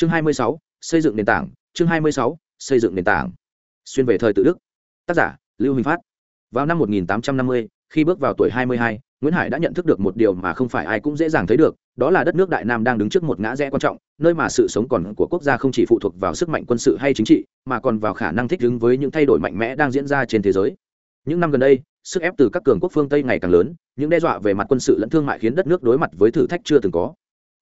chương 26, xây dựng nền tảng. Chương 26, xây dựng nền tảng. Xuyên về thời tự đức. Tác giả lưu huỳnh phát. Vào năm 1850, khi bước vào tuổi 22, nguyễn hải đã nhận thức được một điều mà không phải ai cũng dễ dàng thấy được đó là đất nước đại nam đang đứng trước một ngã rẽ quan trọng nơi mà sự sống còn của quốc gia không chỉ phụ thuộc vào sức mạnh quân sự hay chính trị mà còn vào khả năng thích ứng với những thay đổi mạnh mẽ đang diễn ra trên thế giới. Những năm gần đây sức ép từ các cường quốc phương tây ngày càng lớn những đe dọa về mặt quân sự lẫn thương mại khiến đất nước đối mặt với thử thách chưa từng có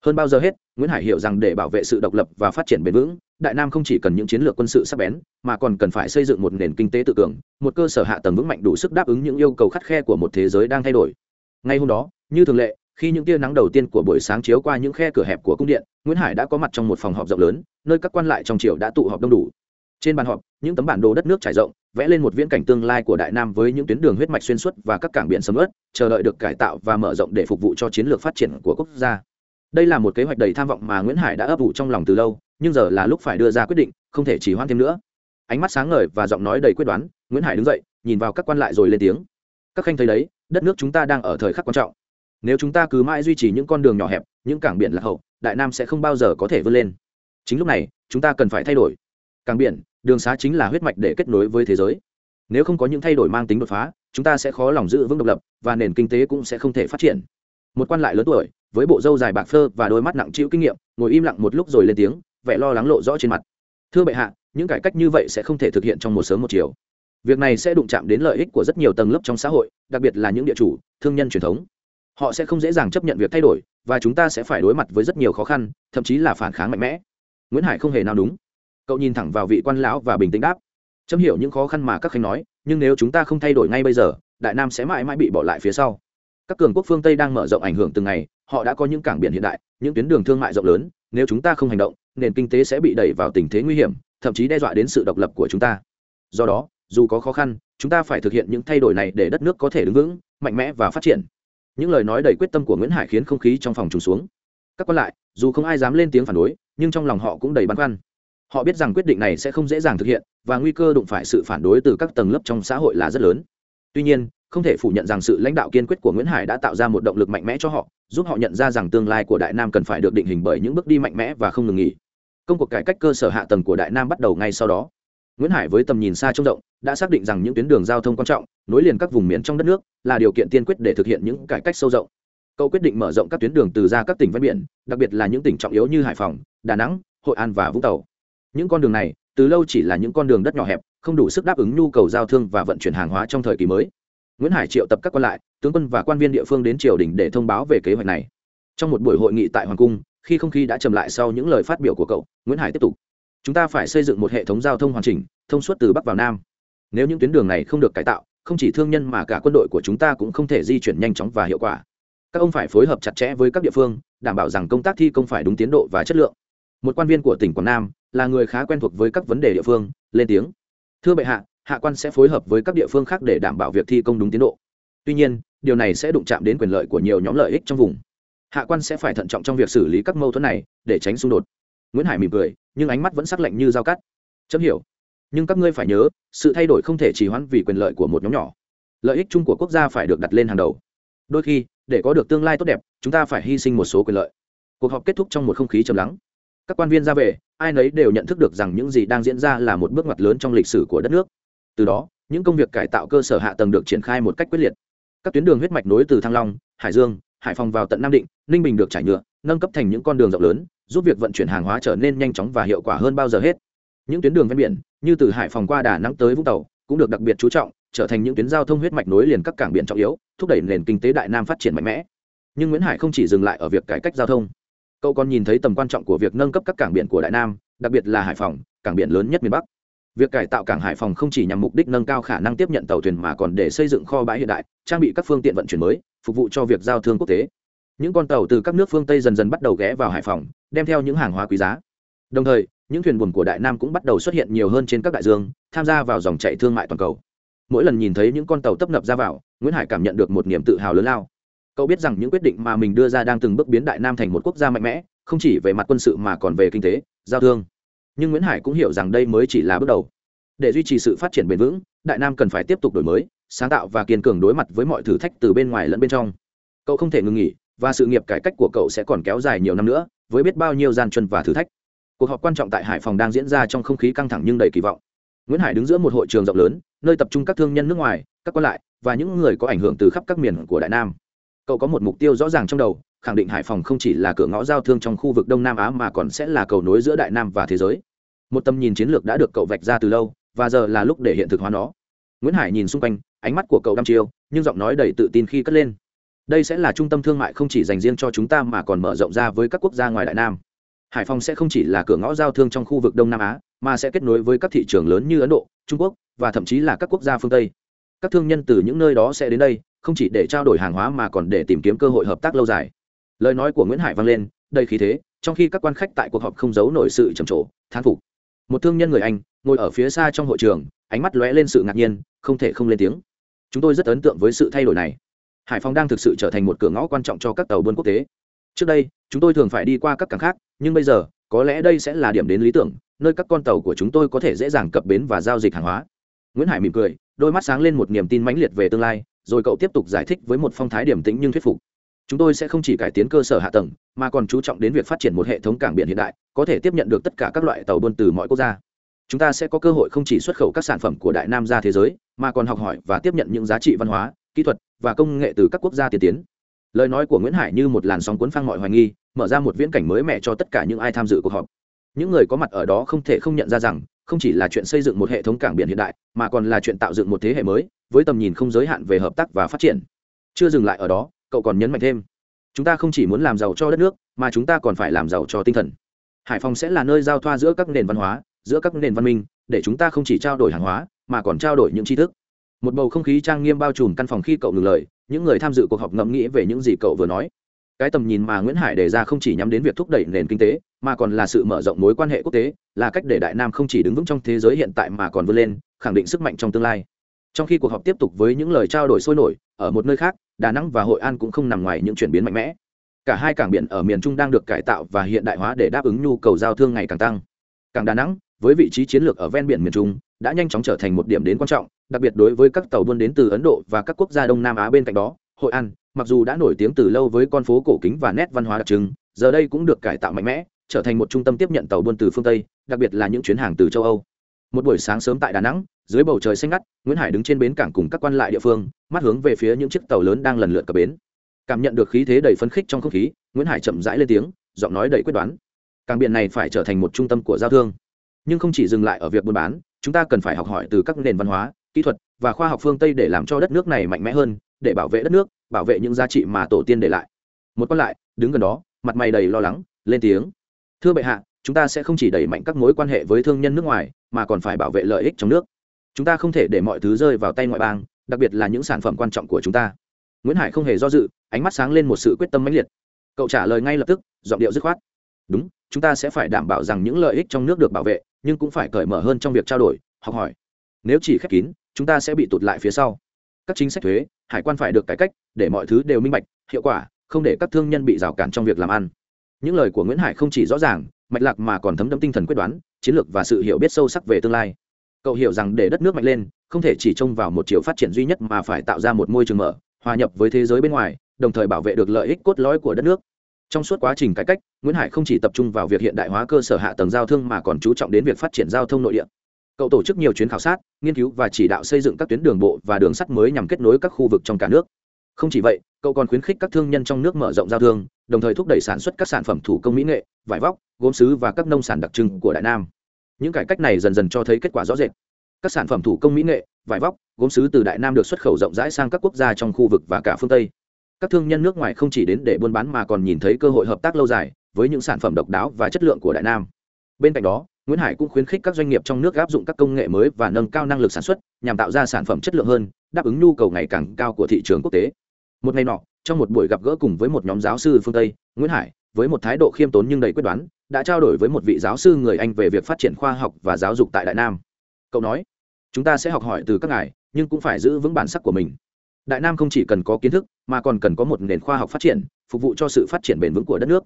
hơn bao giờ hết, nguyễn hải hiểu rằng để bảo vệ sự độc lập và phát triển bền vững, đại nam không chỉ cần những chiến lược quân sự sắc bén, mà còn cần phải xây dựng một nền kinh tế tự cường, một cơ sở hạ tầng vững mạnh đủ sức đáp ứng những yêu cầu khắt khe của một thế giới đang thay đổi. Ngay hôm đó, như thường lệ, khi những tia nắng đầu tiên của buổi sáng chiếu qua những khe cửa hẹp của cung điện, nguyễn hải đã có mặt trong một phòng họp rộng lớn, nơi các quan lại trong triều đã tụ họp đông đủ. Trên bàn họp, những tấm bản đồ đất nước trải rộng, vẽ lên một viễn cảnh tương lai của đại nam với những tuyến đường huyết mạch xuyên suốt và các cảng biển sầm ớt chờ đợi được cải tạo và mở rộng để phục vụ cho chiến lược phát triển của quốc gia đây là một kế hoạch đầy tham vọng mà nguyễn hải đã ấp ủ trong lòng từ lâu, nhưng giờ là lúc phải đưa ra quyết định, không thể chỉ hoãn thêm nữa. Ánh mắt sáng ngời và giọng nói đầy quyết đoán, nguyễn hải đứng dậy, nhìn vào các quan lại rồi lên tiếng. Các khanh thấy đấy, đất nước chúng ta đang ở thời khắc quan trọng. Nếu chúng ta cứ mãi duy trì những con đường nhỏ hẹp, những cảng biển lạc hậu, đại nam sẽ không bao giờ có thể vươn lên. Chính lúc này, chúng ta cần phải thay đổi. Cảng biển, đường xá chính là huyết mạch để kết nối với thế giới. Nếu không có những thay đổi mang tính đột phá, chúng ta sẽ khó lòng giữ vững độc lập, và nền kinh tế cũng sẽ không thể phát triển. Một quan lại lớn tuổi với bộ râu dài bạc phơ và đôi mắt nặng chịu kinh nghiệm, ngồi im lặng một lúc rồi lên tiếng, vẻ lo lắng lộ rõ trên mặt. Thưa bệ hạ, những cải cách như vậy sẽ không thể thực hiện trong một sớm một chiều. Việc này sẽ đụng chạm đến lợi ích của rất nhiều tầng lớp trong xã hội, đặc biệt là những địa chủ, thương nhân truyền thống. Họ sẽ không dễ dàng chấp nhận việc thay đổi, và chúng ta sẽ phải đối mặt với rất nhiều khó khăn, thậm chí là phản kháng mạnh mẽ. Nguyễn hải không hề nào đúng. Cậu nhìn thẳng vào vị quan lão và bình tĩnh đáp. Chấm hiểu những khó khăn mà các khanh nói, nhưng nếu chúng ta không thay đổi ngay bây giờ, đại nam sẽ mãi mãi bị bỏ lại phía sau. Các cường quốc phương tây đang mở rộng ảnh hưởng từng ngày họ đã có những cảng biển hiện đại, những tuyến đường thương mại rộng lớn, nếu chúng ta không hành động, nền kinh tế sẽ bị đẩy vào tình thế nguy hiểm, thậm chí đe dọa đến sự độc lập của chúng ta. Do đó, dù có khó khăn, chúng ta phải thực hiện những thay đổi này để đất nước có thể đứng vững, mạnh mẽ và phát triển. Những lời nói đầy quyết tâm của nguyễn hải khiến không khí trong phòng trùng xuống. Các quan lại, dù không ai dám lên tiếng phản đối, nhưng trong lòng họ cũng đầy băn khoăn. Họ biết rằng quyết định này sẽ không dễ dàng thực hiện, và nguy cơ đụng phải sự phản đối từ các tầng lớp trong xã hội là rất lớn. Tuy nhiên không thể phủ nhận rằng sự lãnh đạo kiên quyết của nguyễn hải đã tạo ra một động lực mạnh mẽ cho họ, giúp họ nhận ra rằng tương lai của đại nam cần phải được định hình bởi những bước đi mạnh mẽ và không ngừng nghỉ. Công cuộc cải cách cơ sở hạ tầng của đại nam bắt đầu ngay sau đó. Nguyễn hải với tầm nhìn xa trông rộng, đã xác định rằng những tuyến đường giao thông quan trọng, nối liền các vùng miền trong đất nước, là điều kiện tiên quyết để thực hiện những cải cách sâu rộng. Cậu quyết định mở rộng các tuyến đường từ ra các tỉnh ven biển, đặc biệt là những tỉnh trọng yếu như hải phòng, đà nẵng, hội an và vũng tàu. Những con đường này, từ lâu chỉ là những con đường đất nhỏ hẹp, không đủ sức đáp ứng nhu cầu giao thương và vận chuyển hàng hóa trong thời kỳ mới nguyễn hải triệu tập các quan lại, tướng quân và quan viên địa phương đến triều đình để thông báo về kế hoạch này. Trong một buổi hội nghị tại hoàng cung, khi không khí đã trầm lại sau những lời phát biểu của cậu, nguyễn hải tiếp tục. Chúng ta phải xây dựng một hệ thống giao thông hoàn chỉnh, thông suốt từ bắc vào nam. Nếu những tuyến đường này không được cải tạo, không chỉ thương nhân mà cả quân đội của chúng ta cũng không thể di chuyển nhanh chóng và hiệu quả. Các ông phải phối hợp chặt chẽ với các địa phương, đảm bảo rằng công tác thi công phải đúng tiến độ và chất lượng. Một quan viên của tỉnh quảng nam là người khá quen thuộc với các vấn đề địa phương, lên tiếng. Thưa bệ hạ hạ quan sẽ phối hợp với các địa phương khác để đảm bảo việc thi công đúng tiến độ. Tuy nhiên, điều này sẽ đụng chạm đến quyền lợi của nhiều nhóm lợi ích trong vùng. Hạ quan sẽ phải thận trọng trong việc xử lý các mâu thuẫn này để tránh xung đột. Nguyễn hải mỉm cười, nhưng ánh mắt vẫn sắc lạnh như dao cắt. Chấm hiểu. Nhưng các ngươi phải nhớ, sự thay đổi không thể chỉ hoãn vì quyền lợi của một nhóm nhỏ. Lợi ích chung của quốc gia phải được đặt lên hàng đầu. Đôi khi, để có được tương lai tốt đẹp, chúng ta phải hy sinh một số quyền lợi. Cuộc họp kết thúc trong một không khí trầm lắng. Các quan viên ra về, ai nấy đều nhận thức được rằng những gì đang diễn ra là một bước ngoặt lớn trong lịch sử của đất nước từ đó, những công việc cải tạo cơ sở hạ tầng được triển khai một cách quyết liệt. Các tuyến đường huyết mạch nối từ thăng long, hải dương, hải phòng vào tận nam định, ninh bình được trải nhựa, nâng cấp thành những con đường rộng lớn, giúp việc vận chuyển hàng hóa trở nên nhanh chóng và hiệu quả hơn bao giờ hết. Những tuyến đường ven biển, như từ hải phòng qua đà nẵng tới vũng tàu, cũng được đặc biệt chú trọng, trở thành những tuyến giao thông huyết mạch nối liền các cảng biển trọng yếu, thúc đẩy nền kinh tế đại nam phát triển mạnh mẽ. Nhưng nguyễn hải không chỉ dừng lại ở việc cải cách giao thông. Cậu còn nhìn thấy tầm quan trọng của việc nâng cấp các cảng biển của đại nam, đặc biệt là hải phòng, cảng biển lớn nhất miền bắc việc cải tạo cảng hải phòng không chỉ nhằm mục đích nâng cao khả năng tiếp nhận tàu thuyền mà còn để xây dựng kho bãi hiện đại, trang bị các phương tiện vận chuyển mới, phục vụ cho việc giao thương quốc tế. Những con tàu từ các nước phương tây dần dần bắt đầu ghé vào hải phòng, đem theo những hàng hóa quý giá. Đồng thời, những thuyền buồm của đại nam cũng bắt đầu xuất hiện nhiều hơn trên các đại dương, tham gia vào dòng chạy thương mại toàn cầu. Mỗi lần nhìn thấy những con tàu tấp nập ra vào, nguyễn hải cảm nhận được một niềm tự hào lớn lao. Cậu biết rằng những quyết định mà mình đưa ra đang từng bước biến đại nam thành một quốc gia mạnh mẽ, không chỉ về mặt quân sự mà còn về kinh tế, giao thương nhưng nguyễn hải cũng hiểu rằng đây mới chỉ là bước đầu để duy trì sự phát triển bền vững đại nam cần phải tiếp tục đổi mới sáng tạo và kiên cường đối mặt với mọi thử thách từ bên ngoài lẫn bên trong cậu không thể ngừng nghỉ và sự nghiệp cải cách của cậu sẽ còn kéo dài nhiều năm nữa với biết bao nhiêu gian truân và thử thách cuộc họp quan trọng tại hải phòng đang diễn ra trong không khí căng thẳng nhưng đầy kỳ vọng nguyễn hải đứng giữa một hội trường rộng lớn nơi tập trung các thương nhân nước ngoài các quan lại và những người có ảnh hưởng từ khắp các miền của đại nam cậu có một mục tiêu rõ ràng trong đầu khẳng định hải phòng không chỉ là cửa ngõ giao thương trong khu vực đông nam á mà còn sẽ là cầu nối giữa đại nam và thế giới. Một tầm nhìn chiến lược đã được cậu vạch ra từ lâu, và giờ là lúc để hiện thực hóa nó. Nguyễn hải nhìn xung quanh, ánh mắt của cậu đăm chiêu, nhưng giọng nói đầy tự tin khi cất lên. Đây sẽ là trung tâm thương mại không chỉ dành riêng cho chúng ta mà còn mở rộng ra với các quốc gia ngoài đại nam. Hải phòng sẽ không chỉ là cửa ngõ giao thương trong khu vực đông nam á, mà sẽ kết nối với các thị trường lớn như ấn độ, trung quốc, và thậm chí là các quốc gia phương tây. Các thương nhân từ những nơi đó sẽ đến đây, không chỉ để trao đổi hàng hóa mà còn để tìm kiếm cơ hội hợp tác lâu dài lời nói của nguyễn hải vang lên, đầy khí thế, trong khi các quan khách tại cuộc họp không giấu nổi sự trầm trồ, thán phục. Một thương nhân người anh, ngồi ở phía xa trong hội trường, ánh mắt lóe lên sự ngạc nhiên, không thể không lên tiếng. Chúng tôi rất ấn tượng với sự thay đổi này. Hải phòng đang thực sự trở thành một cửa ngõ quan trọng cho các tàu buôn quốc tế. Trước đây, chúng tôi thường phải đi qua các cảng khác, nhưng bây giờ, có lẽ đây sẽ là điểm đến lý tưởng, nơi các con tàu của chúng tôi có thể dễ dàng cập bến và giao dịch hàng hóa. Nguyễn hải mỉm cười, đôi mắt sáng lên một niềm tin mãnh liệt về tương lai, rồi cậu tiếp tục giải thích với một phong thái điểm tĩnh nhưng thuyết phục chúng tôi sẽ không chỉ cải tiến cơ sở hạ tầng, mà còn chú trọng đến việc phát triển một hệ thống cảng biển hiện đại, có thể tiếp nhận được tất cả các loại tàu buôn từ mọi quốc gia. Chúng ta sẽ có cơ hội không chỉ xuất khẩu các sản phẩm của đại nam ra thế giới, mà còn học hỏi và tiếp nhận những giá trị văn hóa, kỹ thuật và công nghệ từ các quốc gia tiên tiến. Lời nói của nguyễn hải như một làn sóng cuốn phăng mọi hoài nghi, mở ra một viễn cảnh mới mẻ cho tất cả những ai tham dự cuộc họp. Những người có mặt ở đó không thể không nhận ra rằng, không chỉ là chuyện xây dựng một hệ thống cảng biển hiện đại, mà còn là chuyện tạo dựng một thế hệ mới, với tầm nhìn không giới hạn về hợp tác và phát triển. Chưa dừng lại ở đó cậu còn nhấn mạnh thêm. Chúng ta không chỉ muốn làm giàu cho đất nước, mà chúng ta còn phải làm giàu cho tinh thần. Hải phòng sẽ là nơi giao thoa giữa các nền văn hóa, giữa các nền văn minh, để chúng ta không chỉ trao đổi hàng hóa, mà còn trao đổi những tri thức. Một bầu không khí trang nghiêm bao trùm căn phòng khi cậu ngừng lời, những người tham dự cuộc họp ngẫm nghĩ về những gì cậu vừa nói. Cái tầm nhìn mà nguyễn hải đề ra không chỉ nhắm đến việc thúc đẩy nền kinh tế, mà còn là sự mở rộng mối quan hệ quốc tế, là cách để đại nam không chỉ đứng vững trong thế giới hiện tại mà còn vươn lên, khẳng định sức mạnh trong tương lai. Trong khi cuộc họp tiếp tục với những lời trao đổi sôi nổi, ở một nơi khác đà nẵng và hội an cũng không nằm ngoài những chuyển biến mạnh mẽ. Cả hai cảng biển ở miền trung đang được cải tạo và hiện đại hóa để đáp ứng nhu cầu giao thương ngày càng tăng. Cảng đà nẵng, với vị trí chiến lược ở ven biển miền trung, đã nhanh chóng trở thành một điểm đến quan trọng, đặc biệt đối với các tàu buôn đến từ ấn độ và các quốc gia đông nam á bên cạnh đó, hội an, mặc dù đã nổi tiếng từ lâu với con phố cổ kính và nét văn hóa đặc trưng, giờ đây cũng được cải tạo mạnh mẽ, trở thành một trung tâm tiếp nhận tàu buôn từ phương tây, đặc biệt là những chuyến hàng từ châu âu. Một buổi sáng sớm tại đà nẵng dưới bầu trời xanh ngắt, nguyễn hải đứng trên bến cảng cùng các quan lại địa phương, mắt hướng về phía những chiếc tàu lớn đang lần lượt cập bến. Cảm nhận được khí thế đầy phấn khích trong không khí, nguyễn hải chậm rãi lên tiếng, giọng nói đầy quyết đoán. Cảng biển này phải trở thành một trung tâm của giao thương. Nhưng không chỉ dừng lại ở việc buôn bán, chúng ta cần phải học hỏi từ các nền văn hóa, kỹ thuật và khoa học phương tây để làm cho đất nước này mạnh mẽ hơn, để bảo vệ đất nước, bảo vệ những giá trị mà tổ tiên để lại. Một con lại, đứng gần đó, mặt mày đầy lo lắng, lên tiếng. Thưa bệ hạ, chúng ta sẽ không chỉ đẩy mạnh các mối quan hệ với thương nhân nước ngoài, mà còn phải bảo vệ lợi ích trong nước chúng ta không thể để mọi thứ rơi vào tay ngoại bang, đặc biệt là những sản phẩm quan trọng của chúng ta. Nguyễn hải không hề do dự, ánh mắt sáng lên một sự quyết tâm mãnh liệt. Cậu trả lời ngay lập tức, giọng điệu dứt khoát. Đúng, chúng ta sẽ phải đảm bảo rằng những lợi ích trong nước được bảo vệ, nhưng cũng phải cởi mở hơn trong việc trao đổi, học hỏi. Nếu chỉ khép kín, chúng ta sẽ bị tụt lại phía sau. Các chính sách thuế, hải quan phải được cải cách, để mọi thứ đều minh bạch, hiệu quả, không để các thương nhân bị rào cản trong việc làm ăn. Những lời của nguyễn hải không chỉ rõ ràng, mạch lạc mà còn thấm đẫm tinh thần quyết đoán, chiến lược và sự hiểu biết sâu sắc về tương lai cậu hiểu rằng để đất nước mạnh lên, không thể chỉ trông vào một chiều phát triển duy nhất mà phải tạo ra một môi trường mở, hòa nhập với thế giới bên ngoài, đồng thời bảo vệ được lợi ích cốt lõi của đất nước. Trong suốt quá trình cải cách, nguyễn hải không chỉ tập trung vào việc hiện đại hóa cơ sở hạ tầng giao thương mà còn chú trọng đến việc phát triển giao thông nội địa. Cậu tổ chức nhiều chuyến khảo sát, nghiên cứu và chỉ đạo xây dựng các tuyến đường bộ và đường sắt mới nhằm kết nối các khu vực trong cả nước. Không chỉ vậy, cậu còn khuyến khích các thương nhân trong nước mở rộng giao thương, đồng thời thúc đẩy sản xuất các sản phẩm thủ công mỹ nghệ, vải vóc, gốm xứ và các nông sản đặc trưng của đại nam những cải cách này dần dần cho thấy kết quả rõ rệt. Các sản phẩm thủ công mỹ nghệ, vải vóc, gốm xứ từ đại nam được xuất khẩu rộng rãi sang các quốc gia trong khu vực và cả phương tây. Các thương nhân nước ngoài không chỉ đến để buôn bán mà còn nhìn thấy cơ hội hợp tác lâu dài với những sản phẩm độc đáo và chất lượng của đại nam. Bên cạnh đó, nguyễn hải cũng khuyến khích các doanh nghiệp trong nước áp dụng các công nghệ mới và nâng cao năng lực sản xuất nhằm tạo ra sản phẩm chất lượng hơn, đáp ứng nhu cầu ngày càng cao của thị trường quốc tế. Một ngày nọ, trong một buổi gặp gỡ cùng với một nhóm giáo sư phương tây, nguyễn hải, với một thái độ khiêm tốn nhưng đầy quyết đoán đã trao đổi với một vị giáo sư người anh về việc phát triển khoa học và giáo dục tại đại nam. Cậu nói, chúng ta sẽ học hỏi từ các ngài, nhưng cũng phải giữ vững bản sắc của mình. Đại nam không chỉ cần có kiến thức, mà còn cần có một nền khoa học phát triển, phục vụ cho sự phát triển bền vững của đất nước.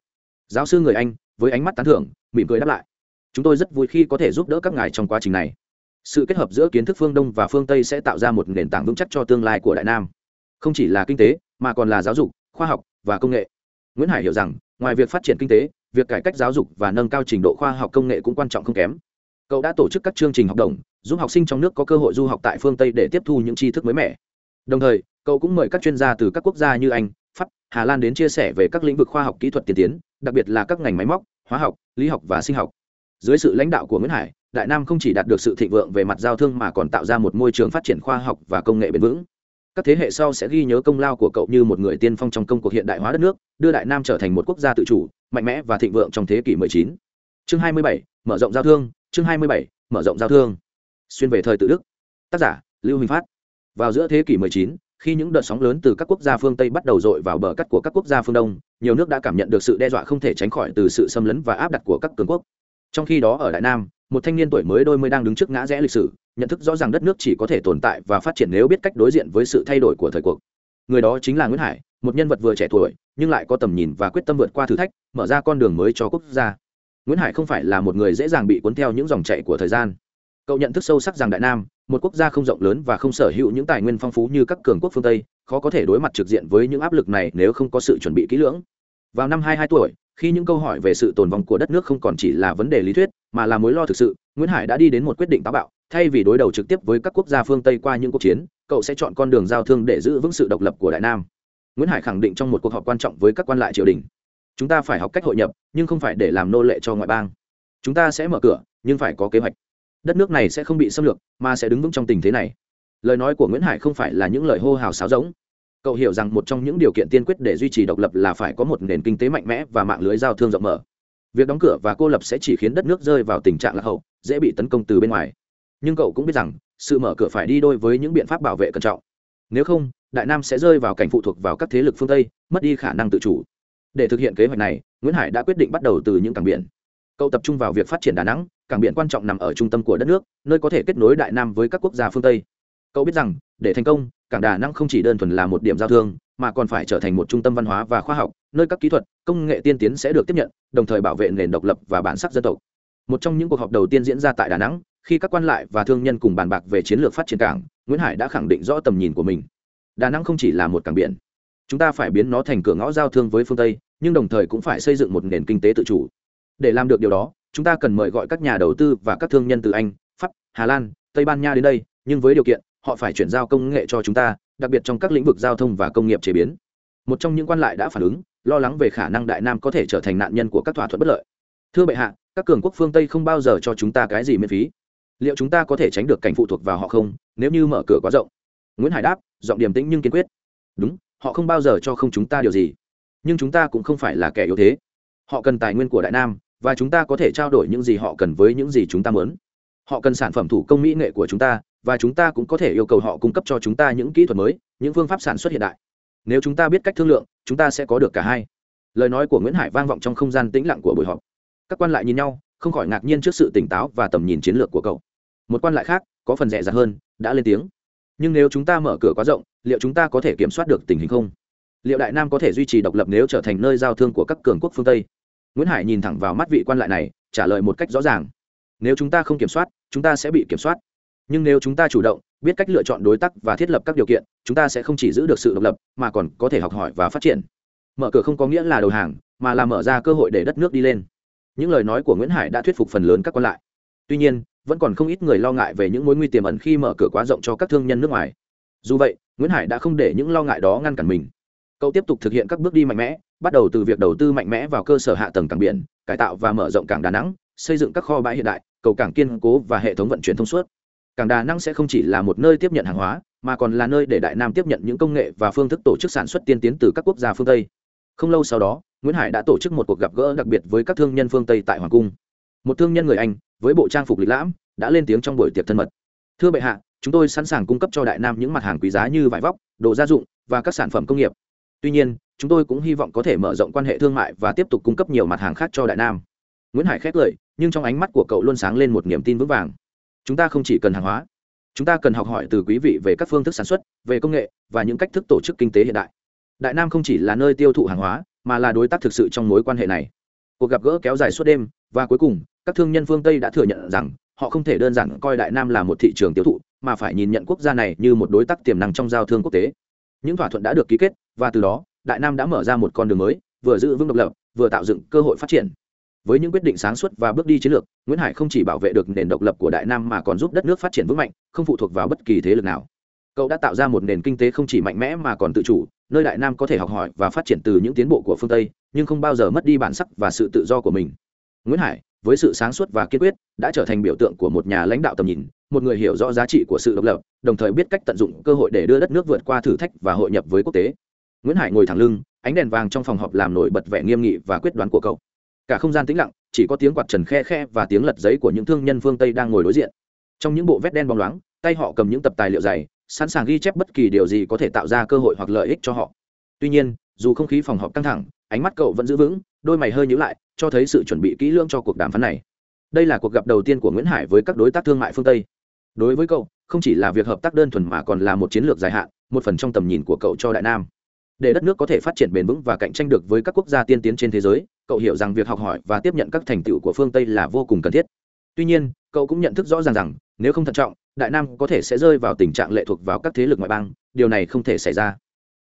Giáo sư người anh, với ánh mắt tán thưởng, mỉm cười đáp lại, chúng tôi rất vui khi có thể giúp đỡ các ngài trong quá trình này. Sự kết hợp giữa kiến thức phương đông và phương tây sẽ tạo ra một nền tảng vững chắc cho tương lai của đại nam. Không chỉ là kinh tế, mà còn là giáo dục, khoa học và công nghệ. Nguyễn hải hiểu rằng, ngoài việc phát triển kinh tế việc cải cách giáo dục và nâng cao trình độ khoa học công nghệ cũng quan trọng không kém. Cậu đã tổ chức các chương trình học đồng, giúp học sinh trong nước có cơ hội du học tại phương tây để tiếp thu những tri thức mới mẻ. Đồng thời, cậu cũng mời các chuyên gia từ các quốc gia như anh, pháp, hà lan đến chia sẻ về các lĩnh vực khoa học kỹ thuật tiên tiến, đặc biệt là các ngành máy móc, hóa học, lý học và sinh học. Dưới sự lãnh đạo của nguyễn hải, đại nam không chỉ đạt được sự thịnh vượng về mặt giao thương mà còn tạo ra một môi trường phát triển khoa học và công nghệ bền vững các thế hệ sau sẽ ghi nhớ công lao của cậu như một người tiên phong trong công cuộc hiện đại hóa đất nước đưa đại nam trở thành một quốc gia tự chủ mạnh mẽ và thịnh vượng trong thế kỷ 19. chương 27, mở rộng giao thương. Chương 27, mở rộng giao thương. Xuyên về thời tự đức. Tác giả lưu huỳnh phát. Vào giữa thế kỷ 19, khi những đợt sóng lớn từ các quốc gia phương tây bắt đầu dội vào bờ cắt của các quốc gia phương đông nhiều nước đã cảm nhận được sự đe dọa không thể tránh khỏi từ sự xâm lấn và áp đặt của các cường quốc trong khi đó ở đại nam, một thanh niên tuổi mới đôi mươi đang đứng trước ngã rẽ lịch sử, nhận thức rõ ràng đất nước chỉ có thể tồn tại và phát triển nếu biết cách đối diện với sự thay đổi của thời cuộc. Người đó chính là nguyễn hải, một nhân vật vừa trẻ tuổi, nhưng lại có tầm nhìn và quyết tâm vượt qua thử thách, mở ra con đường mới cho quốc gia. Nguyễn hải không phải là một người dễ dàng bị cuốn theo những dòng chạy của thời gian. Cậu nhận thức sâu sắc rằng đại nam, một quốc gia không rộng lớn và không sở hữu những tài nguyên phong phú như các cường quốc phương tây, khó có thể đối mặt trực diện với những áp lực này nếu không có sự chuẩn bị kỹ lưỡng. Vào năm 22 tuổi khi những câu hỏi về sự tồn vong của đất nước không còn chỉ là vấn đề lý thuyết, mà là mối lo thực sự, nguyễn hải đã đi đến một quyết định táo bạo, thay vì đối đầu trực tiếp với các quốc gia phương tây qua những cuộc chiến, cậu sẽ chọn con đường giao thương để giữ vững sự độc lập của đại nam. Nguyễn hải khẳng định trong một cuộc họp quan trọng với các quan lại triều đình. Chúng ta phải học cách hội nhập, nhưng không phải để làm nô lệ cho ngoại bang. Chúng ta sẽ mở cửa, nhưng phải có kế hoạch. Đất nước này sẽ không bị xâm lược, mà sẽ đứng vững trong tình thế này. Lời nói của nguyễn hải không phải là những lời hô hào sáo rỗng cậu hiểu rằng một trong những điều kiện tiên quyết để duy trì độc lập là phải có một nền kinh tế mạnh mẽ và mạng lưới giao thương rộng mở. Việc đóng cửa và cô lập sẽ chỉ khiến đất nước rơi vào tình trạng lạc hậu, dễ bị tấn công từ bên ngoài. Nhưng cậu cũng biết rằng, sự mở cửa phải đi đôi với những biện pháp bảo vệ cẩn trọng. Nếu không, đại nam sẽ rơi vào cảnh phụ thuộc vào các thế lực phương tây, mất đi khả năng tự chủ. Để thực hiện kế hoạch này, nguyễn hải đã quyết định bắt đầu từ những cảng biển. Cậu tập trung vào việc phát triển đà nẵng, cảng biển quan trọng nằm ở trung tâm của đất nước, nơi có thể kết nối đại nam với các quốc gia phương tây. Cậu biết rằng, để thành công cảng đà nẵng không chỉ đơn thuần là một điểm giao thương, mà còn phải trở thành một trung tâm văn hóa và khoa học, nơi các kỹ thuật, công nghệ tiên tiến sẽ được tiếp nhận, đồng thời bảo vệ nền độc lập và bản sắc dân tộc. Một trong những cuộc họp đầu tiên diễn ra tại đà nẵng, khi các quan lại và thương nhân cùng bàn bạc về chiến lược phát triển cảng, nguyễn hải đã khẳng định rõ tầm nhìn của mình. Đà nẵng không chỉ là một cảng biển. Chúng ta phải biến nó thành cửa ngõ giao thương với phương tây, nhưng đồng thời cũng phải xây dựng một nền kinh tế tự chủ. Để làm được điều đó, chúng ta cần mời gọi các nhà đầu tư và các thương nhân từ anh, pháp, hà lan, tây ban nha đến đây, nhưng với điều kiện họ phải chuyển giao công nghệ cho chúng ta, đặc biệt trong các lĩnh vực giao thông và công nghiệp chế biến. Một trong những quan lại đã phản ứng, lo lắng về khả năng đại nam có thể trở thành nạn nhân của các thỏa thuận bất lợi. Thưa bệ hạ, các cường quốc phương tây không bao giờ cho chúng ta cái gì miễn phí. Liệu chúng ta có thể tránh được cảnh phụ thuộc vào họ không, nếu như mở cửa quá rộng? Nguyễn hải đáp, giọng điềm tĩnh nhưng kiên quyết. Đúng, họ không bao giờ cho không chúng ta điều gì. Nhưng chúng ta cũng không phải là kẻ yếu thế. Họ cần tài nguyên của đại nam, và chúng ta có thể trao đổi những gì họ cần với những gì chúng ta muốn. Họ cần sản phẩm thủ công mỹ nghệ của chúng ta và chúng ta cũng có thể yêu cầu họ cung cấp cho chúng ta những kỹ thuật mới, những phương pháp sản xuất hiện đại. Nếu chúng ta biết cách thương lượng, chúng ta sẽ có được cả hai. Lời nói của nguyễn hải vang vọng trong không gian tĩnh lặng của buổi họp. Các quan lại nhìn nhau, không khỏi ngạc nhiên trước sự tỉnh táo và tầm nhìn chiến lược của cậu. Một quan lại khác, có phần rẻ rặt hơn, đã lên tiếng. Nhưng nếu chúng ta mở cửa quá rộng, liệu chúng ta có thể kiểm soát được tình hình không? Liệu đại nam có thể duy trì độc lập nếu trở thành nơi giao thương của các cường quốc phương tây? Nguyễn hải nhìn thẳng vào mắt vị quan lại này, trả lời một cách rõ ràng. Nếu chúng ta không kiểm soát, chúng ta sẽ bị kiểm soát nhưng nếu chúng ta chủ động, biết cách lựa chọn đối tác và thiết lập các điều kiện, chúng ta sẽ không chỉ giữ được sự độc lập, mà còn có thể học hỏi và phát triển. Mở cửa không có nghĩa là đầu hàng, mà là mở ra cơ hội để đất nước đi lên. Những lời nói của nguyễn hải đã thuyết phục phần lớn các quan lại. Tuy nhiên, vẫn còn không ít người lo ngại về những mối nguy tiềm ẩn khi mở cửa quá rộng cho các thương nhân nước ngoài. Dù vậy, nguyễn hải đã không để những lo ngại đó ngăn cản mình. Cậu tiếp tục thực hiện các bước đi mạnh mẽ, bắt đầu từ việc đầu tư mạnh mẽ vào cơ sở hạ tầng cảng biển, cải tạo và mở rộng cảng đà nẵng, xây dựng các kho bãi hiện đại, cầu cảng kiên cố và hệ thống vận chuyển thông suốt cảng đà nẵng sẽ không chỉ là một nơi tiếp nhận hàng hóa, mà còn là nơi để đại nam tiếp nhận những công nghệ và phương thức tổ chức sản xuất tiên tiến từ các quốc gia phương tây. Không lâu sau đó, nguyễn hải đã tổ chức một cuộc gặp gỡ đặc biệt với các thương nhân phương tây tại hoàng cung. Một thương nhân người anh, với bộ trang phục lịch lãm, đã lên tiếng trong buổi tiệc thân mật. Thưa bệ hạ, chúng tôi sẵn sàng cung cấp cho đại nam những mặt hàng quý giá như vải vóc, đồ gia dụng và các sản phẩm công nghiệp. Tuy nhiên, chúng tôi cũng hy vọng có thể mở rộng quan hệ thương mại và tiếp tục cung cấp nhiều mặt hàng khác cho đại nam. Nguyễn hải khét lời, nhưng trong ánh mắt của cậu luôn sáng lên một niềm tin vững vàng chúng ta không chỉ cần hàng hóa, chúng ta cần học hỏi từ quý vị về các phương thức sản xuất, về công nghệ và những cách thức tổ chức kinh tế hiện đại. Đại nam không chỉ là nơi tiêu thụ hàng hóa, mà là đối tác thực sự trong mối quan hệ này. Cuộc gặp gỡ kéo dài suốt đêm, và cuối cùng, các thương nhân phương tây đã thừa nhận rằng, họ không thể đơn giản coi đại nam là một thị trường tiêu thụ, mà phải nhìn nhận quốc gia này như một đối tác tiềm năng trong giao thương quốc tế. Những thỏa thuận đã được ký kết, và từ đó, đại nam đã mở ra một con đường mới, vừa giữ vững độc lập, vừa tạo dựng cơ hội phát triển với những quyết định sáng suốt và bước đi chiến lược, nguyễn hải không chỉ bảo vệ được nền độc lập của đại nam mà còn giúp đất nước phát triển vững mạnh, không phụ thuộc vào bất kỳ thế lực nào. Cậu đã tạo ra một nền kinh tế không chỉ mạnh mẽ mà còn tự chủ, nơi đại nam có thể học hỏi và phát triển từ những tiến bộ của phương tây, nhưng không bao giờ mất đi bản sắc và sự tự do của mình. Nguyễn hải, với sự sáng suốt và kiên quyết, đã trở thành biểu tượng của một nhà lãnh đạo tầm nhìn, một người hiểu rõ giá trị của sự độc lập, đồng thời biết cách tận dụng cơ hội để đưa đất nước vượt qua thử thách và hội nhập với quốc tế. Nguyễn hải ngồi thẳng lưng, ánh đèn vàng trong phòng họp làm nổi bật vẻ nghiêm nghị và quyết đoán của cậu cả không gian tĩnh lặng, chỉ có tiếng quạt trần khe khe và tiếng lật giấy của những thương nhân phương tây đang ngồi đối diện. Trong những bộ vét đen bóng loáng, tay họ cầm những tập tài liệu dày, sẵn sàng ghi chép bất kỳ điều gì có thể tạo ra cơ hội hoặc lợi ích cho họ. Tuy nhiên, dù không khí phòng họp căng thẳng, ánh mắt cậu vẫn giữ vững, đôi mày hơi nhíu lại, cho thấy sự chuẩn bị kỹ lưỡng cho cuộc đàm phán này. Đây là cuộc gặp đầu tiên của nguyễn hải với các đối tác thương mại phương tây. Đối với cậu, không chỉ là việc hợp tác đơn thuần mà còn là một chiến lược dài hạn, một phần trong tầm nhìn của cậu cho đại nam. Để đất nước có thể phát triển bền vững và cạnh tranh được với các quốc gia tiên tiến trên thế giới cậu hiểu rằng việc học hỏi và tiếp nhận các thành tựu của phương tây là vô cùng cần thiết. Tuy nhiên, cậu cũng nhận thức rõ ràng rằng, nếu không thận trọng, đại nam có thể sẽ rơi vào tình trạng lệ thuộc vào các thế lực ngoại bang, điều này không thể xảy ra.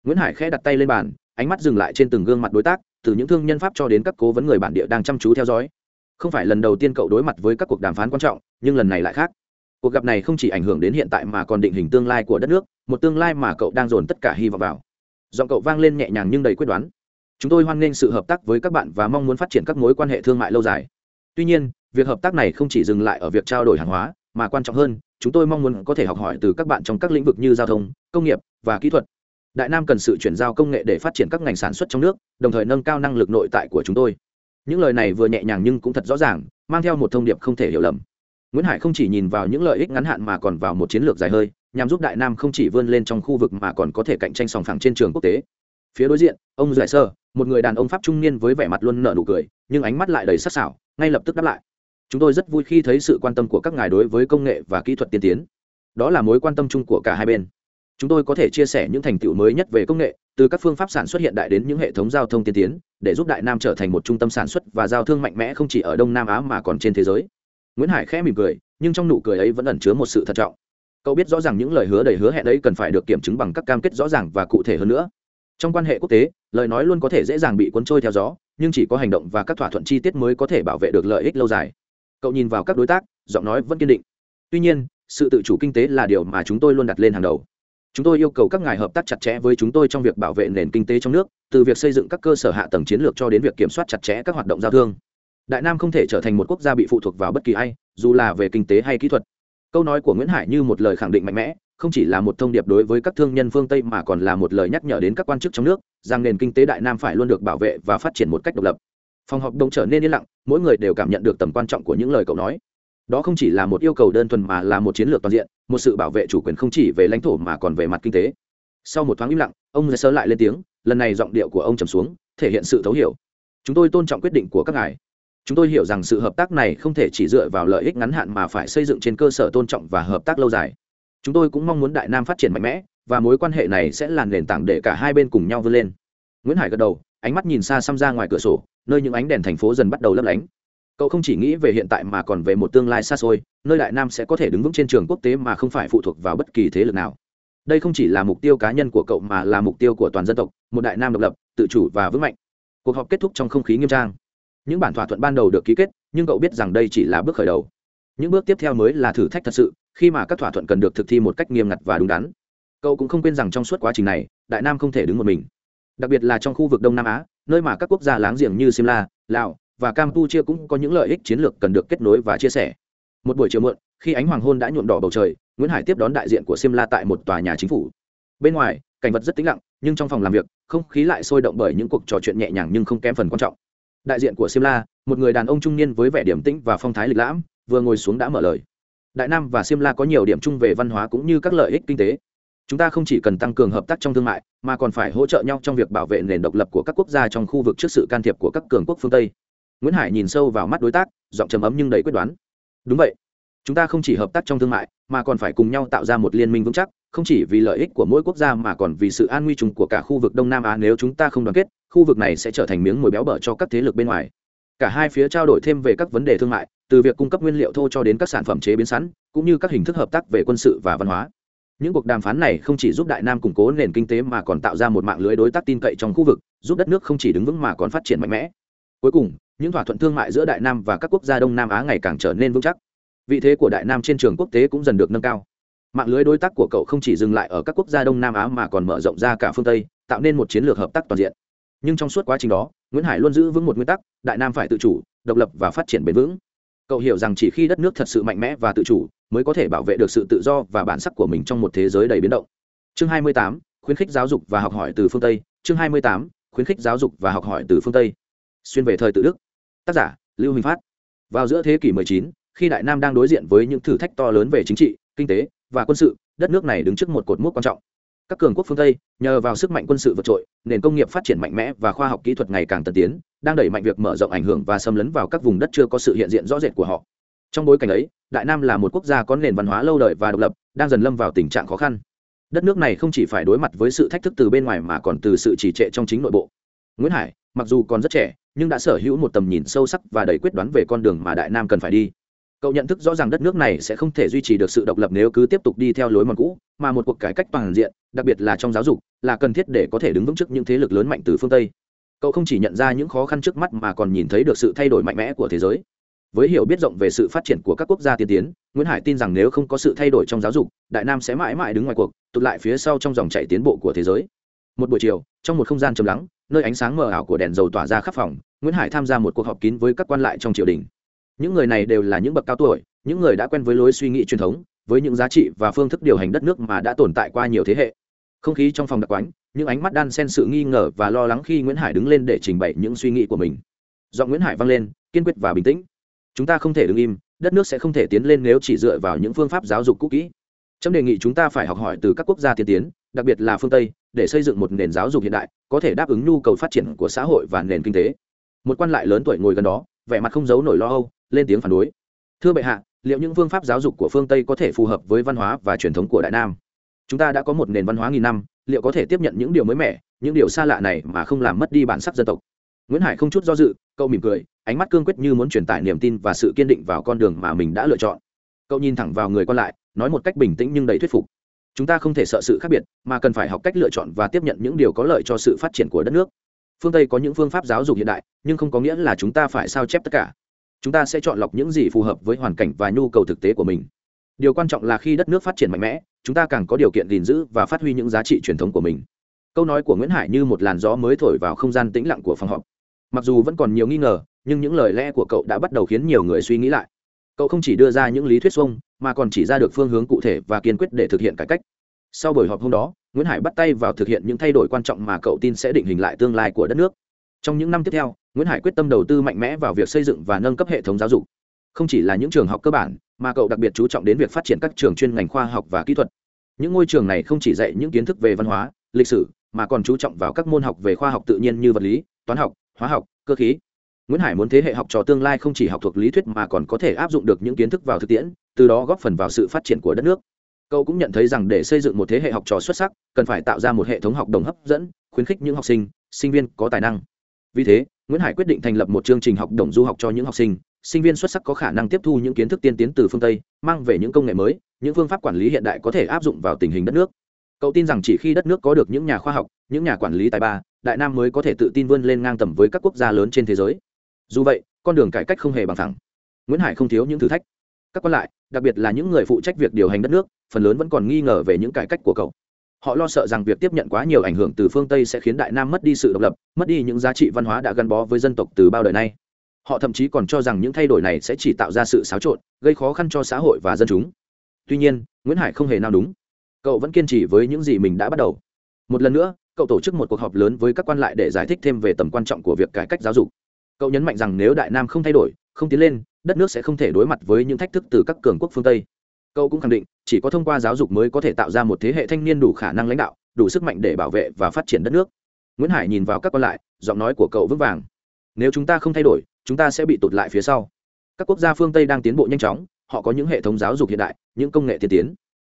Nguyễn hải khẽ đặt tay lên bàn, ánh mắt dừng lại trên từng gương mặt đối tác, từ những thương nhân pháp cho đến các cố vấn người bản địa đang chăm chú theo dõi. Không phải lần đầu tiên cậu đối mặt với các cuộc đàm phán quan trọng, nhưng lần này lại khác. Cuộc gặp này không chỉ ảnh hưởng đến hiện tại mà còn định hình tương lai của đất nước, một tương lai mà cậu đang dồn tất cả hy vọng vào. Giọng cậu vang lên nhẹ nhàng nhưng đầy quyết đoán chúng tôi hoan nghênh sự hợp tác với các bạn và mong muốn phát triển các mối quan hệ thương mại lâu dài. Tuy nhiên, việc hợp tác này không chỉ dừng lại ở việc trao đổi hàng hóa, mà quan trọng hơn, chúng tôi mong muốn có thể học hỏi từ các bạn trong các lĩnh vực như giao thông, công nghiệp và kỹ thuật. Đại nam cần sự chuyển giao công nghệ để phát triển các ngành sản xuất trong nước, đồng thời nâng cao năng lực nội tại của chúng tôi. Những lời này vừa nhẹ nhàng nhưng cũng thật rõ ràng, mang theo một thông điệp không thể hiểu lầm. Nguyễn hải không chỉ nhìn vào những lợi ích ngắn hạn mà còn vào một chiến lược dài hơi, nhằm giúp đại nam không chỉ vươn lên trong khu vực mà còn có thể cạnh tranh sòng phẳng trên trường quốc tế phía đối diện, ông giải sơ, một người đàn ông pháp trung niên với vẻ mặt luôn nở nụ cười, nhưng ánh mắt lại đầy sắc sảo, ngay lập tức đáp lại. Chúng tôi rất vui khi thấy sự quan tâm của các ngài đối với công nghệ và kỹ thuật tiên tiến. Đó là mối quan tâm chung của cả hai bên. Chúng tôi có thể chia sẻ những thành tựu mới nhất về công nghệ, từ các phương pháp sản xuất hiện đại đến những hệ thống giao thông tiên tiến, để giúp đại nam trở thành một trung tâm sản xuất và giao thương mạnh mẽ không chỉ ở đông nam á mà còn trên thế giới. Nguyễn hải khẽ mỉm cười, nhưng trong nụ cười ấy vẫn ẩn chứa một sự thận trọng. Cậu biết rõ ràng những lời hứa đầy hứa hẹn ấy cần phải được kiểm chứng bằng các cam kết rõ ràng và cụ thể hơn nữa trong quan hệ quốc tế, lời nói luôn có thể dễ dàng bị cuốn trôi theo gió, nhưng chỉ có hành động và các thỏa thuận chi tiết mới có thể bảo vệ được lợi ích lâu dài. Cậu nhìn vào các đối tác, giọng nói vẫn kiên định. Tuy nhiên, sự tự chủ kinh tế là điều mà chúng tôi luôn đặt lên hàng đầu. Chúng tôi yêu cầu các ngài hợp tác chặt chẽ với chúng tôi trong việc bảo vệ nền kinh tế trong nước, từ việc xây dựng các cơ sở hạ tầng chiến lược cho đến việc kiểm soát chặt chẽ các hoạt động giao thương. Đại nam không thể trở thành một quốc gia bị phụ thuộc vào bất kỳ ai, dù là về kinh tế hay kỹ thuật. Câu nói của nguyễn hải như một lời khẳng định mạnh mẽ không chỉ là một thông điệp đối với các thương nhân phương tây mà còn là một lời nhắc nhở đến các quan chức trong nước, rằng nền kinh tế đại nam phải luôn được bảo vệ và phát triển một cách độc lập. Phòng họp đông trở nên yên lặng, mỗi người đều cảm nhận được tầm quan trọng của những lời cậu nói. Đó không chỉ là một yêu cầu đơn thuần mà là một chiến lược toàn diện, một sự bảo vệ chủ quyền không chỉ về lãnh thổ mà còn về mặt kinh tế. Sau một thoáng im lặng, ông giơ sơ lại lên tiếng, lần này giọng điệu của ông trầm xuống, thể hiện sự thấu hiểu. Chúng tôi tôn trọng quyết định của các ngài. Chúng tôi hiểu rằng sự hợp tác này không thể chỉ dựa vào lợi ích ngắn hạn mà phải xây dựng trên cơ sở tôn trọng và hợp tác lâu dài chúng tôi cũng mong muốn đại nam phát triển mạnh mẽ, và mối quan hệ này sẽ là nền tảng để cả hai bên cùng nhau vươn lên. Nguyễn hải gật đầu, ánh mắt nhìn xa xăm ra ngoài cửa sổ, nơi những ánh đèn thành phố dần bắt đầu lấp lánh. Cậu không chỉ nghĩ về hiện tại mà còn về một tương lai xa xôi, nơi đại nam sẽ có thể đứng vững trên trường quốc tế mà không phải phụ thuộc vào bất kỳ thế lực nào. Đây không chỉ là mục tiêu cá nhân của cậu mà là mục tiêu của toàn dân tộc, một đại nam độc lập, tự chủ và vững mạnh. Cuộc họp kết thúc trong không khí nghiêm trang. Những bản thỏa thuận ban đầu được ký kết, nhưng cậu biết rằng đây chỉ là bước khởi đầu những bước tiếp theo mới là thử thách thật sự, khi mà các thỏa thuận cần được thực thi một cách nghiêm ngặt và đúng đắn. Cậu cũng không quên rằng trong suốt quá trình này, đại nam không thể đứng một mình. Đặc biệt là trong khu vực đông nam á, nơi mà các quốc gia láng giềng như simla, lào và campuchia cũng có những lợi ích chiến lược cần được kết nối và chia sẻ. Một buổi chiều muộn, khi ánh hoàng hôn đã nhuộm đỏ bầu trời, nguyễn hải tiếp đón đại diện của simla tại một tòa nhà chính phủ. Bên ngoài, cảnh vật rất tĩnh lặng, nhưng trong phòng làm việc, không khí lại sôi động bởi những cuộc trò chuyện nhẹ nhàng nhưng không kém phần quan trọng. Đại diện của simla, một người đàn ông trung niên với vẻ điểm tĩnh và phong thái lịch lãm vừa ngồi xuống đã mở lời. Đại nam và simla có nhiều điểm chung về văn hóa cũng như các lợi ích kinh tế. Chúng ta không chỉ cần tăng cường hợp tác trong thương mại, mà còn phải hỗ trợ nhau trong việc bảo vệ nền độc lập của các quốc gia trong khu vực trước sự can thiệp của các cường quốc phương tây. Nguyễn hải nhìn sâu vào mắt đối tác, giọng trầm ấm nhưng đầy quyết đoán. Đúng vậy. Chúng ta không chỉ hợp tác trong thương mại, mà còn phải cùng nhau tạo ra một liên minh vững chắc, không chỉ vì lợi ích của mỗi quốc gia mà còn vì sự an nguy chung của cả khu vực đông nam á. Nếu chúng ta không đoàn kết, khu vực này sẽ trở thành miếng mồi béo bở cho các thế lực bên ngoài. Cả hai phía trao đổi thêm về các vấn đề thương mại từ việc cung cấp nguyên liệu thô cho đến các sản phẩm chế biến sẵn, cũng như các hình thức hợp tác về quân sự và văn hóa. Những cuộc đàm phán này không chỉ giúp đại nam củng cố nền kinh tế mà còn tạo ra một mạng lưới đối tác tin cậy trong khu vực, giúp đất nước không chỉ đứng vững mà còn phát triển mạnh mẽ. Cuối cùng, những thỏa thuận thương mại giữa đại nam và các quốc gia đông nam á ngày càng trở nên vững chắc. Vị thế của đại nam trên trường quốc tế cũng dần được nâng cao. Mạng lưới đối tác của cậu không chỉ dừng lại ở các quốc gia đông nam á mà còn mở rộng ra cả phương tây, tạo nên một chiến lược hợp tác toàn diện. Nhưng trong suốt quá trình đó, nguyễn hải luôn giữ vững một nguyên tắc, đại nam phải tự chủ, độc lập và phát triển bền vững cậu hiểu rằng chỉ khi đất nước thật sự mạnh mẽ và tự chủ mới có thể bảo vệ được sự tự do và bản sắc của mình trong một thế giới đầy biến động. Chương 28, khuyến khích giáo dục và học hỏi từ phương tây. Chương 28, khuyến khích giáo dục và học hỏi từ phương tây. Xuyên về thời tự đức. Tác giả lưu huỳnh phát. Vào giữa thế kỷ 19, khi đại nam đang đối diện với những thử thách to lớn về chính trị kinh tế và quân sự đất nước này đứng trước một cột mốc quan trọng các cường quốc phương tây, nhờ vào sức mạnh quân sự vượt trội, nền công nghiệp phát triển mạnh mẽ và khoa học kỹ thuật ngày càng tân tiến, đang đẩy mạnh việc mở rộng ảnh hưởng và xâm lấn vào các vùng đất chưa có sự hiện diện rõ rệt của họ. Trong bối cảnh ấy, đại nam là một quốc gia có nền văn hóa lâu đời và độc lập, đang dần lâm vào tình trạng khó khăn. Đất nước này không chỉ phải đối mặt với sự thách thức từ bên ngoài mà còn từ sự trì trệ trong chính nội bộ. Nguyễn hải, mặc dù còn rất trẻ, nhưng đã sở hữu một tầm nhìn sâu sắc và đầy quyết đoán về con đường mà đại nam cần phải đi cậu nhận thức rõ ràng đất nước này sẽ không thể duy trì được sự độc lập nếu cứ tiếp tục đi theo lối mòn cũ, mà một cuộc cải cách toàn diện, đặc biệt là trong giáo dục, là cần thiết để có thể đứng vững trước những thế lực lớn mạnh từ phương tây. Cậu không chỉ nhận ra những khó khăn trước mắt mà còn nhìn thấy được sự thay đổi mạnh mẽ của thế giới. Với hiểu biết rộng về sự phát triển của các quốc gia tiên tiến, nguyễn hải tin rằng nếu không có sự thay đổi trong giáo dục, đại nam sẽ mãi mãi đứng ngoài cuộc, tụt lại phía sau trong dòng chảy tiến bộ của thế giới. Một buổi chiều, trong một không gian trầm lắng, nơi ánh sáng mờ ảo của đèn dầu tỏa ra khắp phòng, nguyễn hải tham gia một cuộc họp kín với các quan lại trong triều đình những người này đều là những bậc cao tuổi, những người đã quen với lối suy nghĩ truyền thống, với những giá trị và phương thức điều hành đất nước mà đã tồn tại qua nhiều thế hệ. Không khí trong phòng đặc quánh, những ánh mắt đan xen sự nghi ngờ và lo lắng khi nguyễn hải đứng lên để trình bày những suy nghĩ của mình. Do nguyễn hải vang lên, kiên quyết và bình tĩnh. Chúng ta không thể đứng im, đất nước sẽ không thể tiến lên nếu chỉ dựa vào những phương pháp giáo dục cũ kỹ. Trong đề nghị chúng ta phải học hỏi từ các quốc gia tiên tiến, đặc biệt là phương tây, để xây dựng một nền giáo dục hiện đại, có thể đáp ứng nhu cầu phát triển của xã hội và nền kinh tế. Một quan lại lớn tuổi ngồi gần đó, vẻ mặt không giấu nổi lo âu lên tiếng phản đối. Thưa bệ hạ, liệu những phương pháp giáo dục của phương tây có thể phù hợp với văn hóa và truyền thống của đại nam? Chúng ta đã có một nền văn hóa nghìn năm, liệu có thể tiếp nhận những điều mới mẻ, những điều xa lạ này mà không làm mất đi bản sắc dân tộc? Nguyễn hải không chút do dự, cậu mỉm cười, ánh mắt cương quyết như muốn truyền tải niềm tin và sự kiên định vào con đường mà mình đã lựa chọn. Cậu nhìn thẳng vào người còn lại, nói một cách bình tĩnh nhưng đầy thuyết phục. Chúng ta không thể sợ sự khác biệt, mà cần phải học cách lựa chọn và tiếp nhận những điều có lợi cho sự phát triển của đất nước. Phương tây có những phương pháp giáo dục hiện đại, nhưng không có nghĩa là chúng ta phải sao chép tất cả chúng ta sẽ chọn lọc những gì phù hợp với hoàn cảnh và nhu cầu thực tế của mình. Điều quan trọng là khi đất nước phát triển mạnh mẽ, chúng ta càng có điều kiện gìn giữ và phát huy những giá trị truyền thống của mình. Câu nói của nguyễn hải như một làn gió mới thổi vào không gian tĩnh lặng của phòng họp. Mặc dù vẫn còn nhiều nghi ngờ, nhưng những lời lẽ của cậu đã bắt đầu khiến nhiều người suy nghĩ lại. Cậu không chỉ đưa ra những lý thuyết xuông, mà còn chỉ ra được phương hướng cụ thể và kiên quyết để thực hiện cải cách. Sau buổi họp hôm đó, nguyễn hải bắt tay vào thực hiện những thay đổi quan trọng mà cậu tin sẽ định hình lại tương lai của đất nước. Trong những năm tiếp theo nguyễn hải quyết tâm đầu tư mạnh mẽ vào việc xây dựng và nâng cấp hệ thống giáo dục. Không chỉ là những trường học cơ bản, mà cậu đặc biệt chú trọng đến việc phát triển các trường chuyên ngành khoa học và kỹ thuật. Những ngôi trường này không chỉ dạy những kiến thức về văn hóa, lịch sử, mà còn chú trọng vào các môn học về khoa học tự nhiên như vật lý, toán học, hóa học, cơ khí. Nguyễn hải muốn thế hệ học trò tương lai không chỉ học thuộc lý thuyết mà còn có thể áp dụng được những kiến thức vào thực tiễn, từ đó góp phần vào sự phát triển của đất nước. Cậu cũng nhận thấy rằng để xây dựng một thế hệ học trò xuất sắc, cần phải tạo ra một hệ thống học đồng hấp dẫn, khuyến khích những học sinh sinh viên có tài năng. Vì thế nguyễn hải quyết định thành lập một chương trình học đồng du học cho những học sinh sinh viên xuất sắc có khả năng tiếp thu những kiến thức tiên tiến từ phương tây, mang về những công nghệ mới, những phương pháp quản lý hiện đại có thể áp dụng vào tình hình đất nước. Cậu tin rằng chỉ khi đất nước có được những nhà khoa học, những nhà quản lý tài ba, đại nam mới có thể tự tin vươn lên ngang tầm với các quốc gia lớn trên thế giới. Dù vậy, con đường cải cách không hề bằng thẳng. Nguyễn hải không thiếu những thử thách. Các quan lại, đặc biệt là những người phụ trách việc điều hành đất nước, phần lớn vẫn còn nghi ngờ về những cải cách của cậu họ lo sợ rằng việc tiếp nhận quá nhiều ảnh hưởng từ phương tây sẽ khiến đại nam mất đi sự độc lập, mất đi những giá trị văn hóa đã gắn bó với dân tộc từ bao đời nay. Họ thậm chí còn cho rằng những thay đổi này sẽ chỉ tạo ra sự xáo trộn, gây khó khăn cho xã hội và dân chúng. Tuy nhiên, nguyễn hải không hề nào đúng cậu vẫn kiên trì với những gì mình đã bắt đầu. Một lần nữa, cậu tổ chức một cuộc họp lớn với các quan lại để giải thích thêm về tầm quan trọng của việc cải cách giáo dục. Cậu nhấn mạnh rằng nếu đại nam không thay đổi, không tiến lên, đất nước sẽ không thể đối mặt với những thách thức từ các cường quốc phương tây cậu cũng khẳng định, chỉ có thông qua giáo dục mới có thể tạo ra một thế hệ thanh niên đủ khả năng lãnh đạo, đủ sức mạnh để bảo vệ và phát triển đất nước. Nguyễn hải nhìn vào các con lại, giọng nói của cậu vững vàng. Nếu chúng ta không thay đổi, chúng ta sẽ bị tụt lại phía sau. Các quốc gia phương tây đang tiến bộ nhanh chóng, họ có những hệ thống giáo dục hiện đại, những công nghệ tiên tiến.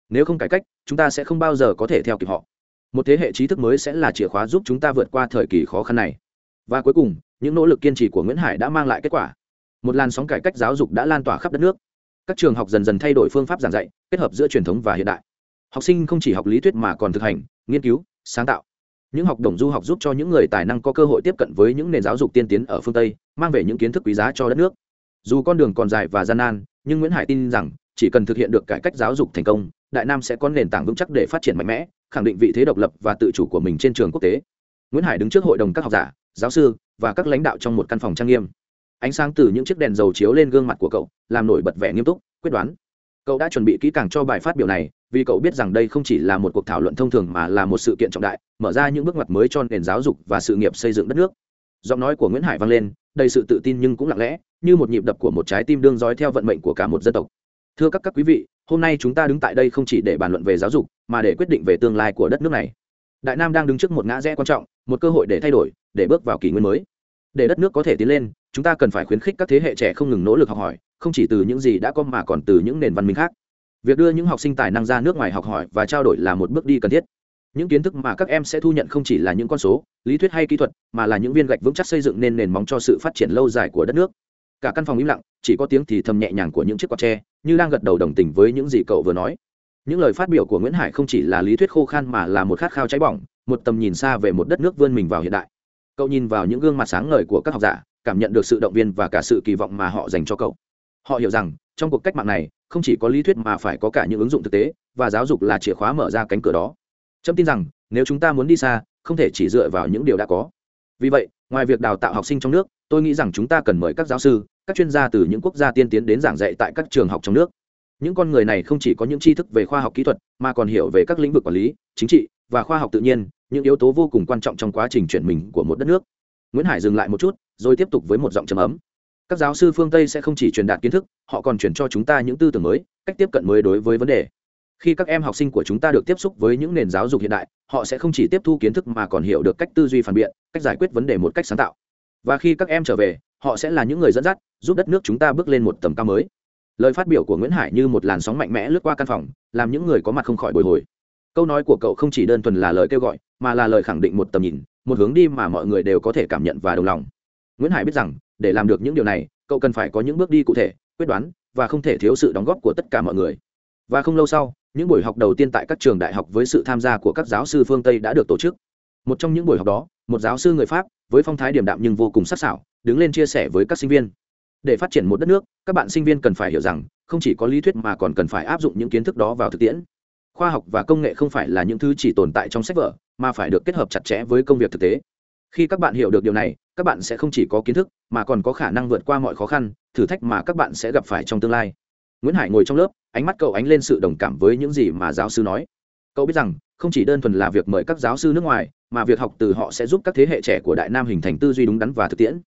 Nếu không cải cách, chúng ta sẽ không bao giờ có thể theo kịp họ. Một thế hệ trí thức mới sẽ là chìa khóa giúp chúng ta vượt qua thời kỳ khó khăn này. Và cuối cùng, những nỗ lực kiên trì của nguyễn hải đã mang lại kết quả. Một làn sóng cải cách giáo dục đã lan tỏa khắp đất nước các trường học dần dần thay đổi phương pháp giảng dạy, kết hợp giữa truyền thống và hiện đại. Học sinh không chỉ học lý thuyết mà còn thực hành, nghiên cứu, sáng tạo. Những học đồng du học giúp cho những người tài năng có cơ hội tiếp cận với những nền giáo dục tiên tiến ở phương tây, mang về những kiến thức quý giá cho đất nước. Dù con đường còn dài và gian nan, nhưng nguyễn hải tin rằng, chỉ cần thực hiện được cải cách giáo dục thành công, đại nam sẽ có nền tảng vững chắc để phát triển mạnh mẽ, khẳng định vị thế độc lập và tự chủ của mình trên trường quốc tế. Nguyễn hải đứng trước hội đồng các học giả, giáo sư và các lãnh đạo trong một căn phòng trang nghiêm ánh sáng từ những chiếc đèn dầu chiếu lên gương mặt của cậu, làm nổi bật vẻ nghiêm túc, quyết đoán. Cậu đã chuẩn bị kỹ càng cho bài phát biểu này, vì cậu biết rằng đây không chỉ là một cuộc thảo luận thông thường mà là một sự kiện trọng đại, mở ra những bước ngoặt mới cho nền giáo dục và sự nghiệp xây dựng đất nước. Giọng nói của nguyễn hải vang lên, đầy sự tự tin nhưng cũng lặng lẽ, như một nhịp đập của một trái tim đương dõi theo vận mệnh của cả một dân tộc. Thưa các các quý vị, hôm nay chúng ta đứng tại đây không chỉ để bàn luận về giáo dục, mà để quyết định về tương lai của đất nước này. Đại nam đang đứng trước một ngã rẽ quan trọng, một cơ hội để thay đổi, để bước vào kỷ nguyên mới. Để đất nước có thể tiến lên chúng ta cần phải khuyến khích các thế hệ trẻ không ngừng nỗ lực học hỏi, không chỉ từ những gì đã có mà còn từ những nền văn minh khác. Việc đưa những học sinh tài năng ra nước ngoài học hỏi và trao đổi là một bước đi cần thiết. Những kiến thức mà các em sẽ thu nhận không chỉ là những con số, lý thuyết hay kỹ thuật, mà là những viên gạch vững chắc xây dựng nên nền móng cho sự phát triển lâu dài của đất nước. Cả căn phòng im lặng, chỉ có tiếng thì thầm nhẹ nhàng của những chiếc quạt tre, như đang gật đầu đồng tình với những gì cậu vừa nói. Những lời phát biểu của nguyễn hải không chỉ là lý thuyết khô khan mà là một khát khao cháy bỏng, một tầm nhìn xa về một đất nước vươn mình vào hiện đại. Cậu nhìn vào những gương mặt sáng ngời của các học giả cảm nhận được sự động viên và cả sự kỳ vọng mà họ dành cho cậu. Họ hiểu rằng, trong cuộc cách mạng này, không chỉ có lý thuyết mà phải có cả những ứng dụng thực tế, và giáo dục là chìa khóa mở ra cánh cửa đó. Trâm tin rằng, nếu chúng ta muốn đi xa, không thể chỉ dựa vào những điều đã có. Vì vậy, ngoài việc đào tạo học sinh trong nước, tôi nghĩ rằng chúng ta cần mời các giáo sư, các chuyên gia từ những quốc gia tiên tiến đến giảng dạy tại các trường học trong nước. Những con người này không chỉ có những tri thức về khoa học kỹ thuật, mà còn hiểu về các lĩnh vực quản lý, chính trị, và khoa học tự nhiên, những yếu tố vô cùng quan trọng trong quá trình chuyển mình của một đất nước nguyễn hải dừng lại một chút, rồi tiếp tục với một giọng trầm ấm. Các giáo sư phương tây sẽ không chỉ truyền đạt kiến thức, họ còn truyền cho chúng ta những tư tưởng mới, cách tiếp cận mới đối với vấn đề. Khi các em học sinh của chúng ta được tiếp xúc với những nền giáo dục hiện đại, họ sẽ không chỉ tiếp thu kiến thức mà còn hiểu được cách tư duy phản biện, cách giải quyết vấn đề một cách sáng tạo. Và khi các em trở về, họ sẽ là những người dẫn dắt, giúp đất nước chúng ta bước lên một tầm cao mới. Lời phát biểu của nguyễn hải như một làn sóng mạnh mẽ lướt qua căn phòng, làm những người có mặt không khỏi bồi hồi. Câu nói của cậu không chỉ đơn thuần là lời kêu gọi, mà là lời khẳng định một tầm nhìn một hướng đi mà mọi người đều có thể cảm nhận và đồng lòng. Nguyễn hải biết rằng, để làm được những điều này, cậu cần phải có những bước đi cụ thể, quyết đoán, và không thể thiếu sự đóng góp của tất cả mọi người. Và không lâu sau, những buổi học đầu tiên tại các trường đại học với sự tham gia của các giáo sư phương tây đã được tổ chức. Một trong những buổi học đó, một giáo sư người pháp, với phong thái điềm đạm nhưng vô cùng sắc sảo, đứng lên chia sẻ với các sinh viên. Để phát triển một đất nước, các bạn sinh viên cần phải hiểu rằng, không chỉ có lý thuyết mà còn cần phải áp dụng những kiến thức đó vào thực tiễn. Khoa học và công nghệ không phải là những thứ chỉ tồn tại trong sách vở mà phải được kết hợp chặt chẽ với công việc thực tế. Khi các bạn hiểu được điều này, các bạn sẽ không chỉ có kiến thức, mà còn có khả năng vượt qua mọi khó khăn, thử thách mà các bạn sẽ gặp phải trong tương lai. Nguyễn hải ngồi trong lớp, ánh mắt cậu ánh lên sự đồng cảm với những gì mà giáo sư nói. Cậu biết rằng, không chỉ đơn thuần là việc mời các giáo sư nước ngoài, mà việc học từ họ sẽ giúp các thế hệ trẻ của đại nam hình thành tư duy đúng đắn và thực tiễn.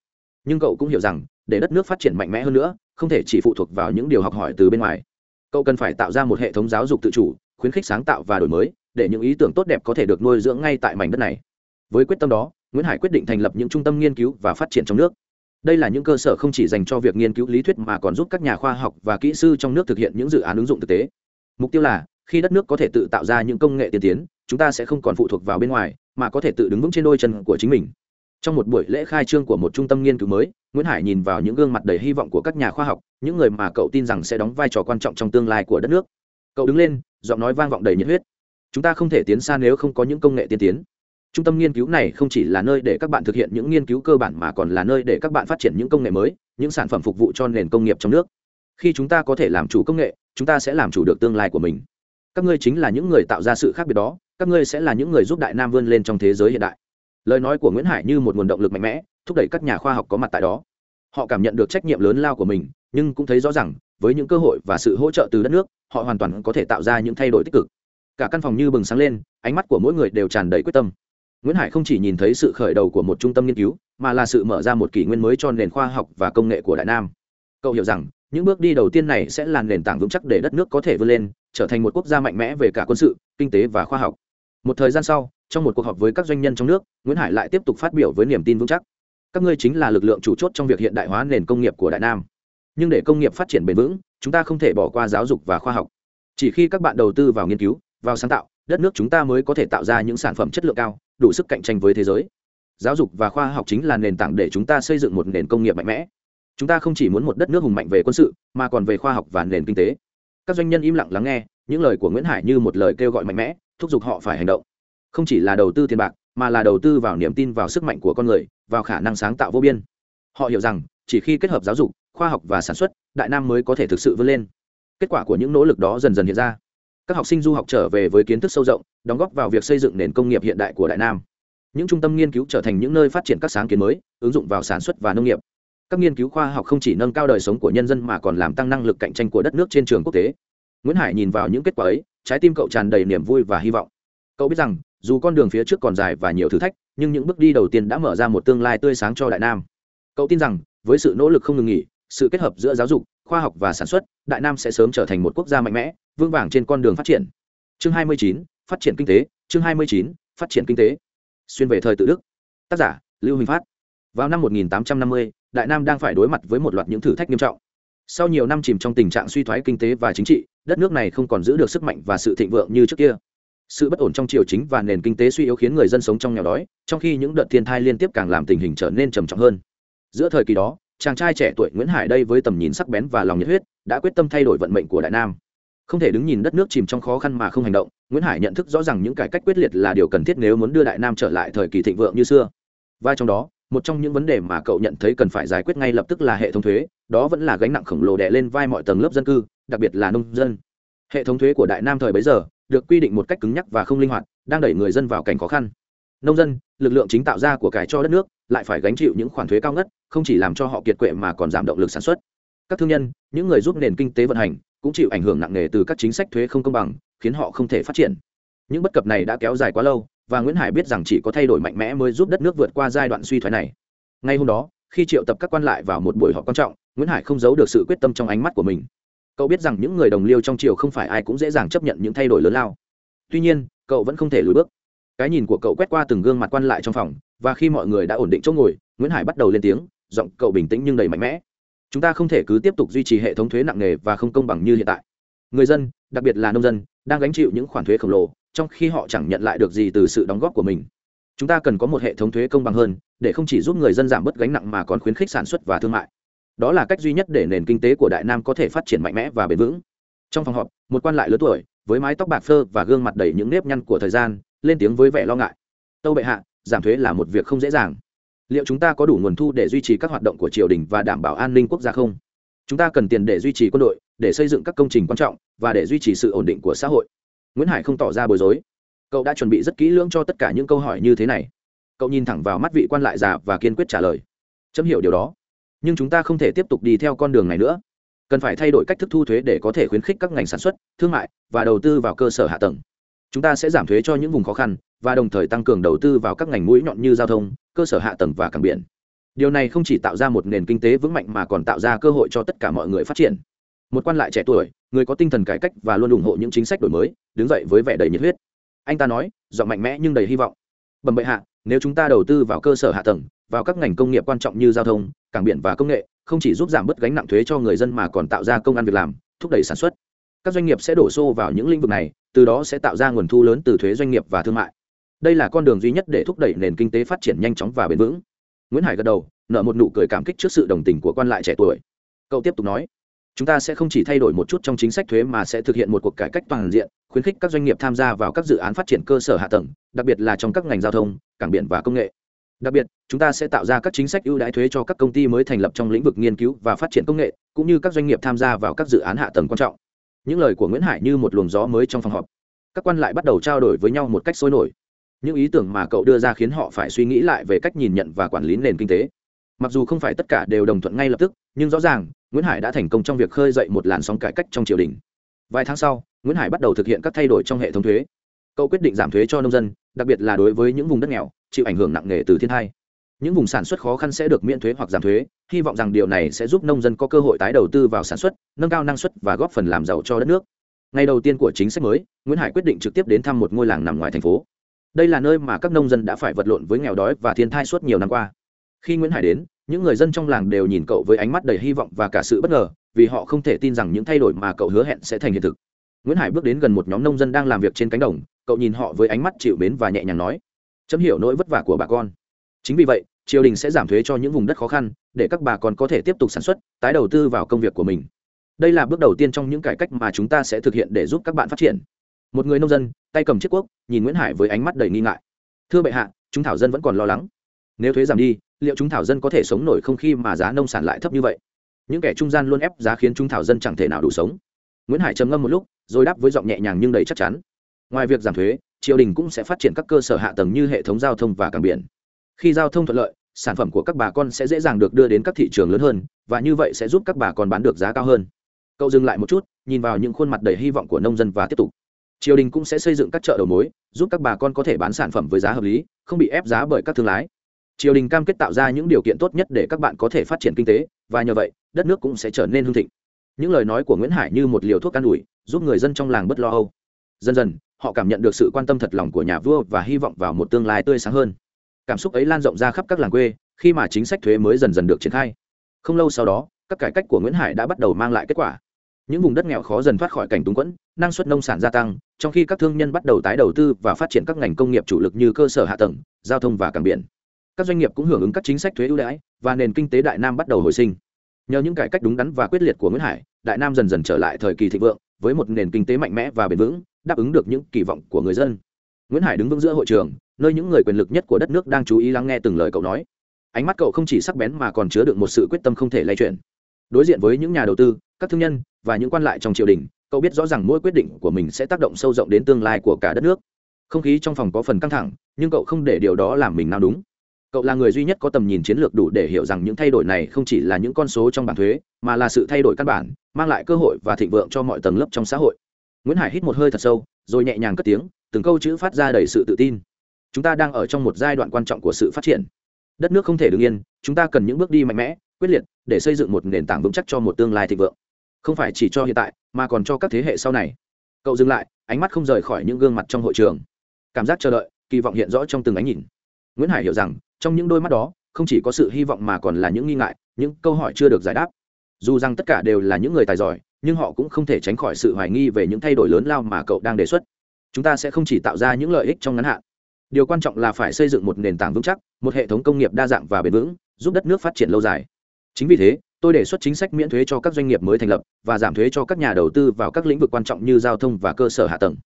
Nhưng cậu cũng hiểu rằng, để đất nước phát triển mạnh mẽ hơn nữa, không thể chỉ phụ thuộc vào những điều học hỏi từ bên ngoài. Cậu cần phải tạo ra một hệ thống giáo dục tự chủ, khuyến khích sáng tạo và đổi mới để những ý tưởng tốt đẹp có thể được nuôi dưỡng ngay tại mảnh đất này. Với quyết tâm đó, nguyễn hải quyết định thành lập những trung tâm nghiên cứu và phát triển trong nước. Đây là những cơ sở không chỉ dành cho việc nghiên cứu lý thuyết mà còn giúp các nhà khoa học và kỹ sư trong nước thực hiện những dự án ứng dụng thực tế. Mục tiêu là, khi đất nước có thể tự tạo ra những công nghệ tiên tiến, chúng ta sẽ không còn phụ thuộc vào bên ngoài, mà có thể tự đứng vững trên đôi chân của chính mình. Trong một buổi lễ khai trương của một trung tâm nghiên cứu mới, nguyễn hải nhìn vào những gương mặt đầy hy vọng của các nhà khoa học, những người mà cậu tin rằng sẽ đóng vai trò quan trọng trong tương lai của đất nước. Cậu đứng lên, giọng nói vang vọng đầy nhiệt huyết chúng ta không thể tiến xa nếu không có những công nghệ tiên tiến. Trung tâm nghiên cứu này không chỉ là nơi để các bạn thực hiện những nghiên cứu cơ bản mà còn là nơi để các bạn phát triển những công nghệ mới, những sản phẩm phục vụ cho nền công nghiệp trong nước. Khi chúng ta có thể làm chủ công nghệ, chúng ta sẽ làm chủ được tương lai của mình. Các ngươi chính là những người tạo ra sự khác biệt đó, các ngươi sẽ là những người giúp đại nam vươn lên trong thế giới hiện đại. Lời nói của nguyễn hải như một nguồn động lực mạnh mẽ, thúc đẩy các nhà khoa học có mặt tại đó. Họ cảm nhận được trách nhiệm lớn lao của mình, nhưng cũng thấy rõ rằng với những cơ hội và sự hỗ trợ từ đất nước, họ hoàn toàn có thể tạo ra những thay đổi tích cực cả căn phòng như bừng sáng lên, ánh mắt của mỗi người đều tràn đầy quyết tâm. Nguyễn hải không chỉ nhìn thấy sự khởi đầu của một trung tâm nghiên cứu, mà là sự mở ra một kỷ nguyên mới cho nền khoa học và công nghệ của đại nam. Cậu hiểu rằng, những bước đi đầu tiên này sẽ là nền tảng vững chắc để đất nước có thể vươn lên, trở thành một quốc gia mạnh mẽ về cả quân sự, kinh tế và khoa học. Một thời gian sau, trong một cuộc họp với các doanh nhân trong nước, nguyễn hải lại tiếp tục phát biểu với niềm tin vững chắc. Các ngươi chính là lực lượng chủ chốt trong việc hiện đại hóa nền công nghiệp của đại nam. Nhưng để công nghiệp phát triển bền vững, chúng ta không thể bỏ qua giáo dục và khoa học. Chỉ khi các bạn đầu tư vào nghiên cứu vào sáng tạo, đất nước chúng ta mới có thể tạo ra những sản phẩm chất lượng cao, đủ sức cạnh tranh với thế giới. Giáo dục và khoa học chính là nền tảng để chúng ta xây dựng một nền công nghiệp mạnh mẽ. Chúng ta không chỉ muốn một đất nước hùng mạnh về quân sự, mà còn về khoa học và nền kinh tế. Các doanh nhân im lặng lắng nghe, những lời của nguyễn hải như một lời kêu gọi mạnh mẽ, thúc giục họ phải hành động. Không chỉ là đầu tư tiền bạc, mà là đầu tư vào niềm tin vào sức mạnh của con người, vào khả năng sáng tạo vô biên. Họ hiểu rằng, chỉ khi kết hợp giáo dục, khoa học và sản xuất, đại nam mới có thể thực sự vươn lên. Kết quả của những nỗ lực đó dần dần hiện ra các học sinh du học trở về với kiến thức sâu rộng, đóng góp vào việc xây dựng nền công nghiệp hiện đại của đại nam. Những trung tâm nghiên cứu trở thành những nơi phát triển các sáng kiến mới, ứng dụng vào sản xuất và nông nghiệp. Các nghiên cứu khoa học không chỉ nâng cao đời sống của nhân dân mà còn làm tăng năng lực cạnh tranh của đất nước trên trường quốc tế. Nguyễn hải nhìn vào những kết quả ấy, trái tim cậu tràn đầy niềm vui và hy vọng. Cậu biết rằng, dù con đường phía trước còn dài và nhiều thử thách, nhưng những bước đi đầu tiên đã mở ra một tương lai tươi sáng cho đại nam. Cậu tin rằng, với sự nỗ lực không ngừng nghỉ, sự kết hợp giữa giáo dục, khoa học và sản xuất, đại nam sẽ sớm trở thành một quốc gia mạnh mẽ vương vàng trên con đường phát triển. Chương 29, phát triển kinh tế chương 29, phát triển kinh tế. Xuyên về thời tự đức. Tác giả lưu huỳnh phát. Vào năm 1850, đại nam đang phải đối mặt với một loạt những thử thách nghiêm trọng. Sau nhiều năm chìm trong tình trạng suy thoái kinh tế và chính trị đất nước này không còn giữ được sức mạnh và sự thịnh vượng như trước kia. Sự bất ổn trong triều chính và nền kinh tế suy yếu khiến người dân sống trong nghèo đói trong khi những đợt thiên thai liên tiếp càng làm tình hình trở nên trầm trọng hơn. Giữa thời kỳ đó chàng trai trẻ tuổi nguyễn hải đây với tầm nhìn sắc bén và lòng nhiệt huyết đã quyết tâm thay đổi vận mệnh của đại nam không thể đứng nhìn đất nước chìm trong khó khăn mà không hành động, nguyễn hải nhận thức rõ ràng những cải cách quyết liệt là điều cần thiết nếu muốn đưa đại nam trở lại thời kỳ thịnh vượng như xưa. Và trong đó, một trong những vấn đề mà cậu nhận thấy cần phải giải quyết ngay lập tức là hệ thống thuế, đó vẫn là gánh nặng khổng lồ đè lên vai mọi tầng lớp dân cư, đặc biệt là nông dân. Hệ thống thuế của đại nam thời bấy giờ, được quy định một cách cứng nhắc và không linh hoạt, đang đẩy người dân vào cảnh khó khăn. Nông dân, lực lượng chính tạo ra của cải cho đất nước, lại phải gánh chịu những khoản thuế cao ngất, không chỉ làm cho họ kiệt quệ mà còn giảm động lực sản xuất. Các thương nhân, những người giúp nền kinh tế vận hành cũng chịu ảnh hưởng nặng nề từ các chính sách thuế không công bằng, khiến họ không thể phát triển. Những bất cập này đã kéo dài quá lâu, và nguyễn hải biết rằng chỉ có thay đổi mạnh mẽ mới giúp đất nước vượt qua giai đoạn suy thoái này. Ngay hôm đó, khi triệu tập các quan lại vào một buổi họp quan trọng, nguyễn hải không giấu được sự quyết tâm trong ánh mắt của mình. Cậu biết rằng những người đồng liêu trong triều không phải ai cũng dễ dàng chấp nhận những thay đổi lớn lao. Tuy nhiên, cậu vẫn không thể lùi bước. Cái nhìn của cậu quét qua từng gương mặt quan lại trong phòng, và khi mọi người đã ổn định chỗ ngồi, nguyễn hải bắt đầu lên tiếng, giọng cậu bình tĩnh nhưng đầy mạnh mẽ chúng ta không thể cứ tiếp tục duy trì hệ thống thuế nặng nề và không công bằng như hiện tại. Người dân, đặc biệt là nông dân, đang gánh chịu những khoản thuế khổng lồ, trong khi họ chẳng nhận lại được gì từ sự đóng góp của mình. Chúng ta cần có một hệ thống thuế công bằng hơn, để không chỉ giúp người dân giảm bớt gánh nặng mà còn khuyến khích sản xuất và thương mại. Đó là cách duy nhất để nền kinh tế của đại nam có thể phát triển mạnh mẽ và bền vững. Trong phòng họp, một quan lại lớn tuổi, với mái tóc bạc phơ và gương mặt đầy những nếp nhăn của thời gian, lên tiếng với vẻ lo ngại. Tâu bệ hạ, giảm thuế là một việc không dễ dàng liệu chúng ta có đủ nguồn thu để duy trì các hoạt động của triều đình và đảm bảo an ninh quốc gia không? Chúng ta cần tiền để duy trì quân đội, để xây dựng các công trình quan trọng, và để duy trì sự ổn định của xã hội. Nguyễn hải không tỏ ra bối rối. Cậu đã chuẩn bị rất kỹ lưỡng cho tất cả những câu hỏi như thế này. Cậu nhìn thẳng vào mắt vị quan lại già và kiên quyết trả lời. Chấm hiểu điều đó. Nhưng chúng ta không thể tiếp tục đi theo con đường này nữa. Cần phải thay đổi cách thức thu thuế để có thể khuyến khích các ngành sản xuất, thương mại và đầu tư vào cơ sở hạ tầng. Chúng ta sẽ giảm thuế cho những vùng khó khăn và đồng thời tăng cường đầu tư vào các ngành mũi nhọn như giao thông, cơ sở hạ tầng và cảng biển. Điều này không chỉ tạo ra một nền kinh tế vững mạnh mà còn tạo ra cơ hội cho tất cả mọi người phát triển. Một quan lại trẻ tuổi, người có tinh thần cải cách và luôn ủng hộ những chính sách đổi mới, đứng dậy với vẻ đầy nhiệt huyết. Anh ta nói, giọng mạnh mẽ nhưng đầy hy vọng. Bẩm bệ hạ, nếu chúng ta đầu tư vào cơ sở hạ tầng, vào các ngành công nghiệp quan trọng như giao thông, cảng biển và công nghệ, không chỉ giúp giảm bớt gánh nặng thuế cho người dân mà còn tạo ra công ăn việc làm, thúc đẩy sản xuất. Các doanh nghiệp sẽ đổ xô vào những lĩnh vực này, từ đó sẽ tạo ra nguồn thu lớn từ thuế doanh nghiệp và thương mại đây là con đường duy nhất để thúc đẩy nền kinh tế phát triển nhanh chóng và bền vững. Nguyễn hải gật đầu, nở một nụ cười cảm kích trước sự đồng tình của quan lại trẻ tuổi. Cậu tiếp tục nói, chúng ta sẽ không chỉ thay đổi một chút trong chính sách thuế mà sẽ thực hiện một cuộc cải cách toàn diện, khuyến khích các doanh nghiệp tham gia vào các dự án phát triển cơ sở hạ tầng, đặc biệt là trong các ngành giao thông, cảng biển và công nghệ. Đặc biệt, chúng ta sẽ tạo ra các chính sách ưu đãi thuế cho các công ty mới thành lập trong lĩnh vực nghiên cứu và phát triển công nghệ, cũng như các doanh nghiệp tham gia vào các dự án hạ tầng quan trọng. Những lời của nguyễn hải như một luồng gió mới trong phòng họp. Các quan lại bắt đầu trao đổi với nhau một cách sôi nổi những ý tưởng mà cậu đưa ra khiến họ phải suy nghĩ lại về cách nhìn nhận và quản lý nền kinh tế. Mặc dù không phải tất cả đều đồng thuận ngay lập tức, nhưng rõ ràng, nguyễn hải đã thành công trong việc khơi dậy một làn sóng cải cách trong triều đình. Vài tháng sau, nguyễn hải bắt đầu thực hiện các thay đổi trong hệ thống thuế. Cậu quyết định giảm thuế cho nông dân, đặc biệt là đối với những vùng đất nghèo, chịu ảnh hưởng nặng nề từ thiên tai. Những vùng sản xuất khó khăn sẽ được miễn thuế hoặc giảm thuế, hy vọng rằng điều này sẽ giúp nông dân có cơ hội tái đầu tư vào sản xuất, nâng cao năng suất và góp phần làm giàu cho đất nước. Ngày đầu tiên của chính sách mới, nguyễn hải quyết định trực tiếp đến thăm một ngôi làng nằm ngoài thành phố đây là nơi mà các nông dân đã phải vật lộn với nghèo đói và thiên tai suốt nhiều năm qua. Khi nguyễn hải đến, những người dân trong làng đều nhìn cậu với ánh mắt đầy hy vọng và cả sự bất ngờ, vì họ không thể tin rằng những thay đổi mà cậu hứa hẹn sẽ thành hiện thực. Nguyễn hải bước đến gần một nhóm nông dân đang làm việc trên cánh đồng, cậu nhìn họ với ánh mắt chịu mến và nhẹ nhàng nói, chấm hiểu nỗi vất vả của bà con. Chính vì vậy, triều đình sẽ giảm thuế cho những vùng đất khó khăn, để các bà con có thể tiếp tục sản xuất, tái đầu tư vào công việc của mình. Đây là bước đầu tiên trong những cải cách mà chúng ta sẽ thực hiện để giúp các bạn phát triển một người nông dân, tay cầm chiếc cuốc, nhìn nguyễn hải với ánh mắt đầy nghi ngại. Thưa bệ hạ, chúng thảo dân vẫn còn lo lắng. Nếu thuế giảm đi, liệu chúng thảo dân có thể sống nổi không khi mà giá nông sản lại thấp như vậy? Những kẻ trung gian luôn ép giá khiến chúng thảo dân chẳng thể nào đủ sống. Nguyễn hải trầm ngâm một lúc, rồi đáp với giọng nhẹ nhàng nhưng đầy chắc chắn. Ngoài việc giảm thuế, triều đình cũng sẽ phát triển các cơ sở hạ tầng như hệ thống giao thông và cảng biển. Khi giao thông thuận lợi, sản phẩm của các bà con sẽ dễ dàng được đưa đến các thị trường lớn hơn, và như vậy sẽ giúp các bà con bán được giá cao hơn. Cậu dừng lại một chút, nhìn vào những khuôn mặt đầy hy vọng của nông dân và tiếp tục triều đình cũng sẽ xây dựng các chợ đầu mối, giúp các bà con có thể bán sản phẩm với giá hợp lý, không bị ép giá bởi các thương lái. Triều đình cam kết tạo ra những điều kiện tốt nhất để các bạn có thể phát triển kinh tế, và nhờ vậy, đất nước cũng sẽ trở nên hưng thịnh. Những lời nói của nguyễn hải như một liều thuốc can ủi, giúp người dân trong làng bất lo âu. Dần dần, họ cảm nhận được sự quan tâm thật lòng của nhà vua và hy vọng vào một tương lai tươi sáng hơn. Cảm xúc ấy lan rộng ra khắp các làng quê, khi mà chính sách thuế mới dần dần được triển khai. Không lâu sau đó, các cải cách của nguyễn hải đã bắt đầu mang lại kết quả những vùng đất nghèo khó dần thoát khỏi cảnh túng quẫn, năng suất nông sản gia tăng, trong khi các thương nhân bắt đầu tái đầu tư và phát triển các ngành công nghiệp chủ lực như cơ sở hạ tầng, giao thông và cảng biển. Các doanh nghiệp cũng hưởng ứng các chính sách thuế ưu đãi và nền kinh tế đại nam bắt đầu hồi sinh. Nhờ những cải cách đúng đắn và quyết liệt của nguyễn hải, đại nam dần dần trở lại thời kỳ thịnh vượng, với một nền kinh tế mạnh mẽ và bền vững, đáp ứng được những kỳ vọng của người dân. Nguyễn hải đứng vững giữa hội trường, nơi những người quyền lực nhất của đất nước đang chú ý lắng nghe từng lời cậu nói. Ánh mắt cậu không chỉ sắc bén mà còn chứa đựng một sự quyết tâm không thể lay chuyển đối diện với những nhà đầu tư, các thương nhân và những quan lại trong triều đình, cậu biết rõ ràng mỗi quyết định của mình sẽ tác động sâu rộng đến tương lai của cả đất nước. Không khí trong phòng có phần căng thẳng, nhưng cậu không để điều đó làm mình nào đúng. Cậu là người duy nhất có tầm nhìn chiến lược đủ để hiểu rằng những thay đổi này không chỉ là những con số trong bảng thuế, mà là sự thay đổi căn bản, mang lại cơ hội và thịnh vượng cho mọi tầng lớp trong xã hội. Nguyễn hải hít một hơi thật sâu, rồi nhẹ nhàng cất tiếng, từng câu chữ phát ra đầy sự tự tin. Chúng ta đang ở trong một giai đoạn quan trọng của sự phát triển. Đất nước không thể đứng yên, chúng ta cần những bước đi mạnh mẽ, quyết liệt để xây dựng một nền tảng vững chắc cho một tương lai thịnh vượng. Không phải chỉ cho hiện tại, mà còn cho các thế hệ sau này. Cậu dừng lại, ánh mắt không rời khỏi những gương mặt trong hội trường. Cảm giác chờ đợi, kỳ vọng hiện rõ trong từng ánh nhìn. Nguyễn hải hiểu rằng, trong những đôi mắt đó, không chỉ có sự hy vọng mà còn là những nghi ngại, những câu hỏi chưa được giải đáp. Dù rằng tất cả đều là những người tài giỏi, nhưng họ cũng không thể tránh khỏi sự hoài nghi về những thay đổi lớn lao mà cậu đang đề xuất. Chúng ta sẽ không chỉ tạo ra những lợi ích trong ngắn hạn. Điều quan trọng là phải xây dựng một nền tảng vững chắc, một hệ thống công nghiệp đa dạng và bền vững, giúp đất nước phát triển lâu dài chính vì thế, tôi đề xuất chính sách miễn thuế cho các doanh nghiệp mới thành lập và giảm thuế cho các nhà đầu tư vào các lĩnh vực quan trọng như giao thông và cơ sở hạ tầng.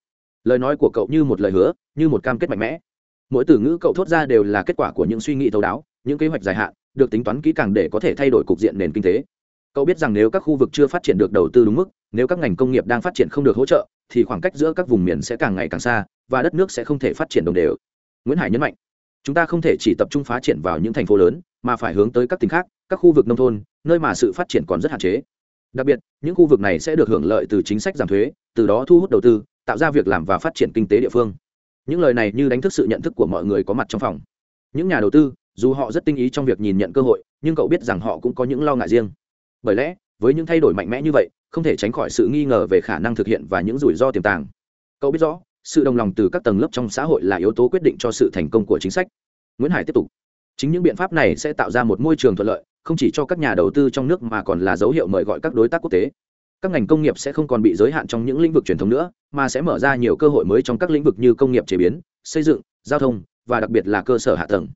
Lời nói của cậu như một lời hứa, như một cam kết mạnh mẽ. Mỗi từ ngữ cậu thốt ra đều là kết quả của những suy nghĩ thấu đáo, những kế hoạch dài hạn, được tính toán kỹ càng để có thể thay đổi cục diện nền kinh tế. Cậu biết rằng nếu các khu vực chưa phát triển được đầu tư đúng mức, nếu các ngành công nghiệp đang phát triển không được hỗ trợ, thì khoảng cách giữa các vùng miền sẽ càng ngày càng xa và đất nước sẽ không thể phát triển đồng đều. Nguyễn hải nhấn mạnh, chúng ta không thể chỉ tập trung phát triển vào những thành phố lớn mà phải hướng tới các tỉnh khác, các khu vực nông thôn, nơi mà sự phát triển còn rất hạn chế. Đặc biệt, những khu vực này sẽ được hưởng lợi từ chính sách giảm thuế, từ đó thu hút đầu tư, tạo ra việc làm và phát triển kinh tế địa phương. Những lời này như đánh thức sự nhận thức của mọi người có mặt trong phòng. Những nhà đầu tư, dù họ rất tinh ý trong việc nhìn nhận cơ hội, nhưng cậu biết rằng họ cũng có những lo ngại riêng. Bởi lẽ, với những thay đổi mạnh mẽ như vậy, không thể tránh khỏi sự nghi ngờ về khả năng thực hiện và những rủi ro tiềm tàng. Cậu biết rõ, sự đồng lòng từ các tầng lớp trong xã hội là yếu tố quyết định cho sự thành công của chính sách. Nguyễn hải tiếp tục chính những biện pháp này sẽ tạo ra một môi trường thuận lợi, không chỉ cho các nhà đầu tư trong nước mà còn là dấu hiệu mời gọi các đối tác quốc tế. Các ngành công nghiệp sẽ không còn bị giới hạn trong những lĩnh vực truyền thống nữa, mà sẽ mở ra nhiều cơ hội mới trong các lĩnh vực như công nghiệp chế biến, xây dựng, giao thông, và đặc biệt là cơ sở hạ tầng.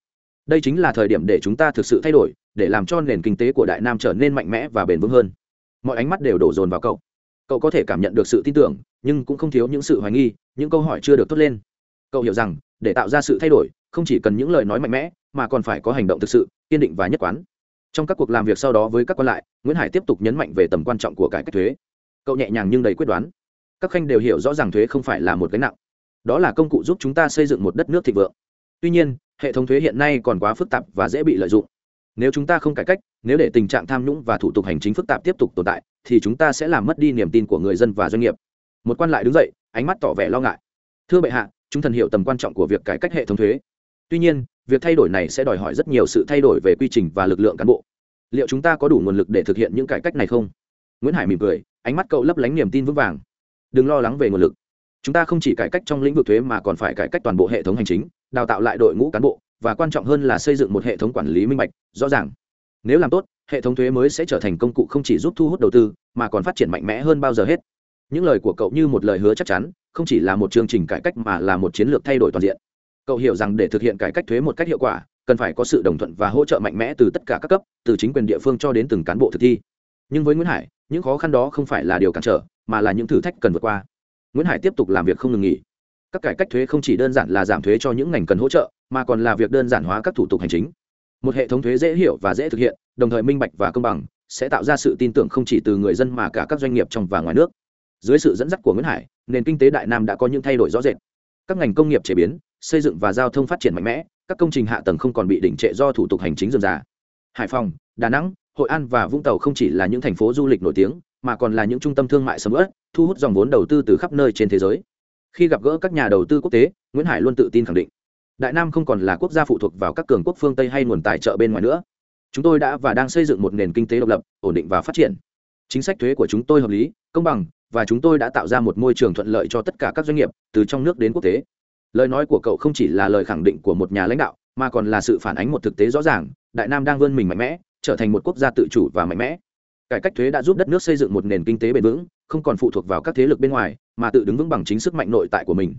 Đây chính là thời điểm để chúng ta thực sự thay đổi, để làm cho nền kinh tế của đại nam trở nên mạnh mẽ và bền vững hơn. Mọi ánh mắt đều đổ dồn vào cậu. Cậu có thể cảm nhận được sự tin tưởng, nhưng cũng không thiếu những sự hoài nghi, những câu hỏi chưa được thốt lên. Cậu hiểu rằng, để tạo ra sự thay đổi, không chỉ cần những lời nói mạnh mẽ mà còn phải có hành động thực sự, kiên định và nhất quán. Trong các cuộc làm việc sau đó với các quan lại, nguyễn hải tiếp tục nhấn mạnh về tầm quan trọng của cải cách thuế. Cậu nhẹ nhàng nhưng đầy quyết đoán. Các khanh đều hiểu rõ rằng thuế không phải là một gánh nặng. Đó là công cụ giúp chúng ta xây dựng một đất nước thịnh vượng. Tuy nhiên, hệ thống thuế hiện nay còn quá phức tạp và dễ bị lợi dụng. Nếu chúng ta không cải cách, nếu để tình trạng tham nhũng và thủ tục hành chính phức tạp tiếp tục tồn tại, thì chúng ta sẽ làm mất đi niềm tin của người dân và doanh nghiệp. Một quan lại đứng dậy, ánh mắt tỏ vẻ lo ngại. Thưa bệ hạ, chúng thần hiểu tầm quan trọng của việc cải cách hệ thống thuế. Tuy nhiên việc thay đổi này sẽ đòi hỏi rất nhiều sự thay đổi về quy trình và lực lượng cán bộ. Liệu chúng ta có đủ nguồn lực để thực hiện những cải cách này không? Nguyễn hải mỉm cười, ánh mắt cậu lấp lánh niềm tin vững vàng. Đừng lo lắng về nguồn lực. Chúng ta không chỉ cải cách trong lĩnh vực thuế mà còn phải cải cách toàn bộ hệ thống hành chính, đào tạo lại đội ngũ cán bộ, và quan trọng hơn là xây dựng một hệ thống quản lý minh bạch, rõ ràng. Nếu làm tốt, hệ thống thuế mới sẽ trở thành công cụ không chỉ giúp thu hút đầu tư, mà còn phát triển mạnh mẽ hơn bao giờ hết. Những lời của cậu như một lời hứa chắc chắn, không chỉ là một chương trình cải cách mà là một chiến lược thay đổi toàn diện cậu hiểu rằng để thực hiện cải cách thuế một cách hiệu quả, cần phải có sự đồng thuận và hỗ trợ mạnh mẽ từ tất cả các cấp, từ chính quyền địa phương cho đến từng cán bộ thực thi. Nhưng với nguyễn hải, những khó khăn đó không phải là điều cản trở, mà là những thử thách cần vượt qua. Nguyễn hải tiếp tục làm việc không ngừng nghỉ. Các cải cách thuế không chỉ đơn giản là giảm thuế cho những ngành cần hỗ trợ, mà còn là việc đơn giản hóa các thủ tục hành chính. Một hệ thống thuế dễ hiểu và dễ thực hiện, đồng thời minh bạch và công bằng, sẽ tạo ra sự tin tưởng không chỉ từ người dân mà cả các doanh nghiệp trong và ngoài nước. Dưới sự dẫn dắt của nguyễn hải, nền kinh tế đại nam đã có những thay đổi rõ rệt các ngành công nghiệp chế biến, xây dựng và giao thông phát triển mạnh mẽ, các công trình hạ tầng không còn bị đỉnh trệ do thủ tục hành chính dườm già. Hải phòng, đà nẵng, hội an và vũng tàu không chỉ là những thành phố du lịch nổi tiếng, mà còn là những trung tâm thương mại sầm uất, thu hút dòng vốn đầu tư từ khắp nơi trên thế giới. Khi gặp gỡ các nhà đầu tư quốc tế, nguyễn hải luôn tự tin khẳng định, đại nam không còn là quốc gia phụ thuộc vào các cường quốc phương tây hay nguồn tài trợ bên ngoài nữa. Chúng tôi đã và đang xây dựng một nền kinh tế độc lập, ổn định và phát triển. Chính sách thuế của chúng tôi hợp lý, công bằng và chúng tôi đã tạo ra một môi trường thuận lợi cho tất cả các doanh nghiệp từ trong nước đến quốc tế. Lời nói của cậu không chỉ là lời khẳng định của một nhà lãnh đạo, mà còn là sự phản ánh một thực tế rõ ràng, đại nam đang vươn mình mạnh mẽ, trở thành một quốc gia tự chủ và mạnh mẽ. Cải cách thuế đã giúp đất nước xây dựng một nền kinh tế bền vững, không còn phụ thuộc vào các thế lực bên ngoài, mà tự đứng vững bằng chính sức mạnh nội tại của mình.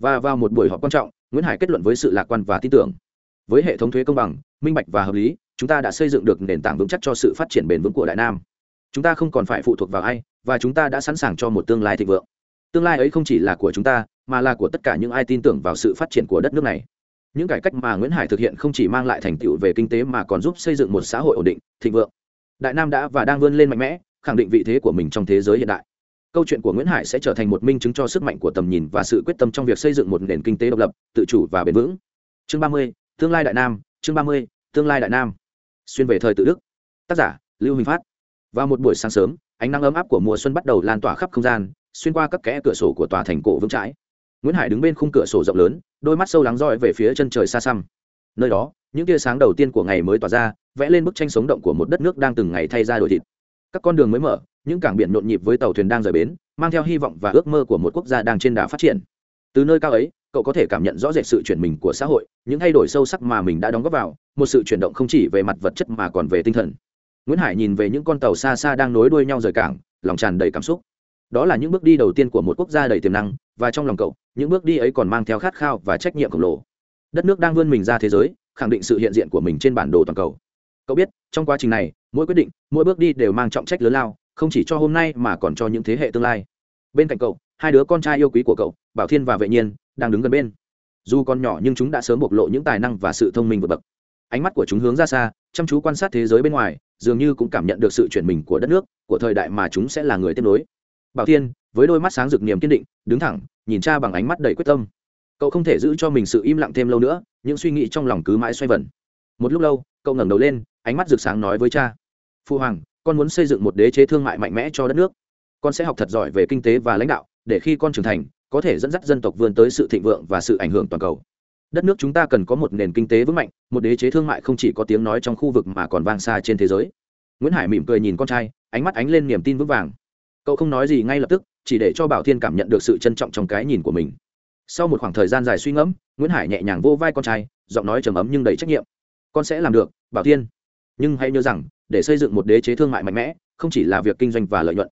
Và vào một buổi họp quan trọng, nguyễn hải kết luận với sự lạc quan và tin tưởng. Với hệ thống thuế công bằng, minh bạch và hợp lý, chúng ta đã xây dựng được nền tảng vững chắc cho sự phát triển bền vững của đại nam. Chúng ta không còn phải phụ thuộc vào ai và chúng ta đã sẵn sàng cho một tương lai thịnh vượng. Tương lai ấy không chỉ là của chúng ta, mà là của tất cả những ai tin tưởng vào sự phát triển của đất nước này. Những cải cách mà nguyễn hải thực hiện không chỉ mang lại thành tựu về kinh tế mà còn giúp xây dựng một xã hội ổn định, thịnh vượng. Đại nam đã và đang vươn lên mạnh mẽ, khẳng định vị thế của mình trong thế giới hiện đại. Câu chuyện của nguyễn hải sẽ trở thành một minh chứng cho sức mạnh của tầm nhìn và sự quyết tâm trong việc xây dựng một nền kinh tế độc lập, tự chủ và bền vững. Chương ba mươi, tương lai đại nam, chương ba mươi, tương lai đại nam. Xuyên về thời tự đức. Tác giả, lưu huỳnh phát. Vào một buổi sáng sớm ánh nắng ấm áp của mùa xuân bắt đầu lan tỏa khắp không gian, xuyên qua các kẽ cửa sổ của tòa thành cổ vững chãi. Nguyễn hải đứng bên khung cửa sổ rộng lớn, đôi mắt sâu lắng roi về phía chân trời xa xăm. Nơi đó, những tia sáng đầu tiên của ngày mới tỏa ra, vẽ lên bức tranh sống động của một đất nước đang từng ngày thay ra đổi thịt. Các con đường mới mở, những cảng biển nhộn nhịp với tàu thuyền đang rời bến, mang theo hy vọng và ước mơ của một quốc gia đang trên đà phát triển. Từ nơi cao ấy, cậu có thể cảm nhận rõ rệt sự chuyển mình của xã hội, những thay đổi sâu sắc mà mình đã đóng góp vào, một sự chuyển động không chỉ về mặt vật chất mà còn về tinh thần nguyễn hải nhìn về những con tàu xa xa đang nối đuôi nhau rời cảng, lòng tràn đầy cảm xúc. Đó là những bước đi đầu tiên của một quốc gia đầy tiềm năng, và trong lòng cậu, những bước đi ấy còn mang theo khát khao và trách nhiệm khổng lồ. Đất nước đang vươn mình ra thế giới, khẳng định sự hiện diện của mình trên bản đồ toàn cầu. Cậu biết, trong quá trình này, mỗi quyết định, mỗi bước đi đều mang trọng trách lớn lao, không chỉ cho hôm nay mà còn cho những thế hệ tương lai. Bên cạnh cậu, hai đứa con trai yêu quý của cậu, bảo thiên và vệ nhiên, đang đứng gần bên. Dù còn nhỏ nhưng chúng đã sớm bộc lộ những tài năng và sự thông minh vượt bậc. Ánh mắt của chúng hướng ra xa, chăm chú quan sát thế giới bên ngoài dường như cũng cảm nhận được sự chuyển mình của đất nước, của thời đại mà chúng sẽ là người tiếp nối. Bảo thiên, với đôi mắt sáng rực niềm kiên định, đứng thẳng, nhìn cha bằng ánh mắt đầy quyết tâm. Cậu không thể giữ cho mình sự im lặng thêm lâu nữa, những suy nghĩ trong lòng cứ mãi xoay vần. Một lúc lâu, cậu ngẩng đầu lên, ánh mắt rực sáng nói với cha. Phu hoàng, con muốn xây dựng một đế chế thương mại mạnh mẽ cho đất nước. Con sẽ học thật giỏi về kinh tế và lãnh đạo, để khi con trưởng thành, có thể dẫn dắt dân tộc vươn tới sự thịnh vượng và sự ảnh hưởng toàn cầu đất nước chúng ta cần có một nền kinh tế vững mạnh, một đế chế thương mại không chỉ có tiếng nói trong khu vực mà còn vang xa trên thế giới. Nguyễn hải mỉm cười nhìn con trai, ánh mắt ánh lên niềm tin vững vàng. Cậu không nói gì ngay lập tức, chỉ để cho bảo thiên cảm nhận được sự trân trọng trong cái nhìn của mình. Sau một khoảng thời gian dài suy ngẫm, nguyễn hải nhẹ nhàng vô vai con trai, giọng nói trầm ấm nhưng đầy trách nhiệm. Con sẽ làm được, bảo thiên. Nhưng hãy nhớ rằng, để xây dựng một đế chế thương mại mạnh mẽ, không chỉ là việc kinh doanh và lợi nhuận.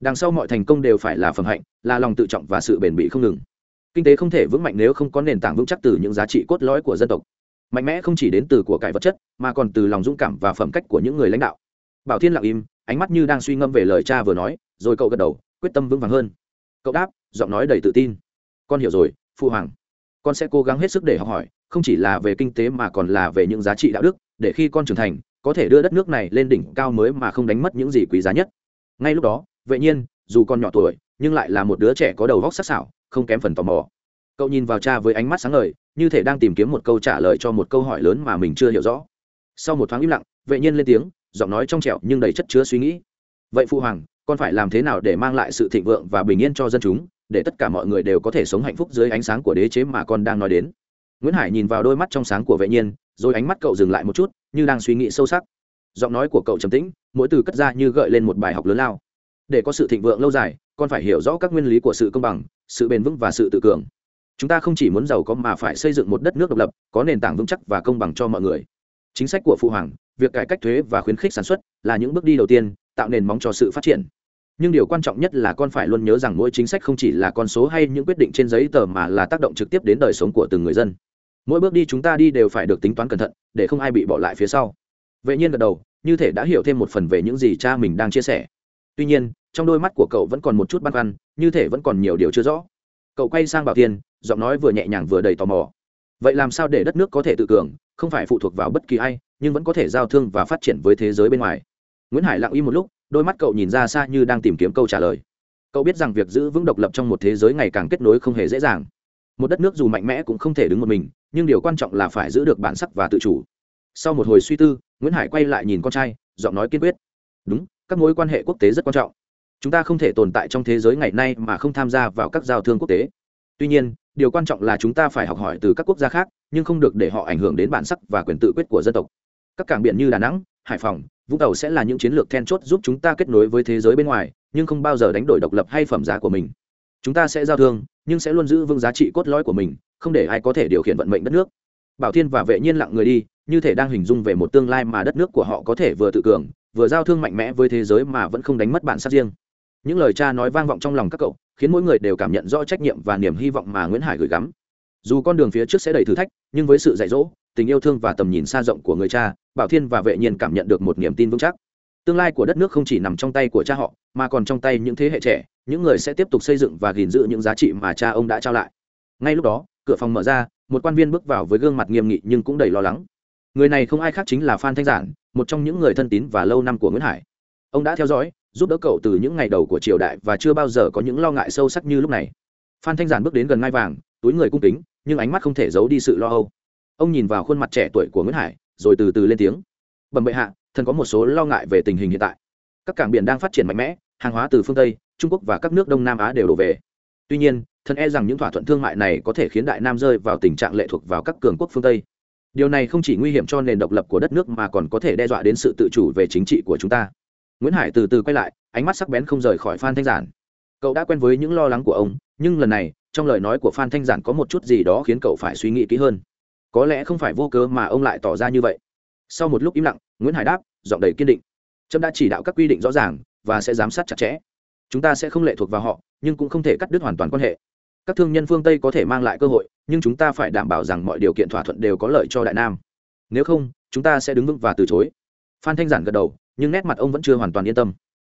Đằng sau mọi thành công đều phải là phẩm hạnh, là lòng tự trọng và sự bền bỉ không ngừng kinh tế không thể vững mạnh nếu không có nền tảng vững chắc từ những giá trị cốt lõi của dân tộc. Mạnh mẽ không chỉ đến từ của cải vật chất, mà còn từ lòng dũng cảm và phẩm cách của những người lãnh đạo. Bảo thiên lặng im, ánh mắt như đang suy ngẫm về lời cha vừa nói, rồi cậu gật đầu, quyết tâm vững vàng hơn. Cậu đáp, giọng nói đầy tự tin. Con hiểu rồi phụ hoàng. Con sẽ cố gắng hết sức để học hỏi, không chỉ là về kinh tế mà còn là về những giá trị đạo đức, để khi con trưởng thành, có thể đưa đất nước này lên đỉnh cao mới mà không đánh mất những gì quý giá nhất. Ngay lúc đó, vệ nhiên dù con nhỏ tuổi, nhưng lại là một đứa trẻ có đầu góc sắc sảo, không kém phần tò mò. Cậu nhìn vào cha với ánh mắt sáng ngời, như thể đang tìm kiếm một câu trả lời cho một câu hỏi lớn mà mình chưa hiểu rõ. Sau một thoáng im lặng, vệ nhiên lên tiếng, giọng nói trong trẻo nhưng đầy chất chứa suy nghĩ. Vậy phụ hoàng, con phải làm thế nào để mang lại sự thịnh vượng và bình yên cho dân chúng, để tất cả mọi người đều có thể sống hạnh phúc dưới ánh sáng của đế chế mà con đang nói đến? Nguyễn hải nhìn vào đôi mắt trong sáng của vệ nhiên rồi ánh mắt cậu dừng lại một chút, như đang suy nghĩ sâu sắc. Giọng nói của cậu trầm tĩnh, mỗi từ cất ra như gợi lên một bài học lớn lao để có sự thịnh vượng lâu dài, con phải hiểu rõ các nguyên lý của sự công bằng, sự bền vững và sự tự cường. Chúng ta không chỉ muốn giàu có mà phải xây dựng một đất nước độc lập, có nền tảng vững chắc và công bằng cho mọi người. Chính sách của phụ hoàng, việc cải cách thuế và khuyến khích sản xuất là những bước đi đầu tiên, tạo nền móng cho sự phát triển. Nhưng điều quan trọng nhất là con phải luôn nhớ rằng mỗi chính sách không chỉ là con số hay những quyết định trên giấy tờ mà là tác động trực tiếp đến đời sống của từng người dân. Mỗi bước đi chúng ta đi đều phải được tính toán cẩn thận, để không ai bị bỏ lại phía sau. Vệ nhiên gật đầu, như thể đã hiểu thêm một phần về những gì cha mình đang chia sẻ tuy nhiên, trong đôi mắt của cậu vẫn còn một chút băn khoăn, như thể vẫn còn nhiều điều chưa rõ. Cậu quay sang bảo tiên giọng nói vừa nhẹ nhàng vừa đầy tò mò. Vậy làm sao để đất nước có thể tự cường, không phải phụ thuộc vào bất kỳ ai, nhưng vẫn có thể giao thương và phát triển với thế giới bên ngoài. Nguyễn hải lặng im một lúc, đôi mắt cậu nhìn ra xa như đang tìm kiếm câu trả lời. Cậu biết rằng việc giữ vững độc lập trong một thế giới ngày càng kết nối không hề dễ dàng. Một đất nước dù mạnh mẽ cũng không thể đứng một mình, nhưng điều quan trọng là phải giữ được bản sắc và tự chủ. Sau một hồi suy tư, nguyễn hải quay lại nhìn con trai, giọng nói kiên quyết. Đúng các mối quan hệ quốc tế rất quan trọng. Chúng ta không thể tồn tại trong thế giới ngày nay mà không tham gia vào các giao thương quốc tế. Tuy nhiên, điều quan trọng là chúng ta phải học hỏi từ các quốc gia khác, nhưng không được để họ ảnh hưởng đến bản sắc và quyền tự quyết của dân tộc. Các cảng biển như đà nẵng, hải phòng, vũng tàu sẽ là những chiến lược then chốt giúp chúng ta kết nối với thế giới bên ngoài, nhưng không bao giờ đánh đổi độc lập hay phẩm giá của mình. Chúng ta sẽ giao thương, nhưng sẽ luôn giữ vững giá trị cốt lõi của mình, không để ai có thể điều khiển vận mệnh đất nước. Bảo thiên và vệ nhiên lặng người đi, như thể đang hình dung về một tương lai mà đất nước của họ có thể vừa tự cường vừa giao thương mạnh mẽ với thế giới mà vẫn không đánh mất bản sắc riêng. Những lời cha nói vang vọng trong lòng các cậu, khiến mỗi người đều cảm nhận rõ trách nhiệm và niềm hy vọng mà nguyễn hải gửi gắm. Dù con đường phía trước sẽ đầy thử thách, nhưng với sự dạy dỗ, tình yêu thương và tầm nhìn xa rộng của người cha, bảo thiên và vệ nhiên cảm nhận được một niềm tin vững chắc. Tương lai của đất nước không chỉ nằm trong tay của cha họ, mà còn trong tay những thế hệ trẻ, những người sẽ tiếp tục xây dựng và gìn giữ những giá trị mà cha ông đã trao lại. Ngay lúc đó, cửa phòng mở ra, một quan viên bước vào với gương mặt nghiêm nghị nhưng cũng đầy lo lắng người này không ai khác chính là phan thanh giản, một trong những người thân tín và lâu năm của nguyễn hải. Ông đã theo dõi, giúp đỡ cậu từ những ngày đầu của triều đại và chưa bao giờ có những lo ngại sâu sắc như lúc này. Phan thanh giản bước đến gần ngai vàng, túi người cung kính, nhưng ánh mắt không thể giấu đi sự lo âu. Ông nhìn vào khuôn mặt trẻ tuổi của nguyễn hải, rồi từ từ lên tiếng. Bẩm bệ hạ, thần có một số lo ngại về tình hình hiện tại. Các cảng biển đang phát triển mạnh mẽ, hàng hóa từ phương tây, trung quốc và các nước đông nam á đều đổ về. Tuy nhiên, thần e rằng những thỏa thuận thương mại này có thể khiến đại nam rơi vào tình trạng lệ thuộc vào các cường quốc phương tây điều này không chỉ nguy hiểm cho nền độc lập của đất nước mà còn có thể đe dọa đến sự tự chủ về chính trị của chúng ta. Nguyễn hải từ từ quay lại, ánh mắt sắc bén không rời khỏi phan thanh giản. Cậu đã quen với những lo lắng của ông, nhưng lần này, trong lời nói của phan thanh giản có một chút gì đó khiến cậu phải suy nghĩ kỹ hơn. Có lẽ không phải vô cớ mà ông lại tỏ ra như vậy. Sau một lúc im lặng, nguyễn hải đáp, giọng đầy kiên định. Trâm đã chỉ đạo các quy định rõ ràng và sẽ giám sát chặt chẽ. Chúng ta sẽ không lệ thuộc vào họ, nhưng cũng không thể cắt đứt hoàn toàn quan hệ các thương nhân phương tây có thể mang lại cơ hội, nhưng chúng ta phải đảm bảo rằng mọi điều kiện thỏa thuận đều có lợi cho đại nam. Nếu không, chúng ta sẽ đứng vững và từ chối. Phan thanh giản gật đầu, nhưng nét mặt ông vẫn chưa hoàn toàn yên tâm.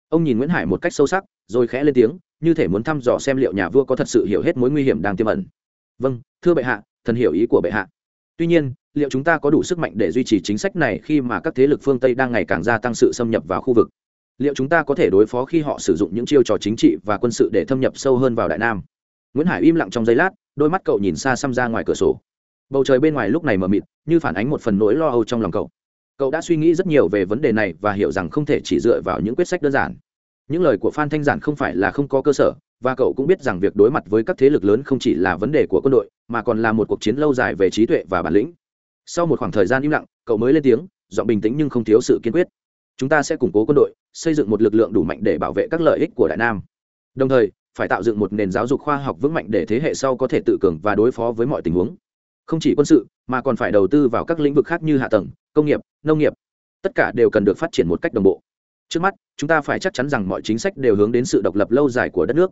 Ông nhìn nguyễn hải một cách sâu sắc, rồi khẽ lên tiếng, như thể muốn thăm dò xem liệu nhà vua có thật sự hiểu hết mối nguy hiểm đang tiềm ẩn. Vâng thưa bệ hạ, thần hiểu ý của bệ hạ. Tuy nhiên, liệu chúng ta có đủ sức mạnh để duy trì chính sách này khi mà các thế lực phương tây đang ngày càng gia tăng sự xâm nhập vào khu vực? Liệu chúng ta có thể đối phó khi họ sử dụng những chiêu trò chính trị và quân sự để thâm nhập sâu hơn vào đại nam? Nguyễn hải im lặng trong giây lát, đôi mắt cậu nhìn xa xăm ra ngoài cửa sổ. Bầu trời bên ngoài lúc này mờ mịt, như phản ánh một phần nỗi lo âu trong lòng cậu. Cậu đã suy nghĩ rất nhiều về vấn đề này và hiểu rằng không thể chỉ dựa vào những quyết sách đơn giản. Những lời của phan thanh giản không phải là không có cơ sở, và cậu cũng biết rằng việc đối mặt với các thế lực lớn không chỉ là vấn đề của quân đội, mà còn là một cuộc chiến lâu dài về trí tuệ và bản lĩnh. Sau một khoảng thời gian im lặng, cậu mới lên tiếng, giọng bình tĩnh nhưng không thiếu sự kiên quyết. Chúng ta sẽ củng cố quân đội, xây dựng một lực lượng đủ mạnh để bảo vệ các lợi ích của đại nam. Đồng thời phải tạo dựng một nền giáo dục khoa học vững mạnh để thế hệ sau có thể tự cường và đối phó với mọi tình huống. Không chỉ quân sự, mà còn phải đầu tư vào các lĩnh vực khác như hạ tầng, công nghiệp, nông nghiệp. Tất cả đều cần được phát triển một cách đồng bộ. Trước mắt, chúng ta phải chắc chắn rằng mọi chính sách đều hướng đến sự độc lập lâu dài của đất nước.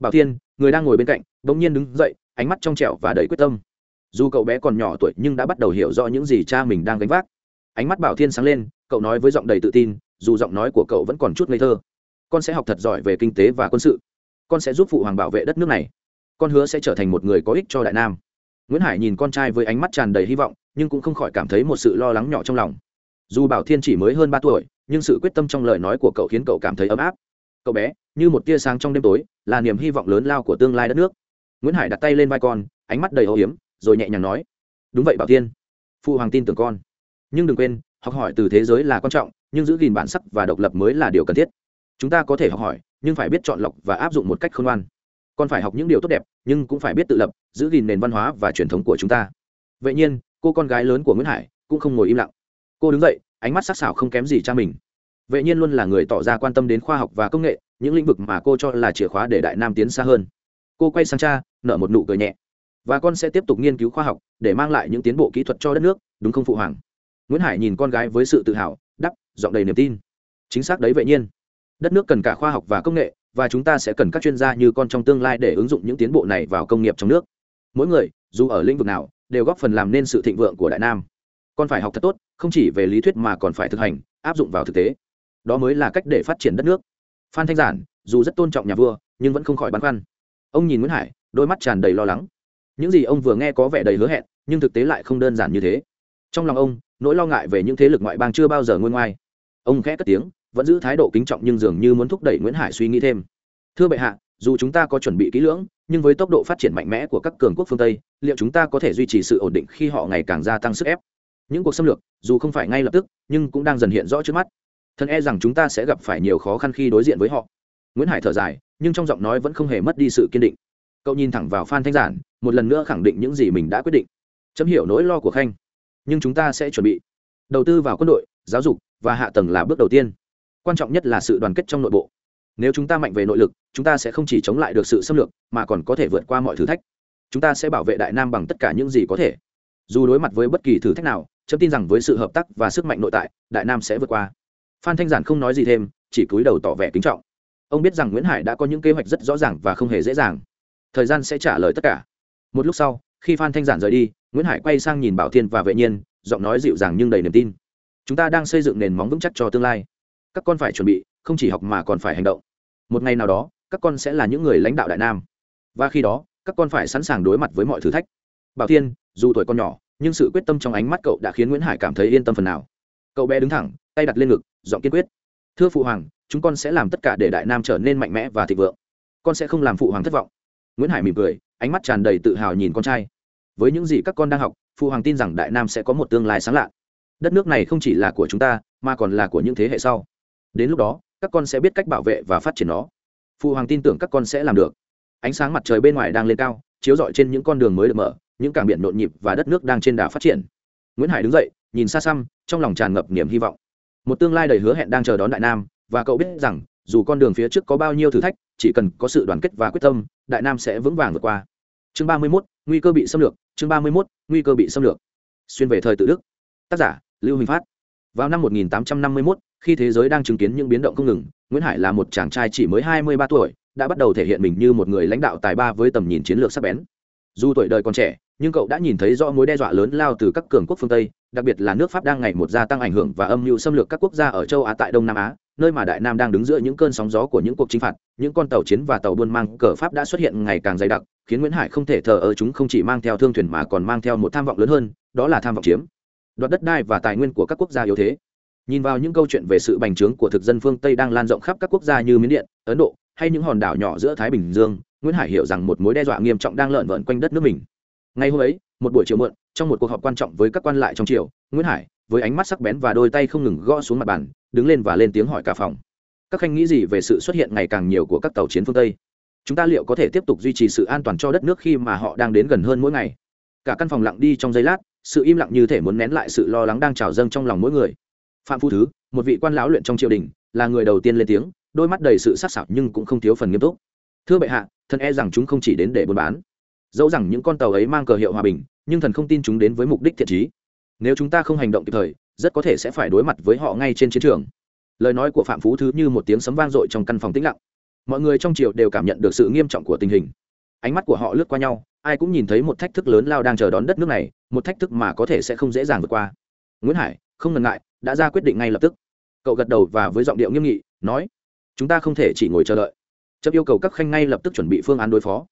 Bảo thiên, người đang ngồi bên cạnh đ ỗ n g nhiên đứng dậy, ánh mắt trong trẻo và đầy quyết tâm. Dù cậu bé còn nhỏ tuổi nhưng đã bắt đầu hiểu rõ những gì cha mình đang gánh vác. Ánh mắt bảo thiên sáng lên, cậu nói với giọng đầy tự tin, dù giọng nói của cậu vẫn còn chút ngây thơ. Con sẽ học thật giỏi về kinh tế và quân sự con sẽ giúp phụ hoàng bảo vệ đất nước này. Con hứa sẽ trở thành một người có ích cho đại nam. Nguyễn hải nhìn con trai với ánh mắt tràn đầy hy vọng, nhưng cũng không khỏi cảm thấy một sự lo lắng nhỏ trong lòng. Dù bảo thiên chỉ mới hơn ba tuổi, nhưng sự quyết tâm trong lời nói của cậu khiến cậu cảm thấy ấm áp. Cậu bé, như một tia sáng trong đêm tối, là niềm hy vọng lớn lao của tương lai đất nước. Nguyễn hải đặt tay lên vai con, ánh mắt đầy âu hiếm rồi nhẹ nhàng nói, đúng vậy, bảo thiên. Phụ hoàng tin tưởng con. Nhưng đừng quên, học hỏi từ thế giới là quan trọng, nhưng giữ gìn bản sắc và độc lập mới là điều cần thiết. Chúng ta có thể học hỏi nhưng phải biết chọn lọc và áp dụng một cách khôn ngoan. Con phải học những điều tốt đẹp, nhưng cũng phải biết tự lập, giữ gìn nền văn hóa và truyền thống của chúng ta. Vậy nhiên, cô con gái lớn của nguyễn hải cũng không ngồi im lặng. Cô đứng dậy, ánh mắt sắc sảo không kém gì cha mình. Vậy nhiên luôn là người tỏ ra quan tâm đến khoa học và công nghệ, những lĩnh vực mà cô cho là chìa khóa để đại nam tiến xa hơn. Cô quay sang cha, nở một nụ cười nhẹ. Và con sẽ tiếp tục nghiên cứu khoa học, để mang lại những tiến bộ kỹ thuật cho đất nước, đúng không phụ hoàng? Nguyễn hải nhìn con gái với sự tự hào, đắp, giọng đầy niềm tin. Chính xác đấy vậy nhiên đất nước cần cả khoa học và công nghệ, và chúng ta sẽ cần các chuyên gia như con trong tương lai để ứng dụng những tiến bộ này vào công nghiệp trong nước. Mỗi người, dù ở lĩnh vực nào, đều góp phần làm nên sự thịnh vượng của đại nam. Con phải học thật tốt, không chỉ về lý thuyết mà còn phải thực hành, áp dụng vào thực tế. Đó mới là cách để phát triển đất nước. Phan thanh giản, dù rất tôn trọng nhà vua, nhưng vẫn không khỏi băn khoăn. Ông nhìn nguyễn hải, đôi mắt tràn đầy lo lắng. Những gì ông vừa nghe có vẻ đầy hứa hẹn, nhưng thực tế lại không đơn giản như thế. Trong lòng ông, nỗi lo ngại về những thế lực ngoại bang chưa bao giờ ngôi ngoai. Ông khẽ cất tiếng vẫn giữ thái độ kính trọng nhưng dường như muốn thúc đẩy nguyễn hải suy nghĩ thêm. Thưa bệ hạ, dù chúng ta có chuẩn bị kỹ lưỡng, nhưng với tốc độ phát triển mạnh mẽ của các cường quốc phương tây, liệu chúng ta có thể duy trì sự ổn định khi họ ngày càng gia tăng sức ép? Những cuộc xâm lược, dù không phải ngay lập tức, nhưng cũng đang dần hiện rõ trước mắt. Thân e rằng chúng ta sẽ gặp phải nhiều khó khăn khi đối diện với họ. Nguyễn hải thở dài, nhưng trong giọng nói vẫn không hề mất đi sự kiên định. Cậu nhìn thẳng vào phan thanh giản, một lần nữa khẳng định những gì mình đã quyết định. Chấm hiểu nỗi lo của khanh. Nhưng chúng ta sẽ chuẩn bị. Đầu tư vào quân đội, giáo dục và hạ tầng là bước đầu tiên quan trọng nhất là sự đoàn kết trong nội bộ. Nếu chúng ta mạnh về nội lực, chúng ta sẽ không chỉ chống lại được sự xâm lược, mà còn có thể vượt qua mọi thử thách. Chúng ta sẽ bảo vệ đại nam bằng tất cả những gì có thể. Dù đối mặt với bất kỳ thử thách nào, chấm tin rằng với sự hợp tác và sức mạnh nội tại, đại nam sẽ vượt qua. Phan thanh giản không nói gì thêm, chỉ cúi đầu tỏ vẻ kính trọng. Ông biết rằng nguyễn hải đã có những kế hoạch rất rõ ràng và không hề dễ dàng. Thời gian sẽ trả lời tất cả. Một lúc sau, khi phan thanh giản rời đi, nguyễn hải quay sang nhìn bảo thiên và vệ nhiên, giọng nói dịu dàng nhưng đầy niềm tin. Chúng ta đang xây dựng nền móng vững chắc cho tương lai các con phải chuẩn bị, không chỉ học mà còn phải hành động. Một ngày nào đó, các con sẽ là những người lãnh đạo đại nam. Và khi đó, các con phải sẵn sàng đối mặt với mọi thử thách. Bảo thiên, dù tuổi con nhỏ, nhưng sự quyết tâm trong ánh mắt cậu đã khiến nguyễn hải cảm thấy yên tâm phần nào. Cậu bé đứng thẳng, tay đặt lên ngực, giọng kiên quyết. Thưa phụ hoàng, chúng con sẽ làm tất cả để đại nam trở nên mạnh mẽ và thịnh vượng. Con sẽ không làm phụ hoàng thất vọng. Nguyễn hải mỉm cười, ánh mắt tràn đầy tự hào nhìn con trai. Với những gì các con đang học, phụ hoàng tin rằng đại nam sẽ có một tương lai sáng lạ. Đất nước này không chỉ là của chúng ta, mà còn là của những thế hệ sau đến lúc đó các con sẽ biết cách bảo vệ và phát triển nó. Phụ hoàng tin tưởng các con sẽ làm được. Ánh sáng mặt trời bên ngoài đang lên cao chiếu rọi trên những con đường mới được mở những cảng biển nhộn nhịp và đất nước đang trên đà phát triển. Nguyễn hải đứng dậy nhìn xa xăm trong lòng tràn ngập niềm hy vọng. Một tương lai đầy hứa hẹn đang chờ đón đại nam và cậu biết rằng dù con đường phía trước có bao nhiêu thử thách chỉ cần có sự đoàn kết và quyết tâm đại nam sẽ vững vàng vượt qua. Chương ba mươi 31, nguy cơ bị xâm lược. Chương ba mươi 31, nguy cơ bị xâm lược. Xuyên về thời tự đức. Tác giả lưu huỳnh phát. Vào năm 1851, khi thế giới đang chứng kiến những biến động không ngừng, nguyễn hải là một chàng trai chỉ mới 23 tuổi, đã bắt đầu thể hiện mình như một người lãnh đạo tài ba với tầm nhìn chiến lược sắc bén. Dù tuổi đời còn trẻ, nhưng cậu đã nhìn thấy rõ mối đe dọa lớn lao từ các cường quốc phương tây, đặc biệt là nước pháp đang ngày một gia tăng ảnh hưởng và âm mưu xâm lược các quốc gia ở châu á tại đông nam á, nơi mà đại nam đang đứng giữa những cơn sóng gió của những cuộc chinh phạt, những con tàu chiến và tàu buôn mang cờ pháp đã xuất hiện ngày càng dày đặc, khiến nguyễn hải không thể thờ ơ chúng không chỉ mang theo thương thuyền mà còn mang theo một tham vọng lớn hơn, đó là tham vọng chiếm. Đoạt đất đai và tài nguyên của các quốc gia yếu thế nhìn vào những câu chuyện về sự bành trướng của thực dân phương tây đang lan rộng khắp các quốc gia như miến điện, ấn độ, hay những hòn đảo nhỏ giữa thái bình dương, nguyễn hải hiểu rằng một mối đe dọa nghiêm trọng đang lợn vợn quanh đất nước mình. Ngày hôm ấy, một buổi chiều muộn, trong một cuộc họp quan trọng với các quan lại trong triều, nguyễn hải, với ánh mắt sắc bén và đôi tay không ngừng gõ xuống mặt bàn, đứng lên và lên tiếng hỏi cả phòng. Các khanh nghĩ gì về sự xuất hiện ngày càng nhiều của các tàu chiến phương tây? Chúng ta liệu có thể tiếp tục duy trì sự an toàn cho đất nước khi mà họ đang đến gần hơn mỗi ngày? Cả căn phòng lặng đi trong giây lát, sự im lặng như thể muốn nén lại sự lo lắng đang trào dâng trong lòng mỗi người phạm phu thứ, một vị quan lão luyện trong triều đình, là người đầu tiên lên tiếng, đôi mắt đầy sự sắc sảo nhưng cũng không thiếu phần nghiêm túc. Thưa bệ hạ, thần e rằng chúng không chỉ đến để buôn bán. Dẫu rằng những con tàu ấy mang cờ hiệu hòa bình, nhưng thần không tin chúng đến với mục đích thiện trí. Nếu chúng ta không hành động kịp thời, rất có thể sẽ phải đối mặt với họ ngay trên chiến trường. Lời nói của phạm phú thứ như một tiếng sấm vang dội trong căn phòng tĩnh lặng. Mọi người trong triều đều cảm nhận được sự nghiêm trọng của tình hình. Ánh mắt của họ lướt qua nhau, ai cũng nhìn thấy một thách thức lớn lao đang chờ đón đất nước này, một thách thức mà có thể sẽ không dễ dàng vượt qua. Nguyễn hải, không ngần ngại đã ra quyết định ngay lập tức. Cậu gật đầu và với giọng điệu nghiêm nghị, nói, chúng ta không thể chỉ ngồi chờ đợi. Chấp yêu cầu các khanh ngay lập tức chuẩn bị phương án đối phó.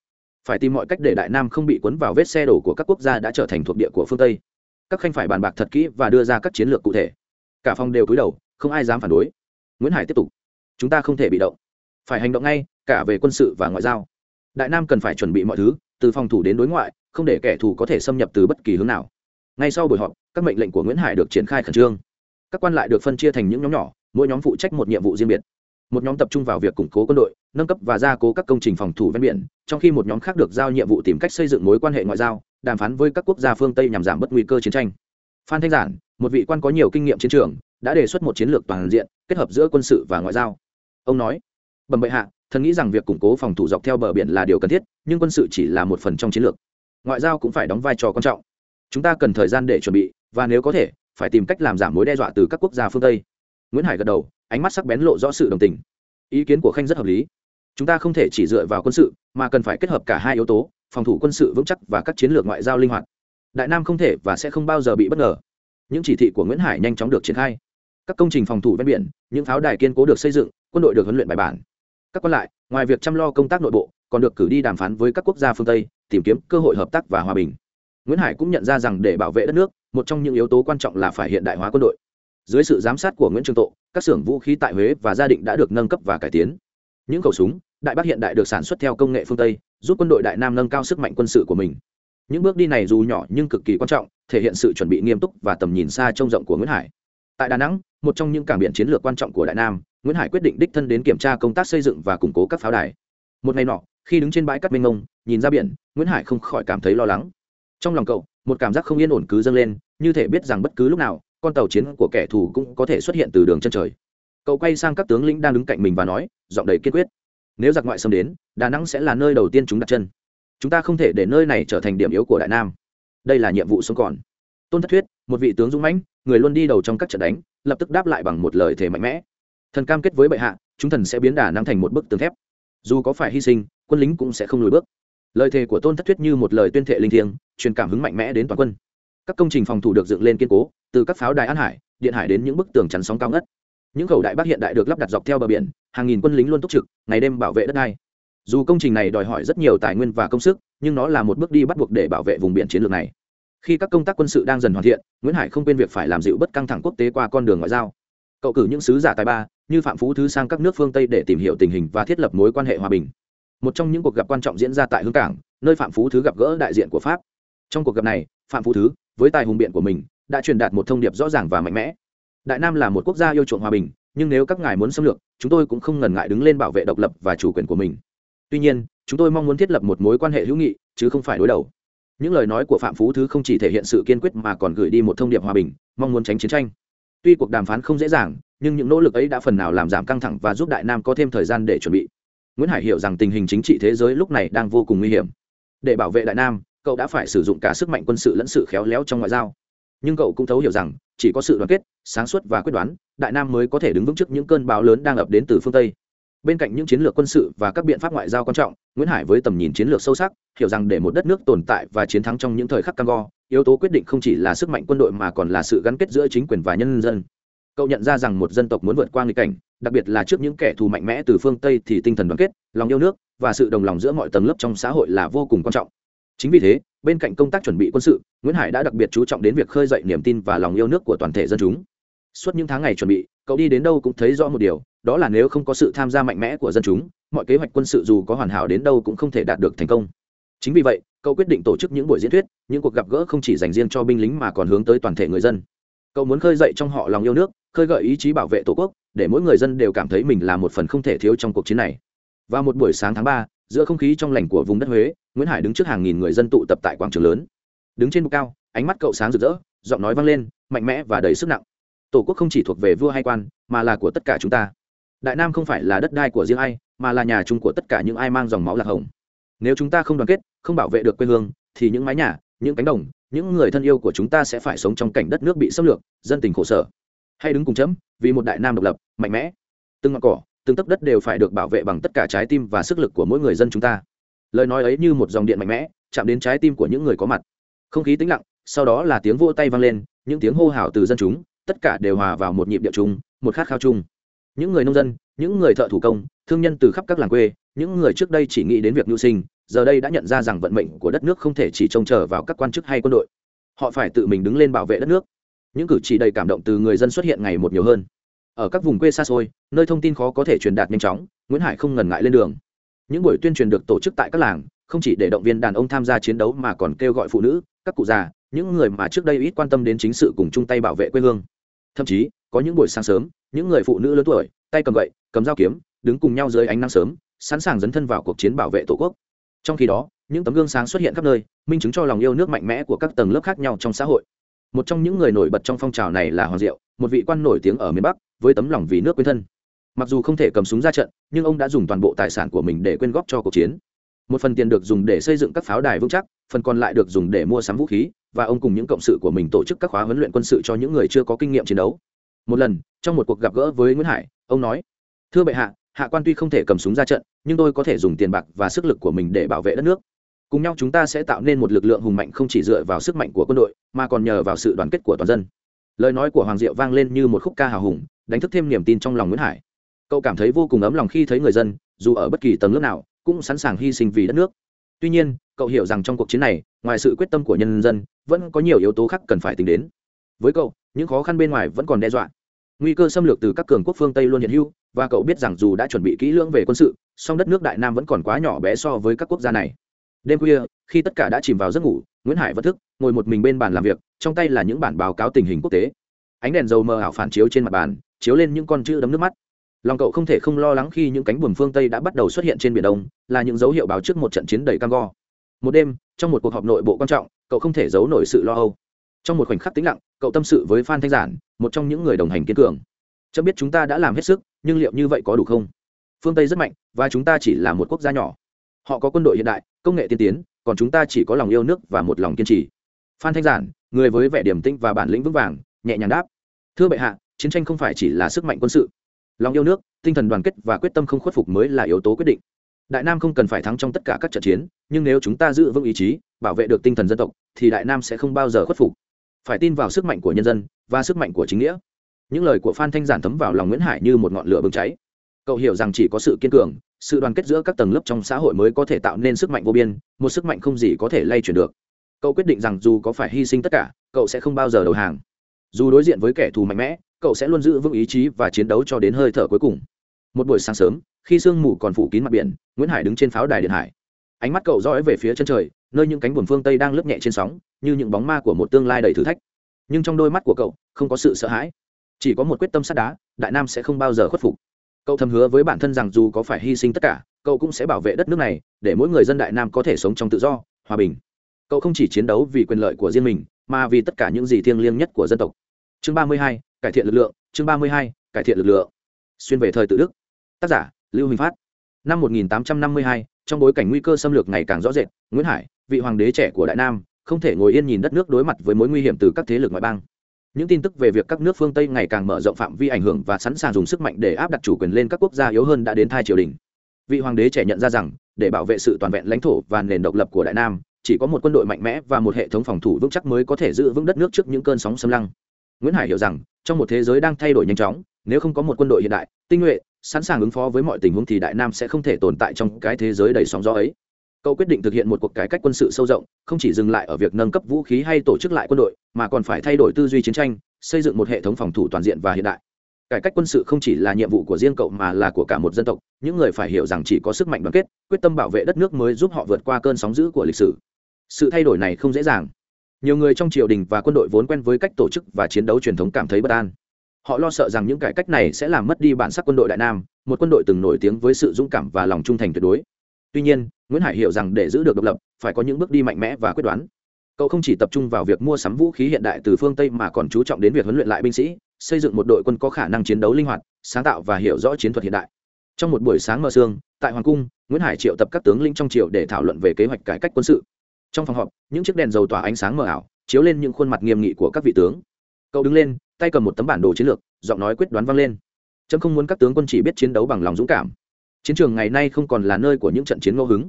Phải tìm mọi cách để đại nam không bị cuốn vào vết xe đổ của các quốc gia đã trở thành thuộc địa của phương tây. Các khanh phải bàn bạc thật kỹ và đưa ra các chiến lược cụ thể. Cả phòng đều cúi đầu, không ai dám phản đối. Nguyễn hải tiếp tục, chúng ta không thể bị động. Phải hành động ngay, cả về quân sự và ngoại giao. Đại nam cần phải chuẩn bị mọi thứ, từ phòng thủ đến đối ngoại, không để kẻ thù có thể xâm nhập từ bất kỳ hướng nào. Ngay sau buổi họp, các mệnh lệnh của nguyễn hải được triển khai khẩn trương các quan lại được phân chia thành những nhóm nhỏ, mỗi nhóm phụ trách một nhiệm vụ riêng biệt. Một nhóm tập trung vào việc củng cố quân đội, nâng cấp và gia cố các công trình phòng thủ ven biển, trong khi một nhóm khác được giao nhiệm vụ tìm cách xây dựng mối quan hệ ngoại giao, đàm phán với các quốc gia phương tây nhằm giảm bớt nguy cơ chiến tranh. Phan thanh giản, một vị quan có nhiều kinh nghiệm chiến trường, đã đề xuất một chiến lược toàn diện, kết hợp giữa quân sự và ngoại giao. Ông nói, bẩm bệ hạ, thần nghĩ rằng việc củng cố phòng thủ dọc theo bờ biển là điều cần thiết, nhưng quân sự chỉ là một phần trong chiến lược. Ngoại giao cũng phải đóng vai trò quan trọng. Chúng ta cần thời gian để chuẩn bị, và nếu có thể phải tìm cách làm giảm mối đe dọa từ các quốc gia phương tây. Nguyễn hải gật đầu, ánh mắt sắc bén lộ rõ sự đồng tình. Ý kiến của khanh rất hợp lý. Chúng ta không thể chỉ dựa vào quân sự, mà cần phải kết hợp cả hai yếu tố, phòng thủ quân sự vững chắc và các chiến lược ngoại giao linh hoạt. Đại nam không thể và sẽ không bao giờ bị bất ngờ. Những chỉ thị của nguyễn hải nhanh chóng được triển khai. Các công trình phòng thủ ven biển, những pháo đài kiên cố được xây dựng, quân đội được huấn luyện bài bản. Các quan lại, ngoài việc chăm lo công tác nội bộ, còn được cử đi đàm phán với các quốc gia phương tây, tìm kiếm cơ hội hợp tác và hòa bình. Nguyễn hải cũng nhận ra rằng để bảo vệ đất nước một trong những yếu tố quan trọng là phải hiện đại hóa quân đội. Dưới sự giám sát của nguyễn trường tộ, các xưởng vũ khí tại huế và gia định đã được nâng cấp và cải tiến. Những khẩu súng, đại bác hiện đại được sản xuất theo công nghệ phương tây, giúp quân đội đại nam nâng cao sức mạnh quân sự của mình. Những bước đi này dù nhỏ nhưng cực kỳ quan trọng, thể hiện sự chuẩn bị nghiêm túc và tầm nhìn xa trông rộng của nguyễn hải. Tại đà nẵng, một trong những cảng biển chiến lược quan trọng của đại nam, nguyễn hải quyết định đích thân đến kiểm tra công tác xây dựng và củng cố các pháo đài. Một ngày nọ, khi đứng trên bãi cát mênh mông, nhìn ra biển, nguyễn hải không khỏi cảm thấy lo lắng trong lòng cậu, một cảm giác không yên ổn cứ dâng lên, như thể biết rằng bất cứ lúc nào, con tàu chiến của kẻ thù cũng có thể xuất hiện từ đường chân trời. Cậu quay sang các tướng lĩnh đang đứng cạnh mình và nói, giọng đầy kiên quyết, nếu giặc ngoại xâm đến, đà nẵng sẽ là nơi đầu tiên chúng đặt chân. Chúng ta không thể để nơi này trở thành điểm yếu của đại nam. Đây là nhiệm vụ sống còn. Tôn thất thuyết, một vị tướng dũng mãnh, người luôn đi đầu trong các trận đánh, lập tức đáp lại bằng một lời thề mạnh mẽ. Thần cam kết với bệ hạ, chúng thần sẽ biến đà nẵng thành một bức tường thép. Dù có phải hy sinh, quân lính cũng sẽ không lùi bước lời thề của tôn thất thuyết như một lời tuyên thệ linh thiêng, truyền cảm hứng mạnh mẽ đến toàn quân. Các công trình phòng thủ được dựng lên kiên cố, từ các pháo đài an hải, điện hải đến những bức tường chắn sóng cao ngất. Những khẩu đại bác hiện đại được lắp đặt dọc theo bờ biển, hàng nghìn quân lính luôn túc trực, ngày đêm bảo vệ đất đai. Dù công trình này đòi hỏi rất nhiều tài nguyên và công sức, nhưng nó là một bước đi bắt buộc để bảo vệ vùng biển chiến lược này. Khi các công tác quân sự đang dần hoàn thiện, nguyễn hải không quên việc phải làm dịu bất căng thẳng quốc tế qua con đường ngoại giao. Cậu cử những sứ giả tài ba, như phạm phú thứ sang các nước phương tây để tìm hiểu tình hình và thiết lập mối quan hệ hòa bình một trong những cuộc gặp quan trọng diễn ra tại hương cảng, nơi phạm phú thứ gặp gỡ đại diện của pháp. Trong cuộc gặp này, phạm phú thứ, với tài hùng biện của mình, đã truyền đạt một thông điệp rõ ràng và mạnh mẽ. Đại nam là một quốc gia yêu chuộng hòa bình, nhưng nếu các ngài muốn xâm lược, chúng tôi cũng không ngần ngại đứng lên bảo vệ độc lập và chủ quyền của mình. Tuy nhiên, chúng tôi mong muốn thiết lập một mối quan hệ hữu nghị, chứ không phải đối đầu. Những lời nói của phạm phú thứ không chỉ thể hiện sự kiên quyết mà còn gửi đi một thông điệp hòa bình, mong muốn tránh chiến tranh. Tuy cuộc đàm phán không dễ dàng, nhưng những nỗ lực ấy đã phần nào làm giảm căng thẳng và giúp đại nam có thêm thời gian để chuẩn bị nguyễn hải hiểu rằng tình hình chính trị thế giới lúc này đang vô cùng nguy hiểm. Để bảo vệ đại nam, cậu đã phải sử dụng cả sức mạnh quân sự lẫn sự khéo léo trong ngoại giao. Nhưng cậu cũng thấu hiểu rằng, chỉ có sự đoàn kết, sáng suốt và quyết đoán, đại nam mới có thể đứng vững trước những cơn bão lớn đang ập đến từ phương tây. Bên cạnh những chiến lược quân sự và các biện pháp ngoại giao quan trọng, nguyễn hải với tầm nhìn chiến lược sâu sắc, hiểu rằng để một đất nước tồn tại và chiến thắng trong những thời khắc cam go, yếu tố quyết định không chỉ là sức mạnh quân đội mà còn là sự gắn kết giữa chính quyền và nhân dân cậu nhận ra rằng một dân tộc muốn vượt qua nghịch cảnh, đặc biệt là trước những kẻ thù mạnh mẽ từ phương tây thì tinh thần đoàn kết, lòng yêu nước và sự đồng lòng giữa mọi tầng lớp trong xã hội là vô cùng quan trọng. Chính vì thế, bên cạnh công tác chuẩn bị quân sự, nguyễn hải đã đặc biệt chú trọng đến việc khơi dậy niềm tin và lòng yêu nước của toàn thể dân chúng. Suốt những tháng ngày chuẩn bị, cậu đi đến đâu cũng thấy rõ một điều, đó là nếu không có sự tham gia mạnh mẽ của dân chúng, mọi kế hoạch quân sự dù có hoàn hảo đến đâu cũng không thể đạt được thành công. Chính vì vậy, cậu quyết định tổ chức những buổi diễn thuyết, những cuộc gặp gỡ không chỉ dành riêng cho binh lính mà còn hướng tới toàn thể người dân cậu muốn khơi dậy trong họ lòng yêu nước, khơi gợi ý chí bảo vệ tổ quốc, để mỗi người dân đều cảm thấy mình là một phần không thể thiếu trong cuộc chiến này. Vào một buổi sáng tháng ba, giữa không khí trong lành của vùng đất huế, nguyễn hải đứng trước hàng nghìn người dân tụ tập tại quảng trường lớn. Đứng trên bục cao, ánh mắt cậu sáng rực rỡ, giọng nói vang lên, mạnh mẽ và đầy sức nặng. Tổ quốc không chỉ thuộc về vua hay quan, mà là của tất cả chúng ta. Đại nam không phải là đất đai của riêng ai, mà là nhà chung của tất cả những ai mang dòng máu lạc hồng. Nếu chúng ta không đoàn kết, không bảo vệ được quê hương, thì những mái nhà, những cánh đồng những người thân yêu của chúng ta sẽ phải sống trong cảnh đất nước bị xâm lược, dân tình khổ sở. Hay đứng cùng chấm, vì một đại nam độc lập, mạnh mẽ. Từng ngọn cỏ, từng tấc đất đều phải được bảo vệ bằng tất cả trái tim và sức lực của mỗi người dân chúng ta. Lời nói ấy như một dòng điện mạnh mẽ, chạm đến trái tim của những người có mặt. Không khí tĩnh lặng, sau đó là tiếng vỗ tay vang lên, những tiếng hô hào từ dân chúng, tất cả đều hòa vào một nhịp điệu chung, một khát khao chung. Những người nông dân, những người thợ thủ công, thương nhân từ khắp các làng quê những người trước đây chỉ nghĩ đến việc nhu sinh, giờ đây đã nhận ra rằng vận mệnh của đất nước không thể chỉ trông chờ vào các quan chức hay quân đội. Họ phải tự mình đứng lên bảo vệ đất nước. Những cử chỉ đầy cảm động từ người dân xuất hiện ngày một nhiều hơn. Ở các vùng quê xa xôi, nơi thông tin khó có thể truyền đạt nhanh chóng, nguyễn hải không ngần ngại lên đường. Những buổi tuyên truyền được tổ chức tại các làng, không chỉ để động viên đàn ông tham gia chiến đấu mà còn kêu gọi phụ nữ, các cụ già, những người mà trước đây ít quan tâm đến chính sự cùng chung tay bảo vệ quê hương. Thậm chí, có những buổi sáng sớm, những người phụ nữ lớn tuổi, tay cầm gậy, cầm dao kiếm đứng cùng nhau dưới ánh nắng sớm, sẵn sàng dấn thân vào cuộc chiến bảo vệ tổ quốc. Trong khi đó, những tấm gương sáng xuất hiện khắp nơi, minh chứng cho lòng yêu nước mạnh mẽ của các tầng lớp khác nhau trong xã hội. Một trong những người nổi bật trong phong trào này là hoàng diệu, một vị quan nổi tiếng ở miền bắc, với tấm lòng vì nước quên thân. Mặc dù không thể cầm súng ra trận, nhưng ông đã dùng toàn bộ tài sản của mình để quyên góp cho cuộc chiến. Một phần tiền được dùng để xây dựng các pháo đài vững chắc, phần còn lại được dùng để mua sắm vũ khí, và ông cùng những cộng sự của mình tổ chức các khóa huấn luyện quân sự cho những người chưa có kinh nghiệm chiến đấu. Một lần, trong một cuộc gặp gỡ với nguyễn hải, ông nói, thưa bệ hạ hạ quan tuy không thể cầm súng ra trận, nhưng tôi có thể dùng tiền bạc và sức lực của mình để bảo vệ đất nước. Cùng nhau chúng ta sẽ tạo nên một lực lượng hùng mạnh không chỉ dựa vào sức mạnh của quân đội, mà còn nhờ vào sự đoàn kết của toàn dân. Lời nói của hoàng diệu vang lên như một khúc ca hào hùng, đánh thức thêm niềm tin trong lòng nguyễn hải. Cậu cảm thấy vô cùng ấm lòng khi thấy người dân, dù ở bất kỳ tầng lớp nào, cũng sẵn sàng hy sinh vì đất nước. Tuy nhiên, cậu hiểu rằng trong cuộc chiến này, ngoài sự quyết tâm của nhân dân, vẫn có nhiều yếu tố khác cần phải tính đến. Với cậu, những khó khăn bên ngoài vẫn còn đe dọa nguy cơ xâm lược từ các cường quốc phương tây luôn hiện hữu, và cậu biết rằng dù đã chuẩn bị kỹ lưỡng về quân sự, song đất nước đại nam vẫn còn quá nhỏ bé so với các quốc gia này. Đêm khuya, khi tất cả đã chìm vào giấc ngủ, nguyễn hải vẫn thức, ngồi một mình bên bàn làm việc, trong tay là những bản báo cáo tình hình quốc tế. Ánh đèn dầu mờ ảo phản chiếu trên mặt bàn, chiếu lên những con chữ đấm nước mắt. Lòng cậu không thể không lo lắng khi những cánh buồm phương tây đã bắt đầu xuất hiện trên biển đông, là những dấu hiệu báo trước một trận chiến đầy cam go. Một đêm, trong một cuộc họp nội bộ quan trọng, cậu không thể giấu nổi sự lo âu trong một khoảnh khắc tĩnh lặng, cậu tâm sự với phan thanh giản, một trong những người đồng hành kiên cường. Chấm biết chúng ta đã làm hết sức, nhưng liệu như vậy có đủ không? Phương tây rất mạnh, và chúng ta chỉ là một quốc gia nhỏ. Họ có quân đội hiện đại, công nghệ tiên tiến, còn chúng ta chỉ có lòng yêu nước và một lòng kiên trì. Phan thanh giản, người với vẻ điểm tĩnh và bản lĩnh vững vàng, nhẹ nhàng đáp. Thưa bệ hạ, chiến tranh không phải chỉ là sức mạnh quân sự. Lòng yêu nước, tinh thần đoàn kết và quyết tâm không khuất phục mới là yếu tố quyết định. Đại nam không cần phải thắng trong tất cả các trận chiến, nhưng nếu chúng ta giữ vững ý chí, bảo vệ được tinh thần dân tộc, thì đại nam sẽ không bao giờ khuất phục phải tin vào sức mạnh của nhân dân và sức mạnh của chính nghĩa. Những lời của phan thanh giản thấm vào lòng nguyễn hải như một ngọn lửa bừng cháy. Cậu hiểu rằng chỉ có sự kiên cường, sự đoàn kết giữa các tầng lớp trong xã hội mới có thể tạo nên sức mạnh vô biên, một sức mạnh không gì có thể lay chuyển được. Cậu quyết định rằng dù có phải hy sinh tất cả, cậu sẽ không bao giờ đầu hàng. Dù đối diện với kẻ thù mạnh mẽ, cậu sẽ luôn giữ vững ý chí và chiến đấu cho đến hơi thở cuối cùng. Một buổi sáng sớm, khi sương mù còn phủ kín mặt biển, nguyễn hải đứng trên pháo đài điện hải. Ánh mắt cậu dõi về phía chân trời nơi những cánh buồn phương tây đang lướt nhẹ trên sóng như những bóng ma của một tương lai đầy thử thách. Nhưng trong đôi mắt của cậu không có sự sợ hãi. Chỉ có một quyết tâm sắt đá đại nam sẽ không bao giờ khuất phục. Cậu thầm hứa với bản thân rằng dù có phải hy sinh tất cả cậu cũng sẽ bảo vệ đất nước này để mỗi người dân đại nam có thể sống trong tự do hòa bình. Cậu không chỉ chiến đấu vì quyền lợi của riêng mình mà vì tất cả những gì thiêng liêng nhất của dân tộc. Chương 32, cải thiện lực lượng chương 32, cải thiện lực lượng. Xuyên về thời tự đức. Tác giả lưu huỳnh phát. Năm 1852, trong bối cảnh nguy cơ xâm lược ngày càng rõ rệt, nguyễn hải, vị hoàng đế trẻ của đại nam, không thể ngồi yên nhìn đất nước đối mặt với mối nguy hiểm từ các thế lực ngoại bang. Những tin tức về việc các nước phương tây ngày càng mở rộng phạm vi ảnh hưởng và sẵn sàng dùng sức mạnh để áp đặt chủ quyền lên các quốc gia yếu hơn đã đến thai triều đình. Vị hoàng đế trẻ nhận ra rằng, để bảo vệ sự toàn vẹn lãnh thổ và nền độc lập của đại nam, chỉ có một quân đội mạnh mẽ và một hệ thống phòng thủ vững chắc mới có thể giữ vững đất nước trước những cơn sóng xâm lăng. Nguyễn hải hiểu rằng, trong một thế giới đang thay đổi nhanh chóng, nếu không có một quân đội hiện đại, tinh nhuệ sẵn sàng ứng phó với mọi tình huống thì đại nam sẽ không thể tồn tại trong cái thế giới đầy sóng gió ấy. Cậu quyết định thực hiện một cuộc cải cách quân sự sâu rộng, không chỉ dừng lại ở việc nâng cấp vũ khí hay tổ chức lại quân đội, mà còn phải thay đổi tư duy chiến tranh, xây dựng một hệ thống phòng thủ toàn diện và hiện đại. Cải cách quân sự không chỉ là nhiệm vụ của riêng cậu mà là của cả một dân tộc, những người phải hiểu rằng chỉ có sức mạnh đoàn kết, quyết tâm bảo vệ đất nước mới giúp họ vượt qua cơn sóng dữ của lịch sử. Sự thay đổi này không dễ dàng. Nhiều người trong triều đình và quân đội vốn quen với cách tổ chức và chiến đấu truyền thống cảm thấy bất an họ lo sợ rằng những cải cách này sẽ làm mất đi bản sắc quân đội đại nam, một quân đội từng nổi tiếng với sự dũng cảm và lòng trung thành tuyệt đối. Tuy nhiên, nguyễn hải hiểu rằng để giữ được độc lập, phải có những bước đi mạnh mẽ và quyết đoán. Cậu không chỉ tập trung vào việc mua sắm vũ khí hiện đại từ phương tây mà còn chú trọng đến việc huấn luyện lại binh sĩ, xây dựng một đội quân có khả năng chiến đấu linh hoạt, sáng tạo và hiểu rõ chiến thuật hiện đại. Trong một buổi sáng mờ sương, tại hoàng cung, nguyễn hải triệu tập các tướng lĩnh trong triều để thảo luận về kế hoạch cải cách quân sự. Trong phòng họp, những chiếc đèn dầu tỏa ánh sáng mờ ảo, chiếu lên những khuôn mặt nghiêm nghị của các vị tướng. Cậu đứng lên tay cầm một tấm bản đồ chiến lược, giọng nói quyết đoán vang lên. Trâm không muốn các tướng quân chỉ biết chiến đấu bằng lòng dũng cảm. Chiến trường ngày nay không còn là nơi của những trận chiến ngẫu hứng.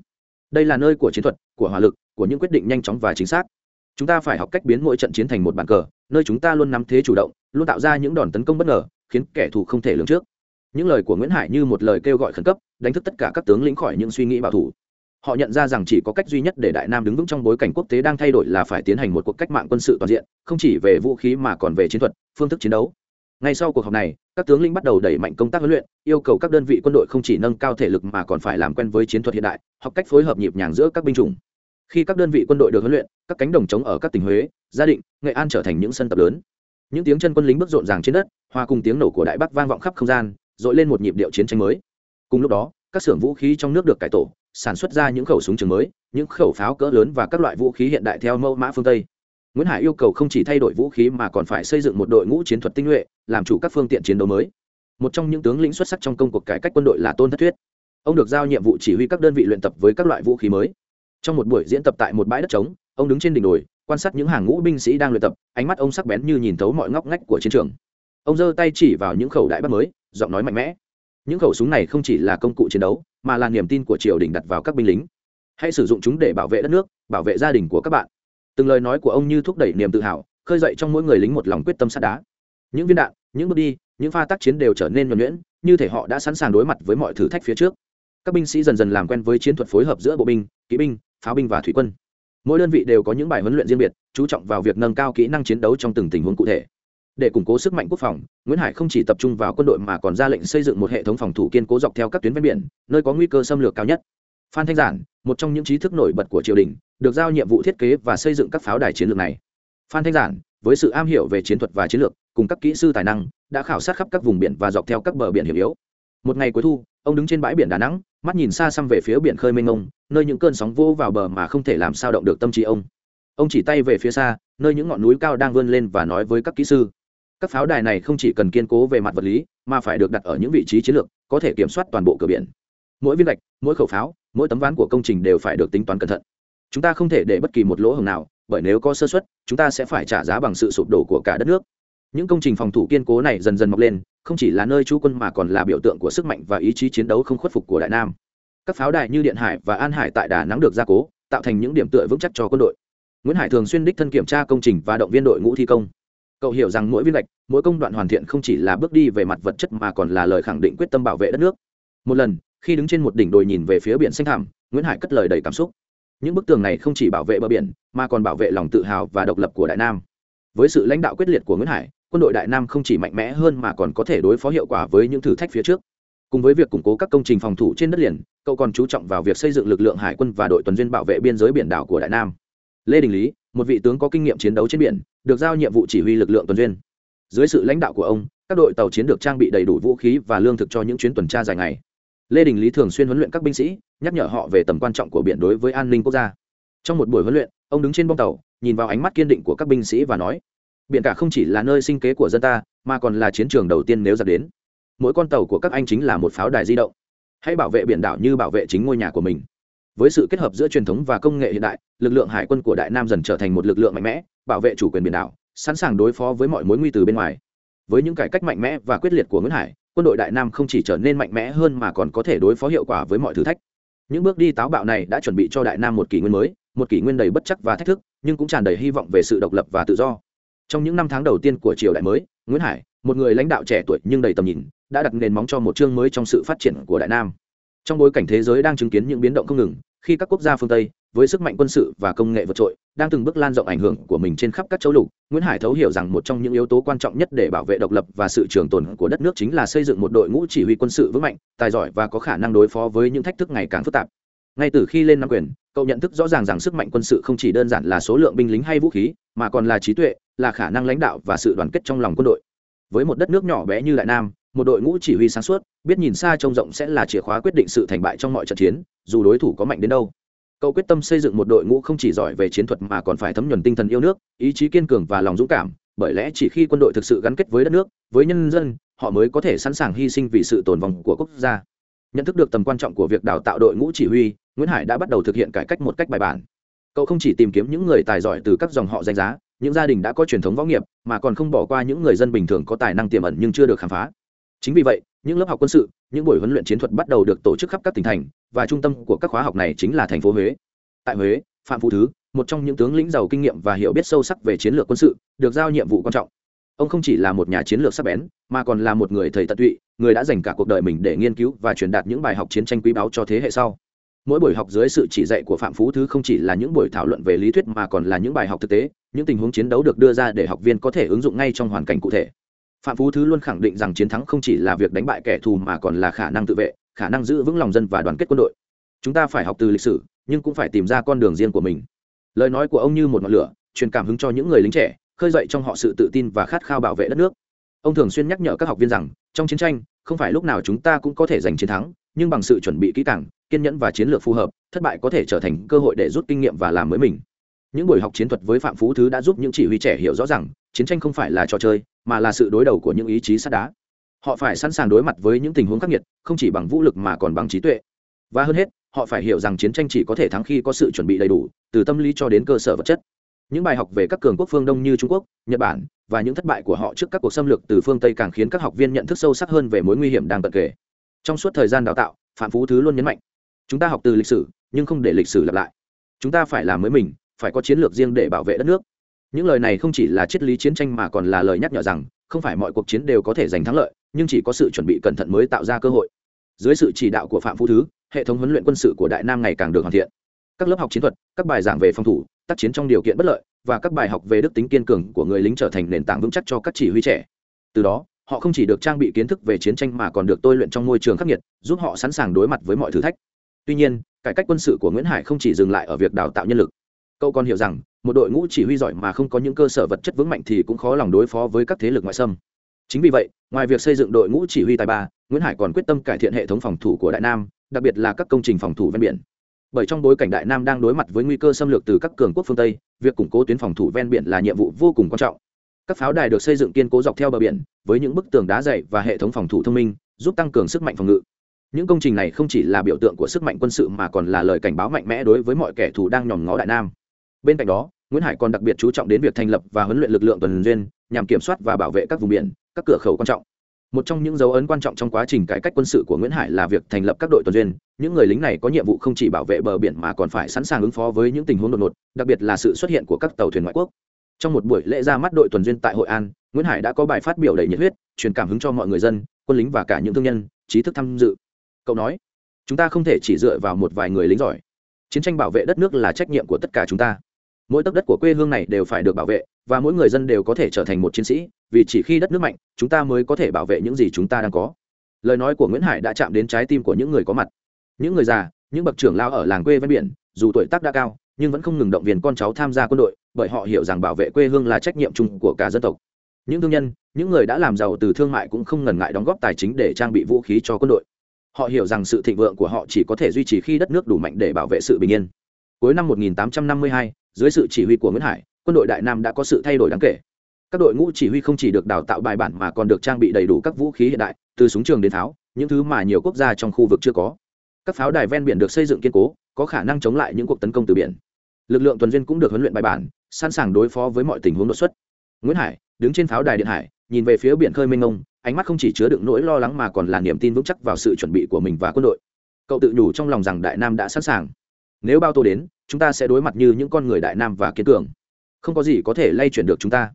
Đây là nơi của chiến thuật, của hỏa lực, của những quyết định nhanh chóng và chính xác. Chúng ta phải học cách biến mỗi trận chiến thành một bàn cờ, nơi chúng ta luôn nắm thế chủ động, luôn tạo ra những đòn tấn công bất ngờ, khiến kẻ thù không thể lường trước. Những lời của nguyễn hải như một lời kêu gọi khẩn cấp, đánh thức tất cả các tướng lĩnh khỏi những suy nghĩ bảo thủ họ nhận ra rằng chỉ có cách duy nhất để đại nam đứng vững trong bối cảnh quốc tế đang thay đổi là phải tiến hành một cuộc cách mạng quân sự toàn diện, không chỉ về vũ khí mà còn về chiến thuật, phương thức chiến đấu. Ngay sau cuộc họp này, các tướng lĩnh bắt đầu đẩy mạnh công tác huấn luyện, yêu cầu các đơn vị quân đội không chỉ nâng cao thể lực mà còn phải làm quen với chiến thuật hiện đại, học cách phối hợp nhịp nhàng giữa các binh chủng. Khi các đơn vị quân đội được huấn luyện, các cánh đồng chống ở các tỉnh huế, gia định, nghệ an trở thành những sân tập lớn. Những tiếng chân quân lính bước rộn ràng trên đất, hòa cùng tiếng nổ của đại bắc vang vọng khắp không gian, dội lên một nhịp điệu chiến tranh mới. Cùng lúc đó các xưởng vũ khí trong nước được cải tổ, sản xuất ra những khẩu súng trường mới, những khẩu pháo cỡ lớn và các loại vũ khí hiện đại theo mẫu mã phương tây. Nguyễn hải yêu cầu không chỉ thay đổi vũ khí mà còn phải xây dựng một đội ngũ chiến thuật tinh nhuệ, làm chủ các phương tiện chiến đấu mới. Một trong những tướng lĩnh xuất sắc trong công cuộc cải cách quân đội là tôn thất thuyết. Ông được giao nhiệm vụ chỉ huy các đơn vị luyện tập với các loại vũ khí mới. Trong một buổi diễn tập tại một bãi đất trống, ông đứng trên đỉnh đồi, quan sát những hàng ngũ binh sĩ đang luyện tập, ánh mắt ông sắc bén như nhìn thấu mọi ngóc ngách của chiến trường. Ông giơ tay chỉ vào những khẩu đại bác mới, giọng nói mạnh mẽ những khẩu súng này không chỉ là công cụ chiến đấu, mà là niềm tin của triều đình đặt vào các binh lính. Hãy sử dụng chúng để bảo vệ đất nước, bảo vệ gia đình của các bạn. Từng lời nói của ông như thúc đẩy niềm tự hào, khơi dậy trong mỗi người lính một lòng quyết tâm sát đá. Những viên đạn, những bước đi, những pha tác chiến đều trở nên nhuẩn nhuyễn, như thể họ đã sẵn sàng đối mặt với mọi thử thách phía trước. Các binh sĩ dần dần làm quen với chiến thuật phối hợp giữa bộ binh, kỵ binh, pháo binh và thủy quân. Mỗi đơn vị đều có những bài huấn luyện riêng biệt, chú trọng vào việc nâng cao kỹ năng chiến đấu trong từng tình huống cụ thể để củng cố sức mạnh quốc phòng, nguyễn hải không chỉ tập trung vào quân đội mà còn ra lệnh xây dựng một hệ thống phòng thủ kiên cố dọc theo các tuyến ven biển, nơi có nguy cơ xâm lược cao nhất. Phan thanh giản, một trong những trí thức nổi bật của triều đình, được giao nhiệm vụ thiết kế và xây dựng các pháo đài chiến lược này. Phan thanh giản, với sự am hiểu về chiến thuật và chiến lược, cùng các kỹ sư tài năng, đã khảo sát khắp các vùng biển và dọc theo các bờ biển hiểm yếu. Một ngày cuối thu, ông đứng trên bãi biển đà nẵng, mắt nhìn xa xăm về phía biển khơi mênh mông, nơi những cơn sóng vô vào bờ mà không thể làm sao động được tâm trí ông. Ông chỉ tay về phía xa, nơi những ngọn núi cao đang vươn lên và nói với các kỹ sư các pháo đài này không chỉ cần kiên cố về mặt vật lý, mà phải được đặt ở những vị trí chiến lược, có thể kiểm soát toàn bộ cửa biển. Mỗi viên gạch, mỗi khẩu pháo, mỗi tấm ván của công trình đều phải được tính toán cẩn thận. Chúng ta không thể để bất kỳ một lỗ hổng nào, bởi nếu có sơ xuất chúng ta sẽ phải trả giá bằng sự sụp đổ của cả đất nước. Những công trình phòng thủ kiên cố này dần dần mọc lên, không chỉ là nơi trú quân mà còn là biểu tượng của sức mạnh và ý chí chiến đấu không khuất phục của đại nam. Các pháo đài như điện hải và an hải tại đà nẵng được gia cố, tạo thành những điểm tựa vững chắc cho quân đội. Nguyễn hải thường xuyên đích thân kiểm tra công trình và động viên đội ngũ thi công cậu hiểu rằng mỗi viên gạch, mỗi công đoạn hoàn thiện không chỉ là bước đi về mặt vật chất mà còn là lời khẳng định quyết tâm bảo vệ đất nước. Một lần, khi đứng trên một đỉnh đồi nhìn về phía biển xanh thẳm, nguyễn hải cất lời đầy cảm xúc. Những bức tường này không chỉ bảo vệ bờ biển, mà còn bảo vệ lòng tự hào và độc lập của đại nam. Với sự lãnh đạo quyết liệt của nguyễn hải, quân đội đại nam không chỉ mạnh mẽ hơn mà còn có thể đối phó hiệu quả với những thử thách phía trước. Cùng với việc củng cố các công trình phòng thủ trên đất liền, cậu còn chú trọng vào việc xây dựng lực lượng hải quân và đội tuần duyên bảo vệ biên giới biển đảo của đại nam. Lê đình lý một vị tướng có kinh nghiệm chiến đấu trên biển, được giao nhiệm vụ chỉ huy lực lượng tuần duyên. Dưới sự lãnh đạo của ông, các đội tàu chiến được trang bị đầy đủ vũ khí và lương thực cho những chuyến tuần tra dài ngày. Lê đình lý thường xuyên huấn luyện các binh sĩ, nhắc nhở họ về tầm quan trọng của biển đối với an ninh quốc gia. Trong một buổi huấn luyện, ông đứng trên bông tàu, nhìn vào ánh mắt kiên định của các binh sĩ và nói, biển cả không chỉ là nơi sinh kế của dân ta, mà còn là chiến trường đầu tiên nếu giặc đến. Mỗi con tàu của các anh chính là một pháo đài di động. Hãy bảo vệ biển đảo như bảo vệ chính ngôi nhà của mình với sự kết hợp giữa truyền thống và công nghệ hiện đại, lực lượng hải quân của đại nam dần trở thành một lực lượng mạnh mẽ, bảo vệ chủ quyền biển đảo, sẵn sàng đối phó với mọi mối nguy từ bên ngoài. Với những cải cách mạnh mẽ và quyết liệt của nguyễn hải, quân đội đại nam không chỉ trở nên mạnh mẽ hơn mà còn có thể đối phó hiệu quả với mọi thử thách. Những bước đi táo bạo này đã chuẩn bị cho đại nam một kỷ nguyên mới, một kỷ nguyên đầy bất chắc và thách thức, nhưng cũng tràn đầy hy vọng về sự độc lập và tự do. Trong những năm tháng đầu tiên của triều đại mới, nguyễn hải, một người lãnh đạo trẻ tuổi nhưng đầy tầm nhìn, đã đặt nền móng cho một chương mới trong sự phát triển của đại nam. Trong bối cảnh thế giới đang chứng kiến những biến động không ngừng khi các quốc gia phương tây, với sức mạnh quân sự và công nghệ vượt trội, đang từng bước lan rộng ảnh hưởng của mình trên khắp các châu lục, nguyễn hải thấu hiểu rằng một trong những yếu tố quan trọng nhất để bảo vệ độc lập và sự trường tồn của đất nước chính là xây dựng một đội ngũ chỉ huy quân sự vững mạnh, tài giỏi và có khả năng đối phó với những thách thức ngày càng phức tạp. Ngay từ khi lên nắm quyền, cậu nhận thức rõ ràng rằng sức mạnh quân sự không chỉ đơn giản là số lượng binh lính hay vũ khí, mà còn là trí tuệ, là khả năng lãnh đạo và sự đoàn kết trong lòng quân đội. Với một đất nước nhỏ bé như đại nam một đội ngũ chỉ huy sáng suốt, biết nhìn xa trông rộng sẽ là chìa khóa quyết định sự thành bại trong mọi trận chiến, dù đối thủ có mạnh đến đâu. Cậu quyết tâm xây dựng một đội ngũ không chỉ giỏi về chiến thuật mà còn phải thấm nhuần tinh thần yêu nước, ý chí kiên cường và lòng dũng cảm, bởi lẽ chỉ khi quân đội thực sự gắn kết với đất nước, với nhân dân, họ mới có thể sẵn sàng hy sinh vì sự tồn vong của quốc gia. Nhận thức được tầm quan trọng của việc đào tạo đội ngũ chỉ huy, nguyễn hải đã bắt đầu thực hiện cải cách một cách bài bản. Cậu không chỉ tìm kiếm những người tài giỏi từ các dòng họ danh giá, những gia đình đã có truyền thống võ nghiệp, mà còn không bỏ qua những người dân bình thường có tài năng tiềm ẩn nhưng chưa được khám phá chính vì vậy, những lớp học quân sự, những buổi huấn luyện chiến thuật bắt đầu được tổ chức khắp các tỉnh thành, và trung tâm của các khóa học này chính là thành phố huế. Tại huế, phạm phú thứ, một trong những tướng lĩnh giàu kinh nghiệm và hiểu biết sâu sắc về chiến lược quân sự, được giao nhiệm vụ quan trọng. Ông không chỉ là một nhà chiến lược sắc bén, mà còn là một người thầy tận tụy, người đã dành cả cuộc đời mình để nghiên cứu và truyền đạt những bài học chiến tranh quý báu cho thế hệ sau. Mỗi buổi học dưới sự chỉ dạy của phạm phú thứ không chỉ là những buổi thảo luận về lý thuyết mà còn là những bài học thực tế, những tình huống chiến đấu được đưa ra để học viên có thể ứng dụng ngay trong hoàn cảnh cụ thể phạm phú thứ luôn khẳng định rằng chiến thắng không chỉ là việc đánh bại kẻ thù mà còn là khả năng tự vệ, khả năng giữ vững lòng dân và đoàn kết quân đội. Chúng ta phải học từ lịch sử, nhưng cũng phải tìm ra con đường riêng của mình. Lời nói của ông như một ngọn lửa, truyền cảm hứng cho những người lính trẻ, khơi dậy trong họ sự tự tin và khát khao bảo vệ đất nước. Ông thường xuyên nhắc nhở các học viên rằng, trong chiến tranh, không phải lúc nào chúng ta cũng có thể giành chiến thắng, nhưng bằng sự chuẩn bị kỹ càng, kiên nhẫn và chiến lược phù hợp, thất bại có thể trở thành cơ hội để rút kinh nghiệm và làm mới mình những buổi học chiến thuật với phạm phú thứ đã giúp những chỉ huy trẻ hiểu rõ rằng, chiến tranh không phải là trò chơi, mà là sự đối đầu của những ý chí sắt đá. Họ phải sẵn sàng đối mặt với những tình huống khắc nghiệt, không chỉ bằng vũ lực mà còn bằng trí tuệ. Và hơn hết, họ phải hiểu rằng chiến tranh chỉ có thể thắng khi có sự chuẩn bị đầy đủ, từ tâm lý cho đến cơ sở vật chất. Những bài học về các cường quốc phương đông như trung quốc, nhật bản và những thất bại của họ trước các cuộc xâm lược từ phương tây càng khiến các học viên nhận thức sâu sắc hơn về mối nguy hiểm đang cận kề. Trong suốt thời gian đào tạo, phạm phú thứ luôn nhấn mạnh, chúng ta học từ lịch sử, nhưng không để lịch sử lặp lại. Chúng ta phải làm mới mình phải có chiến lược riêng để bảo vệ đất nước. Những lời này không chỉ là triết lý chiến tranh mà còn là lời nhắc nhở rằng, không phải mọi cuộc chiến đều có thể giành thắng lợi, nhưng chỉ có sự chuẩn bị cẩn thận mới tạo ra cơ hội. Dưới sự chỉ đạo của phạm phú thứ, hệ thống huấn luyện quân sự của đại nam ngày càng được hoàn thiện. Các lớp học chiến thuật, các bài giảng về phòng thủ, tác chiến trong điều kiện bất lợi, và các bài học về đức tính kiên cường của người lính trở thành nền tảng vững chắc cho các chỉ huy trẻ. Từ đó, họ không chỉ được trang bị kiến thức về chiến tranh mà còn được tôi luyện trong môi trường khắc nghiệt, giúp họ sẵn sàng đối mặt với mọi thử thách. Tuy nhiên, cải cách quân sự của nguyễn hải không chỉ dừng lại ở việc đào tạo nhân lực cậu còn hiểu rằng, một đội ngũ chỉ huy giỏi mà không có những cơ sở vật chất vững mạnh thì cũng khó lòng đối phó với các thế lực ngoại xâm. Chính vì vậy, ngoài việc xây dựng đội ngũ chỉ huy tài ba, nguyễn hải còn quyết tâm cải thiện hệ thống phòng thủ của đại nam, đặc biệt là các công trình phòng thủ ven biển. Bởi trong bối cảnh đại nam đang đối mặt với nguy cơ xâm lược từ các cường quốc phương tây, việc củng cố tuyến phòng thủ ven biển là nhiệm vụ vô cùng quan trọng. Các pháo đài được xây dựng kiên cố dọc theo bờ biển, với những bức tường đá dày và hệ thống phòng thủ thông minh, giúp tăng cường sức mạnh phòng ngự. Những công trình này không chỉ là biểu tượng của sức mạnh quân sự mà còn là lời cảnh báo mạnh mẽ đối với mọi kẻ thù đang nhòm ngó đại nam bên cạnh đó, nguyễn hải còn đặc biệt chú trọng đến việc thành lập và huấn luyện lực lượng tuần duyên, nhằm kiểm soát và bảo vệ các vùng biển, các cửa khẩu quan trọng. Một trong những dấu ấn quan trọng trong quá trình cải cách quân sự của nguyễn hải là việc thành lập các đội tuần duyên. Những người lính này có nhiệm vụ không chỉ bảo vệ bờ biển mà còn phải sẵn sàng ứng phó với những tình huống đột ngột, đặc biệt là sự xuất hiện của các tàu thuyền ngoại quốc. Trong một buổi lễ ra mắt đội tuần duyên tại hội an, nguyễn hải đã có bài phát biểu đầy nhiệt huyết, truyền cảm hứng cho mọi người dân, quân lính và cả những thương nhân, trí thức tham dự. Cậu nói, chúng ta không thể chỉ dựa vào một vài người lính giỏi. Chiến tranh bảo vệ đất nước là trách nhiệm của tất cả chúng ta mỗi tấc đất của quê hương này đều phải được bảo vệ và mỗi người dân đều có thể trở thành một chiến sĩ vì chỉ khi đất nước mạnh chúng ta mới có thể bảo vệ những gì chúng ta đang có. Lời nói của nguyễn hải đã chạm đến trái tim của những người có mặt. Những người già những bậc trưởng lao ở làng quê ven biển dù tuổi tác đã cao nhưng vẫn không ngừng động viên con cháu tham gia quân đội bởi họ hiểu rằng bảo vệ quê hương là trách nhiệm chung của cả dân tộc. Những thương nhân những người đã làm giàu từ thương mại cũng không ngần ngại đóng góp tài chính để trang bị vũ khí cho quân đội. Họ hiểu rằng sự thịnh vượng của họ chỉ có thể duy trì khi đất nước đủ mạnh để bảo vệ sự bình yên. Cuối năm 1852, dưới sự chỉ huy của nguyễn hải, quân đội đại nam đã có sự thay đổi đáng kể. Các đội ngũ chỉ huy không chỉ được đào tạo bài bản mà còn được trang bị đầy đủ các vũ khí hiện đại, từ súng trường đến tháo những thứ mà nhiều quốc gia trong khu vực chưa có. Các pháo đài ven biển được xây dựng kiên cố, có khả năng chống lại những cuộc tấn công từ biển. Lực lượng tuần duyên cũng được huấn luyện bài bản, sẵn sàng đối phó với mọi tình huống đột xuất. Nguyễn hải, đứng trên pháo đài điện hải, nhìn về phía biển khơi mênh mông, ánh mắt không chỉ chứa đựng nỗi lo lắng mà còn là niềm tin vững chắc vào sự chuẩn bị của mình và quân đội. Cậu tự nhủ trong lòng rằng đại nam đã sẵn sàng nếu bao tô đến chúng ta sẽ đối mặt như những con người đại nam và kiên cường. Không có gì có thể lay chuyển được chúng ta.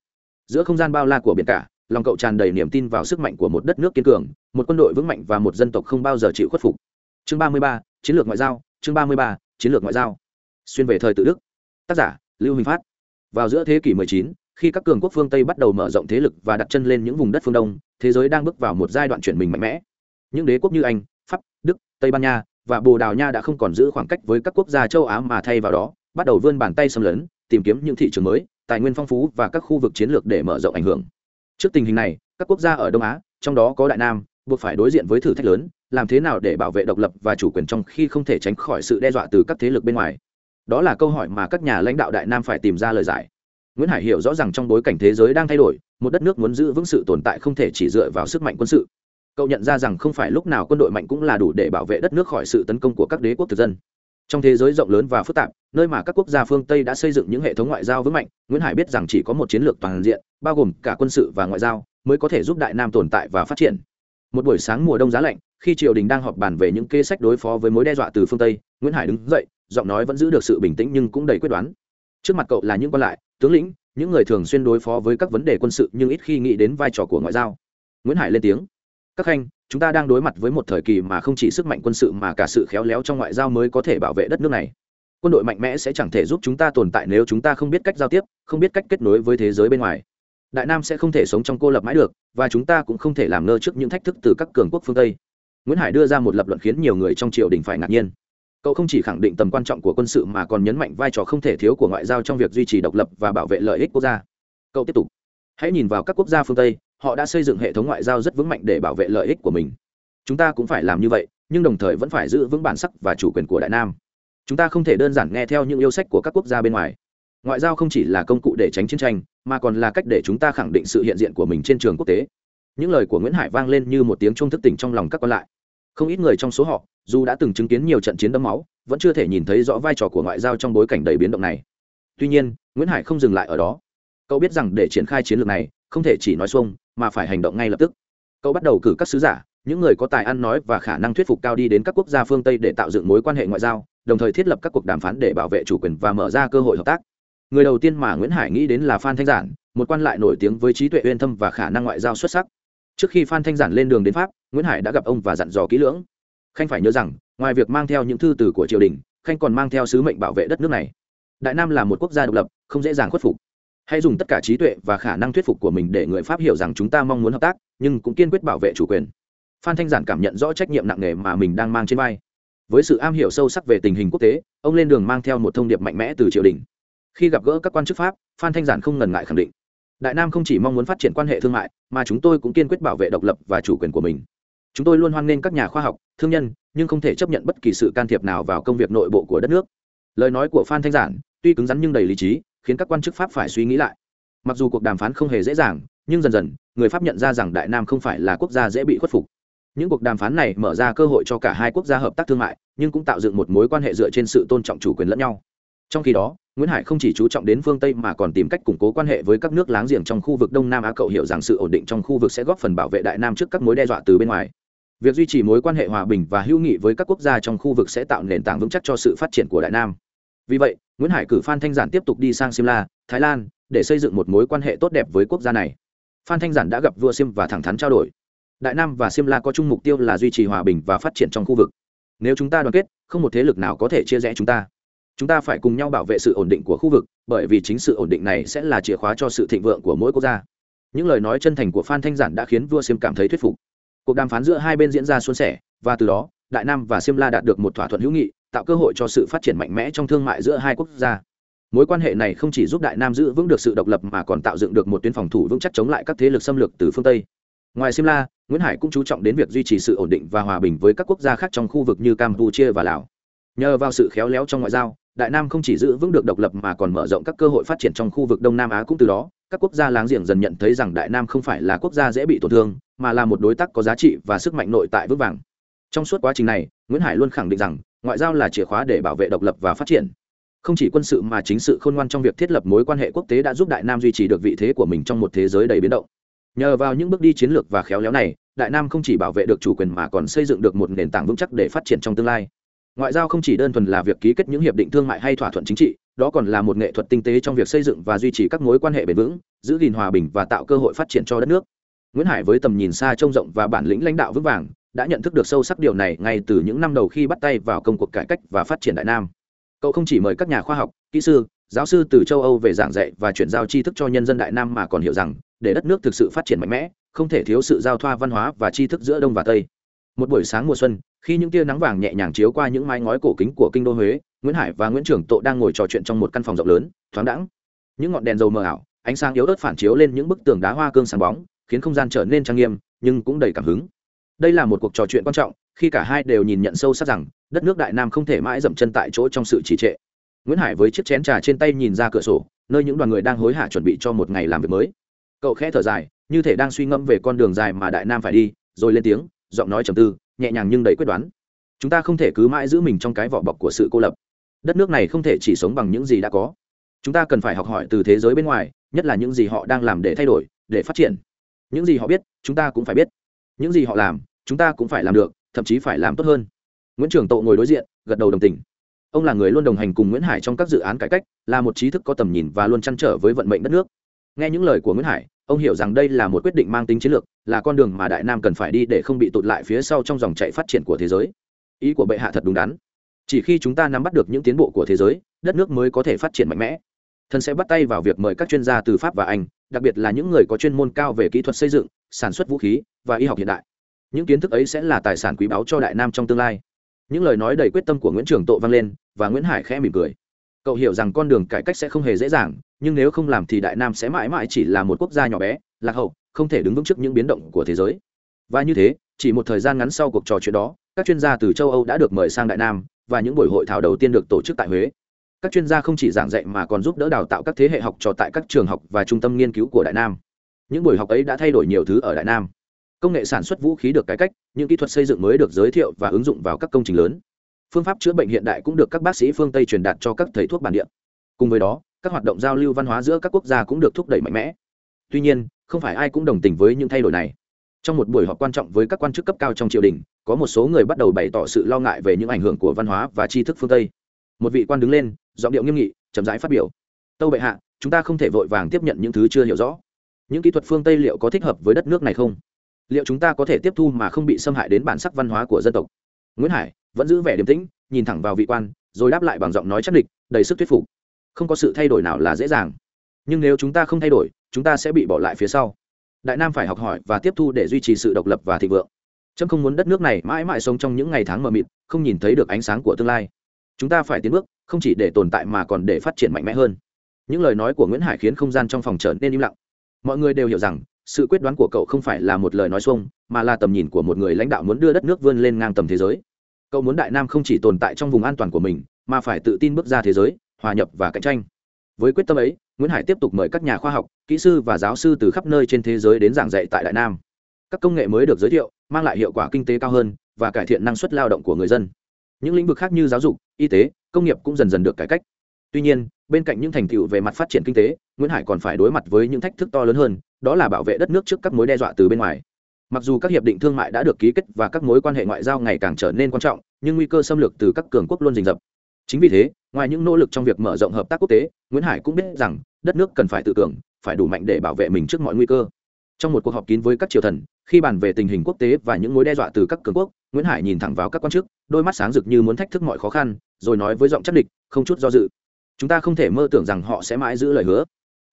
Giữa không gian bao la của biển cả lòng cậu tràn đầy niềm tin vào sức mạnh của một đất nước kiên cường một quân đội vững mạnh và một dân tộc không bao giờ chịu khuất phục. Chương ba mươi ba chiến lược ngoại giao chương ba mươi ba chiến lược ngoại giao. Xuyên về thời tự đức. Tác giả lưu huỳnh phát. Vào giữa thế kỷ 19, khi các cường quốc phương tây bắt đầu mở rộng thế lực và đặt chân lên những vùng đất phương đông thế giới đang bước vào một giai đoạn chuyển mình mạnh mẽ. Những đế quốc như anh pháp đức tây ban nha và bồ đào nha đã không còn giữ khoảng cách với các quốc gia châu á mà thay vào đó, bắt đầu vươn bàn tay xâm lấn, tìm kiếm những thị trường mới, tài nguyên phong phú và các khu vực chiến lược để mở rộng ảnh hưởng. Trước tình hình này, các quốc gia ở đông á, trong đó có đại nam, buộc phải đối diện với thử thách lớn, làm thế nào để bảo vệ độc lập và chủ quyền trong khi không thể tránh khỏi sự đe dọa từ các thế lực bên ngoài? Đó là câu hỏi mà các nhà lãnh đạo đại nam phải tìm ra lời giải. Nguyễn hải hiểu rõ rằng trong bối cảnh thế giới đang thay đổi, một đất nước muốn giữ vững sự tồn tại không thể chỉ dựa vào sức mạnh quân sự cậu nhận ra rằng không phải lúc nào quân đội mạnh cũng là đủ để bảo vệ đất nước khỏi sự tấn công của các đế quốc thực dân. Trong thế giới rộng lớn và phức tạp, nơi mà các quốc gia phương tây đã xây dựng những hệ thống ngoại giao vững mạnh, nguyễn hải biết rằng chỉ có một chiến lược toàn diện, bao gồm cả quân sự và ngoại giao, mới có thể giúp đại nam tồn tại và phát triển. Một buổi sáng mùa đông giá lạnh, khi triều đình đang họp bàn về những kế sách đối phó với mối đe dọa từ phương tây, nguyễn hải đứng dậy, giọng nói vẫn giữ được sự bình tĩnh nhưng cũng đầy quyết đoán. Trước mặt cậu là những quan lại, tướng lĩnh, những người thường xuyên đối phó với các vấn đề quân sự nhưng ít khi nghĩ đến vai trò của ngoại giao. Nguyễn hải lên tiếng các khanh, chúng ta đang đối mặt với một thời kỳ mà không chỉ sức mạnh quân sự mà cả sự khéo léo trong ngoại giao mới có thể bảo vệ đất nước này. Quân đội mạnh mẽ sẽ chẳng thể giúp chúng ta tồn tại nếu chúng ta không biết cách giao tiếp, không biết cách kết nối với thế giới bên ngoài. Đại nam sẽ không thể sống trong cô lập mãi được, và chúng ta cũng không thể làm ngơ trước những thách thức từ các cường quốc phương tây. Nguyễn hải đưa ra một lập luận khiến nhiều người trong triều đình phải ngạc nhiên. Cậu không chỉ khẳng định tầm quan trọng của quân sự mà còn nhấn mạnh vai trò không thể thiếu của ngoại giao trong việc duy trì độc lập và bảo vệ lợi ích quốc gia. Cậu tiếp tục. Hãy nhìn vào các quốc gia phương tây họ đã xây dựng hệ thống ngoại giao rất vững mạnh để bảo vệ lợi ích của mình. Chúng ta cũng phải làm như vậy, nhưng đồng thời vẫn phải giữ vững bản sắc và chủ quyền của đại nam. Chúng ta không thể đơn giản nghe theo những yêu sách của các quốc gia bên ngoài. Ngoại giao không chỉ là công cụ để tránh chiến tranh, mà còn là cách để chúng ta khẳng định sự hiện diện của mình trên trường quốc tế. Những lời của nguyễn hải vang lên như một tiếng trung thức tỉnh trong lòng các con lại. Không ít người trong số họ, dù đã từng chứng kiến nhiều trận chiến đẫm máu, vẫn chưa thể nhìn thấy rõ vai trò của ngoại giao trong bối cảnh đầy biến động này. Tuy nhiên, nguyễn hải không dừng lại ở đó. Cậu biết rằng để triển khai chiến lược này, không thể chỉ nói xuông mà phải hành động ngay lập tức. Cậu bắt đầu cử các sứ giả, những người có tài ăn nói và khả năng thuyết phục cao đi đến các quốc gia phương tây để tạo dựng mối quan hệ ngoại giao, đồng thời thiết lập các cuộc đàm phán để bảo vệ chủ quyền và mở ra cơ hội hợp tác. Người đầu tiên mà nguyễn hải nghĩ đến là phan thanh giản, một quan lại nổi tiếng với trí tuệ uyên thâm và khả năng ngoại giao xuất sắc. Trước khi phan thanh giản lên đường đến pháp, nguyễn hải đã gặp ông và dặn dò kỹ lưỡng. Khanh phải nhớ rằng, ngoài việc mang theo những thư từ của triều đình, khanh còn mang theo sứ mệnh bảo vệ đất nước này. Đại nam là một quốc gia độc lập, không dễ dàng khuất phục hãy dùng tất cả trí tuệ và khả năng thuyết phục của mình để người pháp hiểu rằng chúng ta mong muốn hợp tác, nhưng cũng kiên quyết bảo vệ chủ quyền. Phan thanh giản cảm nhận rõ trách nhiệm nặng nề mà mình đang mang trên vai. Với sự am hiểu sâu sắc về tình hình quốc tế, ông lên đường mang theo một thông điệp mạnh mẽ từ triều đình. Khi gặp gỡ các quan chức pháp, phan thanh giản không ngần ngại khẳng định, đại nam không chỉ mong muốn phát triển quan hệ thương mại, mà chúng tôi cũng kiên quyết bảo vệ độc lập và chủ quyền của mình. Chúng tôi luôn hoan nghênh các nhà khoa học, thương nhân, nhưng không thể chấp nhận bất kỳ sự can thiệp nào vào công việc nội bộ của đất nước. Lời nói của phan thanh giản tuy cứng rắn nhưng đầy lý trí khiến các quan chức pháp phải suy nghĩ lại. Mặc dù cuộc đàm phán không hề dễ dàng, nhưng dần dần, người pháp nhận ra rằng đại nam không phải là quốc gia dễ bị khuất phục. Những cuộc đàm phán này mở ra cơ hội cho cả hai quốc gia hợp tác thương mại, nhưng cũng tạo dựng một mối quan hệ dựa trên sự tôn trọng chủ quyền lẫn nhau. Trong khi đó, nguyễn hải không chỉ chú trọng đến phương tây mà còn tìm cách củng cố quan hệ với các nước láng giềng trong khu vực đông nam á cậu hiểu rằng sự ổn định trong khu vực sẽ góp phần bảo vệ đại nam trước các mối đe dọa từ bên ngoài. Việc duy trì mối quan hệ hòa bình và hữu nghị với các quốc gia trong khu vực sẽ tạo nền tảng vững chắc cho sự phát triển của đại nam vì vậy, nguyễn hải cử phan thanh giản tiếp tục đi sang simla, thái lan, để xây dựng một mối quan hệ tốt đẹp với quốc gia này. Phan thanh giản đã gặp vua sim và thẳng thắn trao đổi. Đại nam và simla có chung mục tiêu là duy trì hòa bình và phát triển trong khu vực. Nếu chúng ta đoàn kết, không một thế lực nào có thể chia rẽ chúng ta. Chúng ta phải cùng nhau bảo vệ sự ổn định của khu vực, bởi vì chính sự ổn định này sẽ là chìa khóa cho sự thịnh vượng của mỗi quốc gia. Những lời nói chân thành của phan thanh giản đã khiến vua sim cảm thấy thuyết phục. Cuộc đàm phán giữa hai bên diễn ra suôn sẻ, và từ đó, đại nam và simla đạt được một thỏa thuận hữu nghị tạo cơ hội cho sự phát triển mạnh mẽ trong thương mại giữa hai quốc gia. Mối quan hệ này không chỉ giúp đại nam giữ vững được sự độc lập mà còn tạo dựng được một tuyến phòng thủ vững chắc chống lại các thế lực xâm lược từ phương tây. Ngoài simla nguyễn hải cũng chú trọng đến việc duy trì sự ổn định và hòa bình với các quốc gia khác trong khu vực như campuchia và lào. Nhờ vào sự khéo léo trong ngoại giao, đại nam không chỉ giữ vững được độc lập mà còn mở rộng các cơ hội phát triển trong khu vực đông nam á cũng từ đó, các quốc gia láng giềng dần nhận thấy rằng đại nam không phải là quốc gia dễ bị tổn thương, mà là một đối tác có giá trị và sức mạnh nội tại vững vàng. Trong suốt quá trình này, nguyễn hải luôn khẳng định rằng ngoại giao là chìa khóa để bảo vệ độc lập và phát triển. Không chỉ quân sự mà chính sự khôn ngoan trong việc thiết lập mối quan hệ quốc tế đã giúp đại nam duy trì được vị thế của mình trong một thế giới đầy biến động. Nhờ vào những bước đi chiến lược và khéo léo này, đại nam không chỉ bảo vệ được chủ quyền mà còn xây dựng được một nền tảng vững chắc để phát triển trong tương lai. Ngoại giao không chỉ đơn thuần là việc ký kết những hiệp định thương mại hay thỏa thuận chính trị, đó còn là một nghệ thuật tinh tế trong việc xây dựng và duy trì các mối quan hệ bền vững, giữ gìn hòa bình và tạo cơ hội phát triển cho đất nước. Nguyễn hải với tầm nhìn xa trông rộng và bản lĩnh lãnh đạo vững vàng đã nhận thức được sâu sắc điều này ngay từ những năm đầu khi bắt tay vào công cuộc cải cách và phát triển đại nam. Cậu không chỉ mời các nhà khoa học, kỹ sư, giáo sư từ châu âu về giảng dạy và chuyển giao tri thức cho nhân dân đại nam mà còn hiểu rằng, để đất nước thực sự phát triển mạnh mẽ, không thể thiếu sự giao thoa văn hóa và tri thức giữa đông và tây. Một buổi sáng mùa xuân, khi những tia nắng vàng nhẹ nhàng chiếu qua những mái ngói cổ kính của kinh đô huế, nguyễn hải và nguyễn trưởng tộ đang ngồi trò chuyện trong một căn phòng rộng lớn, thoáng đẳng những ngọn đèn dầu mờ ảo, ánh sáng yếu ớt phản chiếu lên những bức tường đá hoa cương sáng bóng, khiến không gian trở nên trang nghiêm, nhưng cũng đầy cảm hứng đây là một cuộc trò chuyện quan trọng, khi cả hai đều nhìn nhận sâu sắc rằng, đất nước đại nam không thể mãi dậm chân tại chỗ trong sự trì trệ. Nguyễn hải với chiếc chén trà trên tay nhìn ra cửa sổ, nơi những đoàn người đang hối hả chuẩn bị cho một ngày làm việc mới. Cậu khẽ thở dài, như thể đang suy ngẫm về con đường dài mà đại nam phải đi, rồi lên tiếng, giọng nói trầm tư, nhẹ nhàng nhưng đầy quyết đoán. Chúng ta không thể cứ mãi giữ mình trong cái vỏ bọc của sự cô lập. Đất nước này không thể chỉ sống bằng những gì đã có. Chúng ta cần phải học hỏi từ thế giới bên ngoài, nhất là những gì họ đang làm để thay đổi, để phát triển. Những gì họ biết, chúng ta cũng phải biết những gì họ làm, chúng ta cũng phải làm được, thậm chí phải làm tốt hơn. Nguyễn trường tộ ngồi đối diện, gật đầu đồng tình. Ông là người luôn đồng hành cùng nguyễn hải trong các dự án cải cách, là một trí thức có tầm nhìn và luôn chăn trở với vận mệnh đất nước. Nghe những lời của nguyễn hải, ông hiểu rằng đây là một quyết định mang tính chiến lược, là con đường mà đại nam cần phải đi để không bị tụt lại phía sau trong dòng chạy phát triển của thế giới. Ý của bệ hạ thật đúng đắn. Chỉ khi chúng ta nắm bắt được những tiến bộ của thế giới, đất nước mới có thể phát triển mạnh mẽ. Thần sẽ bắt tay vào việc mời các chuyên gia từ pháp và anh đặc biệt là những người có chuyên môn cao về kỹ thuật xây dựng, sản xuất vũ khí và y học hiện đại. Những kiến thức ấy sẽ là tài sản quý báu cho đại nam trong tương lai. Những lời nói đầy quyết tâm của nguyễn trường tộ vang lên, và nguyễn hải khẽ mỉm cười. Cậu hiểu rằng con đường cải cách sẽ không hề dễ dàng, nhưng nếu không làm thì đại nam sẽ mãi mãi chỉ là một quốc gia nhỏ bé, lạc hậu, không thể đứng vững trước những biến động của thế giới. Và như thế, chỉ một thời gian ngắn sau cuộc trò chuyện đó, các chuyên gia từ châu âu đã được mời sang đại nam, và những buổi hội thảo đầu tiên được tổ chức tại huế các chuyên gia không chỉ giảng dạy mà còn giúp đỡ đào tạo các thế hệ học trò tại các trường học và trung tâm nghiên cứu của đại nam. Những buổi học ấy đã thay đổi nhiều thứ ở đại nam. Công nghệ sản xuất vũ khí được cải cách, những kỹ thuật xây dựng mới được giới thiệu và ứng dụng vào các công trình lớn. Phương pháp chữa bệnh hiện đại cũng được các bác sĩ phương tây truyền đạt cho các thầy thuốc bản địa. Cùng với đó, các hoạt động giao lưu văn hóa giữa các quốc gia cũng được thúc đẩy mạnh mẽ. Tuy nhiên, không phải ai cũng đồng tình với những thay đổi này. Trong một buổi họp quan trọng với các quan chức cấp cao trong triều đình, có một số người bắt đầu bày tỏ sự lo ngại về những ảnh hưởng của văn hóa và tri thức phương tây một vị quan đứng lên, giọng điệu nghiêm nghị, chậm rãi phát biểu. Tâu bệ hạ, chúng ta không thể vội vàng tiếp nhận những thứ chưa hiểu rõ. Những kỹ thuật phương tây liệu có thích hợp với đất nước này không? Liệu chúng ta có thể tiếp thu mà không bị xâm hại đến bản sắc văn hóa của dân tộc? Nguyễn hải vẫn giữ vẻ điềm tĩnh, nhìn thẳng vào vị quan, rồi đáp lại bằng giọng nói chắc địch, đầy sức thuyết phục. Không có sự thay đổi nào là dễ dàng. Nhưng nếu chúng ta không thay đổi, chúng ta sẽ bị bỏ lại phía sau. Đại nam phải học hỏi và tiếp thu để duy trì sự độc lập và thịnh vượng. Trâm không muốn đất nước này mãi mãi sống trong những ngày tháng mờ mịt, không nhìn thấy được ánh sáng của tương lai chúng ta phải tiến bước, không chỉ để tồn tại mà còn để phát triển mạnh mẽ hơn. Những lời nói của nguyễn hải khiến không gian trong phòng trở nên im lặng. Mọi người đều hiểu rằng, sự quyết đoán của cậu không phải là một lời nói xuông, mà là tầm nhìn của một người lãnh đạo muốn đưa đất nước vươn lên ngang tầm thế giới. Cậu muốn đại nam không chỉ tồn tại trong vùng an toàn của mình, mà phải tự tin bước ra thế giới, hòa nhập và cạnh tranh. Với quyết tâm ấy, nguyễn hải tiếp tục mời các nhà khoa học, kỹ sư và giáo sư từ khắp nơi trên thế giới đến giảng dạy tại đại nam. Các công nghệ mới được giới thiệu, mang lại hiệu quả kinh tế cao hơn và cải thiện năng suất lao động của người dân. Những lĩnh vực khác như giáo dục y tế, công nghiệp cũng dần dần được cải cách. Tuy nhiên, bên cạnh những thành tựu về mặt phát triển kinh tế, nguyễn hải còn phải đối mặt với những thách thức to lớn hơn, đó là bảo vệ đất nước trước các mối đe dọa từ bên ngoài. Mặc dù các hiệp định thương mại đã được ký kết và các mối quan hệ ngoại giao ngày càng trở nên quan trọng, nhưng nguy cơ xâm lược từ các cường quốc luôn rình rập. Chính vì thế, ngoài những nỗ lực trong việc mở rộng hợp tác quốc tế, nguyễn hải cũng biết rằng đất nước cần phải tự cường, phải đủ mạnh để bảo vệ mình trước mọi nguy cơ trong một cuộc họp kín với các triều thần, khi bàn về tình hình quốc tế và những mối đe dọa từ các cường quốc, nguyễn hải nhìn thẳng vào các quan chức, đôi mắt sáng rực như muốn thách thức mọi khó khăn, rồi nói với giọng chắc địch, không chút do dự. Chúng ta không thể mơ tưởng rằng họ sẽ mãi giữ lời hứa.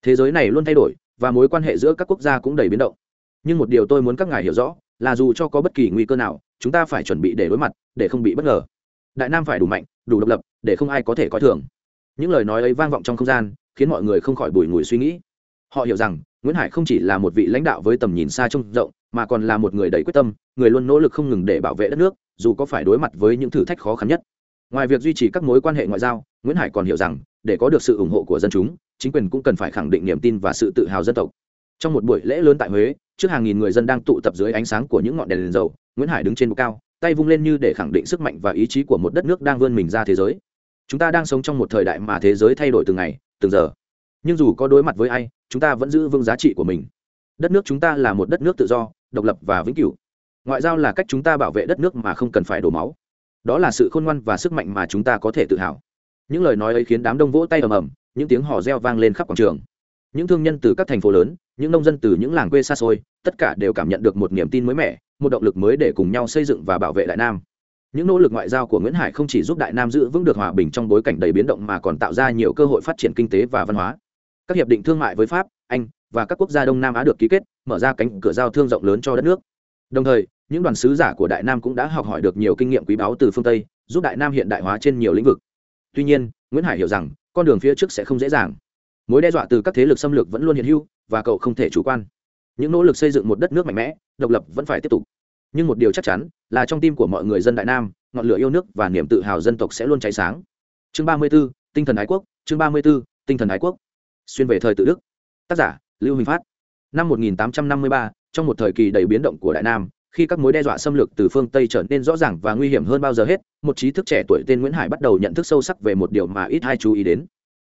Thế giới này luôn thay đổi, và mối quan hệ giữa các quốc gia cũng đầy biến động. Nhưng một điều tôi muốn các ngài hiểu rõ, là dù cho có bất kỳ nguy cơ nào, chúng ta phải chuẩn bị để đối mặt, để không bị bất ngờ. Đại nam phải đủ mạnh, đủ độc lập, để không ai có thể coi thường. Những lời nói ấy vang vọng trong không gian, khiến mọi người không khỏi bùi ngùi suy nghĩ. Họ hiểu rằng nguyễn hải không chỉ là một vị lãnh đạo với tầm nhìn xa trông rộng mà còn là một người đầy quyết tâm người luôn nỗ lực không ngừng để bảo vệ đất nước dù có phải đối mặt với những thử thách khó khăn nhất. Ngoài việc duy trì các mối quan hệ ngoại giao nguyễn hải còn hiểu rằng để có được sự ủng hộ của dân chúng chính quyền cũng cần phải khẳng định niềm tin và sự tự hào dân tộc. Trong một buổi lễ lớn tại huế trước hàng nghìn người dân đang tụ tập dưới ánh sáng của những ngọn đèn, đèn dầu nguyễn hải đứng trên bục cao tay vung lên như để khẳng định sức mạnh và ý chí của một đất nước đang vươn mình ra thế giới. Chúng ta đang sống trong một thời đại mà thế giới thay đổi từng ngày từng giờ nhưng dù có đối mặt với ai, chúng ta vẫn giữ vững giá trị của mình. Đất nước chúng ta là một đất nước tự do, độc lập và vĩnh cửu. Ngoại giao là cách chúng ta bảo vệ đất nước mà không cần phải đổ máu. Đó là sự khôn ngoan và sức mạnh mà chúng ta có thể tự hào. Những lời nói ấy khiến đám đông vỗ tay ầm ầm, những tiếng hò reo vang lên khắp quảng trường. Những thương nhân từ các thành phố lớn, những nông dân từ những làng quê xa xôi, tất cả đều cảm nhận được một niềm tin mới mẻ, một động lực mới để cùng nhau xây dựng và bảo vệ đại nam. Những nỗ lực ngoại giao của nguyễn hải không chỉ giúp đại nam giữ vững được hòa bình trong bối cảnh đầy biến động mà còn tạo ra nhiều cơ hội phát triển kinh tế và văn hóa các hiệp định thương mại với pháp anh và các quốc gia đông nam á được ký kết mở ra cánh cửa giao thương rộng lớn cho đất nước. Đồng thời những đoàn sứ giả của đại nam cũng đã học hỏi được nhiều kinh nghiệm quý báu từ phương tây giúp đại nam hiện đại hóa trên nhiều lĩnh vực. Tuy nhiên nguyễn hải hiểu rằng con đường phía trước sẽ không dễ dàng. Mối đe dọa từ các thế lực xâm lược vẫn luôn hiện hữu và cậu không thể chủ quan. Những nỗ lực xây dựng một đất nước mạnh mẽ độc lập vẫn phải tiếp tục. Nhưng một điều chắc chắn là trong tim của mọi người dân đại nam ngọn lửa yêu nước và niềm tự hào dân tộc sẽ luôn cháy sáng. Chương ba mươi 34, tinh thần ái quốc chương ba mươi 34, tinh thần ái quốc xuyên về thời tự đức. Tác giả lưu huỳnh phát. Năm 1853, trong một thời kỳ đầy biến động của đại nam khi các mối đe dọa xâm lược từ phương tây trở nên rõ ràng và nguy hiểm hơn bao giờ hết một trí thức trẻ tuổi tên nguyễn hải bắt đầu nhận thức sâu sắc về một điều mà ít ai chú ý đến.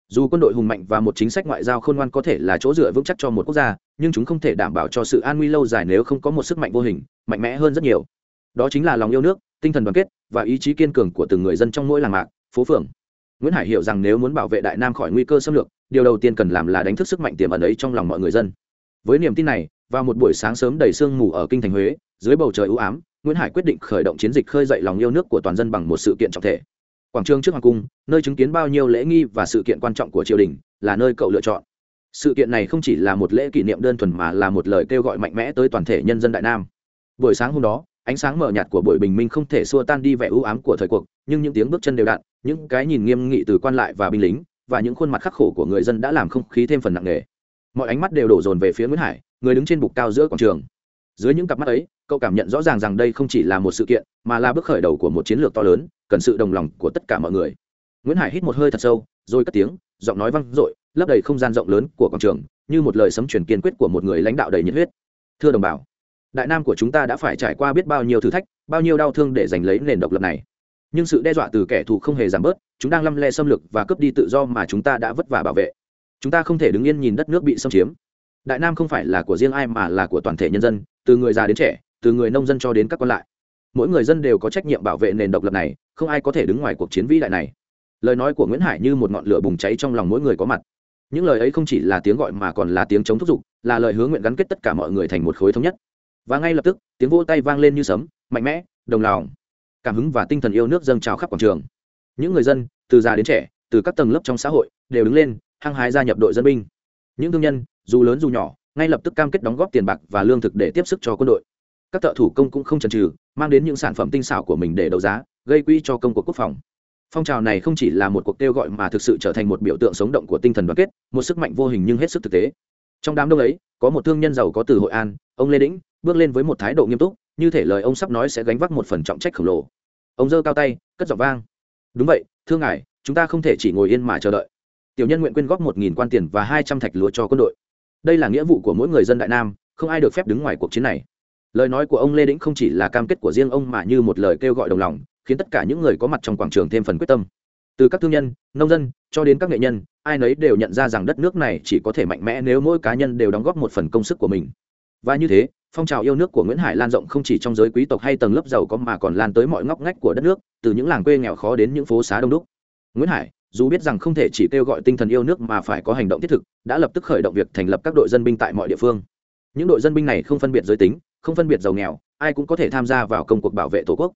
Dù quân đội hùng mạnh và một chính sách ngoại giao khôn ngoan có thể là chỗ dựa vững chắc cho một quốc gia nhưng chúng không thể đảm bảo cho sự an nguy lâu dài nếu không có một sức mạnh vô hình mạnh mẽ hơn rất nhiều. Đó chính là lòng yêu nước tinh thần đoàn kết và ý chí kiên cường của từng người dân trong mỗi làng mạc phố phường nguyễn hải hiểu rằng nếu muốn bảo vệ đại nam khỏi nguy cơ xâm lược, điều đầu tiên cần làm là đánh thức sức mạnh tiềm ẩn ấy trong lòng mọi người dân. Với niềm tin này, vào một buổi sáng sớm đầy sương mù ở kinh thành huế, dưới bầu trời ưu ám, nguyễn hải quyết định khởi động chiến dịch khơi dậy lòng yêu nước của toàn dân bằng một sự kiện trọng thể. Quảng trường trước hoàng cung, nơi chứng kiến bao nhiêu lễ nghi và sự kiện quan trọng của triều đình, là nơi cậu lựa chọn. Sự kiện này không chỉ là một lễ kỷ niệm đơn thuần mà là một lời kêu gọi mạnh mẽ tới toàn thể nhân dân đại nam. Buổi sáng hôm đó, ánh sáng mờ nhạt của buổi bình minh không thể xua tan đi vẻ ưu ám của thời cuộc, nhưng những tiếng bước chân đều đặn những cái nhìn nghiêm nghị từ quan lại và binh lính, và những khuôn mặt khắc khổ của người dân đã làm không khí thêm phần nặng nề. Mọi ánh mắt đều đổ dồn về phía nguyễn hải, người đứng trên bục cao giữa quảng trường. Dưới những cặp mắt ấy, cậu cảm nhận rõ ràng rằng đây không chỉ là một sự kiện, mà là bước khởi đầu của một chiến lược to lớn, cần sự đồng lòng của tất cả mọi người. Nguyễn hải hít một hơi thật sâu, rồi cất tiếng, giọng nói vang dội, lấp đầy không gian rộng lớn của quảng trường, như một lời sấm truyền kiên quyết của một người lãnh đạo đầy nhiệt huyết. Thưa đồng bào, đại nam của chúng ta đã phải trải qua biết bao nhiêu thử thách, bao nhiêu đau thương để giành lấy nền độc lập này nhưng sự đe dọa từ kẻ thù không hề giảm bớt, chúng đang lăm le xâm lược và cướp đi tự do mà chúng ta đã vất vả bảo vệ. Chúng ta không thể đứng yên nhìn đất nước bị xâm chiếm. Đại nam không phải là của riêng ai mà là của toàn thể nhân dân, từ người già đến trẻ, từ người nông dân cho đến các con lại. Mỗi người dân đều có trách nhiệm bảo vệ nền độc lập này, không ai có thể đứng ngoài cuộc chiến vĩ đại này. Lời nói của nguyễn hải như một ngọn lửa bùng cháy trong lòng mỗi người có mặt. Những lời ấy không chỉ là tiếng gọi mà còn là tiếng chống thúc giục, là lời hứa nguyện gắn kết tất cả mọi người thành một khối thống nhất. Và ngay lập tức, tiếng vỗ tay vang lên như sấm, mạnh mẽ, đồng lòng cảm hứng và tinh thần yêu nước dâng trào khắp quảng trường. Những người dân, từ già đến trẻ, từ các tầng lớp trong xã hội, đều đứng lên, hăng hái gia nhập đội dân binh. Những thương nhân, dù lớn dù nhỏ, ngay lập tức cam kết đóng góp tiền bạc và lương thực để tiếp sức cho quân đội. Các thợ thủ công cũng không chần chừ, mang đến những sản phẩm tinh xảo của mình để đấu giá, gây quỹ cho công cuộc quốc phòng. Phong trào này không chỉ là một cuộc kêu gọi mà thực sự trở thành một biểu tượng sống động của tinh thần đoàn kết, một sức mạnh vô hình nhưng hết sức thực tế. Trong đám đông ấy, có một thương nhân giàu có từ hội an, ông lê đĩnh, bước lên với một thái độ nghiêm túc như thể lời ông sắp nói sẽ gánh vác một phần trọng trách khổng lồ. Ông giơ cao tay, cất giọng vang. Đúng vậy, thưa ngài, chúng ta không thể chỉ ngồi yên mà chờ đợi. Tiểu nhân nguyện quyên góp một nghìn quan tiền và hai trăm thạch lúa cho quân đội. Đây là nghĩa vụ của mỗi người dân đại nam, không ai được phép đứng ngoài cuộc chiến này. Lời nói của ông lê đĩnh không chỉ là cam kết của riêng ông mà như một lời kêu gọi đồng lòng, khiến tất cả những người có mặt trong quảng trường thêm phần quyết tâm. Từ các thương nhân, nông dân, cho đến các nghệ nhân, ai nấy đều nhận ra rằng đất nước này chỉ có thể mạnh mẽ nếu mỗi cá nhân đều đóng góp một phần công sức của mình và như thế, phong trào yêu nước của nguyễn hải lan rộng không chỉ trong giới quý tộc hay tầng lớp giàu có mà còn lan tới mọi ngóc ngách của đất nước, từ những làng quê nghèo khó đến những phố xá đông đúc. Nguyễn hải, dù biết rằng không thể chỉ kêu gọi tinh thần yêu nước mà phải có hành động thiết thực, đã lập tức khởi động việc thành lập các đội dân binh tại mọi địa phương. Những đội dân binh này không phân biệt giới tính, không phân biệt giàu nghèo, ai cũng có thể tham gia vào công cuộc bảo vệ tổ quốc.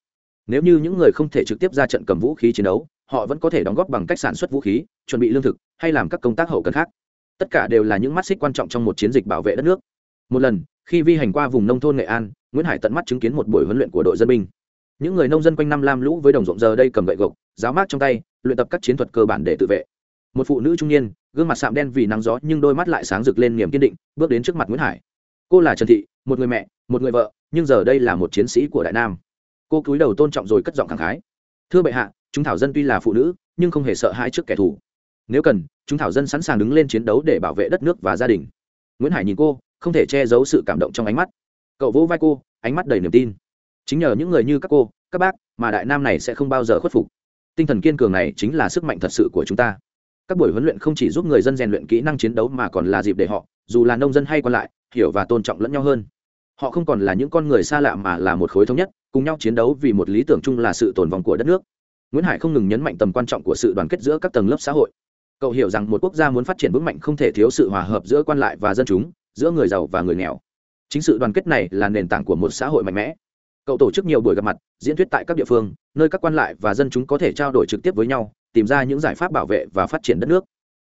Nếu như những người không thể trực tiếp ra trận cầm vũ khí chiến đấu, họ vẫn có thể đóng góp bằng cách sản xuất vũ khí, chuẩn bị lương thực, hay làm các công tác hậu cần khác. Tất cả đều là những mắt xích quan trọng trong một chiến dịch bảo vệ đất nước. Một lần khi vi hành qua vùng nông thôn nghệ an nguyễn hải tận mắt chứng kiến một buổi huấn luyện của đội dân binh những người nông dân quanh năm lam lũ với đồng ruộng giờ đây cầm gậy gộc giáo mát trong tay luyện tập các chiến thuật cơ bản để tự vệ một phụ nữ trung niên gương mặt sạm đen vì nắng gió nhưng đôi mắt lại sáng rực lên niềm kiên định bước đến trước mặt nguyễn hải cô là trần thị một người mẹ một người vợ nhưng giờ đây là một chiến sĩ của đại nam cô cúi đầu tôn trọng rồi cất giọng khẳng khái thưa bệ hạ chúng thảo dân tuy là phụ nữ nhưng không hề sợ hãi trước kẻ thù nếu cần chúng thảo dân sẵn sàng đứng lên chiến đấu để bảo vệ đất nước và gia đình nguyễn hải nhìn cô không thể che giấu sự cảm động trong ánh mắt. Cậu vỗ vai cô, ánh mắt đầy niềm tin. Chính nhờ những người như các cô, các bác mà đại nam này sẽ không bao giờ khuất phục. Tinh thần kiên cường này chính là sức mạnh thật sự của chúng ta. Các buổi huấn luyện không chỉ giúp người dân rèn luyện kỹ năng chiến đấu mà còn là dịp để họ, dù là nông dân hay còn lại, hiểu và tôn trọng lẫn nhau hơn. Họ không còn là những con người xa lạ mà là một khối thống nhất, cùng nhau chiến đấu vì một lý tưởng chung là sự tồn vong của đất nước. Nguyễn hải không ngừng nhấn mạnh tầm quan trọng của sự đoàn kết giữa các tầng lớp xã hội. Cậu hiểu rằng một quốc gia muốn phát triển vững mạnh không thể thiếu sự hòa hợp giữa quan lại và dân chúng giữa người giàu và người nghèo. Chính sự đoàn kết này là nền tảng của một xã hội mạnh mẽ. Cậu tổ chức nhiều buổi gặp mặt, diễn thuyết tại các địa phương, nơi các quan lại và dân chúng có thể trao đổi trực tiếp với nhau, tìm ra những giải pháp bảo vệ và phát triển đất nước.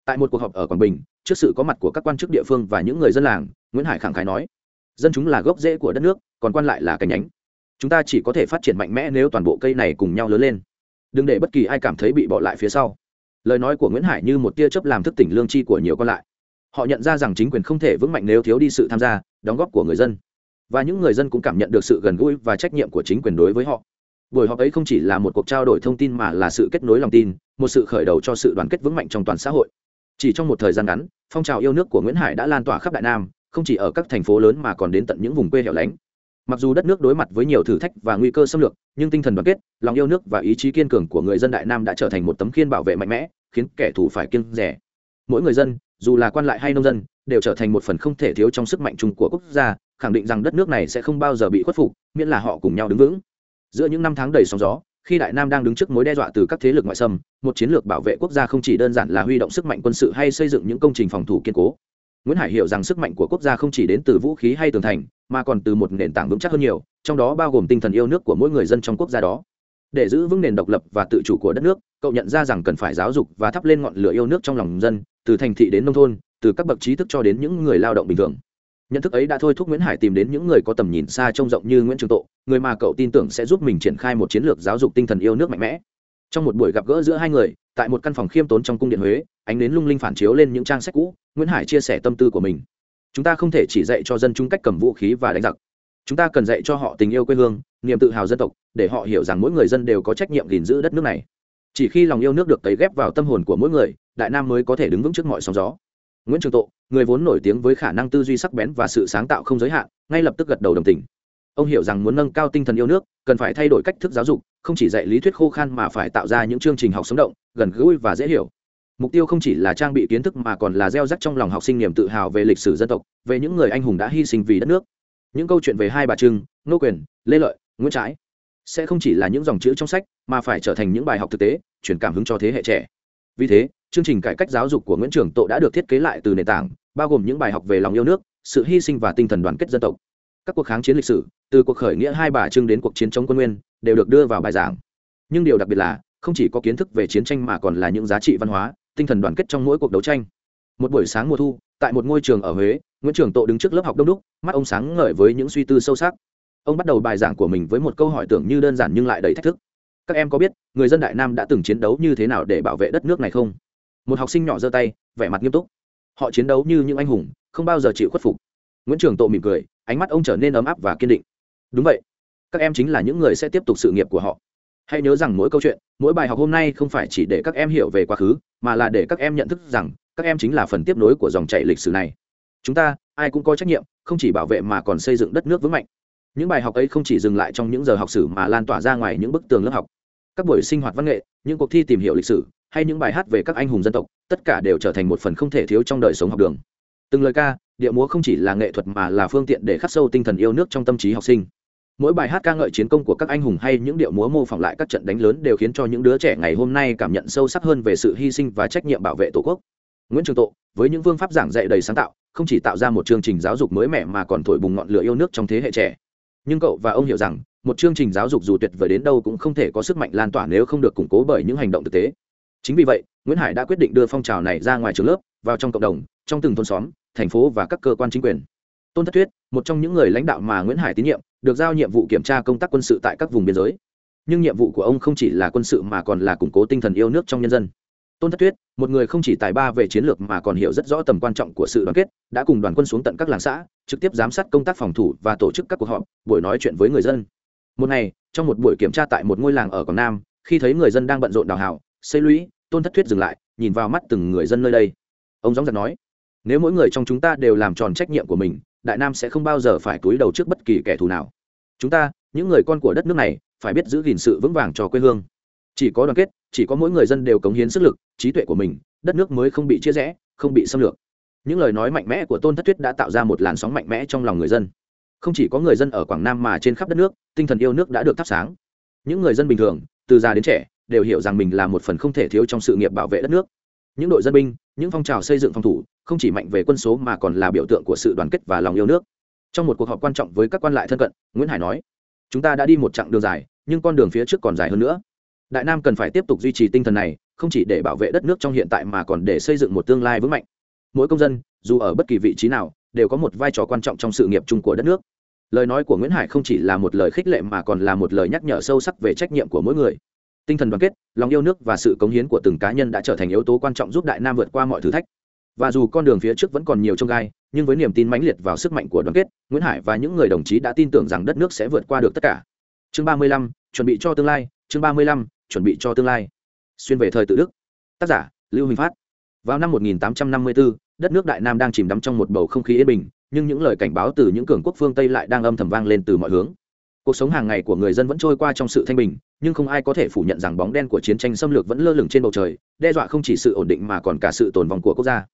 Tại một cuộc họp ở quảng bình, trước sự có mặt của các quan chức địa phương và những người dân làng, nguyễn hải khẳng khái nói, dân chúng là gốc rễ của đất nước, còn quan lại là cành nhánh. Chúng ta chỉ có thể phát triển mạnh mẽ nếu toàn bộ cây này cùng nhau lớn lên. Đừng để bất kỳ ai cảm thấy bị bỏ lại phía sau. Lời nói của nguyễn hải như một tia chớp làm thức tỉnh lương tri của nhiều quan lại họ nhận ra rằng chính quyền không thể vững mạnh nếu thiếu đi sự tham gia, đóng góp của người dân. Và những người dân cũng cảm nhận được sự gần gũi và trách nhiệm của chính quyền đối với họ. Buổi họp ấy không chỉ là một cuộc trao đổi thông tin mà là sự kết nối lòng tin, một sự khởi đầu cho sự đoàn kết vững mạnh trong toàn xã hội. Chỉ trong một thời gian ngắn, phong trào yêu nước của nguyễn hải đã lan tỏa khắp đại nam, không chỉ ở các thành phố lớn mà còn đến tận những vùng quê hẻo lánh. Mặc dù đất nước đối mặt với nhiều thử thách và nguy cơ xâm lược, nhưng tinh thần đoàn kết, lòng yêu nước và ý chí kiên cường của người dân đại nam đã trở thành một tấm khiên bảo vệ mạnh mẽ, khiến kẻ thù phải kiêng rẻ. Mỗi người dân dù là quan lại hay nông dân, đều trở thành một phần không thể thiếu trong sức mạnh chung của quốc gia, khẳng định rằng đất nước này sẽ không bao giờ bị khuất phục, miễn là họ cùng nhau đứng vững. Giữa những năm tháng đầy sóng gió, khi đại nam đang đứng trước mối đe dọa từ các thế lực ngoại xâm, một chiến lược bảo vệ quốc gia không chỉ đơn giản là huy động sức mạnh quân sự hay xây dựng những công trình phòng thủ kiên cố. Nguyễn hải hiểu rằng sức mạnh của quốc gia không chỉ đến từ vũ khí hay tường thành, mà còn từ một nền tảng vững chắc hơn nhiều, trong đó bao gồm tinh thần yêu nước của mỗi người dân trong quốc gia đó. Để giữ vững nền độc lập và tự chủ của đất nước, cậu nhận ra rằng cần phải giáo dục và thắp lên ngọn lửa yêu nước trong lòng dân từ thành thị đến nông thôn, từ các bậc trí thức cho đến những người lao động bình thường. Nhận thức ấy đã thôi thúc nguyễn hải tìm đến những người có tầm nhìn xa trông rộng như nguyễn trường tộ, người mà cậu tin tưởng sẽ giúp mình triển khai một chiến lược giáo dục tinh thần yêu nước mạnh mẽ. Trong một buổi gặp gỡ giữa hai người, tại một căn phòng khiêm tốn trong cung điện huế, ánh đến lung linh phản chiếu lên những trang sách cũ, nguyễn hải chia sẻ tâm tư của mình. Chúng ta không thể chỉ dạy cho dân chúng cách cầm vũ khí và đánh giặc. Chúng ta cần dạy cho họ tình yêu quê hương, niềm tự hào dân tộc, để họ hiểu rằng mỗi người dân đều có trách nhiệm gìn giữ đất nước này. Chỉ khi lòng yêu nước được cấy ghép vào tâm hồn của mỗi người đại nam mới có thể đứng vững trước mọi sóng gió. Nguyễn trường tộ, người vốn nổi tiếng với khả năng tư duy sắc bén và sự sáng tạo không giới hạn, ngay lập tức gật đầu đồng tình. Ông hiểu rằng muốn nâng cao tinh thần yêu nước, cần phải thay đổi cách thức giáo dục, không chỉ dạy lý thuyết khô khan mà phải tạo ra những chương trình học sống động, gần gũi và dễ hiểu. Mục tiêu không chỉ là trang bị kiến thức mà còn là gieo rắc trong lòng học sinh niềm tự hào về lịch sử dân tộc, về những người anh hùng đã hy sinh vì đất nước. Những câu chuyện về hai bà trưng, nô quyền, lê lợi, nguyễn trãi, sẽ không chỉ là những dòng chữ trong sách, mà phải trở thành những bài học thực tế, truyền cảm hứng cho thế hệ trẻ. Vì thế chương trình cải cách giáo dục của nguyễn trường tộ đã được thiết kế lại từ nền tảng, bao gồm những bài học về lòng yêu nước, sự hy sinh và tinh thần đoàn kết dân tộc. Các cuộc kháng chiến lịch sử, từ cuộc khởi nghĩa hai bà trưng đến cuộc chiến chống quân nguyên, đều được đưa vào bài giảng. Nhưng điều đặc biệt là, không chỉ có kiến thức về chiến tranh mà còn là những giá trị văn hóa, tinh thần đoàn kết trong mỗi cuộc đấu tranh. Một buổi sáng mùa thu, tại một ngôi trường ở huế, nguyễn trường tộ đứng trước lớp học đông đúc, mắt ông sáng ngời với những suy tư sâu sắc. Ông bắt đầu bài giảng của mình với một câu hỏi tưởng như đơn giản nhưng lại đầy thách thức. Các em có biết, người dân đại nam đã từng chiến đấu như thế nào để bảo vệ đất nước này không? Một học sinh nhỏ giơ tay, vẻ mặt nghiêm túc. Họ chiến đấu như những anh hùng, không bao giờ chịu khuất phục. Nguyễn trường tộ mỉm cười, ánh mắt ông trở nên ấm áp và kiên định. Đúng vậy, các em chính là những người sẽ tiếp tục sự nghiệp của họ. Hãy nhớ rằng mỗi câu chuyện, mỗi bài học hôm nay không phải chỉ để các em hiểu về quá khứ, mà là để các em nhận thức rằng, các em chính là phần tiếp nối của dòng chảy lịch sử này. Chúng ta, ai cũng có trách nhiệm, không chỉ bảo vệ mà còn xây dựng đất nước vững mạnh. Những bài học ấy không chỉ dừng lại trong những giờ học sử mà lan tỏa ra ngoài những bức tường lớp học các buổi sinh hoạt văn nghệ, những cuộc thi tìm hiểu lịch sử, hay những bài hát về các anh hùng dân tộc, tất cả đều trở thành một phần không thể thiếu trong đời sống học đường. Từng lời ca, điệu múa không chỉ là nghệ thuật mà là phương tiện để khắc sâu tinh thần yêu nước trong tâm trí học sinh. Mỗi bài hát ca ngợi chiến công của các anh hùng hay những điệu múa mô phỏng lại các trận đánh lớn đều khiến cho những đứa trẻ ngày hôm nay cảm nhận sâu sắc hơn về sự hy sinh và trách nhiệm bảo vệ tổ quốc. Nguyễn trường tộ, với những phương pháp giảng dạy đầy sáng tạo, không chỉ tạo ra một chương trình giáo dục mới mẻ mà còn thổi bùng ngọn lửa yêu nước trong thế hệ trẻ. Nhưng cậu và ông hiểu rằng một chương trình giáo dục dù tuyệt vời đến đâu cũng không thể có sức mạnh lan tỏa nếu không được củng cố bởi những hành động thực tế. Chính vì vậy, nguyễn hải đã quyết định đưa phong trào này ra ngoài trường lớp, vào trong cộng đồng, trong từng thôn xóm, thành phố và các cơ quan chính quyền. Tôn thất thuyết, một trong những người lãnh đạo mà nguyễn hải tín nhiệm, được giao nhiệm vụ kiểm tra công tác quân sự tại các vùng biên giới. Nhưng nhiệm vụ của ông không chỉ là quân sự mà còn là củng cố tinh thần yêu nước trong nhân dân. Tôn thất thuyết, một người không chỉ tài ba về chiến lược mà còn hiểu rất rõ tầm quan trọng của sự đoàn kết, đã cùng đoàn quân xuống tận các làng xã, trực tiếp giám sát công tác phòng thủ và tổ chức các cuộc họp, buổi nói chuyện với người dân một ngày, trong một buổi kiểm tra tại một ngôi làng ở quảng nam, khi thấy người dân đang bận rộn đào hào, xây lũy, tôn thất thuyết dừng lại, nhìn vào mắt từng người dân nơi đây. Ông gióng giật nói, nếu mỗi người trong chúng ta đều làm tròn trách nhiệm của mình, đại nam sẽ không bao giờ phải cúi đầu trước bất kỳ kẻ thù nào. Chúng ta, những người con của đất nước này, phải biết giữ gìn sự vững vàng cho quê hương. Chỉ có đoàn kết, chỉ có mỗi người dân đều cống hiến sức lực, trí tuệ của mình, đất nước mới không bị chia rẽ, không bị xâm lược. Những lời nói mạnh mẽ của tôn thất tuyết đã tạo ra một làn sóng mạnh mẽ trong lòng người dân không chỉ có người dân ở quảng nam mà trên khắp đất nước, tinh thần yêu nước đã được thắp sáng. Những người dân bình thường, từ già đến trẻ, đều hiểu rằng mình là một phần không thể thiếu trong sự nghiệp bảo vệ đất nước. Những đội dân binh, những phong trào xây dựng phòng thủ, không chỉ mạnh về quân số mà còn là biểu tượng của sự đoàn kết và lòng yêu nước. Trong một cuộc họp quan trọng với các quan lại thân cận, nguyễn hải nói, chúng ta đã đi một chặng đường dài, nhưng con đường phía trước còn dài hơn nữa. Đại nam cần phải tiếp tục duy trì tinh thần này, không chỉ để bảo vệ đất nước trong hiện tại mà còn để xây dựng một tương lai vững mạnh. Mỗi công dân, dù ở bất kỳ vị trí nào đều có một vai trò quan trọng trong sự nghiệp chung của đất nước. Lời nói của nguyễn hải không chỉ là một lời khích lệ mà còn là một lời nhắc nhở sâu sắc về trách nhiệm của mỗi người. Tinh thần đoàn kết lòng yêu nước và sự cống hiến của từng cá nhân đã trở thành yếu tố quan trọng giúp đại nam vượt qua mọi thử thách. Và dù con đường phía trước vẫn còn nhiều trông gai nhưng với niềm tin mãnh liệt vào sức mạnh của đoàn kết nguyễn hải và những người đồng chí đã tin tưởng rằng đất nước sẽ vượt qua được tất cả. Chương ba mươi lăm chuẩn bị cho tương lai. Chương ba mươi lăm chuẩn bị cho tương lai. Xuyên về thời tự đức. Tác giả lưu huỳnh phát. Vào năm 1854, đất nước đại nam đang chìm đắm trong một bầu không khí yên bình, nhưng những lời cảnh báo từ những cường quốc phương tây lại đang âm thầm vang lên từ mọi hướng. Cuộc sống hàng ngày của người dân vẫn trôi qua trong sự thanh bình, nhưng không ai có thể phủ nhận rằng bóng đen của chiến tranh xâm lược vẫn lơ lửng trên bầu trời, đe dọa không chỉ sự ổn định mà còn cả sự tồn vong của quốc gia.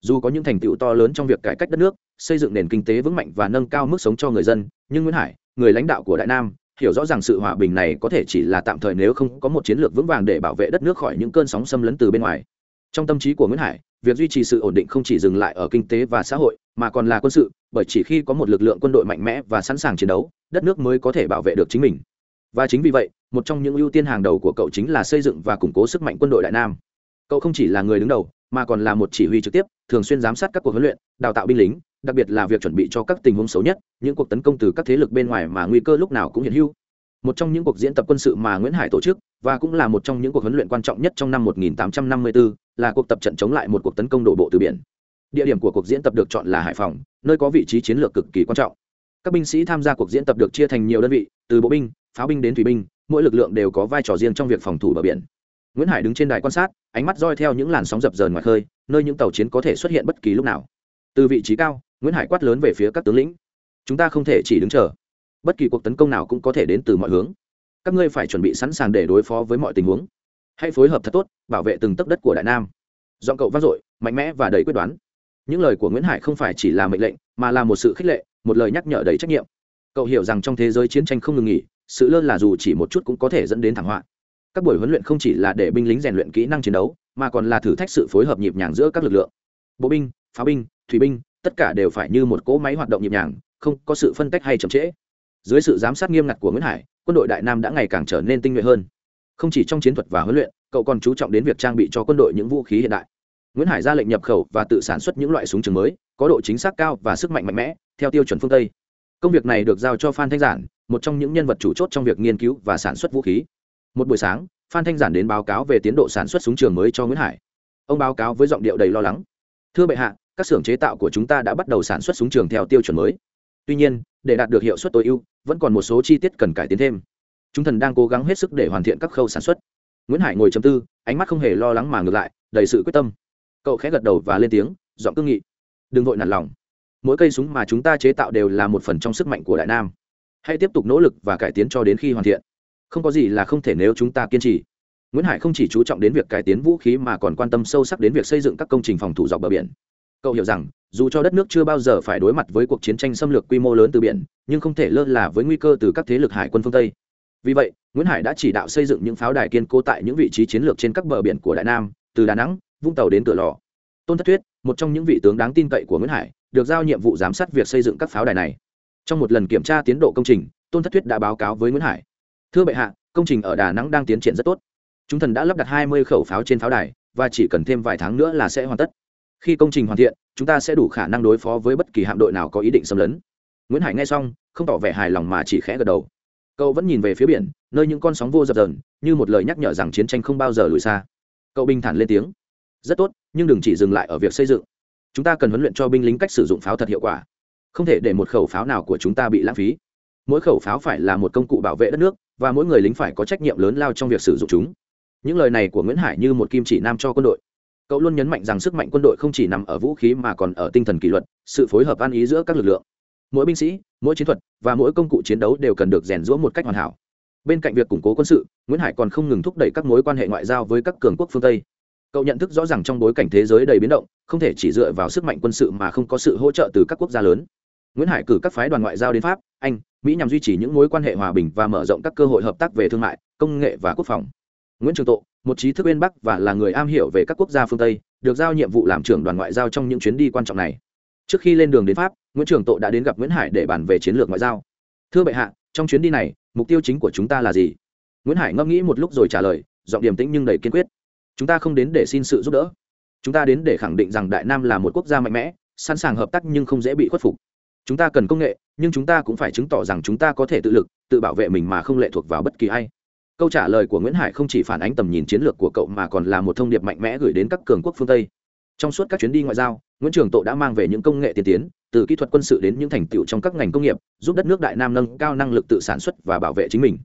Dù có những thành tựu to lớn trong việc cải cách đất nước, xây dựng nền kinh tế vững mạnh và nâng cao mức sống cho người dân, nhưng nguyễn hải, người lãnh đạo của đại nam, hiểu rõ rằng sự hòa bình này có thể chỉ là tạm thời nếu không có một chiến lược vững vàng để bảo vệ đất nước khỏi những cơn sóng xâm lấn từ bên ngoài. Trong tâm trí của nguyễn hải việc duy trì sự ổn định không chỉ dừng lại ở kinh tế và xã hội, mà còn là quân sự, bởi chỉ khi có một lực lượng quân đội mạnh mẽ và sẵn sàng chiến đấu, đất nước mới có thể bảo vệ được chính mình. Và chính vì vậy, một trong những ưu tiên hàng đầu của cậu chính là xây dựng và củng cố sức mạnh quân đội đại nam. Cậu không chỉ là người đứng đầu, mà còn là một chỉ huy trực tiếp, thường xuyên giám sát các cuộc huấn luyện, đào tạo binh lính, đặc biệt là việc chuẩn bị cho các tình huống xấu nhất, những cuộc tấn công từ các thế lực bên ngoài mà nguy cơ lúc nào cũng hiện hữu một trong những cuộc diễn tập quân sự mà Nguyễn Hải tổ chức và cũng là một trong những cuộc huấn luyện quan trọng nhất trong năm 1854 là cuộc tập trận chống lại một cuộc tấn công đổ bộ từ biển. Địa điểm của cuộc diễn tập được chọn là Hải Phòng, nơi có vị trí chiến lược cực kỳ quan trọng. Các binh sĩ tham gia cuộc diễn tập được chia thành nhiều đơn vị, từ bộ binh, pháo binh đến thủy binh, mỗi lực lượng đều có vai trò riêng trong việc phòng thủ bờ biển. Nguyễn Hải đứng trên đài quan sát, ánh mắt dõi theo những làn sóng dập dờn ngoài khơi, nơi những tàu chiến có thể xuất hiện bất kỳ lúc nào. Từ vị trí cao, Nguyễn Hải quát lớn về phía các tướng lĩnh: "Chúng ta không thể chỉ đứng chờ bất kỳ cuộc tấn công nào cũng có thể đến từ mọi hướng. Các ngươi phải chuẩn bị sẵn sàng để đối phó với mọi tình huống. Hãy phối hợp thật tốt, bảo vệ từng tấc đất của đại nam. Giọng cậu vang dội, mạnh mẽ và đầy quyết đoán. Những lời của nguyễn hải không phải chỉ là mệnh lệnh, mà là một sự khích lệ, một lời nhắc nhở đầy trách nhiệm. Cậu hiểu rằng trong thế giới chiến tranh không ngừng nghỉ, sự lơ là dù chỉ một chút cũng có thể dẫn đến thảm họa. Các buổi huấn luyện không chỉ là để binh lính rèn luyện kỹ năng chiến đấu, mà còn là thử thách sự phối hợp nhịp nhàng giữa các lực lượng. Bộ binh, pháo binh, thủy binh, tất cả đều phải như một cỗ máy hoạt động nhịp nhàng, không có sự phân tách hay chậm trễ dưới sự giám sát nghiêm ngặt của nguyễn hải, quân đội đại nam đã ngày càng trở nên tinh nhuệ hơn. Không chỉ trong chiến thuật và huấn luyện, cậu còn chú trọng đến việc trang bị cho quân đội những vũ khí hiện đại. Nguyễn hải ra lệnh nhập khẩu và tự sản xuất những loại súng trường mới, có độ chính xác cao và sức mạnh mạnh mẽ, theo tiêu chuẩn phương tây. Công việc này được giao cho phan thanh giản, một trong những nhân vật chủ chốt trong việc nghiên cứu và sản xuất vũ khí. Một buổi sáng, phan thanh giản đến báo cáo về tiến độ sản xuất súng trường mới cho nguyễn hải. Ông báo cáo với giọng điệu đầy lo lắng. Thưa bệ hạ, các xưởng chế tạo của chúng ta đã bắt đầu sản xuất súng trường theo tiêu chuẩn mới tuy nhiên, để đạt được hiệu suất tối ưu, vẫn còn một số chi tiết cần cải tiến thêm. Chúng thần đang cố gắng hết sức để hoàn thiện các khâu sản xuất. Nguyễn hải ngồi chầm tư, ánh mắt không hề lo lắng mà ngược lại, đầy sự quyết tâm. Cậu khẽ gật đầu và lên tiếng, giọng cương nghị. Đừng vội nản lòng. Mỗi cây súng mà chúng ta chế tạo đều là một phần trong sức mạnh của đại nam. Hãy tiếp tục nỗ lực và cải tiến cho đến khi hoàn thiện. Không có gì là không thể nếu chúng ta kiên trì. Nguyễn hải không chỉ chú trọng đến việc cải tiến vũ khí mà còn quan tâm sâu sắc đến việc xây dựng các công trình phòng thủ dọc bờ biển cậu hiểu rằng, dù cho đất nước chưa bao giờ phải đối mặt với cuộc chiến tranh xâm lược quy mô lớn từ biển, nhưng không thể lơ là với nguy cơ từ các thế lực hải quân phương tây. Vì vậy, nguyễn hải đã chỉ đạo xây dựng những pháo đài kiên cố tại những vị trí chiến lược trên các bờ biển của đại nam, từ đà nẵng, vũng tàu đến cửa lò. Tôn thất thuyết, một trong những vị tướng đáng tin cậy của nguyễn hải, được giao nhiệm vụ giám sát việc xây dựng các pháo đài này. Trong một lần kiểm tra tiến độ công trình, tôn thất thuyết đã báo cáo với nguyễn hải. Thưa bệ hạ, công trình ở đà nẵng đang tiến triển rất tốt. Chúng thần đã lắp đặt hai mươi khẩu pháo trên pháo đài và chỉ cần thêm vài tháng nữa là sẽ hoàn tất khi công trình hoàn thiện, chúng ta sẽ đủ khả năng đối phó với bất kỳ hạm đội nào có ý định xâm lấn. Nguyễn hải nghe xong, không tỏ vẻ hài lòng mà chỉ khẽ gật đầu. Cậu vẫn nhìn về phía biển, nơi những con sóng vô dập dờn, như một lời nhắc nhở rằng chiến tranh không bao giờ lùi xa. Cậu bình thản lên tiếng. Rất tốt, nhưng đừng chỉ dừng lại ở việc xây dựng. Chúng ta cần huấn luyện cho binh lính cách sử dụng pháo thật hiệu quả. Không thể để một khẩu pháo nào của chúng ta bị lãng phí. Mỗi khẩu pháo phải là một công cụ bảo vệ đất nước, và mỗi người lính phải có trách nhiệm lớn lao trong việc sử dụng chúng. Những lời này của nguyễn hải như một kim chỉ nam cho quân đội cậu luôn nhấn mạnh rằng sức mạnh quân đội không chỉ nằm ở vũ khí mà còn ở tinh thần kỷ luật, sự phối hợp an ý giữa các lực lượng. Mỗi binh sĩ, mỗi chiến thuật và mỗi công cụ chiến đấu đều cần được rèn rũa một cách hoàn hảo. Bên cạnh việc củng cố quân sự, nguyễn hải còn không ngừng thúc đẩy các mối quan hệ ngoại giao với các cường quốc phương tây. Cậu nhận thức rõ ràng trong bối cảnh thế giới đầy biến động, không thể chỉ dựa vào sức mạnh quân sự mà không có sự hỗ trợ từ các quốc gia lớn. Nguyễn hải cử các phái đoàn ngoại giao đến pháp, anh, mỹ nhằm duy trì những mối quan hệ hòa bình và mở rộng các cơ hội hợp tác về thương mại, công nghệ và quốc phòng nguyễn trường tộ, một trí thức bên bắc và là người am hiểu về các quốc gia phương tây, được giao nhiệm vụ làm trưởng đoàn ngoại giao trong những chuyến đi quan trọng này. Trước khi lên đường đến pháp, nguyễn trường tộ đã đến gặp nguyễn hải để bàn về chiến lược ngoại giao. Thưa bệ hạ, trong chuyến đi này, mục tiêu chính của chúng ta là gì? Nguyễn hải ngẫm nghĩ một lúc rồi trả lời, giọng điềm tĩnh nhưng đầy kiên quyết. Chúng ta không đến để xin sự giúp đỡ. Chúng ta đến để khẳng định rằng đại nam là một quốc gia mạnh mẽ, sẵn sàng hợp tác nhưng không dễ bị khuất phục. Chúng ta cần công nghệ, nhưng chúng ta cũng phải chứng tỏ rằng chúng ta có thể tự lực, tự bảo vệ mình mà không lệ thuộc vào bất kỳ ai câu trả lời của nguyễn hải không chỉ phản ánh tầm nhìn chiến lược của cậu mà còn là một thông điệp mạnh mẽ gửi đến các cường quốc phương tây. Trong suốt các chuyến đi ngoại giao, nguyễn trường tộ đã mang về những công nghệ tiên tiến, từ kỹ thuật quân sự đến những thành tựu trong các ngành công nghiệp, giúp đất nước đại nam nâng cao năng lực tự sản xuất và bảo vệ chính mình.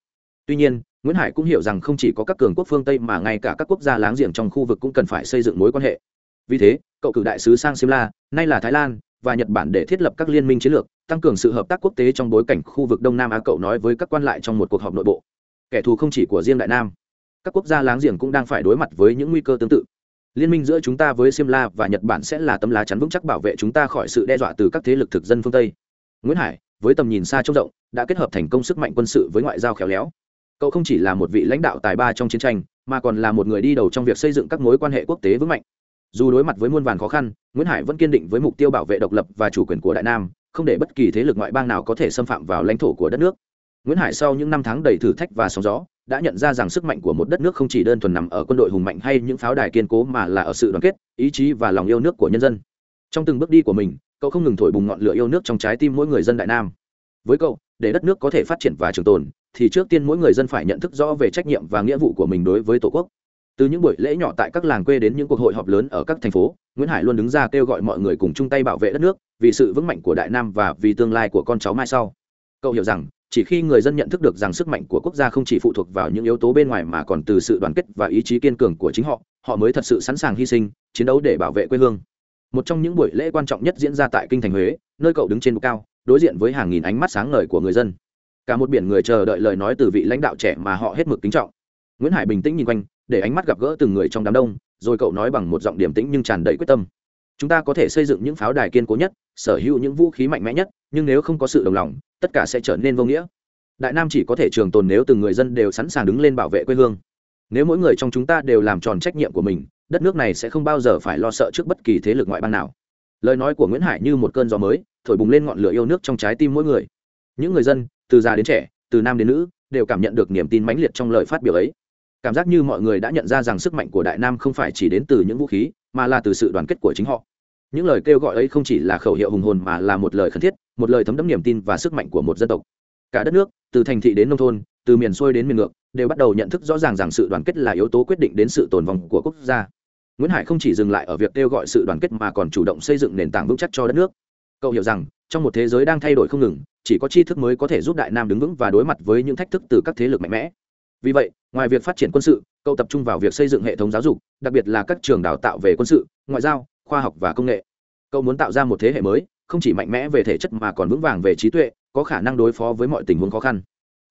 Tuy nhiên, nguyễn hải cũng hiểu rằng không chỉ có các cường quốc phương tây mà ngay cả các quốc gia láng giềng trong khu vực cũng cần phải xây dựng mối quan hệ. Vì thế, cậu cử đại sứ sang simla nay là thái lan, và nhật bản để thiết lập các liên minh chiến lược, tăng cường sự hợp tác quốc tế trong bối cảnh khu vực đông nam á. Cậu nói với các quan lại trong một cuộc họp nội bộ kẻ thù không chỉ của riêng đại nam, các quốc gia láng giềng cũng đang phải đối mặt với những nguy cơ tương tự. Liên minh giữa chúng ta với simla và nhật bản sẽ là tấm lá chắn vững chắc bảo vệ chúng ta khỏi sự đe dọa từ các thế lực thực dân phương tây. Nguyễn hải, với tầm nhìn xa trông rộng, đã kết hợp thành công sức mạnh quân sự với ngoại giao khéo léo. Cậu không chỉ là một vị lãnh đạo tài ba trong chiến tranh, mà còn là một người đi đầu trong việc xây dựng các mối quan hệ quốc tế vững mạnh. Dù đối mặt với muôn vàn khó khăn, nguyễn hải vẫn kiên định với mục tiêu bảo vệ độc lập và chủ quyền của đại nam, không để bất kỳ thế lực ngoại bang nào có thể xâm phạm vào lãnh thổ của đất nước nguyễn hải sau những năm tháng đầy thử thách và sóng gió, đã nhận ra rằng sức mạnh của một đất nước không chỉ đơn thuần nằm ở quân đội hùng mạnh hay những pháo đài kiên cố mà là ở sự đoàn kết, ý chí và lòng yêu nước của nhân dân. Trong từng bước đi của mình, cậu không ngừng thổi bùng ngọn lửa yêu nước trong trái tim mỗi người dân đại nam. Với cậu, để đất nước có thể phát triển và trường tồn, thì trước tiên mỗi người dân phải nhận thức rõ về trách nhiệm và nghĩa vụ của mình đối với tổ quốc. Từ những buổi lễ nhỏ tại các làng quê đến những cuộc hội họp lớn ở các thành phố, nguyễn hải luôn đứng ra kêu gọi mọi người cùng chung tay bảo vệ đất nước vì sự vững mạnh của đại nam và vì tương lai của con cháu mai sau. Cậu hiểu rằng chỉ khi người dân nhận thức được rằng sức mạnh của quốc gia không chỉ phụ thuộc vào những yếu tố bên ngoài mà còn từ sự đoàn kết và ý chí kiên cường của chính họ họ mới thật sự sẵn sàng hy sinh, chiến đấu để bảo vệ quê hương. Một trong những buổi lễ quan trọng nhất diễn ra tại kinh thành huế, nơi cậu đứng trên bục cao, đối diện với hàng nghìn ánh mắt sáng ngời của người dân. Cả một biển người chờ đợi lời nói từ vị lãnh đạo trẻ mà họ hết mực kính trọng. Nguyễn hải bình tĩnh nhìn quanh, để ánh mắt gặp gỡ từng người trong đám đông, rồi cậu nói bằng một giọng điềm tĩnh nhưng tràn đầy quyết tâm. Chúng ta có thể xây dựng những pháo đài kiên cố nhất, sở hữu những vũ khí mạnh mẽ nhất, nhưng nếu không có sự đồng lòng tất cả sẽ trở nên vô nghĩa. Đại nam chỉ có thể trường tồn nếu từng người dân đều sẵn sàng đứng lên bảo vệ quê hương. Nếu mỗi người trong chúng ta đều làm tròn trách nhiệm của mình, đất nước này sẽ không bao giờ phải lo sợ trước bất kỳ thế lực ngoại bang nào. Lời nói của nguyễn hải như một cơn gió mới, thổi bùng lên ngọn lửa yêu nước trong trái tim mỗi người. Những người dân, từ già đến trẻ, từ nam đến nữ, đều cảm nhận được niềm tin mãnh liệt trong lời phát biểu ấy. Cảm giác như mọi người đã nhận ra rằng sức mạnh của đại nam không phải chỉ đến từ những vũ khí, mà là từ sự đoàn kết của chính họ những lời kêu gọi ấy không chỉ là khẩu hiệu hùng hồn mà là một lời khẩn thiết, một lời thấm đẫm niềm tin và sức mạnh của một dân tộc. Cả đất nước, từ thành thị đến nông thôn, từ miền xuôi đến miền ngược, đều bắt đầu nhận thức rõ ràng rằng sự đoàn kết là yếu tố quyết định đến sự tồn vong của quốc gia. Nguyễn hải không chỉ dừng lại ở việc kêu gọi sự đoàn kết mà còn chủ động xây dựng nền tảng vững chắc cho đất nước. Cậu hiểu rằng, trong một thế giới đang thay đổi không ngừng, chỉ có tri thức mới có thể giúp đại nam đứng vững và đối mặt với những thách thức từ các thế lực mạnh mẽ. Vì vậy, ngoài việc phát triển quân sự, cậu tập trung vào việc xây dựng hệ thống giáo dục, đặc biệt là các trường đào tạo về quân sự, ngoại giao khoa học và công nghệ. Cậu muốn tạo ra một thế hệ mới, không chỉ mạnh mẽ về thể chất mà còn vững vàng về trí tuệ, có khả năng đối phó với mọi tình huống khó khăn.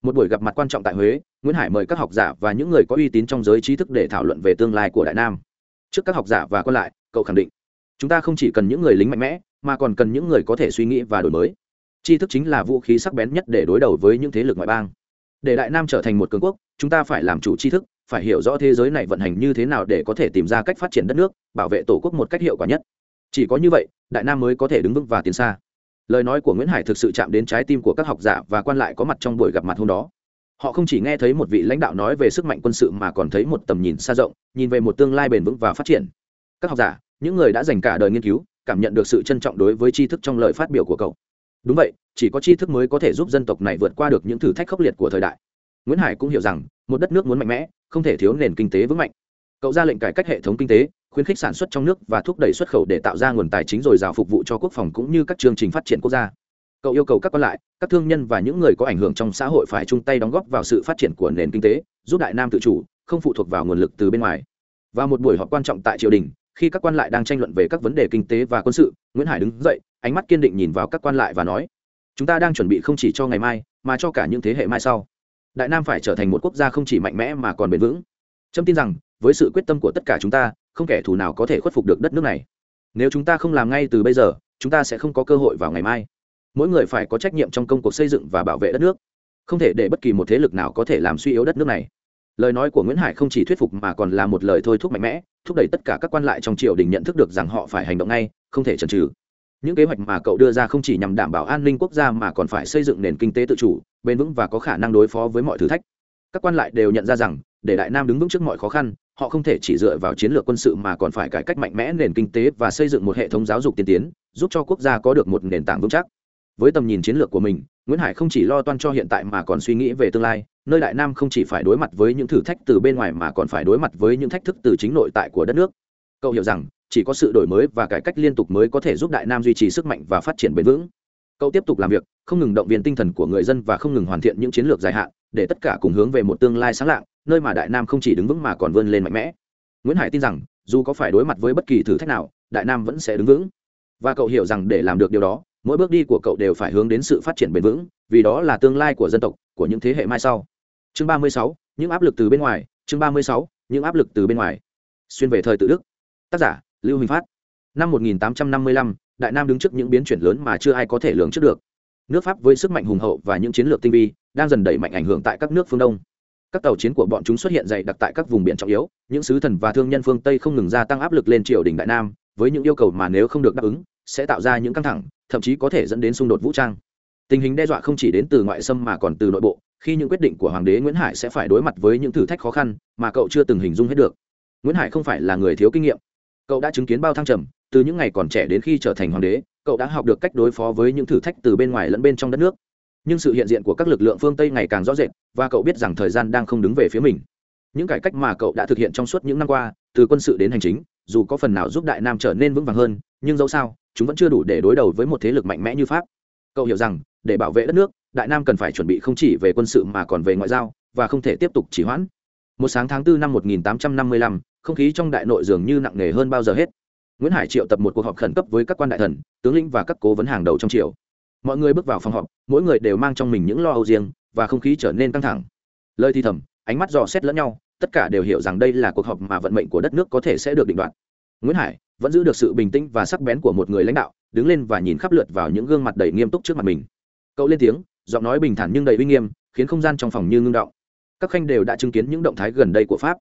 Một buổi gặp mặt quan trọng tại huế, nguyễn hải mời các học giả và những người có uy tín trong giới trí thức để thảo luận về tương lai của đại nam. Trước các học giả và còn lại, cậu khẳng định, chúng ta không chỉ cần những người lính mạnh mẽ, mà còn cần những người có thể suy nghĩ và đổi mới. Tri thức chính là vũ khí sắc bén nhất để đối đầu với những thế lực ngoại bang. Để đại nam trở thành một cường quốc, chúng ta phải làm chủ tri thức phải hiểu rõ thế giới này vận hành như thế nào để có thể tìm ra cách phát triển đất nước, bảo vệ tổ quốc một cách hiệu quả nhất. Chỉ có như vậy, đại nam mới có thể đứng vững và tiến xa. Lời nói của nguyễn hải thực sự chạm đến trái tim của các học giả và quan lại có mặt trong buổi gặp mặt hôm đó. Họ không chỉ nghe thấy một vị lãnh đạo nói về sức mạnh quân sự mà còn thấy một tầm nhìn xa rộng, nhìn về một tương lai bền vững và phát triển. Các học giả, những người đã dành cả đời nghiên cứu, cảm nhận được sự trân trọng đối với tri thức trong lời phát biểu của cậu. Đúng vậy, chỉ có tri thức mới có thể giúp dân tộc này vượt qua được những thử thách khốc liệt của thời đại nguyễn hải cũng hiểu rằng, một đất nước muốn mạnh mẽ, không thể thiếu nền kinh tế vững mạnh. Cậu ra lệnh cải cách hệ thống kinh tế, khuyến khích sản xuất trong nước và thúc đẩy xuất khẩu để tạo ra nguồn tài chính dồi dào phục vụ cho quốc phòng cũng như các chương trình phát triển quốc gia. Cậu yêu cầu các quan lại, các thương nhân và những người có ảnh hưởng trong xã hội phải chung tay đóng góp vào sự phát triển của nền kinh tế, giúp đại nam tự chủ, không phụ thuộc vào nguồn lực từ bên ngoài. Và một buổi họp quan trọng tại triều đình, khi các quan lại đang tranh luận về các vấn đề kinh tế và quân sự, nguyễn hải đứng dậy, ánh mắt kiên định nhìn vào các quan lại và nói, chúng ta đang chuẩn bị không chỉ cho ngày mai, mà cho cả những thế hệ mai sau đại nam phải trở thành một quốc gia không chỉ mạnh mẽ mà còn bền vững. Trâm tin rằng, với sự quyết tâm của tất cả chúng ta, không kẻ thù nào có thể khuất phục được đất nước này. Nếu chúng ta không làm ngay từ bây giờ, chúng ta sẽ không có cơ hội vào ngày mai. Mỗi người phải có trách nhiệm trong công cuộc xây dựng và bảo vệ đất nước. Không thể để bất kỳ một thế lực nào có thể làm suy yếu đất nước này. Lời nói của nguyễn hải không chỉ thuyết phục mà còn là một lời thôi thúc mạnh mẽ, thúc đẩy tất cả các quan lại trong triều đình nhận thức được rằng họ phải hành động ngay, không thể chần chừ những kế hoạch mà cậu đưa ra không chỉ nhằm đảm bảo an ninh quốc gia mà còn phải xây dựng nền kinh tế tự chủ, bền vững và có khả năng đối phó với mọi thử thách. Các quan lại đều nhận ra rằng, để đại nam đứng vững trước mọi khó khăn, họ không thể chỉ dựa vào chiến lược quân sự mà còn phải cải cách mạnh mẽ nền kinh tế và xây dựng một hệ thống giáo dục tiên tiến, giúp cho quốc gia có được một nền tảng vững chắc. Với tầm nhìn chiến lược của mình, nguyễn hải không chỉ lo toan cho hiện tại mà còn suy nghĩ về tương lai, nơi đại nam không chỉ phải đối mặt với những thử thách từ bên ngoài mà còn phải đối mặt với những thách thức từ chính nội tại của đất nước. Cậu hiểu rằng chỉ có sự đổi mới và cải cách liên tục mới có thể giúp đại nam duy trì sức mạnh và phát triển bền vững. Cậu tiếp tục làm việc không ngừng động viên tinh thần của người dân và không ngừng hoàn thiện những chiến lược dài hạn để tất cả cùng hướng về một tương lai sáng lạng nơi mà đại nam không chỉ đứng vững mà còn vươn lên mạnh mẽ. Nguyễn hải tin rằng dù có phải đối mặt với bất kỳ thử thách nào đại nam vẫn sẽ đứng vững. Và cậu hiểu rằng để làm được điều đó mỗi bước đi của cậu đều phải hướng đến sự phát triển bền vững vì đó là tương lai của dân tộc của những thế hệ mai sau. Chương 36, những áp lực từ bên ngoài chương 36, những áp lực từ bên ngoài. Xuyên về thời tự đức. Tác giả lưu huỳnh phát. Năm 1855, đại nam đứng trước những biến chuyển lớn mà chưa ai có thể lường trước được. Nước pháp với sức mạnh hùng hậu và những chiến lược tinh vi đang dần đẩy mạnh ảnh hưởng tại các nước phương đông. Các tàu chiến của bọn chúng xuất hiện dày đặc tại các vùng biển trọng yếu những sứ thần và thương nhân phương tây không ngừng gia tăng áp lực lên triều đình đại nam với những yêu cầu mà nếu không được đáp ứng sẽ tạo ra những căng thẳng thậm chí có thể dẫn đến xung đột vũ trang. Tình hình đe dọa không chỉ đến từ ngoại xâm mà còn từ nội bộ khi những quyết định của hoàng đế nguyễn hải sẽ phải đối mặt với những thử thách khó khăn mà cậu chưa từng hình dung hết được. Nguyễn hải không phải là người thiếu kinh nghiệm cậu đã chứng kiến bao thăng trầm, từ những ngày còn trẻ đến khi trở thành hoàng đế, cậu đã học được cách đối phó với những thử thách từ bên ngoài lẫn bên trong đất nước. Nhưng sự hiện diện của các lực lượng phương tây ngày càng rõ rệt, và cậu biết rằng thời gian đang không đứng về phía mình. Những cải cách mà cậu đã thực hiện trong suốt những năm qua, từ quân sự đến hành chính, dù có phần nào giúp đại nam trở nên vững vàng hơn, nhưng dẫu sao, chúng vẫn chưa đủ để đối đầu với một thế lực mạnh mẽ như pháp. Cậu hiểu rằng, để bảo vệ đất nước, đại nam cần phải chuẩn bị không chỉ về quân sự mà còn về ngoại giao, và không thể tiếp tục chỉ hoãn một sáng tháng 4 năm 1855, không khí trong đại nội dường như nặng nề hơn bao giờ hết. Nguyễn hải triệu tập một cuộc họp khẩn cấp với các quan đại thần tướng lĩnh và các cố vấn hàng đầu trong triều. Mọi người bước vào phòng họp mỗi người đều mang trong mình những lo âu riêng và không khí trở nên căng thẳng. Lời thì thầm ánh mắt dò xét lẫn nhau tất cả đều hiểu rằng đây là cuộc họp mà vận mệnh của đất nước có thể sẽ được định đoạt. Nguyễn hải vẫn giữ được sự bình tĩnh và sắc bén của một người lãnh đạo đứng lên và nhìn khắp lượt vào những gương mặt đầy nghiêm túc trước mặt mình. Cậu lên tiếng giọng nói bình thản nhưng đầy uy nghiêm khiến không gian trong phòng như ngưng động các khanh đều đã chứng kiến những động thái gần đây của pháp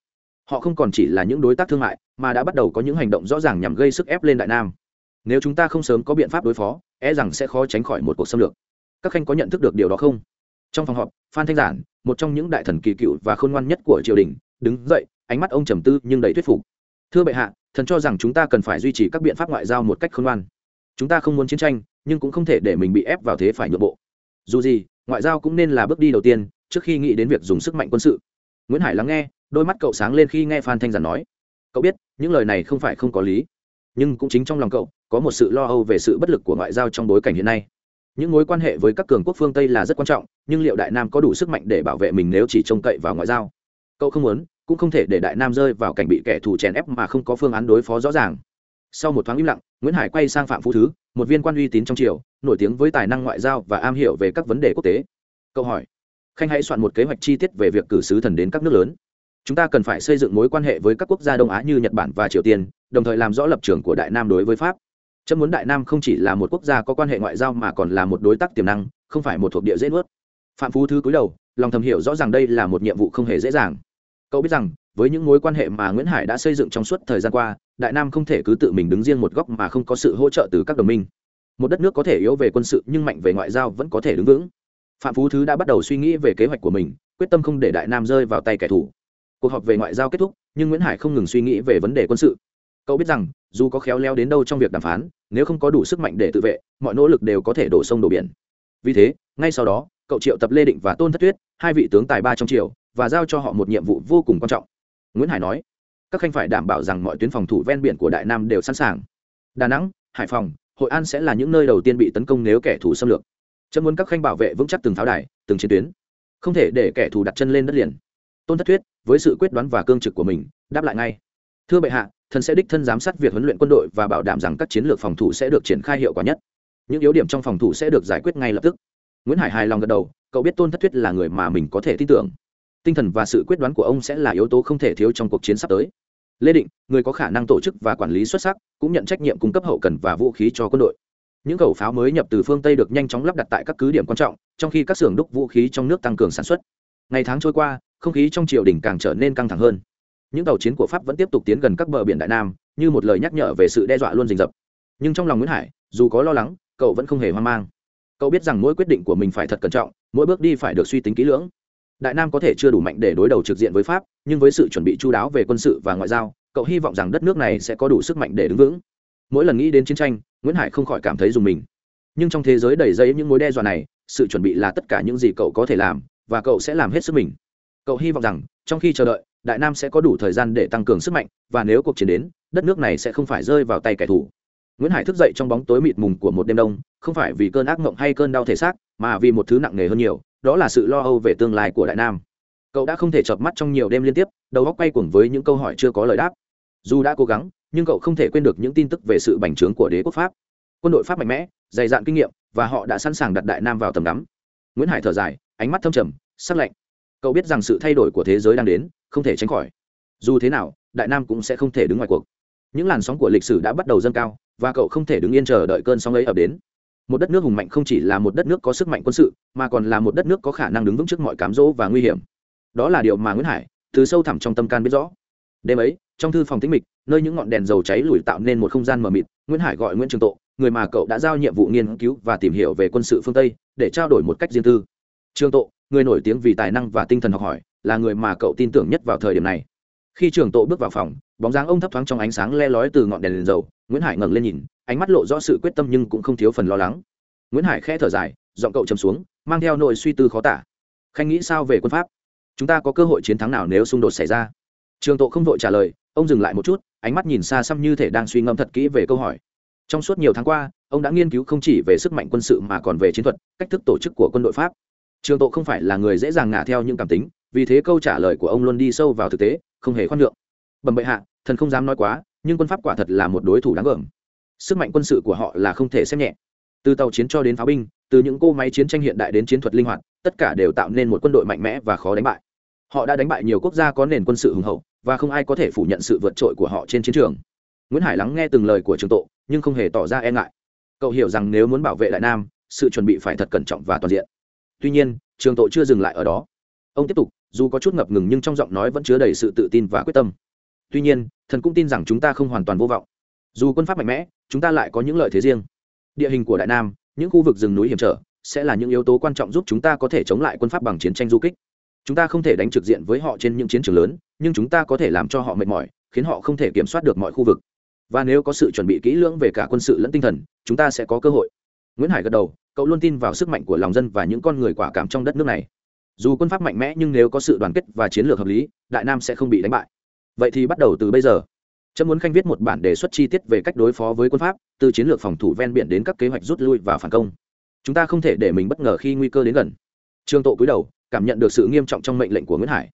họ không còn chỉ là những đối tác thương mại mà đã bắt đầu có những hành động rõ ràng nhằm gây sức ép lên đại nam nếu chúng ta không sớm có biện pháp đối phó e rằng sẽ khó tránh khỏi một cuộc xâm lược các khanh có nhận thức được điều đó không trong phòng họp phan thanh giản một trong những đại thần kỳ cựu và khôn ngoan nhất của triều đình đứng dậy ánh mắt ông trầm tư nhưng đầy thuyết phục thưa bệ hạ thần cho rằng chúng ta cần phải duy trì các biện pháp ngoại giao một cách khôn ngoan chúng ta không muốn chiến tranh nhưng cũng không thể để mình bị ép vào thế phải nhượng bộ dù gì ngoại giao cũng nên là bước đi đầu tiên trước khi nghĩ đến việc dùng sức mạnh quân sự. Nguyễn hải lắng nghe, đôi mắt cậu sáng lên khi nghe phan thanh giản nói, cậu biết, những lời này không phải không có lý, nhưng cũng chính trong lòng cậu, có một sự lo âu về sự bất lực của ngoại giao trong bối cảnh hiện nay. Những mối quan hệ với các cường quốc phương tây là rất quan trọng, nhưng liệu đại nam có đủ sức mạnh để bảo vệ mình nếu chỉ trông cậy vào ngoại giao? Cậu không muốn, cũng không thể để đại nam rơi vào cảnh bị kẻ thù chèn ép mà không có phương án đối phó rõ ràng. Sau một thoáng im lặng, nguyễn hải quay sang phạm phú thứ, một viên quan uy tín trong triều, nổi tiếng với tài năng ngoại giao và am hiểu về các vấn đề quốc tế. Câu hỏi khanh hãy soạn một kế hoạch chi tiết về việc cử sứ thần đến các nước lớn. Chúng ta cần phải xây dựng mối quan hệ với các quốc gia đông á như nhật bản và triều tiên, đồng thời làm rõ lập trường của đại nam đối với pháp. Chấm muốn đại nam không chỉ là một quốc gia có quan hệ ngoại giao mà còn là một đối tác tiềm năng, không phải một thuộc địa dễ nuốt. Phạm phú thứ cúi đầu, lòng thầm hiểu rõ ràng đây là một nhiệm vụ không hề dễ dàng. Cậu biết rằng, với những mối quan hệ mà nguyễn hải đã xây dựng trong suốt thời gian qua, đại nam không thể cứ tự mình đứng riêng một góc mà không có sự hỗ trợ từ các đồng minh. Một đất nước có thể yếu về quân sự nhưng mạnh về ngoại giao vẫn có thể đứng vững phạm phú thứ đã bắt đầu suy nghĩ về kế hoạch của mình, quyết tâm không để đại nam rơi vào tay kẻ thù. Cuộc họp về ngoại giao kết thúc, nhưng nguyễn hải không ngừng suy nghĩ về vấn đề quân sự. Cậu biết rằng, dù có khéo léo đến đâu trong việc đàm phán, nếu không có đủ sức mạnh để tự vệ, mọi nỗ lực đều có thể đổ sông đổ biển. Vì thế, ngay sau đó, cậu triệu tập lê định và tôn thất tuyết, hai vị tướng tài ba trong triều, và giao cho họ một nhiệm vụ vô cùng quan trọng. Nguyễn hải nói, các khanh phải đảm bảo rằng mọi tuyến phòng thủ ven biển của đại nam đều sẵn sàng. Đà nẵng, hải phòng, hội an sẽ là những nơi đầu tiên bị tấn công nếu kẻ thù xâm lược chấm muốn các khanh bảo vệ vững chắc từng pháo đài, từng chiến tuyến. Không thể để kẻ thù đặt chân lên đất liền. Tôn thất thuyết, với sự quyết đoán và cương trực của mình, đáp lại ngay. Thưa bệ hạ, thần sẽ đích thân giám sát việc huấn luyện quân đội và bảo đảm rằng các chiến lược phòng thủ sẽ được triển khai hiệu quả nhất. Những yếu điểm trong phòng thủ sẽ được giải quyết ngay lập tức. Nguyễn hải hài lòng gật đầu, cậu biết tôn thất thuyết là người mà mình có thể tin tưởng. Tinh thần và sự quyết đoán của ông sẽ là yếu tố không thể thiếu trong cuộc chiến sắp tới. Lê định, người có khả năng tổ chức và quản lý xuất sắc, cũng nhận trách nhiệm cung cấp hậu cần và vũ khí cho quân đội những khẩu pháo mới nhập từ phương tây được nhanh chóng lắp đặt tại các cứ điểm quan trọng, trong khi các xưởng đúc vũ khí trong nước tăng cường sản xuất. Ngày tháng trôi qua, không khí trong triều đình càng trở nên căng thẳng hơn. Những tàu chiến của pháp vẫn tiếp tục tiến gần các bờ biển đại nam, như một lời nhắc nhở về sự đe dọa luôn rình rập. Nhưng trong lòng nguyễn hải, dù có lo lắng, cậu vẫn không hề hoang mang. Cậu biết rằng mỗi quyết định của mình phải thật cẩn trọng, mỗi bước đi phải được suy tính kỹ lưỡng. Đại nam có thể chưa đủ mạnh để đối đầu trực diện với pháp, nhưng với sự chuẩn bị chú đáo về quân sự và ngoại giao, cậu hy vọng rằng đất nước này sẽ có đủ sức mạnh để đứng vững mỗi lần nghĩ đến chiến tranh, nguyễn hải không khỏi cảm thấy dùng mình. Nhưng trong thế giới đầy dây những mối đe dọa này, sự chuẩn bị là tất cả những gì cậu có thể làm, và cậu sẽ làm hết sức mình. Cậu hy vọng rằng, trong khi chờ đợi, đại nam sẽ có đủ thời gian để tăng cường sức mạnh, và nếu cuộc chiến đến, đất nước này sẽ không phải rơi vào tay kẻ thù. Nguyễn hải thức dậy trong bóng tối mịt mùng của một đêm đông, không phải vì cơn ác mộng hay cơn đau thể xác, mà vì một thứ nặng nề hơn nhiều, đó là sự lo âu về tương lai của đại nam. Cậu đã không thể chợp mắt trong nhiều đêm liên tiếp, đầu óc quay cuồng với những câu hỏi chưa có lời đáp. Dù đã cố gắng nhưng cậu không thể quên được những tin tức về sự bành trướng của đế quốc pháp. Quân đội pháp mạnh mẽ, dày dạn kinh nghiệm, và họ đã sẵn sàng đặt đại nam vào tầm đắm nguyễn hải thở dài, ánh mắt thâm trầm, sắc lạnh. Cậu biết rằng sự thay đổi của thế giới đang đến, không thể tránh khỏi. Dù thế nào, đại nam cũng sẽ không thể đứng ngoài cuộc. Những làn sóng của lịch sử đã bắt đầu dâng cao, và cậu không thể đứng yên chờ đợi cơn sóng ấy ập đến. Một đất nước hùng mạnh không chỉ là một đất nước có sức mạnh quân sự, mà còn là một đất nước có khả năng đứng vững trước mọi cám dỗ và nguy hiểm. Đó là điều mà nguyễn hải, từ sâu thẳm trong tâm can biết rõ. Đêm ấy, trong thư phòng tĩnh mịch nơi những ngọn đèn dầu cháy lùi tạo nên một không gian mờ mịt nguyễn hải gọi nguyễn trường tộ người mà cậu đã giao nhiệm vụ nghiên cứu và tìm hiểu về quân sự phương tây để trao đổi một cách riêng tư. Trường tộ người nổi tiếng vì tài năng và tinh thần học hỏi là người mà cậu tin tưởng nhất vào thời điểm này. Khi trường tộ bước vào phòng bóng dáng ông thấp thoáng trong ánh sáng le lói từ ngọn đèn, đèn dầu nguyễn hải ngẩng lên nhìn ánh mắt lộ rõ sự quyết tâm nhưng cũng không thiếu phần lo lắng. Nguyễn hải khẽ thở dài giọng cậu chầm xuống mang theo nội suy tư khó tả. Khanh nghĩ sao về quân pháp? Chúng ta có cơ hội chiến thắng nào nếu xung đột xảy ra? Trường tộ không vội trả lời ông dừng lại một chút ánh mắt nhìn xa xăm như thể đang suy ngẫm thật kỹ về câu hỏi. Trong suốt nhiều tháng qua, ông đã nghiên cứu không chỉ về sức mạnh quân sự mà còn về chiến thuật, cách thức tổ chức của quân đội pháp. Trường tộ không phải là người dễ dàng ngả theo những cảm tính, vì thế câu trả lời của ông luôn đi sâu vào thực tế, không hề khoan nhượng. Bẩm bệ hạ, thần không dám nói quá, nhưng quân pháp quả thật là một đối thủ đáng gờm. Sức mạnh quân sự của họ là không thể xem nhẹ. Từ tàu chiến cho đến pháo binh, từ những cô máy chiến tranh hiện đại đến chiến thuật linh hoạt, tất cả đều tạo nên một quân đội mạnh mẽ và khó đánh bại họ đã đánh bại nhiều quốc gia có nền quân sự hùng hậu, và không ai có thể phủ nhận sự vượt trội của họ trên chiến trường. Nguyễn hải lắng nghe từng lời của trường tộ nhưng không hề tỏ ra e ngại. Cậu hiểu rằng nếu muốn bảo vệ đại nam, sự chuẩn bị phải thật cẩn trọng và toàn diện. Tuy nhiên, trường tộ chưa dừng lại ở đó. Ông tiếp tục, dù có chút ngập ngừng nhưng trong giọng nói vẫn chứa đầy sự tự tin và quyết tâm. Tuy nhiên, thần cũng tin rằng chúng ta không hoàn toàn vô vọng. Dù quân pháp mạnh mẽ, chúng ta lại có những lợi thế riêng. Địa hình của đại nam, những khu vực rừng núi hiểm trở, sẽ là những yếu tố quan trọng giúp chúng ta có thể chống lại quân pháp bằng chiến tranh du kích chúng ta không thể đánh trực diện với họ trên những chiến trường lớn, nhưng chúng ta có thể làm cho họ mệt mỏi, khiến họ không thể kiểm soát được mọi khu vực. Và nếu có sự chuẩn bị kỹ lưỡng về cả quân sự lẫn tinh thần, chúng ta sẽ có cơ hội. Nguyễn hải gật đầu, cậu luôn tin vào sức mạnh của lòng dân và những con người quả cảm trong đất nước này. Dù quân pháp mạnh mẽ nhưng nếu có sự đoàn kết và chiến lược hợp lý, đại nam sẽ không bị đánh bại. Vậy thì bắt đầu từ bây giờ. Trâm muốn khanh viết một bản đề xuất chi tiết về cách đối phó với quân pháp, từ chiến lược phòng thủ ven biển đến các kế hoạch rút lui và phản công. Chúng ta không thể để mình bất ngờ khi nguy cơ đến gần. Trương tộ cúi đầu cảm nhận được sự nghiêm trọng trong mệnh lệnh của nguyễn hải.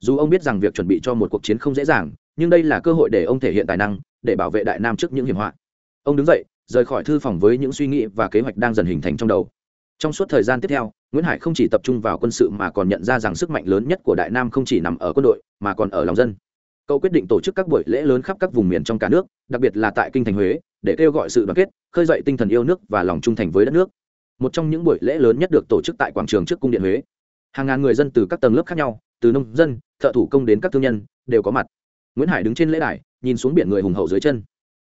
Dù ông biết rằng việc chuẩn bị cho một cuộc chiến không dễ dàng, nhưng đây là cơ hội để ông thể hiện tài năng, để bảo vệ đại nam trước những hiểm họa. Ông đứng dậy, rời khỏi thư phòng với những suy nghĩ và kế hoạch đang dần hình thành trong đầu. Trong suốt thời gian tiếp theo, nguyễn hải không chỉ tập trung vào quân sự mà còn nhận ra rằng sức mạnh lớn nhất của đại nam không chỉ nằm ở quân đội, mà còn ở lòng dân. Cậu quyết định tổ chức các buổi lễ lớn khắp các vùng miền trong cả nước, đặc biệt là tại kinh thành huế, để kêu gọi sự đoàn kết, khơi dậy tinh thần yêu nước và lòng trung thành với đất nước. Một trong những buổi lễ lớn nhất được tổ chức tại quảng trường trước cung điện huế hàng ngàn người dân từ các tầng lớp khác nhau, từ nông dân, thợ thủ công đến các thương nhân, đều có mặt. Nguyễn hải đứng trên lễ đài, nhìn xuống biển người hùng hậu dưới chân.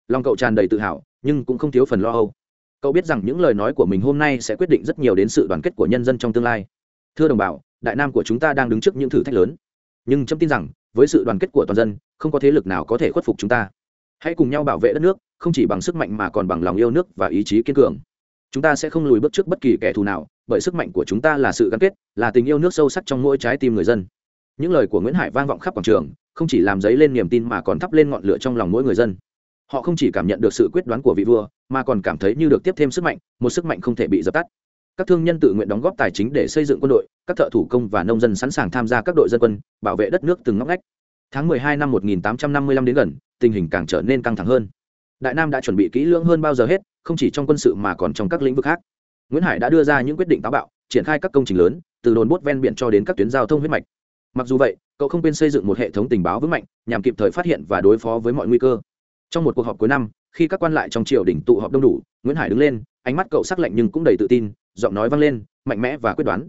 Lòng cậu tràn đầy tự hào, nhưng cũng không thiếu phần lo âu. Cậu biết rằng những lời nói của mình hôm nay sẽ quyết định rất nhiều đến sự đoàn kết của nhân dân trong tương lai. Thưa đồng bào, đại nam của chúng ta đang đứng trước những thử thách lớn. Nhưng trâm tin rằng, với sự đoàn kết của toàn dân, không có thế lực nào có thể khuất phục chúng ta. Hãy cùng nhau bảo vệ đất nước, không chỉ bằng sức mạnh mà còn bằng lòng yêu nước và ý chí kiên cường chúng ta sẽ không lùi bước trước bất kỳ kẻ thù nào, bởi sức mạnh của chúng ta là sự gắn kết, là tình yêu nước sâu sắc trong mỗi trái tim người dân. Những lời của nguyễn hải vang vọng khắp quảng trường, không chỉ làm dấy lên niềm tin mà còn thắp lên ngọn lửa trong lòng mỗi người dân. Họ không chỉ cảm nhận được sự quyết đoán của vị vua, mà còn cảm thấy như được tiếp thêm sức mạnh, một sức mạnh không thể bị dập tắt. Các thương nhân tự nguyện đóng góp tài chính để xây dựng quân đội, các thợ thủ công và nông dân sẵn sàng tham gia các đội dân quân, bảo vệ đất nước từng ngóc ngách. Tháng 12 năm 1855 đến gần, tình hình càng trở nên căng thẳng hơn. Đại nam đã chuẩn bị kỹ lưỡng hơn bao giờ hết không chỉ trong quân sự mà còn trong các lĩnh vực khác. Nguyễn hải đã đưa ra những quyết định táo bạo, triển khai các công trình lớn, từ đồn bốt ven biển cho đến các tuyến giao thông huyết mạch. Mặc dù vậy, cậu không quên xây dựng một hệ thống tình báo vững mạnh, nhằm kịp thời phát hiện và đối phó với mọi nguy cơ. Trong một cuộc họp cuối năm, khi các quan lại trong triều đình tụ họp đông đủ, nguyễn hải đứng lên, ánh mắt cậu sắc lạnh nhưng cũng đầy tự tin, giọng nói vang lên, mạnh mẽ và quyết đoán.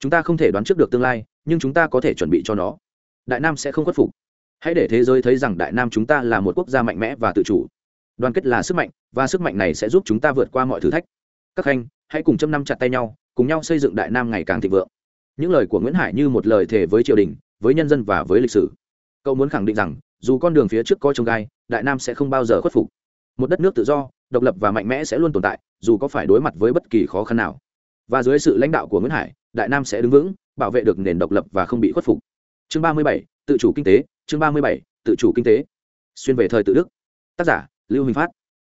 Chúng ta không thể đoán trước được tương lai, nhưng chúng ta có thể chuẩn bị cho nó. Đại nam sẽ không khuất phục. Hãy để thế giới thấy rằng đại nam chúng ta là một quốc gia mạnh mẽ và tự chủ đoàn kết là sức mạnh, và sức mạnh này sẽ giúp chúng ta vượt qua mọi thử thách. Các khanh, hãy cùng châm năm chặt tay nhau, cùng nhau xây dựng đại nam ngày càng thịnh vượng. Những lời của nguyễn hải như một lời thề với triều đình, với nhân dân và với lịch sử. Cậu muốn khẳng định rằng, dù con đường phía trước có trông gai, đại nam sẽ không bao giờ khuất phục. Một đất nước tự do, độc lập và mạnh mẽ sẽ luôn tồn tại, dù có phải đối mặt với bất kỳ khó khăn nào. Và dưới sự lãnh đạo của nguyễn hải, đại nam sẽ đứng vững, bảo vệ được nền độc lập và không bị khuất phục. Chương ba mươi bảy, tự chủ kinh tế, chương ba mươi bảy, tự chủ kinh tế. Xuyên về thời tự đức. Tác giả lưu huỳnh phát.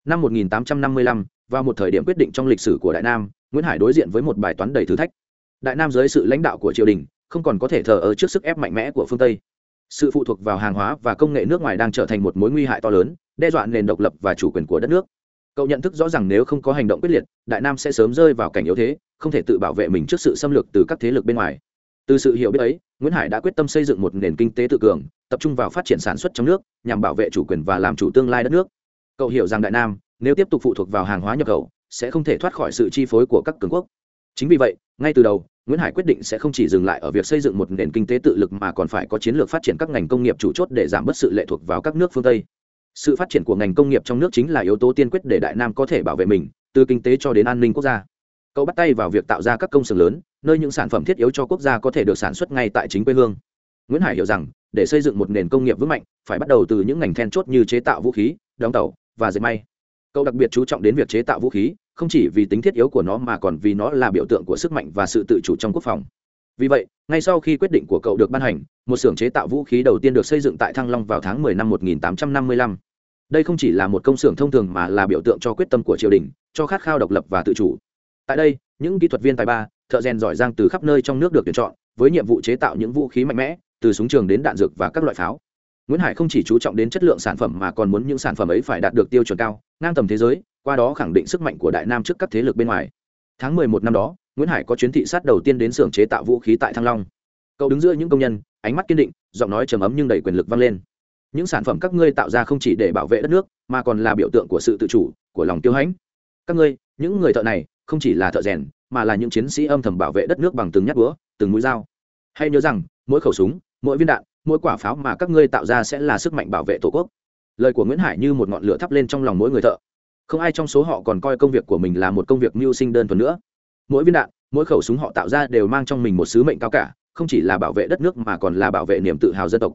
Năm một nghìn tám trăm năm mươi lăm, vào một thời điểm quyết định trong lịch sử của đại nam, nguyễn hải đối diện với một bài toán đầy thử thách. Đại nam dưới sự lãnh đạo của triều đình, không còn có thể thờ ở trước sức ép mạnh mẽ của phương tây. Sự phụ thuộc vào hàng hóa và công nghệ nước ngoài đang trở thành một mối nguy hại to lớn, đe dọa nền độc lập và chủ quyền của đất nước. Cậu nhận thức rõ ràng nếu không có hành động quyết liệt, đại nam sẽ sớm rơi vào cảnh yếu thế, không thể tự bảo vệ mình trước sự xâm lược từ các thế lực bên ngoài. Từ sự hiểu biết ấy, nguyễn hải đã quyết tâm xây dựng một nền kinh tế tự cường, tập trung vào phát triển sản xuất trong nước, nhằm bảo vệ chủ quyền và làm chủ tương lai đất nước cậu hiểu rằng đại nam, nếu tiếp tục phụ thuộc vào hàng hóa nhập khẩu, sẽ không thể thoát khỏi sự chi phối của các cường quốc. Chính vì vậy, ngay từ đầu, nguyễn hải quyết định sẽ không chỉ dừng lại ở việc xây dựng một nền kinh tế tự lực mà còn phải có chiến lược phát triển các ngành công nghiệp chủ chốt để giảm bớt sự lệ thuộc vào các nước phương tây. Sự phát triển của ngành công nghiệp trong nước chính là yếu tố tiên quyết để đại nam có thể bảo vệ mình, từ kinh tế cho đến an ninh quốc gia. Cậu bắt tay vào việc tạo ra các công xưởng lớn, nơi những sản phẩm thiết yếu cho quốc gia có thể được sản xuất ngay tại chính quê hương. Nguyễn hải hiểu rằng, để xây dựng một nền công nghiệp vững mạnh, phải bắt đầu từ những ngành then chốt như chế tạo vũ khí, đóng tàu và dệt may. Cậu đặc biệt chú trọng đến việc chế tạo vũ khí, không chỉ vì tính thiết yếu của nó mà còn vì nó là biểu tượng của sức mạnh và sự tự chủ trong quốc phòng. Vì vậy, ngay sau khi quyết định của cậu được ban hành, một xưởng chế tạo vũ khí đầu tiên được xây dựng tại thăng long vào tháng 10 năm 1855. đây không chỉ là một công xưởng thông thường mà là biểu tượng cho quyết tâm của triều đình, cho khát khao độc lập và tự chủ. Tại đây, những kỹ thuật viên tài ba, thợ rèn giỏi giang từ khắp nơi trong nước được tuyển chọn, với nhiệm vụ chế tạo những vũ khí mạnh mẽ, từ súng trường đến đạn dược và các loại pháo nguyễn hải không chỉ chú trọng đến chất lượng sản phẩm mà còn muốn những sản phẩm ấy phải đạt được tiêu chuẩn cao, ngang tầm thế giới, qua đó khẳng định sức mạnh của đại nam trước các thế lực bên ngoài. Tháng 11 năm đó, nguyễn hải có chuyến thị sát đầu tiên đến xưởng chế tạo vũ khí tại thăng long. Cậu đứng giữa những công nhân, ánh mắt kiên định, giọng nói trầm ấm nhưng đầy quyền lực vang lên. Những sản phẩm các ngươi tạo ra không chỉ để bảo vệ đất nước, mà còn là biểu tượng của sự tự chủ, của lòng kiêu hãnh. Các ngươi, những người thợ này, không chỉ là thợ rèn, mà là những chiến sĩ âm thầm bảo vệ đất nước bằng từng nhát búa, từng mũi dao. Hay nhớ rằng, mỗi khẩu súng, mỗi viên đạn mỗi quả pháo mà các ngươi tạo ra sẽ là sức mạnh bảo vệ tổ quốc. Lời của nguyễn hải như một ngọn lửa thắp lên trong lòng mỗi người thợ. Không ai trong số họ còn coi công việc của mình là một công việc mưu sinh đơn thuần nữa. Mỗi viên đạn, mỗi khẩu súng họ tạo ra đều mang trong mình một sứ mệnh cao cả, không chỉ là bảo vệ đất nước mà còn là bảo vệ niềm tự hào dân tộc.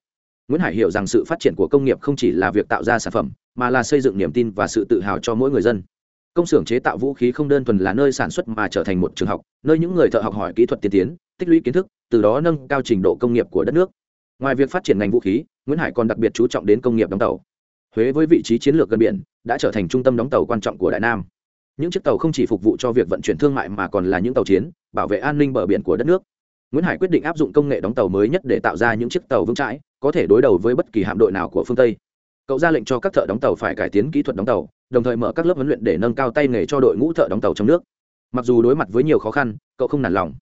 Nguyễn hải hiểu rằng sự phát triển của công nghiệp không chỉ là việc tạo ra sản phẩm, mà là xây dựng niềm tin và sự tự hào cho mỗi người dân. Công xưởng chế tạo vũ khí không đơn thuần là nơi sản xuất mà trở thành một trường học, nơi những người thợ học hỏi kỹ thuật tiên tiến, tích lũy kiến thức, từ đó nâng cao trình độ công nghiệp của đất nước ngoài việc phát triển ngành vũ khí, nguyễn hải còn đặc biệt chú trọng đến công nghiệp đóng tàu. Huế với vị trí chiến lược gần biển, đã trở thành trung tâm đóng tàu quan trọng của đại nam. Những chiếc tàu không chỉ phục vụ cho việc vận chuyển thương mại mà còn là những tàu chiến, bảo vệ an ninh bờ biển của đất nước. Nguyễn hải quyết định áp dụng công nghệ đóng tàu mới nhất để tạo ra những chiếc tàu vững chãi, có thể đối đầu với bất kỳ hạm đội nào của phương tây. Cậu ra lệnh cho các thợ đóng tàu phải cải tiến kỹ thuật đóng tàu, đồng thời mở các lớp huấn luyện để nâng cao tay nghề cho đội ngũ thợ đóng tàu trong nước. Mặc dù đối mặt với nhiều khó khăn, cậu không nản lòng.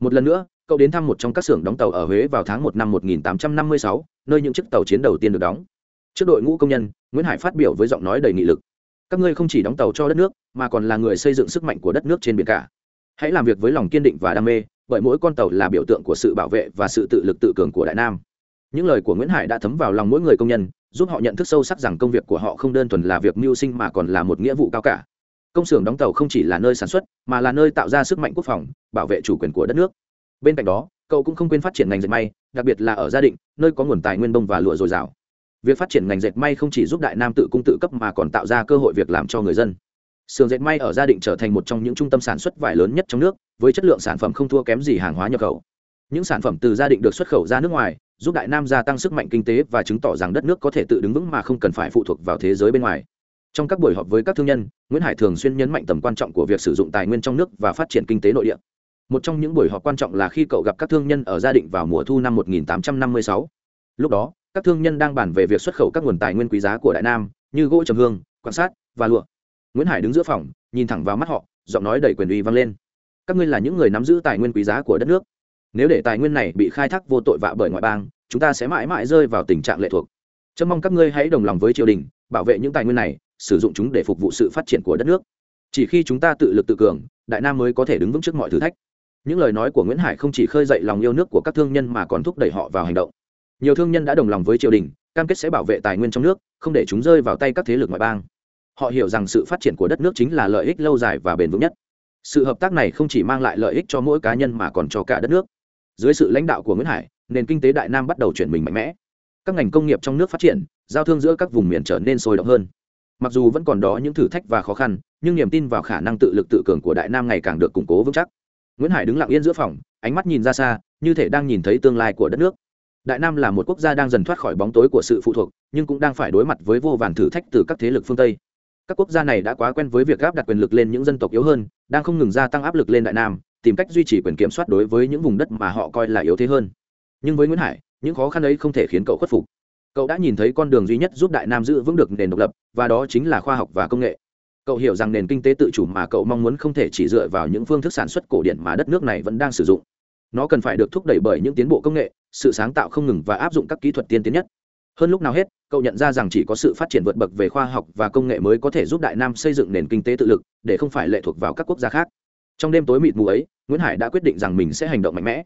Một lần nữa cậu đến thăm một trong các xưởng đóng tàu ở huế vào tháng 1 năm 1856, nơi những chiếc tàu chiến đầu tiên được đóng. Trước đội ngũ công nhân nguyễn hải phát biểu với giọng nói đầy nghị lực. Các ngươi không chỉ đóng tàu cho đất nước mà còn là người xây dựng sức mạnh của đất nước trên biển cả. Hãy làm việc với lòng kiên định và đam mê bởi mỗi con tàu là biểu tượng của sự bảo vệ và sự tự lực tự cường của đại nam. Những lời của nguyễn hải đã thấm vào lòng mỗi người công nhân giúp họ nhận thức sâu sắc rằng công việc của họ không đơn thuần là việc mưu sinh mà còn là một nghĩa vụ cao cả. Công xưởng đóng tàu không chỉ là nơi sản xuất mà là nơi tạo ra sức mạnh quốc phòng bảo vệ chủ quyền của đất nước bên cạnh đó, cậu cũng không quên phát triển ngành dệt may, đặc biệt là ở gia định, nơi có nguồn tài nguyên bông và lụa dồi dào. Việc phát triển ngành dệt may không chỉ giúp đại nam tự cung tự cấp mà còn tạo ra cơ hội việc làm cho người dân. Sườn dệt may ở gia định trở thành một trong những trung tâm sản xuất vải lớn nhất trong nước, với chất lượng sản phẩm không thua kém gì hàng hóa nhập khẩu. Những sản phẩm từ gia định được xuất khẩu ra nước ngoài, giúp đại nam gia tăng sức mạnh kinh tế và chứng tỏ rằng đất nước có thể tự đứng vững mà không cần phải phụ thuộc vào thế giới bên ngoài. Trong các buổi họp với các thương nhân, nguyễn hải thường xuyên nhấn mạnh tầm quan trọng của việc sử dụng tài nguyên trong nước và phát triển kinh tế nội địa một trong những buổi họp quan trọng là khi cậu gặp các thương nhân ở gia định vào mùa thu năm 1856. lúc đó, các thương nhân đang bàn về việc xuất khẩu các nguồn tài nguyên quý giá của đại nam, như gỗ trầm hương quan sát và lụa. Nguyễn hải đứng giữa phòng, nhìn thẳng vào mắt họ, giọng nói đầy quyền uy vang lên. Các ngươi là những người nắm giữ tài nguyên quý giá của đất nước. Nếu để tài nguyên này bị khai thác vô tội vạ bởi ngoại bang, chúng ta sẽ mãi mãi rơi vào tình trạng lệ thuộc. Chớ mong các ngươi hãy đồng lòng với triều đình, bảo vệ những tài nguyên này, sử dụng chúng để phục vụ sự phát triển của đất nước. Chỉ khi chúng ta tự lực tự cường, đại nam mới có thể đứng vững trước mọi thử thách những lời nói của nguyễn hải không chỉ khơi dậy lòng yêu nước của các thương nhân mà còn thúc đẩy họ vào hành động. Nhiều thương nhân đã đồng lòng với triều đình, cam kết sẽ bảo vệ tài nguyên trong nước, không để chúng rơi vào tay các thế lực ngoại bang. Họ hiểu rằng sự phát triển của đất nước chính là lợi ích lâu dài và bền vững nhất. Sự hợp tác này không chỉ mang lại lợi ích cho mỗi cá nhân mà còn cho cả đất nước. Dưới sự lãnh đạo của nguyễn hải, nền kinh tế đại nam bắt đầu chuyển mình mạnh mẽ. Các ngành công nghiệp trong nước phát triển, giao thương giữa các vùng miền trở nên sôi động hơn. Mặc dù vẫn còn đó những thử thách và khó khăn, nhưng niềm tin vào khả năng tự lực tự cường của đại nam ngày càng được củng cố vững chắc nguyễn hải đứng lặng yên giữa phòng, ánh mắt nhìn ra xa, như thể đang nhìn thấy tương lai của đất nước. Đại nam là một quốc gia đang dần thoát khỏi bóng tối của sự phụ thuộc, nhưng cũng đang phải đối mặt với vô vàn thử thách từ các thế lực phương tây. Các quốc gia này đã quá quen với việc áp đặt quyền lực lên những dân tộc yếu hơn, đang không ngừng gia tăng áp lực lên đại nam, tìm cách duy trì quyền kiểm soát đối với những vùng đất mà họ coi là yếu thế hơn. Nhưng với nguyễn hải, những khó khăn ấy không thể khiến cậu khuất phục. Cậu đã nhìn thấy con đường duy nhất giúp đại nam giữ vững được nền độc lập, và đó chính là khoa học và công nghệ cậu hiểu rằng nền kinh tế tự chủ mà cậu mong muốn không thể chỉ dựa vào những phương thức sản xuất cổ điển mà đất nước này vẫn đang sử dụng. Nó cần phải được thúc đẩy bởi những tiến bộ công nghệ, sự sáng tạo không ngừng và áp dụng các kỹ thuật tiên tiến nhất. Hơn lúc nào hết, cậu nhận ra rằng chỉ có sự phát triển vượt bậc về khoa học và công nghệ mới có thể giúp đại nam xây dựng nền kinh tế tự lực, để không phải lệ thuộc vào các quốc gia khác. Trong đêm tối mịt mù ấy, nguyễn hải đã quyết định rằng mình sẽ hành động mạnh mẽ.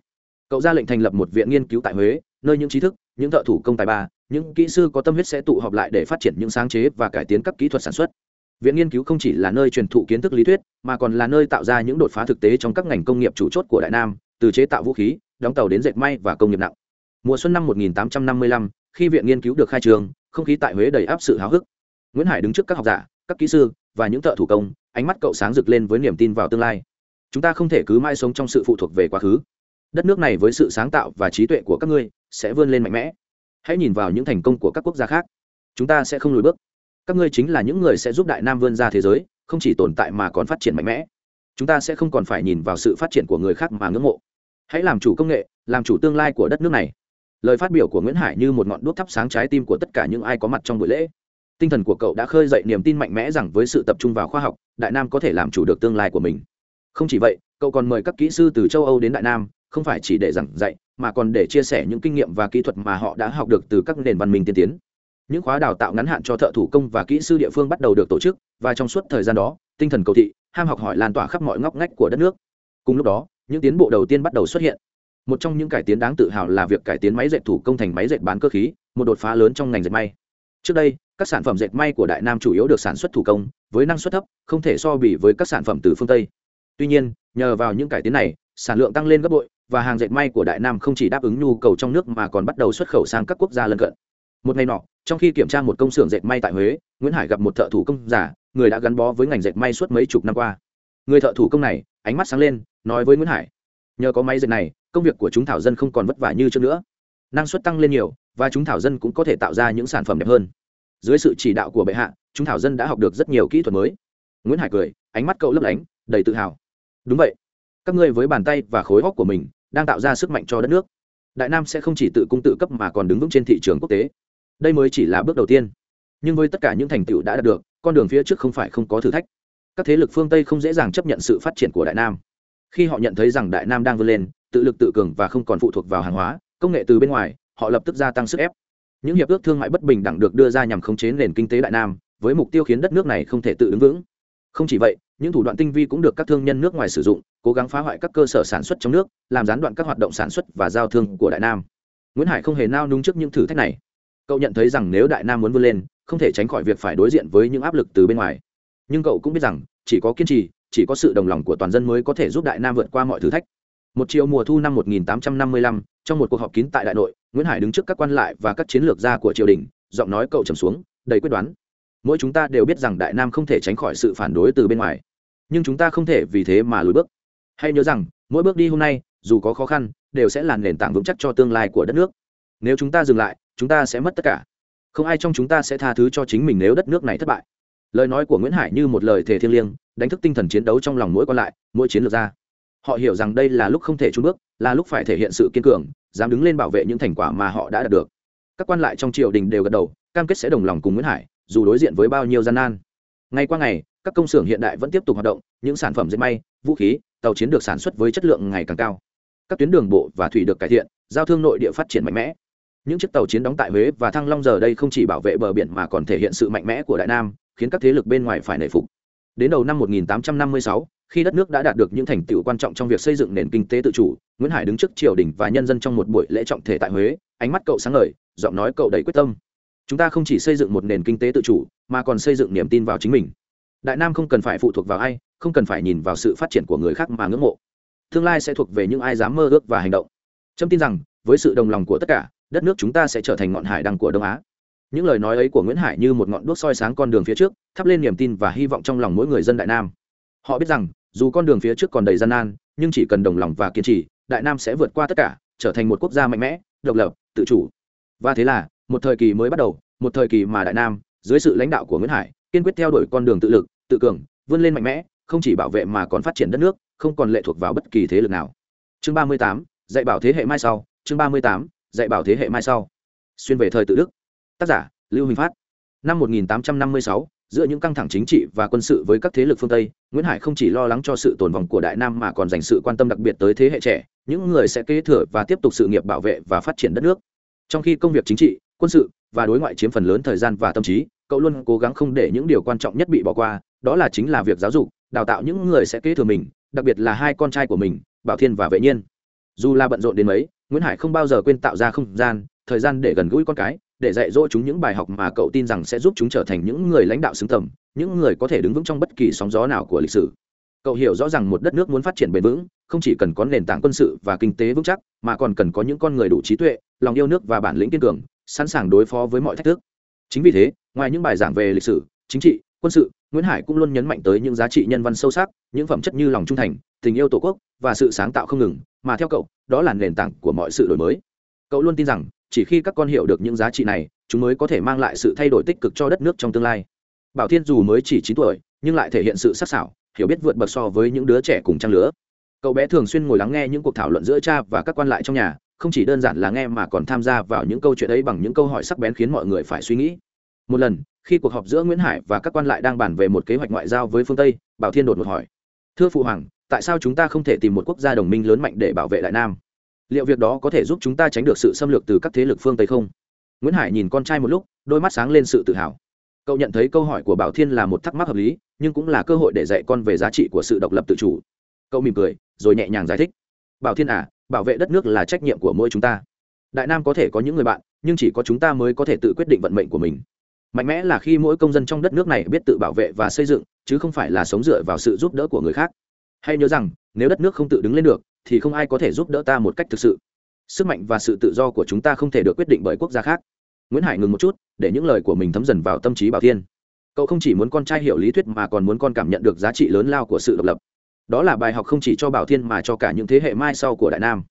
Cậu ra lệnh thành lập một viện nghiên cứu tại huế, nơi những trí thức, những thợ thủ công tài ba, những kỹ sư có tâm huyết sẽ tụ họp lại để phát triển những sáng chế và cải tiến các kỹ thuật sản xuất viện nghiên cứu không chỉ là nơi truyền thụ kiến thức lý thuyết mà còn là nơi tạo ra những đột phá thực tế trong các ngành công nghiệp chủ chốt của đại nam từ chế tạo vũ khí đóng tàu đến dệt may và công nghiệp nặng. Mùa xuân năm 1855, khi viện nghiên cứu được khai trường không khí tại huế đầy áp sự háo hức. Nguyễn hải đứng trước các học giả các kỹ sư và những thợ thủ công ánh mắt cậu sáng rực lên với niềm tin vào tương lai. Chúng ta không thể cứ mãi sống trong sự phụ thuộc về quá khứ. Đất nước này với sự sáng tạo và trí tuệ của các ngươi sẽ vươn lên mạnh mẽ. Hãy nhìn vào những thành công của các quốc gia khác. Chúng ta sẽ không lùi bước các ngươi chính là những người sẽ giúp đại nam vươn ra thế giới, không chỉ tồn tại mà còn phát triển mạnh mẽ. Chúng ta sẽ không còn phải nhìn vào sự phát triển của người khác mà ngưỡng mộ. Hãy làm chủ công nghệ, làm chủ tương lai của đất nước này. Lời phát biểu của nguyễn hải như một ngọn đuốc thắp sáng trái tim của tất cả những ai có mặt trong buổi lễ. Tinh thần của cậu đã khơi dậy niềm tin mạnh mẽ rằng với sự tập trung vào khoa học, đại nam có thể làm chủ được tương lai của mình. Không chỉ vậy, cậu còn mời các kỹ sư từ châu âu đến đại nam, không phải chỉ để giảng dạy, mà còn để chia sẻ những kinh nghiệm và kỹ thuật mà họ đã học được từ các nền văn minh tiên tiến những khóa đào tạo ngắn hạn cho thợ thủ công và kỹ sư địa phương bắt đầu được tổ chức, và trong suốt thời gian đó, tinh thần cầu thị, ham học hỏi lan tỏa khắp mọi ngóc ngách của đất nước. Cùng lúc đó, những tiến bộ đầu tiên bắt đầu xuất hiện. Một trong những cải tiến đáng tự hào là việc cải tiến máy dệt thủ công thành máy dệt bán cơ khí, một đột phá lớn trong ngành dệt may. Trước đây, các sản phẩm dệt may của đại nam chủ yếu được sản xuất thủ công, với năng suất thấp, không thể so bì với các sản phẩm từ phương tây. Tuy nhiên, nhờ vào những cải tiến này, sản lượng tăng lên gấp bội, và hàng dệt may của đại nam không chỉ đáp ứng nhu cầu trong nước mà còn bắt đầu xuất khẩu sang các quốc gia lân cận. Một ngày nọ trong khi kiểm tra một công xưởng dệt may tại huế, nguyễn hải gặp một thợ thủ công giả người đã gắn bó với ngành dệt may suốt mấy chục năm qua. Người thợ thủ công này, ánh mắt sáng lên, nói với nguyễn hải, nhờ có máy dệt này, công việc của chúng thảo dân không còn vất vả như trước nữa. Năng suất tăng lên nhiều, và chúng thảo dân cũng có thể tạo ra những sản phẩm đẹp hơn. Dưới sự chỉ đạo của bệ hạ, chúng thảo dân đã học được rất nhiều kỹ thuật mới. Nguyễn hải cười, ánh mắt cậu lấp lánh, đầy tự hào. Đúng vậy. Các ngươi với bàn tay và khối óc của mình, đang tạo ra sức mạnh cho đất nước. Đại nam sẽ không chỉ tự cung tự cấp mà còn đứng vững trên thị trường quốc tế đây mới chỉ là bước đầu tiên. Nhưng với tất cả những thành tựu đã đạt được, con đường phía trước không phải không có thử thách. Các thế lực phương tây không dễ dàng chấp nhận sự phát triển của đại nam. Khi họ nhận thấy rằng đại nam đang vươn lên, tự lực tự cường và không còn phụ thuộc vào hàng hóa, công nghệ từ bên ngoài, họ lập tức gia tăng sức ép. Những hiệp ước thương mại bất bình đẳng được đưa ra nhằm khống chế nền kinh tế đại nam, với mục tiêu khiến đất nước này không thể tự đứng vững. Không chỉ vậy, những thủ đoạn tinh vi cũng được các thương nhân nước ngoài sử dụng, cố gắng phá hoại các cơ sở sản xuất trong nước, làm gián đoạn các hoạt động sản xuất và giao thương của đại nam. Nguyễn hải không hề nao núng trước những thử thách này cậu nhận thấy rằng nếu đại nam muốn vươn lên không thể tránh khỏi việc phải đối diện với những áp lực từ bên ngoài. Nhưng cậu cũng biết rằng chỉ có kiên trì chỉ có sự đồng lòng của toàn dân mới có thể giúp đại nam vượt qua mọi thử thách. Một chiều mùa thu năm 1855, trong một cuộc họp kín tại đại nội nguyễn hải đứng trước các quan lại và các chiến lược gia của triều đình giọng nói cậu trầm xuống đầy quyết đoán. Mỗi chúng ta đều biết rằng đại nam không thể tránh khỏi sự phản đối từ bên ngoài. Nhưng chúng ta không thể vì thế mà lùi bước. Hãy nhớ rằng mỗi bước đi hôm nay dù có khó khăn đều sẽ là nền tảng vững chắc cho tương lai của đất nước. Nếu chúng ta dừng lại chúng ta sẽ mất tất cả. Không ai trong chúng ta sẽ tha thứ cho chính mình nếu đất nước này thất bại. Lời nói của nguyễn hải như một lời thề thiêng liêng, đánh thức tinh thần chiến đấu trong lòng mỗi còn lại, mỗi chiến lược gia họ hiểu rằng đây là lúc không thể trung bước, là lúc phải thể hiện sự kiên cường, dám đứng lên bảo vệ những thành quả mà họ đã đạt được. Các quan lại trong triều đình đều gật đầu, cam kết sẽ đồng lòng cùng nguyễn hải, dù đối diện với bao nhiêu gian nan. Ngày qua ngày, các công xưởng hiện đại vẫn tiếp tục hoạt động, những sản phẩm dệt may, vũ khí, tàu chiến được sản xuất với chất lượng ngày càng cao. Các tuyến đường bộ và thủy được cải thiện, giao thương nội địa phát triển mạnh mẽ những chiếc tàu chiến đóng tại huế và thăng long giờ đây không chỉ bảo vệ bờ biển mà còn thể hiện sự mạnh mẽ của đại nam khiến các thế lực bên ngoài phải nể phục. Đến đầu năm 1856, khi đất nước đã đạt được những thành tựu quan trọng trong việc xây dựng nền kinh tế tự chủ nguyễn hải đứng trước triều đình và nhân dân trong một buổi lễ trọng thể tại huế ánh mắt cậu sáng ngời giọng nói cậu đầy quyết tâm. Chúng ta không chỉ xây dựng một nền kinh tế tự chủ mà còn xây dựng niềm tin vào chính mình. Đại nam không cần phải phụ thuộc vào ai không cần phải nhìn vào sự phát triển của người khác mà ngưỡng mộ. Tương lai sẽ thuộc về những ai dám mơ ước và hành động. Trâm tin rằng với sự đồng lòng của tất cả đất nước chúng ta sẽ trở thành ngọn hải đăng của đông á. Những lời nói ấy của nguyễn hải như một ngọn đuốc soi sáng con đường phía trước, thắp lên niềm tin và hy vọng trong lòng mỗi người dân đại nam. Họ biết rằng, dù con đường phía trước còn đầy gian nan, nhưng chỉ cần đồng lòng và kiên trì, đại nam sẽ vượt qua tất cả, trở thành một quốc gia mạnh mẽ, độc lập, tự chủ. Và thế là, một thời kỳ mới bắt đầu, một thời kỳ mà đại nam, dưới sự lãnh đạo của nguyễn hải, kiên quyết theo đuổi con đường tự lực, tự cường, vươn lên mạnh mẽ, không chỉ bảo vệ mà còn phát triển đất nước, không còn lệ thuộc vào bất kỳ thế lực nào. Chương ba mươi tám, dạy bảo thế hệ mai sau. Chương ba mươi tám dạy bảo thế hệ mai sau. Xuyên về thời tự đức. Tác giả lưu huỳnh phát. Năm 1856, giữa những căng thẳng chính trị và quân sự với các thế lực phương tây nguyễn hải không chỉ lo lắng cho sự tồn vong của đại nam mà còn dành sự quan tâm đặc biệt tới thế hệ trẻ những người sẽ kế thừa và tiếp tục sự nghiệp bảo vệ và phát triển đất nước. Trong khi công việc chính trị quân sự và đối ngoại chiếm phần lớn thời gian và tâm trí cậu luôn cố gắng không để những điều quan trọng nhất bị bỏ qua đó là chính là việc giáo dục đào tạo những người sẽ kế thừa mình đặc biệt là hai con trai của mình bảo thiên và vệ nhiên. Dù là bận rộn đến mấy nguyễn hải không bao giờ quên tạo ra không gian, thời gian để gần gũi con cái, để dạy dỗ chúng những bài học mà cậu tin rằng sẽ giúp chúng trở thành những người lãnh đạo xứng tầm, những người có thể đứng vững trong bất kỳ sóng gió nào của lịch sử. Cậu hiểu rõ rằng một đất nước muốn phát triển bền vững, không chỉ cần có nền tảng quân sự và kinh tế vững chắc, mà còn cần có những con người đủ trí tuệ, lòng yêu nước và bản lĩnh kiên cường, sẵn sàng đối phó với mọi thách thức. Chính vì thế, ngoài những bài giảng về lịch sử, chính trị, quân sự, nguyễn hải cũng luôn nhấn mạnh tới những giá trị nhân văn sâu sắc, những phẩm chất như lòng trung thành, tình yêu tổ quốc và sự sáng tạo không ngừng mà theo cậu, đó là nền tảng của mọi sự đổi mới. Cậu luôn tin rằng, chỉ khi các con hiểu được những giá trị này, chúng mới có thể mang lại sự thay đổi tích cực cho đất nước trong tương lai. Bảo thiên dù mới chỉ chín tuổi, nhưng lại thể hiện sự sắc sảo, hiểu biết vượt bậc so với những đứa trẻ cùng trang lứa. Cậu bé thường xuyên ngồi lắng nghe những cuộc thảo luận giữa cha và các quan lại trong nhà, không chỉ đơn giản là nghe mà còn tham gia vào những câu chuyện ấy bằng những câu hỏi sắc bén khiến mọi người phải suy nghĩ. Một lần, khi cuộc họp giữa nguyễn hải và các quan lại đang bàn về một kế hoạch ngoại giao với phương tây, bảo thiên đột một hỏi, thưa phụ hoàng tại sao chúng ta không thể tìm một quốc gia đồng minh lớn mạnh để bảo vệ đại nam? Liệu việc đó có thể giúp chúng ta tránh được sự xâm lược từ các thế lực phương tây không? Nguyễn hải nhìn con trai một lúc, đôi mắt sáng lên sự tự hào. Cậu nhận thấy câu hỏi của bảo thiên là một thắc mắc hợp lý, nhưng cũng là cơ hội để dạy con về giá trị của sự độc lập tự chủ. Cậu mỉm cười, rồi nhẹ nhàng giải thích. Bảo thiên à bảo vệ đất nước là trách nhiệm của mỗi chúng ta. Đại nam có thể có những người bạn, nhưng chỉ có chúng ta mới có thể tự quyết định vận mệnh của mình. Mạnh mẽ là khi mỗi công dân trong đất nước này biết tự bảo vệ và xây dựng, chứ không phải là sống dựa vào sự giúp đỡ của người khác hay nhớ rằng, nếu đất nước không tự đứng lên được, thì không ai có thể giúp đỡ ta một cách thực sự. Sức mạnh và sự tự do của chúng ta không thể được quyết định bởi quốc gia khác. Nguyễn hải ngừng một chút, để những lời của mình thấm dần vào tâm trí bảo thiên. Cậu không chỉ muốn con trai hiểu lý thuyết mà còn muốn con cảm nhận được giá trị lớn lao của sự độc lập. Đó là bài học không chỉ cho bảo thiên mà cho cả những thế hệ mai sau của đại nam.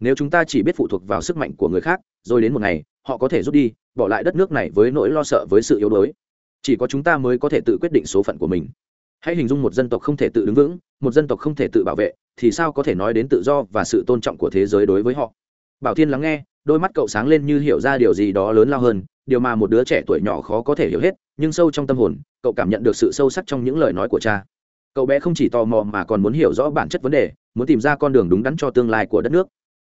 Nếu chúng ta chỉ biết phụ thuộc vào sức mạnh của người khác, rồi đến một ngày, họ có thể rút đi, bỏ lại đất nước này với nỗi lo sợ với sự yếu đuối. Chỉ có chúng ta mới có thể tự quyết định số phận của mình hãy hình dung một dân tộc không thể tự đứng vững, một dân tộc không thể tự bảo vệ, thì sao có thể nói đến tự do và sự tôn trọng của thế giới đối với họ? Bảo thiên lắng nghe, đôi mắt cậu sáng lên như hiểu ra điều gì đó lớn lao hơn, điều mà một đứa trẻ tuổi nhỏ khó có thể hiểu hết, nhưng sâu trong tâm hồn, cậu cảm nhận được sự sâu sắc trong những lời nói của cha. Cậu bé không chỉ tò mò mà còn muốn hiểu rõ bản chất vấn đề, muốn tìm ra con đường đúng đắn cho tương lai của đất nước.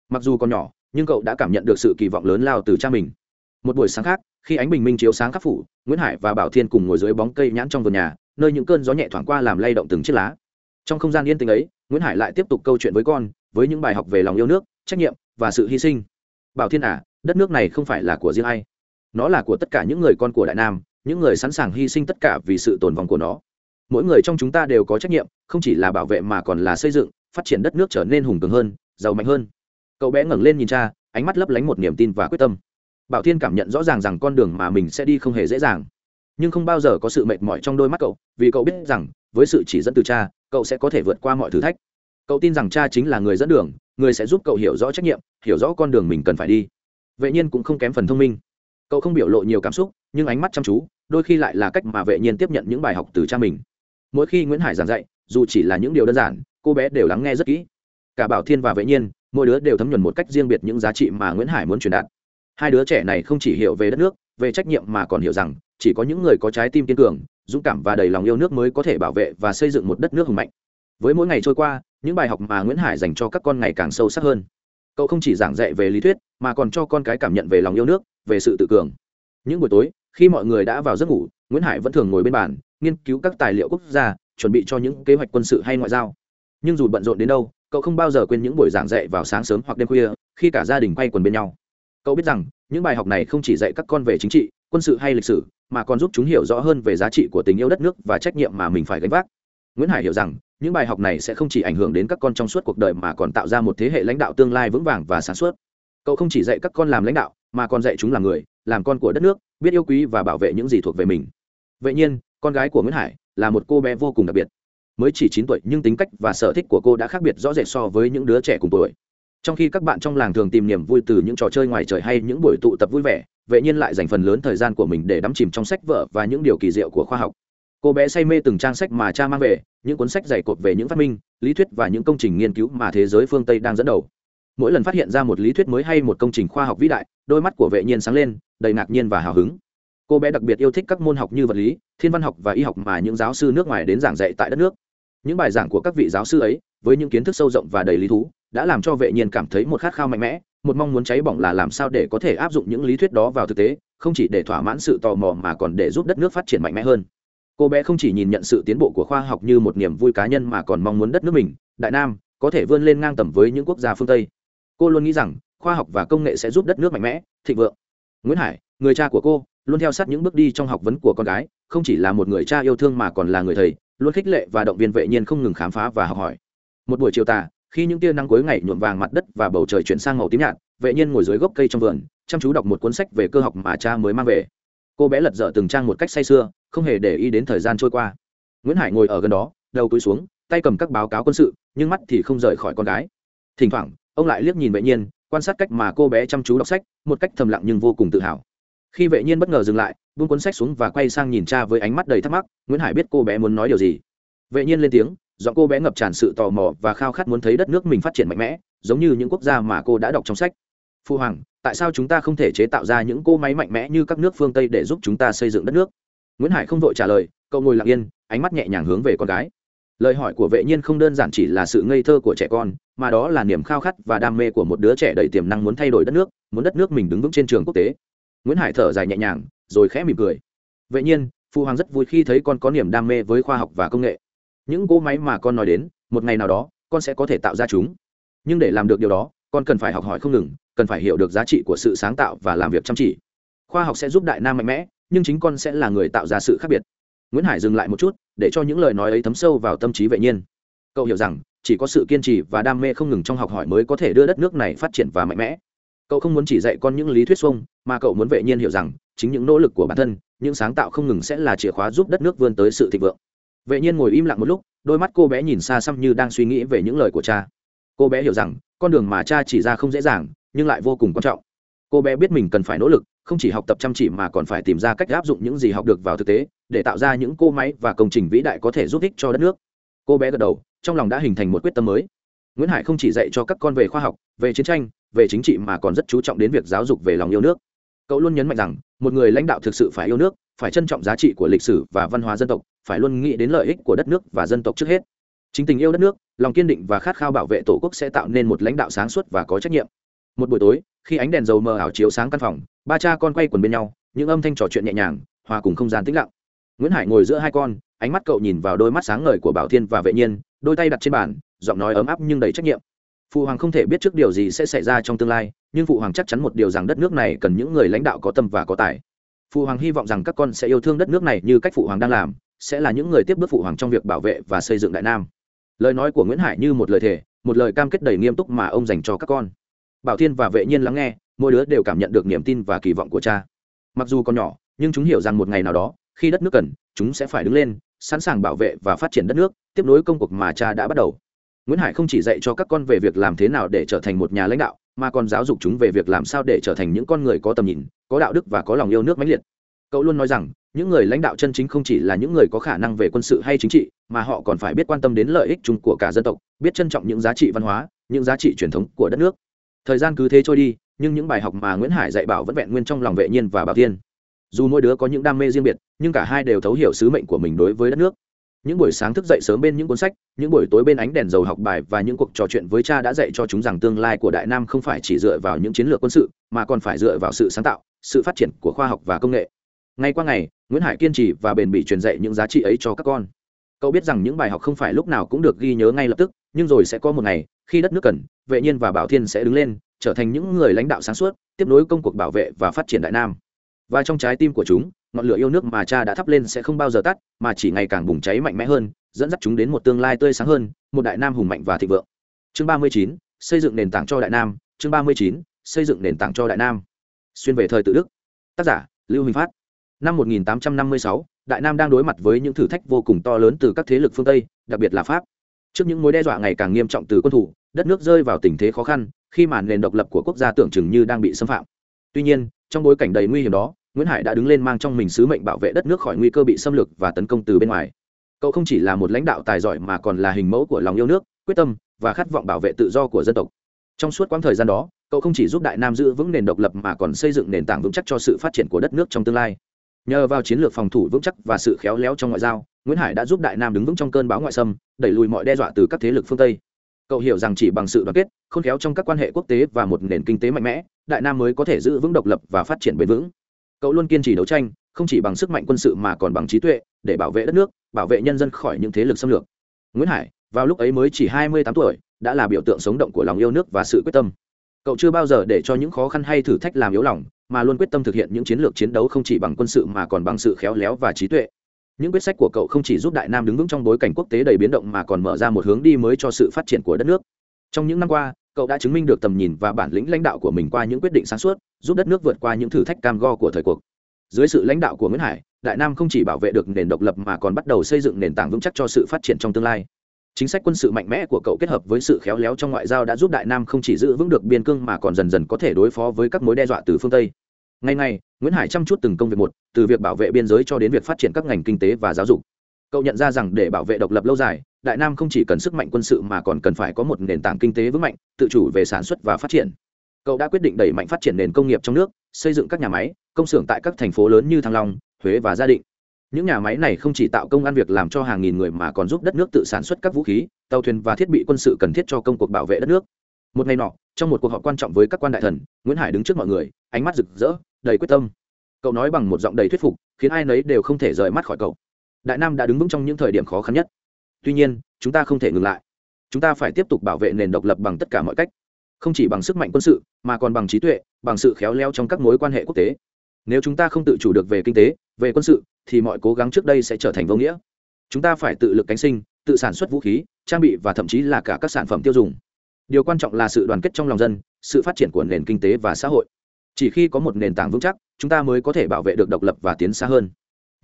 Mặc dù còn nhỏ, nhưng cậu đã cảm nhận được sự kỳ vọng lớn lao từ cha mình. Một buổi sáng khác, khi ánh bình minh chiếu sáng khắp phủ, nguyễn hải và bảo thiên cùng ngồi dưới bóng cây nhãn trong vườn nhà nơi những cơn gió nhẹ thoảng qua làm lay động từng chiếc lá. Trong không gian yên tĩnh ấy, nguyễn hải lại tiếp tục câu chuyện với con, với những bài học về lòng yêu nước, trách nhiệm và sự hy sinh. Bảo thiên à đất nước này không phải là của riêng ai. Nó là của tất cả những người con của đại nam, những người sẵn sàng hy sinh tất cả vì sự tồn vong của nó. Mỗi người trong chúng ta đều có trách nhiệm, không chỉ là bảo vệ mà còn là xây dựng, phát triển đất nước trở nên hùng cường hơn, giàu mạnh hơn. Cậu bé ngẩng lên nhìn cha, ánh mắt lấp lánh một niềm tin và quyết tâm. Bảo thiên cảm nhận rõ ràng rằng con đường mà mình sẽ đi không hề dễ dàng nhưng không bao giờ có sự mệt mỏi trong đôi mắt cậu, vì cậu biết rằng, với sự chỉ dẫn từ cha, cậu sẽ có thể vượt qua mọi thử thách. Cậu tin rằng cha chính là người dẫn đường, người sẽ giúp cậu hiểu rõ trách nhiệm, hiểu rõ con đường mình cần phải đi. Vệ nhiên cũng không kém phần thông minh. Cậu không biểu lộ nhiều cảm xúc, nhưng ánh mắt chăm chú, đôi khi lại là cách mà vệ nhiên tiếp nhận những bài học từ cha mình. Mỗi khi nguyễn hải giảng dạy, dù chỉ là những điều đơn giản, cô bé đều lắng nghe rất kỹ. Cả bảo thiên và vệ nhiên, mỗi đứa đều thấm nhuần một cách riêng biệt những giá trị mà nguyễn hải muốn truyền đạt hai đứa trẻ này không chỉ hiểu về đất nước, về trách nhiệm mà còn hiểu rằng, chỉ có những người có trái tim kiên cường, dũng cảm và đầy lòng yêu nước mới có thể bảo vệ và xây dựng một đất nước hùng mạnh. Với mỗi ngày trôi qua, những bài học mà nguyễn hải dành cho các con ngày càng sâu sắc hơn. Cậu không chỉ giảng dạy về lý thuyết, mà còn cho con cái cảm nhận về lòng yêu nước, về sự tự cường. Những buổi tối, khi mọi người đã vào giấc ngủ, nguyễn hải vẫn thường ngồi bên bàn, nghiên cứu các tài liệu quốc gia, chuẩn bị cho những kế hoạch quân sự hay ngoại giao. Nhưng dù bận rộn đến đâu, cậu không bao giờ quên những buổi giảng dạy vào sáng sớm hoặc đêm khuya, khi cả gia đình quay quần bên nhau cậu biết rằng, những bài học này không chỉ dạy các con về chính trị, quân sự hay lịch sử, mà còn giúp chúng hiểu rõ hơn về giá trị của tình yêu đất nước và trách nhiệm mà mình phải gánh vác. Nguyễn hải hiểu rằng, những bài học này sẽ không chỉ ảnh hưởng đến các con trong suốt cuộc đời mà còn tạo ra một thế hệ lãnh đạo tương lai vững vàng và sáng suốt. Cậu không chỉ dạy các con làm lãnh đạo, mà còn dạy chúng làm người, làm con của đất nước, biết yêu quý và bảo vệ những gì thuộc về mình. Vậy nhiên, con gái của nguyễn hải là một cô bé vô cùng đặc biệt. Mới chỉ chín tuổi, nhưng tính cách và sở thích của cô đã khác biệt rõ rệt so với những đứa trẻ cùng tuổi trong khi các bạn trong làng thường tìm niềm vui từ những trò chơi ngoài trời hay những buổi tụ tập vui vẻ, vệ nhiên lại dành phần lớn thời gian của mình để đắm chìm trong sách vở và những điều kỳ diệu của khoa học. Cô bé say mê từng trang sách mà cha mang về, những cuốn sách dày cộp về những phát minh, lý thuyết và những công trình nghiên cứu mà thế giới phương tây đang dẫn đầu. Mỗi lần phát hiện ra một lý thuyết mới hay một công trình khoa học vĩ đại, đôi mắt của vệ nhiên sáng lên, đầy ngạc nhiên và hào hứng. Cô bé đặc biệt yêu thích các môn học như vật lý, thiên văn học và y học mà những giáo sư nước ngoài đến giảng dạy tại đất nước những bài giảng của các vị giáo sư ấy, với những kiến thức sâu rộng và đầy lý thú, đã làm cho vệ nhiên cảm thấy một khát khao mạnh mẽ, một mong muốn cháy bỏng là làm sao để có thể áp dụng những lý thuyết đó vào thực tế, không chỉ để thỏa mãn sự tò mò mà còn để giúp đất nước phát triển mạnh mẽ hơn. Cô bé không chỉ nhìn nhận sự tiến bộ của khoa học như một niềm vui cá nhân mà còn mong muốn đất nước mình, đại nam, có thể vươn lên ngang tầm với những quốc gia phương tây. Cô luôn nghĩ rằng, khoa học và công nghệ sẽ giúp đất nước mạnh mẽ, thịnh vượng. Nguyễn hải, người cha của cô, luôn theo sát những bước đi trong học vấn của con gái, không chỉ là một người cha yêu thương mà còn là người thầy luôn khích lệ và động viên vệ nhiên không ngừng khám phá và học hỏi. Một buổi chiều tà, khi những tia nắng cuối ngày nhuộm vàng mặt đất và bầu trời chuyển sang màu tím nhạt, vệ nhiên ngồi dưới gốc cây trong vườn, chăm chú đọc một cuốn sách về cơ học mà cha mới mang về. Cô bé lật dở từng trang một cách say sưa, không hề để ý đến thời gian trôi qua. Nguyễn hải ngồi ở gần đó, đầu túi xuống, tay cầm các báo cáo quân sự, nhưng mắt thì không rời khỏi con gái. Thỉnh thoảng, ông lại liếc nhìn vệ nhiên, quan sát cách mà cô bé chăm chú đọc sách, một cách thầm lặng nhưng vô cùng tự hào khi vệ nhiên bất ngờ dừng lại, buông cuốn sách xuống và quay sang nhìn cha với ánh mắt đầy thắc mắc, nguyễn hải biết cô bé muốn nói điều gì? Vệ nhiên lên tiếng, giọng cô bé ngập tràn sự tò mò và khao khát muốn thấy đất nước mình phát triển mạnh mẽ, giống như những quốc gia mà cô đã đọc trong sách. Phu hoàng, tại sao chúng ta không thể chế tạo ra những cô máy mạnh mẽ như các nước phương tây để giúp chúng ta xây dựng đất nước? Nguyễn hải không vội trả lời, cậu ngồi lặng yên, ánh mắt nhẹ nhàng hướng về con gái. Lời hỏi của vệ nhiên không đơn giản chỉ là sự ngây thơ của trẻ con, mà đó là niềm khao khát và đam mê của một đứa trẻ đầy tiềm năng muốn thay đổi đất nước, muốn đất nước mình đứng vững trên trường quốc tế nguyễn hải thở dài nhẹ nhàng, rồi khẽ mỉm cười. Vậy nhiên phụ hoàng rất vui khi thấy con có niềm đam mê với khoa học và công nghệ. Những cỗ máy mà con nói đến, một ngày nào đó, con sẽ có thể tạo ra chúng. Nhưng để làm được điều đó, con cần phải học hỏi không ngừng, cần phải hiểu được giá trị của sự sáng tạo và làm việc chăm chỉ. Khoa học sẽ giúp đại nam mạnh mẽ, nhưng chính con sẽ là người tạo ra sự khác biệt. Nguyễn hải dừng lại một chút, để cho những lời nói ấy thấm sâu vào tâm trí vệ nhiên. Cậu hiểu rằng, chỉ có sự kiên trì và đam mê không ngừng trong học hỏi mới có thể đưa đất nước này phát triển và mạnh mẽ cậu không muốn chỉ dạy con những lý thuyết xuông, mà cậu muốn vệ nhiên hiểu rằng, chính những nỗ lực của bản thân, những sáng tạo không ngừng sẽ là chìa khóa giúp đất nước vươn tới sự thịnh vượng. Vệ nhiên ngồi im lặng một lúc, đôi mắt cô bé nhìn xa xăm như đang suy nghĩ về những lời của cha. Cô bé hiểu rằng, con đường mà cha chỉ ra không dễ dàng, nhưng lại vô cùng quan trọng. Cô bé biết mình cần phải nỗ lực, không chỉ học tập chăm chỉ mà còn phải tìm ra cách áp dụng những gì học được vào thực tế, để tạo ra những cô máy và công trình vĩ đại có thể giúp ích cho đất nước. Cô bé gật đầu, trong lòng đã hình thành một quyết tâm mới nguyễn hải không chỉ dạy cho các con về khoa học, về chiến tranh, về chính trị mà còn rất chú trọng đến việc giáo dục về lòng yêu nước. Cậu luôn nhấn mạnh rằng, một người lãnh đạo thực sự phải yêu nước, phải trân trọng giá trị của lịch sử và văn hóa dân tộc, phải luôn nghĩ đến lợi ích của đất nước và dân tộc trước hết. Chính tình yêu đất nước, lòng kiên định và khát khao bảo vệ tổ quốc sẽ tạo nên một lãnh đạo sáng suốt và có trách nhiệm. Một buổi tối, khi ánh đèn dầu mờ ảo chiếu sáng căn phòng, ba cha con quay quần bên nhau, những âm thanh trò chuyện nhẹ nhàng, hòa cùng không gian tĩnh lặng. Nguyễn hải ngồi giữa hai con, ánh mắt cậu nhìn vào đôi mắt sáng ngời của bảo thiên và vệ nhiên, đôi tay đặt trên bàn giọng nói ấm áp nhưng đầy trách nhiệm. Phụ hoàng không thể biết trước điều gì sẽ xảy ra trong tương lai, nhưng phụ hoàng chắc chắn một điều rằng đất nước này cần những người lãnh đạo có tâm và có tài. Phụ hoàng hy vọng rằng các con sẽ yêu thương đất nước này như cách phụ hoàng đang làm, sẽ là những người tiếp bước phụ hoàng trong việc bảo vệ và xây dựng đại nam. Lời nói của nguyễn hải như một lời thề, một lời cam kết đầy nghiêm túc mà ông dành cho các con. Bảo thiên và vệ nhiên lắng nghe, mỗi đứa đều cảm nhận được niềm tin và kỳ vọng của cha. Mặc dù còn nhỏ, nhưng chúng hiểu rằng một ngày nào đó, khi đất nước cần, chúng sẽ phải đứng lên, sẵn sàng bảo vệ và phát triển đất nước, tiếp nối công cuộc mà cha đã bắt đầu nguyễn hải không chỉ dạy cho các con về việc làm thế nào để trở thành một nhà lãnh đạo, mà còn giáo dục chúng về việc làm sao để trở thành những con người có tầm nhìn, có đạo đức và có lòng yêu nước mãnh liệt. Cậu luôn nói rằng, những người lãnh đạo chân chính không chỉ là những người có khả năng về quân sự hay chính trị, mà họ còn phải biết quan tâm đến lợi ích chung của cả dân tộc, biết trân trọng những giá trị văn hóa, những giá trị truyền thống của đất nước. Thời gian cứ thế trôi đi, nhưng những bài học mà nguyễn hải dạy bảo vẫn vẹn nguyên trong lòng vệ nhiên và bảo thiên. dù mỗi đứa có những đam mê riêng biệt, nhưng cả hai đều thấu hiểu sứ mệnh của mình đối với đất nước những buổi sáng thức dậy sớm bên những cuốn sách, những buổi tối bên ánh đèn dầu học bài và những cuộc trò chuyện với cha đã dạy cho chúng rằng tương lai của đại nam không phải chỉ dựa vào những chiến lược quân sự, mà còn phải dựa vào sự sáng tạo, sự phát triển của khoa học và công nghệ. Ngay qua ngày, nguyễn hải kiên trì và bền bỉ truyền dạy những giá trị ấy cho các con. Cậu biết rằng những bài học không phải lúc nào cũng được ghi nhớ ngay lập tức, nhưng rồi sẽ có một ngày, khi đất nước cần, vệ nhiên và bảo thiên sẽ đứng lên, trở thành những người lãnh đạo sáng suốt, tiếp nối công cuộc bảo vệ và phát triển đại nam. Và trong trái tim của chúng ngọn lửa yêu nước mà cha đã thắp lên sẽ không bao giờ tắt mà chỉ ngày càng bùng cháy mạnh mẽ hơn dẫn dắt chúng đến một tương lai tươi sáng hơn một đại nam hùng mạnh và thịnh vượng. Chương ba mươi chín xây dựng nền tảng cho đại nam. Chương ba mươi chín xây dựng nền tảng cho đại nam. Xuyên về thời tự đức. Tác giả lưu huỳnh phát. Năm 1856, đại nam đang đối mặt với những thử thách vô cùng to lớn từ các thế lực phương tây đặc biệt là pháp. Trước những mối đe dọa ngày càng nghiêm trọng từ quân thủ đất nước rơi vào tình thế khó khăn khi mà nền độc lập của quốc gia tưởng chừng như đang bị xâm phạm. Tuy nhiên trong bối cảnh đầy nguy hiểm đó nguyễn hải đã đứng lên mang trong mình sứ mệnh bảo vệ đất nước khỏi nguy cơ bị xâm lược và tấn công từ bên ngoài. Cậu không chỉ là một lãnh đạo tài giỏi mà còn là hình mẫu của lòng yêu nước, quyết tâm và khát vọng bảo vệ tự do của dân tộc. Trong suốt quãng thời gian đó, cậu không chỉ giúp đại nam giữ vững nền độc lập mà còn xây dựng nền tảng vững chắc cho sự phát triển của đất nước trong tương lai. Nhờ vào chiến lược phòng thủ vững chắc và sự khéo léo trong ngoại giao, nguyễn hải đã giúp đại nam đứng vững trong cơn bão ngoại xâm, đẩy lùi mọi đe dọa từ các thế lực phương tây. Cậu hiểu rằng chỉ bằng sự đoàn kết, khôn khéo trong các quan hệ quốc tế và một nền kinh tế mạnh mẽ, đại nam mới có thể giữ vững độc lập và phát triển bền vững cậu luôn kiên trì đấu tranh, không chỉ bằng sức mạnh quân sự mà còn bằng trí tuệ, để bảo vệ đất nước, bảo vệ nhân dân khỏi những thế lực xâm lược. Nguyễn hải, vào lúc ấy mới chỉ hai mươi tám tuổi, đã là biểu tượng sống động của lòng yêu nước và sự quyết tâm. Cậu chưa bao giờ để cho những khó khăn hay thử thách làm yếu lòng, mà luôn quyết tâm thực hiện những chiến lược chiến đấu không chỉ bằng quân sự mà còn bằng sự khéo léo và trí tuệ. Những quyết sách của cậu không chỉ giúp đại nam đứng vững trong bối cảnh quốc tế đầy biến động mà còn mở ra một hướng đi mới cho sự phát triển của đất nước. Trong những năm qua cậu đã chứng minh được tầm nhìn và bản lĩnh lãnh đạo của mình qua những quyết định sáng suốt, giúp đất nước vượt qua những thử thách cam go của thời cuộc. Dưới sự lãnh đạo của nguyễn hải, đại nam không chỉ bảo vệ được nền độc lập mà còn bắt đầu xây dựng nền tảng vững chắc cho sự phát triển trong tương lai. Chính sách quân sự mạnh mẽ của cậu kết hợp với sự khéo léo trong ngoại giao đã giúp đại nam không chỉ giữ vững được biên cương mà còn dần dần có thể đối phó với các mối đe dọa từ phương tây. Ngày ngày, nguyễn hải chăm chút từng công việc một, từ việc bảo vệ biên giới cho đến việc phát triển các ngành kinh tế và giáo dục cậu nhận ra rằng để bảo vệ độc lập lâu dài, đại nam không chỉ cần sức mạnh quân sự mà còn cần phải có một nền tảng kinh tế vững mạnh, tự chủ về sản xuất và phát triển. Cậu đã quyết định đẩy mạnh phát triển nền công nghiệp trong nước, xây dựng các nhà máy, công xưởng tại các thành phố lớn như thăng long, huế và gia định. Những nhà máy này không chỉ tạo công an việc làm cho hàng nghìn người mà còn giúp đất nước tự sản xuất các vũ khí, tàu thuyền và thiết bị quân sự cần thiết cho công cuộc bảo vệ đất nước. Một ngày nọ, trong một cuộc họp quan trọng với các quan đại thần, nguyễn hải đứng trước mọi người, ánh mắt rực rỡ, đầy quyết tâm. Cậu nói bằng một giọng đầy thuyết phục, khiến ai nấy đều không thể rời mắt khỏi cậu đại nam đã đứng vững trong những thời điểm khó khăn nhất. Tuy nhiên, chúng ta không thể ngừng lại. Chúng ta phải tiếp tục bảo vệ nền độc lập bằng tất cả mọi cách. Không chỉ bằng sức mạnh quân sự, mà còn bằng trí tuệ, bằng sự khéo léo trong các mối quan hệ quốc tế. Nếu chúng ta không tự chủ được về kinh tế, về quân sự, thì mọi cố gắng trước đây sẽ trở thành vô nghĩa. Chúng ta phải tự lực cánh sinh, tự sản xuất vũ khí, trang bị và thậm chí là cả các sản phẩm tiêu dùng. Điều quan trọng là sự đoàn kết trong lòng dân, sự phát triển của nền kinh tế và xã hội. Chỉ khi có một nền tảng vững chắc, chúng ta mới có thể bảo vệ được độc lập và tiến xa hơn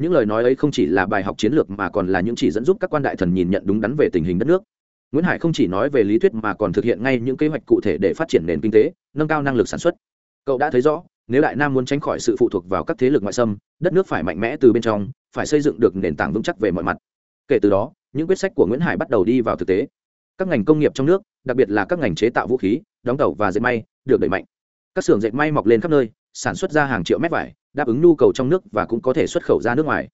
những lời nói ấy không chỉ là bài học chiến lược mà còn là những chỉ dẫn giúp các quan đại thần nhìn nhận đúng đắn về tình hình đất nước. Nguyễn hải không chỉ nói về lý thuyết mà còn thực hiện ngay những kế hoạch cụ thể để phát triển nền kinh tế, nâng cao năng lực sản xuất. Cậu đã thấy rõ, nếu đại nam muốn tránh khỏi sự phụ thuộc vào các thế lực ngoại xâm, đất nước phải mạnh mẽ từ bên trong, phải xây dựng được nền tảng vững chắc về mọi mặt. Kể từ đó, những quyết sách của nguyễn hải bắt đầu đi vào thực tế. Các ngành công nghiệp trong nước, đặc biệt là các ngành chế tạo vũ khí, đóng tàu và dệt may, được đẩy mạnh. Các xưởng dệt may mọc lên khắp nơi sản xuất ra hàng triệu mét vải, đáp ứng nhu cầu trong nước và cũng có thể xuất khẩu ra nước ngoài.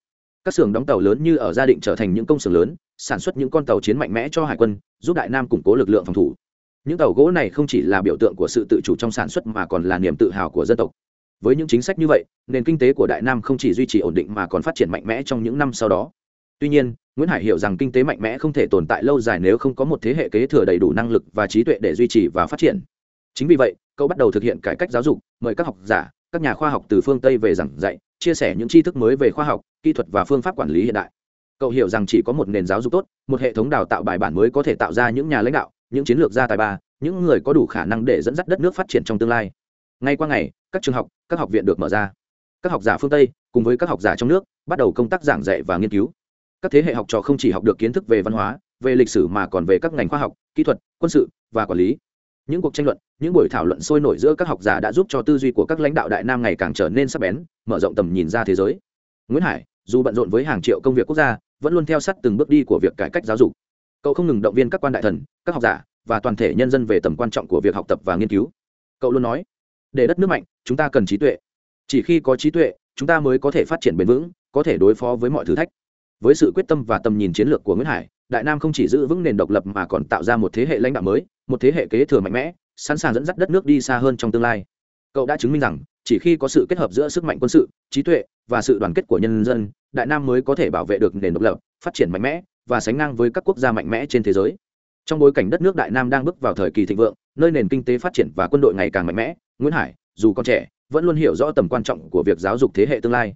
Các xưởng đóng tàu lớn như ở gia định trở thành những công xưởng lớn, sản xuất những con tàu chiến mạnh mẽ cho hải quân, giúp đại nam củng cố lực lượng phòng thủ. Những tàu gỗ này không chỉ là biểu tượng của sự tự chủ trong sản xuất mà còn là niềm tự hào của dân tộc. Với những chính sách như vậy, nền kinh tế của đại nam không chỉ duy trì ổn định mà còn phát triển mạnh mẽ trong những năm sau đó. Tuy nhiên, nguyễn hải hiểu rằng kinh tế mạnh mẽ không thể tồn tại lâu dài nếu không có một thế hệ kế thừa đầy đủ năng lực và trí tuệ để duy trì và phát triển chính vì vậy, cậu bắt đầu thực hiện cải cách giáo dục, mời các học giả, các nhà khoa học từ phương tây về giảng dạy, chia sẻ những tri thức mới về khoa học, kỹ thuật và phương pháp quản lý hiện đại. Cậu hiểu rằng chỉ có một nền giáo dục tốt, một hệ thống đào tạo bài bản mới có thể tạo ra những nhà lãnh đạo, những chiến lược gia tài ba, những người có đủ khả năng để dẫn dắt đất nước phát triển trong tương lai. Ngay qua ngày, các trường học, các học viện được mở ra. Các học giả phương tây, cùng với các học giả trong nước, bắt đầu công tác giảng dạy và nghiên cứu. Các thế hệ học trò không chỉ học được kiến thức về văn hóa, về lịch sử mà còn về các ngành khoa học, kỹ thuật, quân sự và quản lý những cuộc tranh luận, những buổi thảo luận sôi nổi giữa các học giả đã giúp cho tư duy của các lãnh đạo đại nam ngày càng trở nên sắc bén, mở rộng tầm nhìn ra thế giới. Nguyễn hải, dù bận rộn với hàng triệu công việc quốc gia, vẫn luôn theo sát từng bước đi của việc cải cách giáo dục. Cậu không ngừng động viên các quan đại thần, các học giả và toàn thể nhân dân về tầm quan trọng của việc học tập và nghiên cứu. Cậu luôn nói, để đất nước mạnh, chúng ta cần trí tuệ. Chỉ khi có trí tuệ, chúng ta mới có thể phát triển bền vững, có thể đối phó với mọi thử thách. Với sự quyết tâm và tầm nhìn chiến lược của nguyễn hải đại nam không chỉ giữ vững nền độc lập mà còn tạo ra một thế hệ lãnh đạo mới, một thế hệ kế thừa mạnh mẽ, sẵn sàng dẫn dắt đất nước đi xa hơn trong tương lai. Cậu đã chứng minh rằng, chỉ khi có sự kết hợp giữa sức mạnh quân sự, trí tuệ và sự đoàn kết của nhân dân, đại nam mới có thể bảo vệ được nền độc lập, phát triển mạnh mẽ và sánh ngang với các quốc gia mạnh mẽ trên thế giới. Trong bối cảnh đất nước đại nam đang bước vào thời kỳ thịnh vượng, nơi nền kinh tế phát triển và quân đội ngày càng mạnh mẽ, nguyễn hải, dù còn trẻ, vẫn luôn hiểu rõ tầm quan trọng của việc giáo dục thế hệ tương lai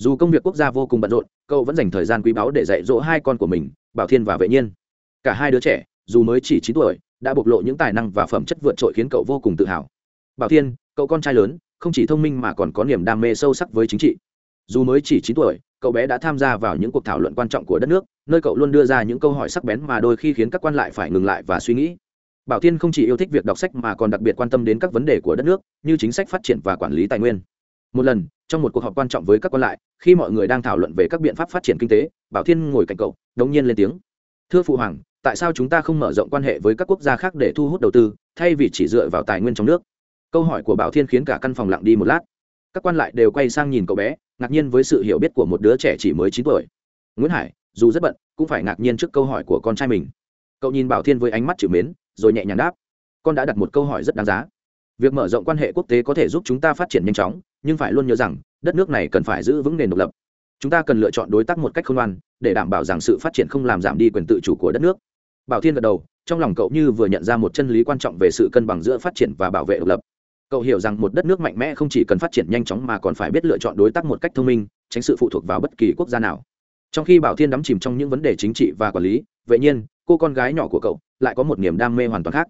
dù công việc quốc gia vô cùng bận rộn, cậu vẫn dành thời gian quý báu để dạy dỗ hai con của mình, bảo thiên và vệ nhiên. Cả hai đứa trẻ, dù mới chỉ chín tuổi, đã bộc lộ những tài năng và phẩm chất vượt trội khiến cậu vô cùng tự hào. Bảo thiên, cậu con trai lớn, không chỉ thông minh mà còn có niềm đam mê sâu sắc với chính trị. Dù mới chỉ chín tuổi, cậu bé đã tham gia vào những cuộc thảo luận quan trọng của đất nước, nơi cậu luôn đưa ra những câu hỏi sắc bén mà đôi khi khiến các quan lại phải ngừng lại và suy nghĩ. Bảo thiên không chỉ yêu thích việc đọc sách mà còn đặc biệt quan tâm đến các vấn đề của đất nước, như chính sách phát triển và quản lý tài nguyên một lần, trong một cuộc họp quan trọng với các quan lại, khi mọi người đang thảo luận về các biện pháp phát triển kinh tế, bảo thiên ngồi cạnh cậu, đống nhiên lên tiếng. Thưa phụ hoàng, tại sao chúng ta không mở rộng quan hệ với các quốc gia khác để thu hút đầu tư, thay vì chỉ dựa vào tài nguyên trong nước? Câu hỏi của bảo thiên khiến cả căn phòng lặng đi một lát. Các quan lại đều quay sang nhìn cậu bé, ngạc nhiên với sự hiểu biết của một đứa trẻ chỉ mới chín tuổi. Nguyễn hải, dù rất bận, cũng phải ngạc nhiên trước câu hỏi của con trai mình. Cậu nhìn bảo thiên với ánh mắt chịu mến, rồi nhẹ nhàng đáp. Con đã đặt một câu hỏi rất đáng giá. Việc mở rộng quan hệ quốc tế có thể giúp chúng ta phát triển nhanh chóng nhưng phải luôn nhớ rằng, đất nước này cần phải giữ vững nền độc lập. Chúng ta cần lựa chọn đối tác một cách khôn ngoan, để đảm bảo rằng sự phát triển không làm giảm đi quyền tự chủ của đất nước. Bảo thiên gật đầu, trong lòng cậu như vừa nhận ra một chân lý quan trọng về sự cân bằng giữa phát triển và bảo vệ độc lập. Cậu hiểu rằng một đất nước mạnh mẽ không chỉ cần phát triển nhanh chóng mà còn phải biết lựa chọn đối tác một cách thông minh, tránh sự phụ thuộc vào bất kỳ quốc gia nào. Trong khi bảo thiên đắm chìm trong những vấn đề chính trị và quản lý vậy nhiên, cô con gái nhỏ của cậu lại có một niềm đam mê hoàn toàn khác.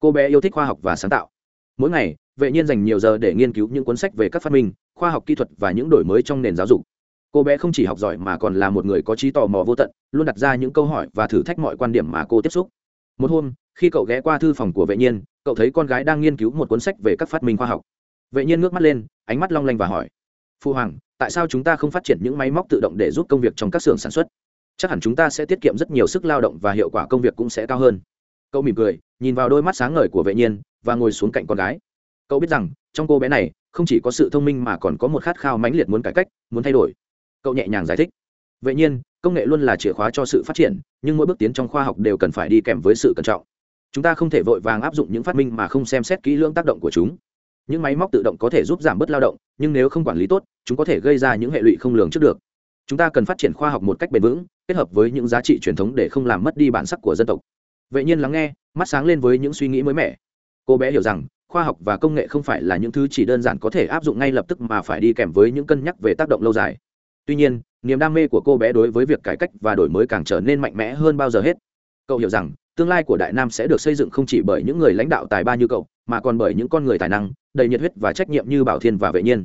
Cô bé yêu thích khoa học và sáng tạo. Mỗi ngày vệ nhiên dành nhiều giờ để nghiên cứu những cuốn sách về các phát minh, khoa học kỹ thuật và những đổi mới trong nền giáo dục. Cô bé không chỉ học giỏi mà còn là một người có trí tò mò vô tận, luôn đặt ra những câu hỏi và thử thách mọi quan điểm mà cô tiếp xúc. Một hôm, khi cậu ghé qua thư phòng của vệ nhiên, cậu thấy con gái đang nghiên cứu một cuốn sách về các phát minh khoa học. Vệ nhiên ngước mắt lên, ánh mắt long lanh và hỏi, phu hoàng, tại sao chúng ta không phát triển những máy móc tự động để giúp công việc trong các xưởng sản xuất? Chắc hẳn chúng ta sẽ tiết kiệm rất nhiều sức lao động và hiệu quả công việc cũng sẽ cao hơn. Cậu mỉm cười, nhìn vào đôi mắt sáng ngời của vệ nhiên và ngồi xuống cạnh con gái cậu biết rằng, trong cô bé này, không chỉ có sự thông minh mà còn có một khát khao mãnh liệt muốn cải cách, muốn thay đổi. Cậu nhẹ nhàng giải thích. Vậy nhiên, công nghệ luôn là chìa khóa cho sự phát triển, nhưng mỗi bước tiến trong khoa học đều cần phải đi kèm với sự cẩn trọng. Chúng ta không thể vội vàng áp dụng những phát minh mà không xem xét kỹ lưỡng tác động của chúng. Những máy móc tự động có thể giúp giảm bớt lao động, nhưng nếu không quản lý tốt, chúng có thể gây ra những hệ lụy không lường trước được. Chúng ta cần phát triển khoa học một cách bền vững, kết hợp với những giá trị truyền thống để không làm mất đi bản sắc của dân tộc. Vậy nhiên lắng nghe, mắt sáng lên với những suy nghĩ mới mẻ. Cô bé hiểu rằng khoa học và công nghệ không phải là những thứ chỉ đơn giản có thể áp dụng ngay lập tức mà phải đi kèm với những cân nhắc về tác động lâu dài. Tuy nhiên, niềm đam mê của cô bé đối với việc cải cách và đổi mới càng trở nên mạnh mẽ hơn bao giờ hết. Cậu hiểu rằng, tương lai của đại nam sẽ được xây dựng không chỉ bởi những người lãnh đạo tài ba như cậu, mà còn bởi những con người tài năng, đầy nhiệt huyết và trách nhiệm như bảo thiên và vệ nhiên.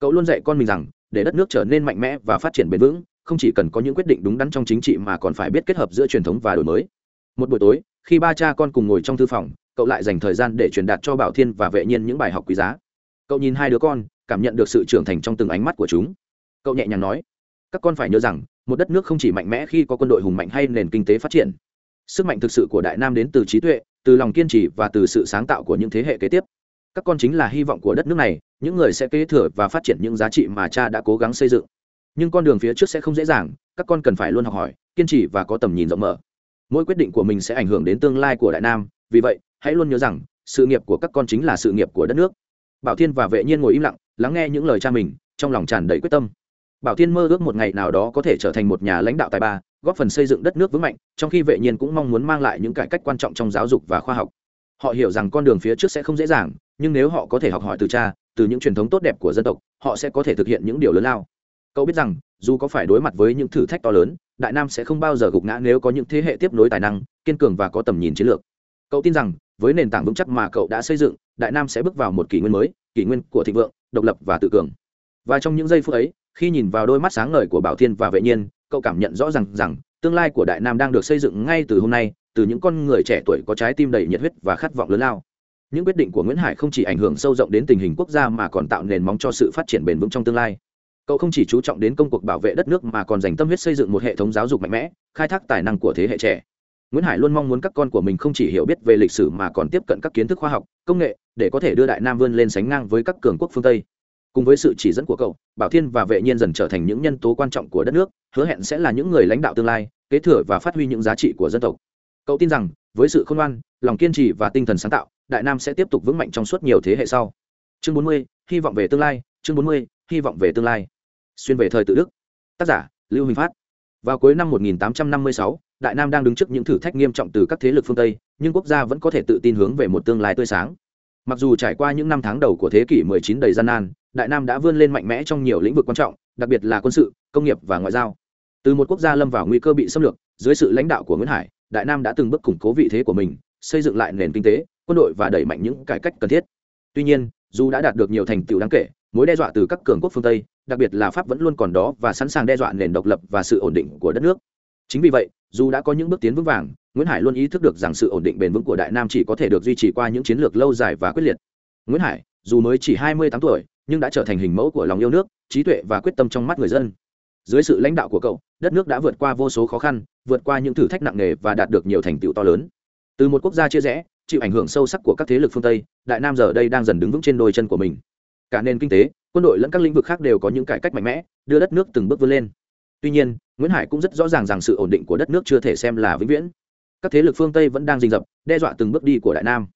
Cậu luôn dạy con mình rằng, để đất nước trở nên mạnh mẽ và phát triển bền vững, không chỉ cần có những quyết định đúng đắn trong chính trị mà còn phải biết kết hợp giữa truyền thống và đổi mới. Một buổi tối, khi ba cha con cùng ngồi trong thư phòng cậu lại dành thời gian để truyền đạt cho bảo thiên và vệ nhiên những bài học quý giá. Cậu nhìn hai đứa con, cảm nhận được sự trưởng thành trong từng ánh mắt của chúng. Cậu nhẹ nhàng nói, các con phải nhớ rằng, một đất nước không chỉ mạnh mẽ khi có quân đội hùng mạnh hay nền kinh tế phát triển. Sức mạnh thực sự của đại nam đến từ trí tuệ, từ lòng kiên trì và từ sự sáng tạo của những thế hệ kế tiếp. Các con chính là hy vọng của đất nước này, những người sẽ kế thừa và phát triển những giá trị mà cha đã cố gắng xây dựng. Nhưng con đường phía trước sẽ không dễ dàng, các con cần phải luôn học hỏi, kiên trì và có tầm nhìn rộng mở. Mỗi quyết định của mình sẽ ảnh hưởng đến tương lai của đại nam vì vậy, hãy luôn nhớ rằng, sự nghiệp của các con chính là sự nghiệp của đất nước. Bảo thiên và vệ nhiên ngồi im lặng, lắng nghe những lời cha mình, trong lòng tràn đầy quyết tâm. Bảo thiên mơ ước một ngày nào đó có thể trở thành một nhà lãnh đạo tài ba, góp phần xây dựng đất nước vững mạnh, trong khi vệ nhiên cũng mong muốn mang lại những cải cách quan trọng trong giáo dục và khoa học. Họ hiểu rằng con đường phía trước sẽ không dễ dàng, nhưng nếu họ có thể học hỏi từ cha, từ những truyền thống tốt đẹp của dân tộc, họ sẽ có thể thực hiện những điều lớn lao. Cậu biết rằng, dù có phải đối mặt với những thử thách to lớn, đại nam sẽ không bao giờ gục ngã nếu có những thế hệ tiếp nối tài năng, kiên cường và có tầm nhìn chiến lược cậu tin rằng, với nền tảng vững chắc mà cậu đã xây dựng, đại nam sẽ bước vào một kỷ nguyên mới, kỷ nguyên của thịnh vượng, độc lập và tự cường. Và trong những giây phút ấy, khi nhìn vào đôi mắt sáng ngời của bảo thiên và vệ nhiên, cậu cảm nhận rõ ràng rằng, tương lai của đại nam đang được xây dựng ngay từ hôm nay, từ những con người trẻ tuổi có trái tim đầy nhiệt huyết và khát vọng lớn lao. Những quyết định của nguyễn hải không chỉ ảnh hưởng sâu rộng đến tình hình quốc gia mà còn tạo nền móng cho sự phát triển bền vững trong tương lai. Cậu không chỉ chú trọng đến công cuộc bảo vệ đất nước mà còn dành tâm huyết xây dựng một hệ thống giáo dục mạnh mẽ, khai thác tài năng của thế hệ trẻ nguyễn hải luôn mong muốn các con của mình không chỉ hiểu biết về lịch sử mà còn tiếp cận các kiến thức khoa học công nghệ để có thể đưa đại nam vươn lên sánh ngang với các cường quốc phương tây. Cùng với sự chỉ dẫn của cậu bảo thiên và vệ nhiên dần trở thành những nhân tố quan trọng của đất nước hứa hẹn sẽ là những người lãnh đạo tương lai kế thừa và phát huy những giá trị của dân tộc. Cậu tin rằng với sự khôn ngoan lòng kiên trì và tinh thần sáng tạo đại nam sẽ tiếp tục vững mạnh trong suốt nhiều thế hệ sau. Chương 40, hy vọng về tương lai chương 40, hy vọng về tương lai. Xuyên về thời tự đức. Tác giả lưu Minh phát. Vào cuối năm 1856, đại nam đang đứng trước những thử thách nghiêm trọng từ các thế lực phương tây, nhưng quốc gia vẫn có thể tự tin hướng về một tương lai tươi sáng. Mặc dù trải qua những năm tháng đầu của thế kỷ 19 đầy gian nan, đại nam đã vươn lên mạnh mẽ trong nhiều lĩnh vực quan trọng, đặc biệt là quân sự, công nghiệp và ngoại giao. Từ một quốc gia lâm vào nguy cơ bị xâm lược, dưới sự lãnh đạo của nguyễn hải, đại nam đã từng bước củng cố vị thế của mình, xây dựng lại nền kinh tế, quân đội và đẩy mạnh những cải cách cần thiết. Tuy nhiên, dù đã đạt được nhiều thành tựu đáng kể, mối đe dọa từ các cường quốc phương tây, đặc biệt là pháp vẫn luôn còn đó và sẵn sàng đe dọa nền độc lập và sự ổn định của đất nước. Chính vì vậy dù đã có những bước tiến vững vàng, nguyễn hải luôn ý thức được rằng sự ổn định bền vững của đại nam chỉ có thể được duy trì qua những chiến lược lâu dài và quyết liệt. Nguyễn hải, dù mới chỉ hai mươi tám tuổi, nhưng đã trở thành hình mẫu của lòng yêu nước, trí tuệ và quyết tâm trong mắt người dân. Dưới sự lãnh đạo của cậu, đất nước đã vượt qua vô số khó khăn, vượt qua những thử thách nặng nề và đạt được nhiều thành tựu to lớn. Từ một quốc gia chia rẽ, chịu ảnh hưởng sâu sắc của các thế lực phương tây, đại nam giờ đây đang dần đứng vững trên đôi chân của mình. Cả nền kinh tế, quân đội lẫn các lĩnh vực khác đều có những cải cách mạnh mẽ, đưa đất nước từng bước vươn lên tuy nhiên, nguyễn hải cũng rất rõ ràng rằng sự ổn định của đất nước chưa thể xem là vĩnh viễn. Các thế lực phương tây vẫn đang rình rập, đe dọa từng bước đi của đại nam.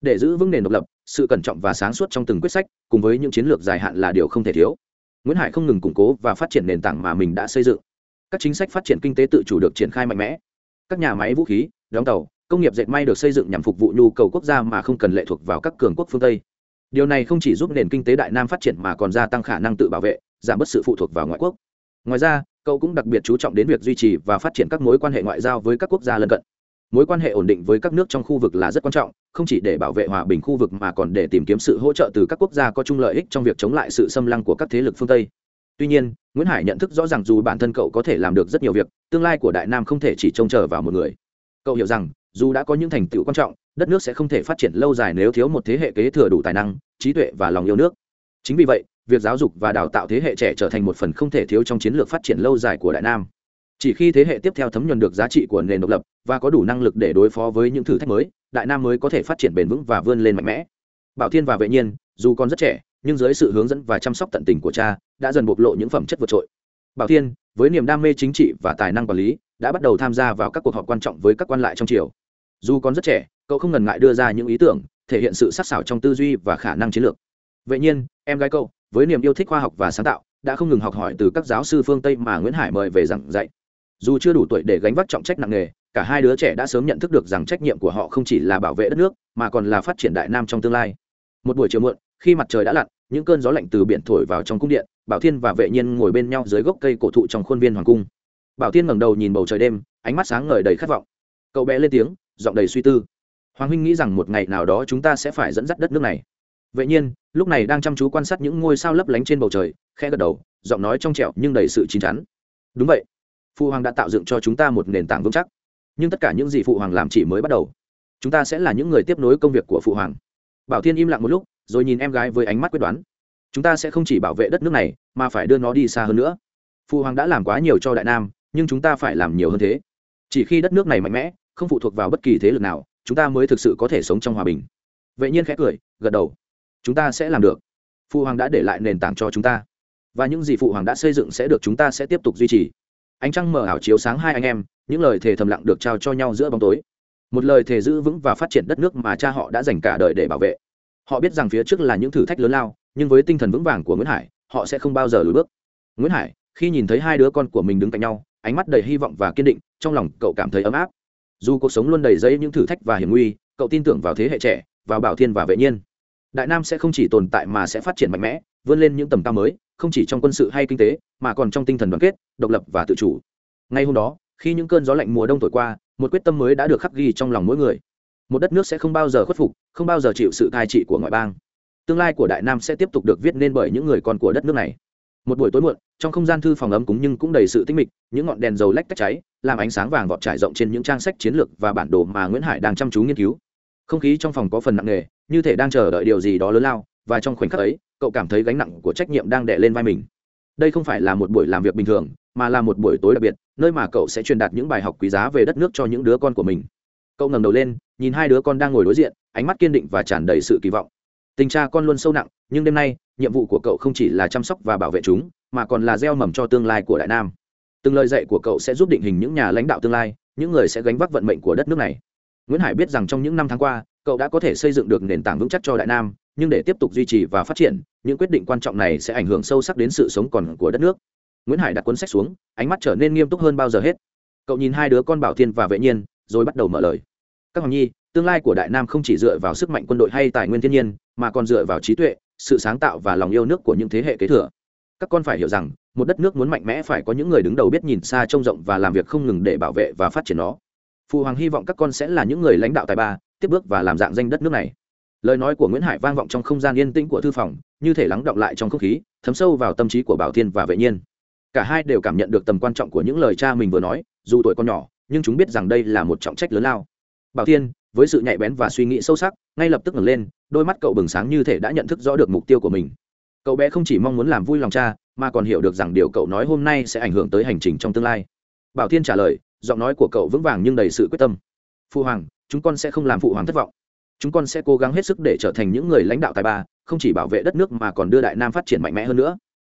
Để giữ vững nền độc lập, sự cẩn trọng và sáng suốt trong từng quyết sách, cùng với những chiến lược dài hạn là điều không thể thiếu. Nguyễn hải không ngừng củng cố và phát triển nền tảng mà mình đã xây dựng. Các chính sách phát triển kinh tế tự chủ được triển khai mạnh mẽ. Các nhà máy vũ khí, đóng tàu, công nghiệp dệt may được xây dựng nhằm phục vụ nhu cầu quốc gia mà không cần lệ thuộc vào các cường quốc phương tây. Điều này không chỉ giúp nền kinh tế đại nam phát triển mà còn gia tăng khả năng tự bảo vệ, giảm bớt sự phụ thuộc vào ngoại quốc ngoài ra, cậu cũng đặc biệt chú trọng đến việc duy trì và phát triển các mối quan hệ ngoại giao với các quốc gia lân cận. Mối quan hệ ổn định với các nước trong khu vực là rất quan trọng, không chỉ để bảo vệ hòa bình khu vực mà còn để tìm kiếm sự hỗ trợ từ các quốc gia có chung lợi ích trong việc chống lại sự xâm lăng của các thế lực phương tây. Tuy nhiên, nguyễn hải nhận thức rõ ràng dù bản thân cậu có thể làm được rất nhiều việc, tương lai của đại nam không thể chỉ trông chờ vào một người. Cậu hiểu rằng, dù đã có những thành tựu quan trọng, đất nước sẽ không thể phát triển lâu dài nếu thiếu một thế hệ kế thừa đủ tài năng, trí tuệ và lòng yêu nước. Chính vì vậy việc giáo dục và đào tạo thế hệ trẻ trở thành một phần không thể thiếu trong chiến lược phát triển lâu dài của đại nam. Chỉ khi thế hệ tiếp theo thấm nhuần được giá trị của nền độc lập và có đủ năng lực để đối phó với những thử thách mới, đại nam mới có thể phát triển bền vững và vươn lên mạnh mẽ. Bảo thiên và vệ nhiên, dù còn rất trẻ, nhưng dưới sự hướng dẫn và chăm sóc tận tình của cha, đã dần bộc lộ những phẩm chất vượt trội. Bảo thiên, với niềm đam mê chính trị và tài năng quản lý, đã bắt đầu tham gia vào các cuộc họp quan trọng với các quan lại trong triều. Dù còn rất trẻ, cậu không ngần ngại đưa ra những ý tưởng, thể hiện sự sắc sảo trong tư duy và khả năng chiến lược. Vậy nhiên, em gái cậu với niềm yêu thích khoa học và sáng tạo, đã không ngừng học hỏi từ các giáo sư phương tây mà nguyễn hải mời về giảng dạy. Dù chưa đủ tuổi để gánh vác trọng trách nặng nề, cả hai đứa trẻ đã sớm nhận thức được rằng trách nhiệm của họ không chỉ là bảo vệ đất nước, mà còn là phát triển đại nam trong tương lai. Một buổi chiều muộn, khi mặt trời đã lặn, những cơn gió lạnh từ biển thổi vào trong cung điện, bảo thiên và vệ nhiên ngồi bên nhau dưới gốc cây cổ thụ trong khuôn viên hoàng cung. Bảo thiên ngẩng đầu nhìn bầu trời đêm, ánh mắt sáng ngời đầy khát vọng. Cậu bé lên tiếng, giọng đầy suy tư. Hoàng huynh nghĩ rằng một ngày nào đó chúng ta sẽ phải dẫn dắt đất nước này vậy nhiên, lúc này đang chăm chú quan sát những ngôi sao lấp lánh trên bầu trời, khẽ gật đầu, giọng nói trong trẻo nhưng đầy sự chín chắn. Đúng vậy phụ hoàng đã tạo dựng cho chúng ta một nền tảng vững chắc. Nhưng tất cả những gì phụ hoàng làm chỉ mới bắt đầu. Chúng ta sẽ là những người tiếp nối công việc của phụ hoàng. Bảo thiên im lặng một lúc, rồi nhìn em gái với ánh mắt quyết đoán. Chúng ta sẽ không chỉ bảo vệ đất nước này, mà phải đưa nó đi xa hơn nữa. Phụ hoàng đã làm quá nhiều cho đại nam, nhưng chúng ta phải làm nhiều hơn thế. Chỉ khi đất nước này mạnh mẽ, không phụ thuộc vào bất kỳ thế lực nào, chúng ta mới thực sự có thể sống trong hòa bình. Vậy nhiên khẽ cười, gật đầu chúng ta sẽ làm được. Phụ hoàng đã để lại nền tảng cho chúng ta. Và những gì phụ hoàng đã xây dựng sẽ được chúng ta sẽ tiếp tục duy trì. Ánh trăng mở ảo chiếu sáng hai anh em, những lời thề thầm lặng được trao cho nhau giữa bóng tối. Một lời thề giữ vững và phát triển đất nước mà cha họ đã dành cả đời để bảo vệ. Họ biết rằng phía trước là những thử thách lớn lao, nhưng với tinh thần vững vàng của nguyễn hải, họ sẽ không bao giờ lùi bước. Nguyễn hải, khi nhìn thấy hai đứa con của mình đứng cạnh nhau, ánh mắt đầy hy vọng và kiên định, trong lòng cậu cảm thấy ấm áp. Dù cuộc sống luôn đầy dẫy những thử thách và hiểm nguy, cậu tin tưởng vào thế hệ trẻ, vào bảo thiên và vệ nhiên đại nam sẽ không chỉ tồn tại mà sẽ phát triển mạnh mẽ, vươn lên những tầm cao mới, không chỉ trong quân sự hay kinh tế, mà còn trong tinh thần đoàn kết, độc lập và tự chủ. Ngay hôm đó, khi những cơn gió lạnh mùa đông thổi qua, một quyết tâm mới đã được khắc ghi trong lòng mỗi người. Một đất nước sẽ không bao giờ khuất phục, không bao giờ chịu sự cai trị của ngoại bang. Tương lai của đại nam sẽ tiếp tục được viết nên bởi những người con của đất nước này. Một buổi tối muộn, trong không gian thư phòng ấm cúng nhưng cũng đầy sự tinh mịch, những ngọn đèn dầu lách tách cháy, làm ánh sáng vàng vọt trải rộng trên những trang sách chiến lược và bản đồ mà nguyễn hải đang chăm chú nghiên cứu không khí trong phòng có phần nặng nề, như thể đang chờ đợi điều gì đó lớn lao, và trong khoảnh khắc ấy, cậu cảm thấy gánh nặng của trách nhiệm đang đè lên vai mình. Đây không phải là một buổi làm việc bình thường, mà là một buổi tối đặc biệt, nơi mà cậu sẽ truyền đạt những bài học quý giá về đất nước cho những đứa con của mình. Cậu ngẩng đầu lên, nhìn hai đứa con đang ngồi đối diện, ánh mắt kiên định và tràn đầy sự kỳ vọng. Tình cha con luôn sâu nặng, nhưng đêm nay, nhiệm vụ của cậu không chỉ là chăm sóc và bảo vệ chúng, mà còn là gieo mầm cho tương lai của đại nam. Từng lời dạy của cậu sẽ giúp định hình những nhà lãnh đạo tương lai, những người sẽ gánh vác vận mệnh của đất nước này nguyễn hải biết rằng trong những năm tháng qua, cậu đã có thể xây dựng được nền tảng vững chắc cho đại nam, nhưng để tiếp tục duy trì và phát triển, những quyết định quan trọng này sẽ ảnh hưởng sâu sắc đến sự sống còn của đất nước. Nguyễn hải đặt cuốn sách xuống, ánh mắt trở nên nghiêm túc hơn bao giờ hết. Cậu nhìn hai đứa con bảo thiên và vệ nhiên, rồi bắt đầu mở lời. Các hoàng nhi, tương lai của đại nam không chỉ dựa vào sức mạnh quân đội hay tài nguyên thiên nhiên, mà còn dựa vào trí tuệ, sự sáng tạo và lòng yêu nước của những thế hệ kế thừa. Các con phải hiểu rằng, một đất nước muốn mạnh mẽ phải có những người đứng đầu biết nhìn xa trông rộng và làm việc không ngừng để bảo vệ và phát triển nó phụ hoàng hy vọng các con sẽ là những người lãnh đạo tài ba, tiếp bước và làm dạng danh đất nước này. Lời nói của nguyễn hải vang vọng trong không gian yên tĩnh của thư phòng, như thể lắng động lại trong không khí, thấm sâu vào tâm trí của bảo thiên và vệ nhiên. Cả hai đều cảm nhận được tầm quan trọng của những lời cha mình vừa nói, dù tuổi còn nhỏ, nhưng chúng biết rằng đây là một trọng trách lớn lao. Bảo thiên, với sự nhạy bén và suy nghĩ sâu sắc, ngay lập tức ngẩng lên, đôi mắt cậu bừng sáng như thể đã nhận thức rõ được mục tiêu của mình. Cậu bé không chỉ mong muốn làm vui lòng cha, mà còn hiểu được rằng điều cậu nói hôm nay sẽ ảnh hưởng tới hành trình trong tương lai. Bảo thiên trả lời giọng nói của cậu vững vàng nhưng đầy sự quyết tâm. Phụ hoàng, chúng con sẽ không làm phụ hoàng thất vọng. Chúng con sẽ cố gắng hết sức để trở thành những người lãnh đạo tài ba, không chỉ bảo vệ đất nước mà còn đưa đại nam phát triển mạnh mẽ hơn nữa.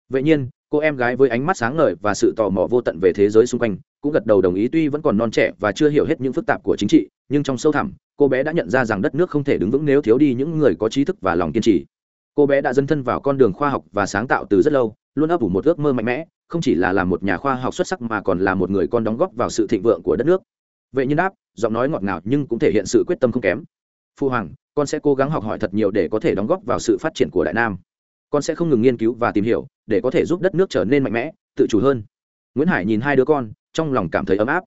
Vậy nhiên, cô em gái với ánh mắt sáng ngời và sự tò mò vô tận về thế giới xung quanh, cũng gật đầu đồng ý tuy vẫn còn non trẻ và chưa hiểu hết những phức tạp của chính trị, nhưng trong sâu thẳm, cô bé đã nhận ra rằng đất nước không thể đứng vững nếu thiếu đi những người có trí thức và lòng kiên trì. Cô bé đã dấn thân vào con đường khoa học và sáng tạo từ rất lâu, luôn ấp ủ một ước mơ mạnh mẽ không chỉ là làm một nhà khoa học xuất sắc mà còn là một người con đóng góp vào sự thịnh vượng của đất nước. Vậy nhân đáp, giọng nói ngọt ngào nhưng cũng thể hiện sự quyết tâm không kém. Phu hoàng, con sẽ cố gắng học hỏi thật nhiều để có thể đóng góp vào sự phát triển của đại nam. Con sẽ không ngừng nghiên cứu và tìm hiểu, để có thể giúp đất nước trở nên mạnh mẽ, tự chủ hơn. Nguyễn hải nhìn hai đứa con, trong lòng cảm thấy ấm áp.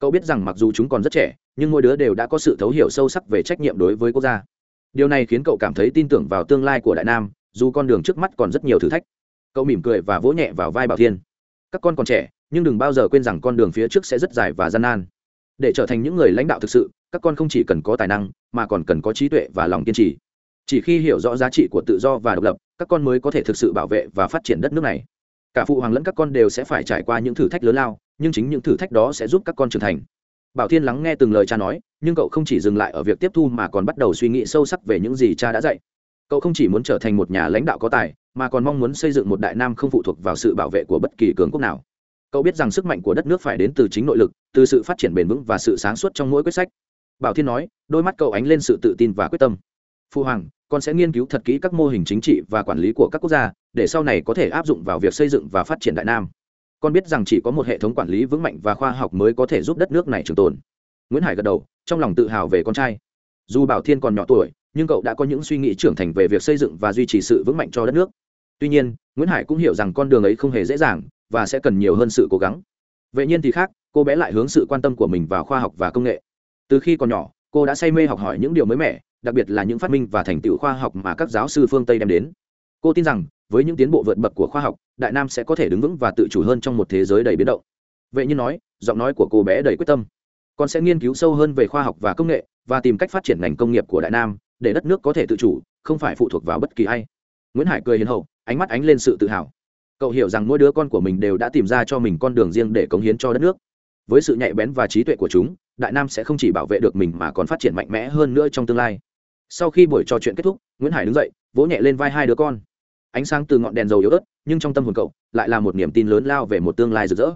Cậu biết rằng mặc dù chúng còn rất trẻ, nhưng mỗi đứa đều đã có sự thấu hiểu sâu sắc về trách nhiệm đối với quốc gia. Điều này khiến cậu cảm thấy tin tưởng vào tương lai của đại nam, dù con đường trước mắt còn rất nhiều thử thách cậu mỉm cười và vỗ nhẹ vào vai bảo thiên. Các con còn trẻ, nhưng đừng bao giờ quên rằng con đường phía trước sẽ rất dài và gian nan. Để trở thành những người lãnh đạo thực sự, các con không chỉ cần có tài năng, mà còn cần có trí tuệ và lòng kiên trì. Chỉ khi hiểu rõ giá trị của tự do và độc lập, các con mới có thể thực sự bảo vệ và phát triển đất nước này. Cả phụ hoàng lẫn các con đều sẽ phải trải qua những thử thách lớn lao, nhưng chính những thử thách đó sẽ giúp các con trưởng thành. Bảo thiên lắng nghe từng lời cha nói, nhưng cậu không chỉ dừng lại ở việc tiếp thu mà còn bắt đầu suy nghĩ sâu sắc về những gì cha đã dạy. Cậu không chỉ muốn trở thành một nhà lãnh đạo có tài mà còn mong muốn xây dựng một đại nam không phụ thuộc vào sự bảo vệ của bất kỳ cường quốc nào. Cậu biết rằng sức mạnh của đất nước phải đến từ chính nội lực, từ sự phát triển bền vững và sự sáng suốt trong mỗi quyết sách. Bảo thiên nói, đôi mắt cậu ánh lên sự tự tin và quyết tâm. Phu hoàng, con sẽ nghiên cứu thật kỹ các mô hình chính trị và quản lý của các quốc gia, để sau này có thể áp dụng vào việc xây dựng và phát triển đại nam. Con biết rằng chỉ có một hệ thống quản lý vững mạnh và khoa học mới có thể giúp đất nước này trường tồn. Nguyễn hải gật đầu, trong lòng tự hào về con trai. Dù bảo thiên còn nhỏ tuổi, nhưng cậu đã có những suy nghĩ trưởng thành về việc xây dựng và duy trì sự vững mạnh cho đất nước tuy nhiên, nguyễn hải cũng hiểu rằng con đường ấy không hề dễ dàng và sẽ cần nhiều hơn sự cố gắng. Vệ nhiên thì khác, cô bé lại hướng sự quan tâm của mình vào khoa học và công nghệ. Từ khi còn nhỏ, cô đã say mê học hỏi những điều mới mẻ, đặc biệt là những phát minh và thành tựu khoa học mà các giáo sư phương tây đem đến. Cô tin rằng, với những tiến bộ vượt bậc của khoa học, đại nam sẽ có thể đứng vững và tự chủ hơn trong một thế giới đầy biến động. Vậy như nói, giọng nói của cô bé đầy quyết tâm. Con sẽ nghiên cứu sâu hơn về khoa học và công nghệ và tìm cách phát triển ngành công nghiệp của đại nam để đất nước có thể tự chủ, không phải phụ thuộc vào bất kỳ ai nguyễn hải cười hiền hậu, ánh mắt ánh lên sự tự hào. Cậu hiểu rằng mỗi đứa con của mình đều đã tìm ra cho mình con đường riêng để cống hiến cho đất nước. Với sự nhạy bén và trí tuệ của chúng, đại nam sẽ không chỉ bảo vệ được mình mà còn phát triển mạnh mẽ hơn nữa trong tương lai. Sau khi buổi trò chuyện kết thúc, nguyễn hải đứng dậy, vỗ nhẹ lên vai hai đứa con. Ánh sáng từ ngọn đèn dầu yếu ớt, nhưng trong tâm hồn cậu, lại là một niềm tin lớn lao về một tương lai rực rỡ.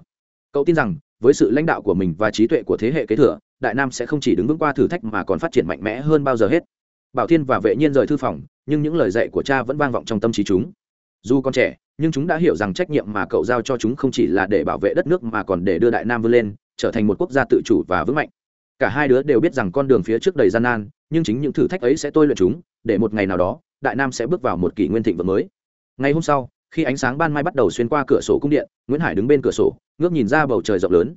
Cậu tin rằng, với sự lãnh đạo của mình và trí tuệ của thế hệ kế thừa, đại nam sẽ không chỉ đứng vững qua thử thách mà còn phát triển mạnh mẽ hơn bao giờ hết. Bảo thiên và vệ nhiên rời thư phòng nhưng những lời dạy của cha vẫn vang vọng trong tâm trí chúng. Dù còn trẻ, nhưng chúng đã hiểu rằng trách nhiệm mà cậu giao cho chúng không chỉ là để bảo vệ đất nước mà còn để đưa đại nam vươn lên, trở thành một quốc gia tự chủ và vững mạnh. Cả hai đứa đều biết rằng con đường phía trước đầy gian nan, nhưng chính những thử thách ấy sẽ tôi luyện chúng, để một ngày nào đó, đại nam sẽ bước vào một kỷ nguyên thịnh vượng mới. Ngày hôm sau, khi ánh sáng ban mai bắt đầu xuyên qua cửa sổ cung điện, nguyễn hải đứng bên cửa sổ, ngước nhìn ra bầu trời rộng lớn.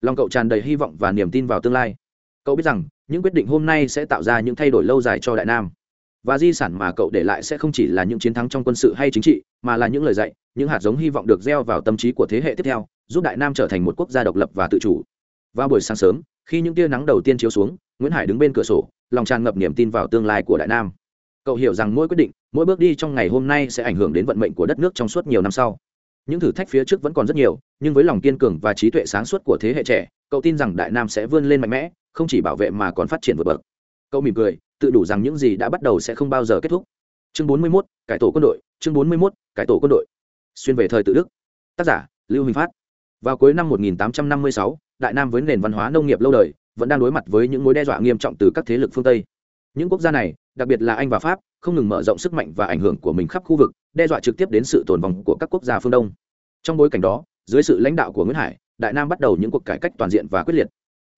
Lòng cậu tràn đầy hy vọng và niềm tin vào tương lai. Cậu biết rằng, những quyết định hôm nay sẽ tạo ra những thay đổi lâu dài cho đại nam và di sản mà cậu để lại sẽ không chỉ là những chiến thắng trong quân sự hay chính trị, mà là những lời dạy, những hạt giống hy vọng được gieo vào tâm trí của thế hệ tiếp theo, giúp đại nam trở thành một quốc gia độc lập và tự chủ. Vào buổi sáng sớm, khi những tia nắng đầu tiên chiếu xuống, nguyễn hải đứng bên cửa sổ, lòng tràn ngập niềm tin vào tương lai của đại nam. Cậu hiểu rằng mỗi quyết định, mỗi bước đi trong ngày hôm nay sẽ ảnh hưởng đến vận mệnh của đất nước trong suốt nhiều năm sau. Những thử thách phía trước vẫn còn rất nhiều, nhưng với lòng kiên cường và trí tuệ sáng suốt của thế hệ trẻ, cậu tin rằng đại nam sẽ vươn lên mạnh mẽ, không chỉ bảo vệ mà còn phát triển vượt bậc. Cậu mỉm cười tự đủ rằng những gì đã bắt đầu sẽ không bao giờ kết thúc. Chương 41, cải tổ quân đội chương 41, cải tổ quân đội. Xuyên về thời tự đức. Tác giả lưu huỳnh phát. Vào cuối năm 1856, đại nam với nền văn hóa nông nghiệp lâu đời vẫn đang đối mặt với những mối đe dọa nghiêm trọng từ các thế lực phương tây. Những quốc gia này đặc biệt là anh và pháp không ngừng mở rộng sức mạnh và ảnh hưởng của mình khắp khu vực đe dọa trực tiếp đến sự tồn vong của các quốc gia phương đông. Trong bối cảnh đó dưới sự lãnh đạo của nguyễn hải đại nam bắt đầu những cuộc cải cách toàn diện và quyết liệt.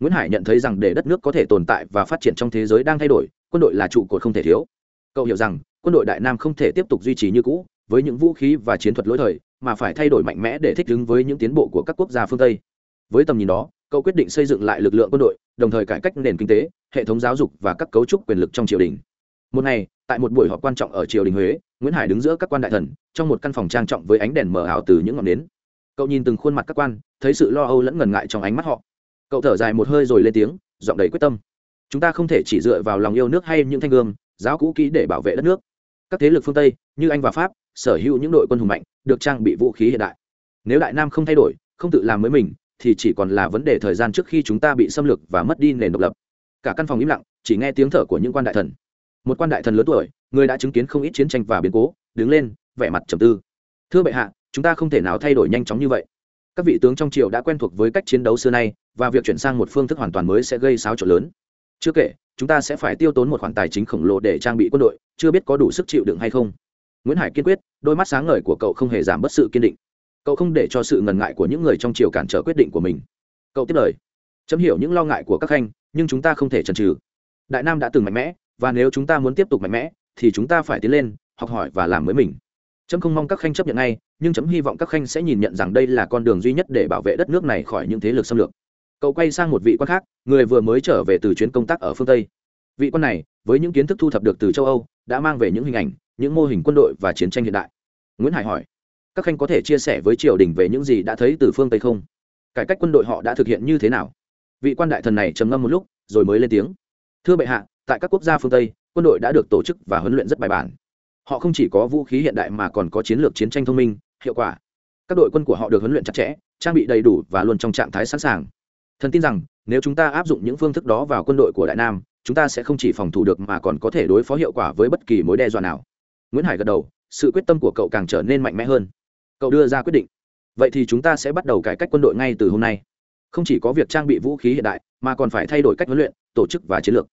Nguyễn hải nhận thấy rằng để đất nước có thể tồn tại và phát triển trong thế giới đang thay đổi quân đội là trụ cột không thể thiếu. Cậu hiểu rằng, quân đội đại nam không thể tiếp tục duy trì như cũ, với những vũ khí và chiến thuật lỗi thời, mà phải thay đổi mạnh mẽ để thích ứng với những tiến bộ của các quốc gia phương tây. Với tầm nhìn đó, cậu quyết định xây dựng lại lực lượng quân đội, đồng thời cải cách nền kinh tế, hệ thống giáo dục và các cấu trúc quyền lực trong triều đình. Một ngày, tại một buổi họp quan trọng ở triều đình huế, nguyễn hải đứng giữa các quan đại thần, trong một căn phòng trang trọng với ánh đèn mờ ảo từ những ngọn nến. Cậu nhìn từng khuôn mặt các quan, thấy sự lo âu lẫn ngần ngại trong ánh mắt họ. Cậu thở dài một hơi rồi lên tiếng, giọng đầy quyết tâm chúng ta không thể chỉ dựa vào lòng yêu nước hay những thanh gươm, giáo cũ kỹ để bảo vệ đất nước. Các thế lực phương tây, như anh và pháp, sở hữu những đội quân hùng mạnh, được trang bị vũ khí hiện đại. Nếu đại nam không thay đổi, không tự làm mới mình, thì chỉ còn là vấn đề thời gian trước khi chúng ta bị xâm lược và mất đi nền độc lập. Cả căn phòng im lặng, chỉ nghe tiếng thở của những quan đại thần. Một quan đại thần lớn tuổi, người đã chứng kiến không ít chiến tranh và biến cố, đứng lên, vẻ mặt trầm tư. Thưa bệ hạ, chúng ta không thể nào thay đổi nhanh chóng như vậy. Các vị tướng trong triều đã quen thuộc với cách chiến đấu xưa nay, và việc chuyển sang một phương thức hoàn toàn mới sẽ gây xáo trộn lớn chưa kể chúng ta sẽ phải tiêu tốn một khoản tài chính khổng lồ để trang bị quân đội chưa biết có đủ sức chịu đựng hay không nguyễn hải kiên quyết đôi mắt sáng ngời của cậu không hề giảm bớt sự kiên định cậu không để cho sự ngần ngại của những người trong triều cản trở quyết định của mình cậu tiếp lời chấm hiểu những lo ngại của các khanh nhưng chúng ta không thể chần trừ đại nam đã từng mạnh mẽ và nếu chúng ta muốn tiếp tục mạnh mẽ thì chúng ta phải tiến lên học hỏi và làm mới mình chấm không mong các khanh chấp nhận ngay nhưng chấm hy vọng các khanh sẽ nhìn nhận rằng đây là con đường duy nhất để bảo vệ đất nước này khỏi những thế lực xâm lược cậu quay sang một vị quan khác, người vừa mới trở về từ chuyến công tác ở phương tây. Vị quan này, với những kiến thức thu thập được từ châu âu, đã mang về những hình ảnh, những mô hình quân đội và chiến tranh hiện đại. Nguyễn hải hỏi, các khanh có thể chia sẻ với triều đình về những gì đã thấy từ phương tây không? Cải cách quân đội họ đã thực hiện như thế nào? Vị quan đại thần này trầm ngâm một lúc, rồi mới lên tiếng, thưa bệ hạ, tại các quốc gia phương tây, quân đội đã được tổ chức và huấn luyện rất bài bản. Họ không chỉ có vũ khí hiện đại mà còn có chiến lược chiến tranh thông minh, hiệu quả. Các đội quân của họ được huấn luyện chặt chẽ, trang bị đầy đủ và luôn trong trạng thái sẵn sàng thần tin rằng, nếu chúng ta áp dụng những phương thức đó vào quân đội của đại nam, chúng ta sẽ không chỉ phòng thủ được mà còn có thể đối phó hiệu quả với bất kỳ mối đe dọa nào. Nguyễn hải gật đầu, sự quyết tâm của cậu càng trở nên mạnh mẽ hơn. Cậu đưa ra quyết định. Vậy thì chúng ta sẽ bắt đầu cải cách quân đội ngay từ hôm nay. Không chỉ có việc trang bị vũ khí hiện đại, mà còn phải thay đổi cách huấn luyện, tổ chức và chiến lược.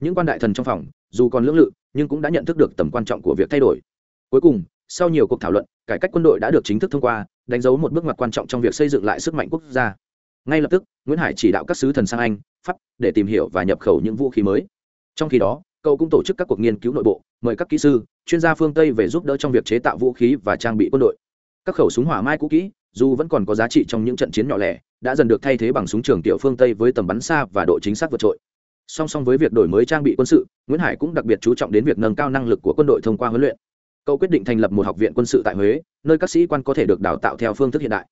Những quan đại thần trong phòng, dù còn lưỡng lự, nhưng cũng đã nhận thức được tầm quan trọng của việc thay đổi. Cuối cùng, sau nhiều cuộc thảo luận, cải cách quân đội đã được chính thức thông qua, đánh dấu một bước ngoặt quan trọng trong việc xây dựng lại sức mạnh quốc gia ngay lập tức, nguyễn hải chỉ đạo các sứ thần sang anh, pháp, để tìm hiểu và nhập khẩu những vũ khí mới. Trong khi đó, cậu cũng tổ chức các cuộc nghiên cứu nội bộ, mời các kỹ sư, chuyên gia phương tây về giúp đỡ trong việc chế tạo vũ khí và trang bị quân đội. Các khẩu súng hỏa mai cũ kỹ, dù vẫn còn có giá trị trong những trận chiến nhỏ lẻ, đã dần được thay thế bằng súng trường tiểu phương tây với tầm bắn xa và độ chính xác vượt trội. Song song với việc đổi mới trang bị quân sự, nguyễn hải cũng đặc biệt chú trọng đến việc nâng cao năng lực của quân đội thông qua huấn luyện. Cậu quyết định thành lập một học viện quân sự tại huế, nơi các sĩ quan có thể được đào tạo theo phương thức hiện đại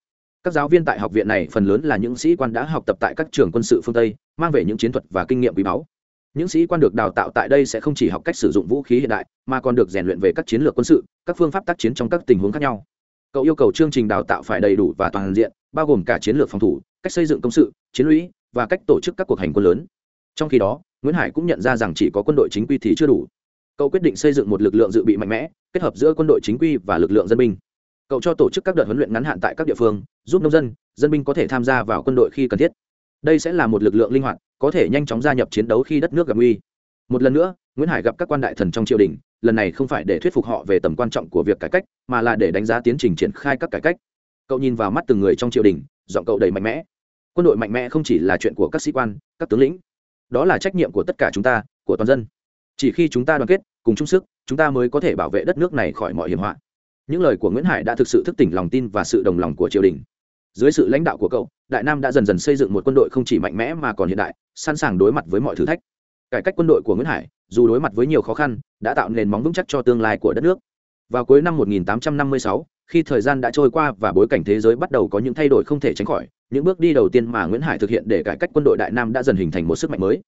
các giáo viên tại học viện này phần lớn là những sĩ quan đã học tập tại các trường quân sự phương tây, mang về những chiến thuật và kinh nghiệm quý báu. Những sĩ quan được đào tạo tại đây sẽ không chỉ học cách sử dụng vũ khí hiện đại, mà còn được rèn luyện về các chiến lược quân sự, các phương pháp tác chiến trong các tình huống khác nhau. Cậu yêu cầu chương trình đào tạo phải đầy đủ và toàn diện, bao gồm cả chiến lược phòng thủ, cách xây dựng công sự, chiến lũy và cách tổ chức các cuộc hành quân lớn. Trong khi đó, nguyễn hải cũng nhận ra rằng chỉ có quân đội chính quy thì chưa đủ. Cậu quyết định xây dựng một lực lượng dự bị mạnh mẽ, kết hợp giữa quân đội chính quy và lực lượng dân binh cậu cho tổ chức các đợt huấn luyện ngắn hạn tại các địa phương, giúp nông dân dân binh có thể tham gia vào quân đội khi cần thiết. Đây sẽ là một lực lượng linh hoạt, có thể nhanh chóng gia nhập chiến đấu khi đất nước gặp nguy. Một lần nữa, nguyễn hải gặp các quan đại thần trong triều đình, lần này không phải để thuyết phục họ về tầm quan trọng của việc cải cách, mà là để đánh giá tiến trình triển khai các cải cách. Cậu nhìn vào mắt từng người trong triều đình, giọng cậu đầy mạnh mẽ. Quân đội mạnh mẽ không chỉ là chuyện của các sĩ quan, các tướng lĩnh. Đó là trách nhiệm của tất cả chúng ta, của toàn dân. Chỉ khi chúng ta đoàn kết, cùng chung sức, chúng ta mới có thể bảo vệ đất nước này khỏi mọi hiểm họa những lời của nguyễn hải đã thực sự thức tỉnh lòng tin và sự đồng lòng của triều đình. Dưới sự lãnh đạo của cậu đại nam đã dần dần xây dựng một quân đội không chỉ mạnh mẽ mà còn hiện đại sẵn sàng đối mặt với mọi thử thách. Cải cách quân đội của nguyễn hải dù đối mặt với nhiều khó khăn đã tạo nền móng vững chắc cho tương lai của đất nước. Vào cuối năm 1856, khi thời gian đã trôi qua và bối cảnh thế giới bắt đầu có những thay đổi không thể tránh khỏi những bước đi đầu tiên mà nguyễn hải thực hiện để cải cách quân đội đại nam đã dần hình thành một sức mạnh mới.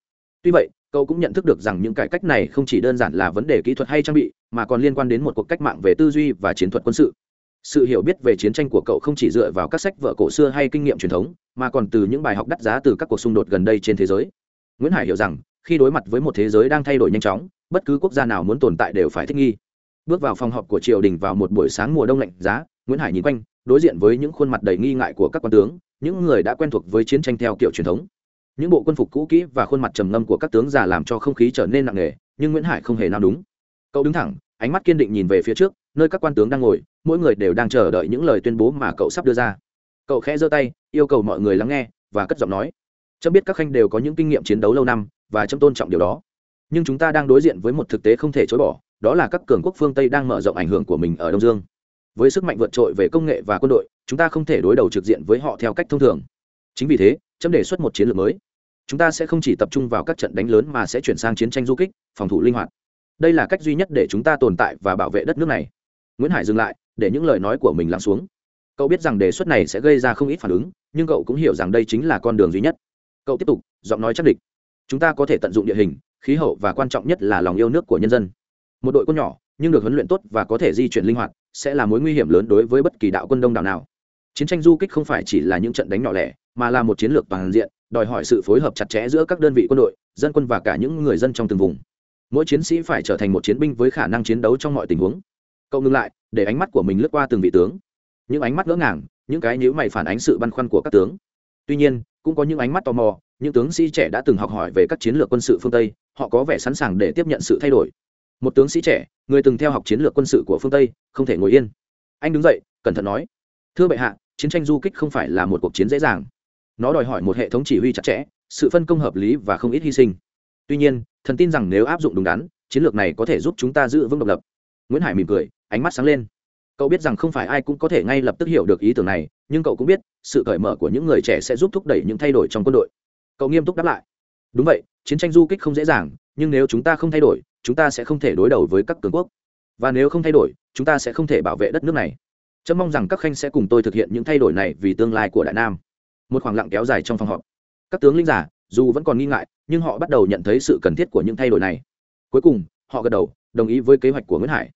Tuy vậy cậu cũng nhận thức được rằng những cải cách này không chỉ đơn giản là vấn đề kỹ thuật hay trang bị, mà còn liên quan đến một cuộc cách mạng về tư duy và chiến thuật quân sự. Sự hiểu biết về chiến tranh của cậu không chỉ dựa vào các sách vở cổ xưa hay kinh nghiệm truyền thống, mà còn từ những bài học đắt giá từ các cuộc xung đột gần đây trên thế giới. Nguyễn hải hiểu rằng, khi đối mặt với một thế giới đang thay đổi nhanh chóng, bất cứ quốc gia nào muốn tồn tại đều phải thích nghi. Bước vào phòng họp của triều đình vào một buổi sáng mùa đông lạnh giá, nguyễn hải nhìn quanh, đối diện với những khuôn mặt đầy nghi ngại của các quan tướng, những người đã quen thuộc với chiến tranh theo kiểu truyền thống những bộ quân phục cũ kỹ và khuôn mặt trầm ngâm của các tướng già làm cho không khí trở nên nặng nề, nhưng nguyễn hải không hề nào đúng cậu đứng thẳng, ánh mắt kiên định nhìn về phía trước, nơi các quan tướng đang ngồi, mỗi người đều đang chờ đợi những lời tuyên bố mà cậu sắp đưa ra. Cậu khẽ giơ tay, yêu cầu mọi người lắng nghe và cất giọng nói. Chấm biết các khanh đều có những kinh nghiệm chiến đấu lâu năm và chấm tôn trọng điều đó. Nhưng chúng ta đang đối diện với một thực tế không thể chối bỏ, đó là các cường quốc phương tây đang mở rộng ảnh hưởng của mình ở đông dương. Với sức mạnh vượt trội về công nghệ và quân đội, chúng ta không thể đối đầu trực diện với họ theo cách thông thường. Chính vì thế, chấm đề xuất một chiến lược mới chúng ta sẽ không chỉ tập trung vào các trận đánh lớn mà sẽ chuyển sang chiến tranh du kích, phòng thủ linh hoạt. Đây là cách duy nhất để chúng ta tồn tại và bảo vệ đất nước này. Nguyễn hải dừng lại, để những lời nói của mình lắng xuống. Cậu biết rằng đề xuất này sẽ gây ra không ít phản ứng, nhưng cậu cũng hiểu rằng đây chính là con đường duy nhất. Cậu tiếp tục, giọng nói chắc địch. Chúng ta có thể tận dụng địa hình, khí hậu và quan trọng nhất là lòng yêu nước của nhân dân. Một đội quân nhỏ, nhưng được huấn luyện tốt và có thể di chuyển linh hoạt, sẽ là mối nguy hiểm lớn đối với bất kỳ đạo quân đông đảo nào. Chiến tranh du kích không phải chỉ là những trận đánh nhỏ lẻ, mà là một chiến lược toàn diện đòi hỏi sự phối hợp chặt chẽ giữa các đơn vị quân đội, dân quân và cả những người dân trong từng vùng. Mỗi chiến sĩ phải trở thành một chiến binh với khả năng chiến đấu trong mọi tình huống. Cậu ngừng lại, để ánh mắt của mình lướt qua từng vị tướng. Những ánh mắt ngỡ ngàng, những cái nhíu mày phản ánh sự băn khoăn của các tướng. Tuy nhiên, cũng có những ánh mắt tò mò, những tướng sĩ trẻ đã từng học hỏi về các chiến lược quân sự phương tây, họ có vẻ sẵn sàng để tiếp nhận sự thay đổi. Một tướng sĩ trẻ, người từng theo học chiến lược quân sự của phương tây, không thể ngồi yên. Anh đứng dậy, cẩn thận nói, thưa bệ hạ, chiến tranh du kích không phải là một cuộc chiến dễ dàng nó đòi hỏi một hệ thống chỉ huy chặt chẽ, sự phân công hợp lý và không ít hy sinh. Tuy nhiên, thần tin rằng nếu áp dụng đúng đắn, chiến lược này có thể giúp chúng ta giữ vững độc lập. Nguyễn hải mỉm cười, ánh mắt sáng lên. Cậu biết rằng không phải ai cũng có thể ngay lập tức hiểu được ý tưởng này, nhưng cậu cũng biết, sự cởi mở của những người trẻ sẽ giúp thúc đẩy những thay đổi trong quân đội. Cậu nghiêm túc đáp lại. Đúng vậy, chiến tranh du kích không dễ dàng, nhưng nếu chúng ta không thay đổi, chúng ta sẽ không thể đối đầu với các cường quốc. Và nếu không thay đổi, chúng ta sẽ không thể bảo vệ đất nước này. Chấm mong rằng các khanh sẽ cùng tôi thực hiện những thay đổi này vì tương lai của đại nam một khoảng lặng kéo dài trong phòng họp. Các tướng linh giả dù vẫn còn nghi ngại, nhưng họ bắt đầu nhận thấy sự cần thiết của những thay đổi này. Cuối cùng, họ gật đầu, đồng ý với kế hoạch của nguyễn hải.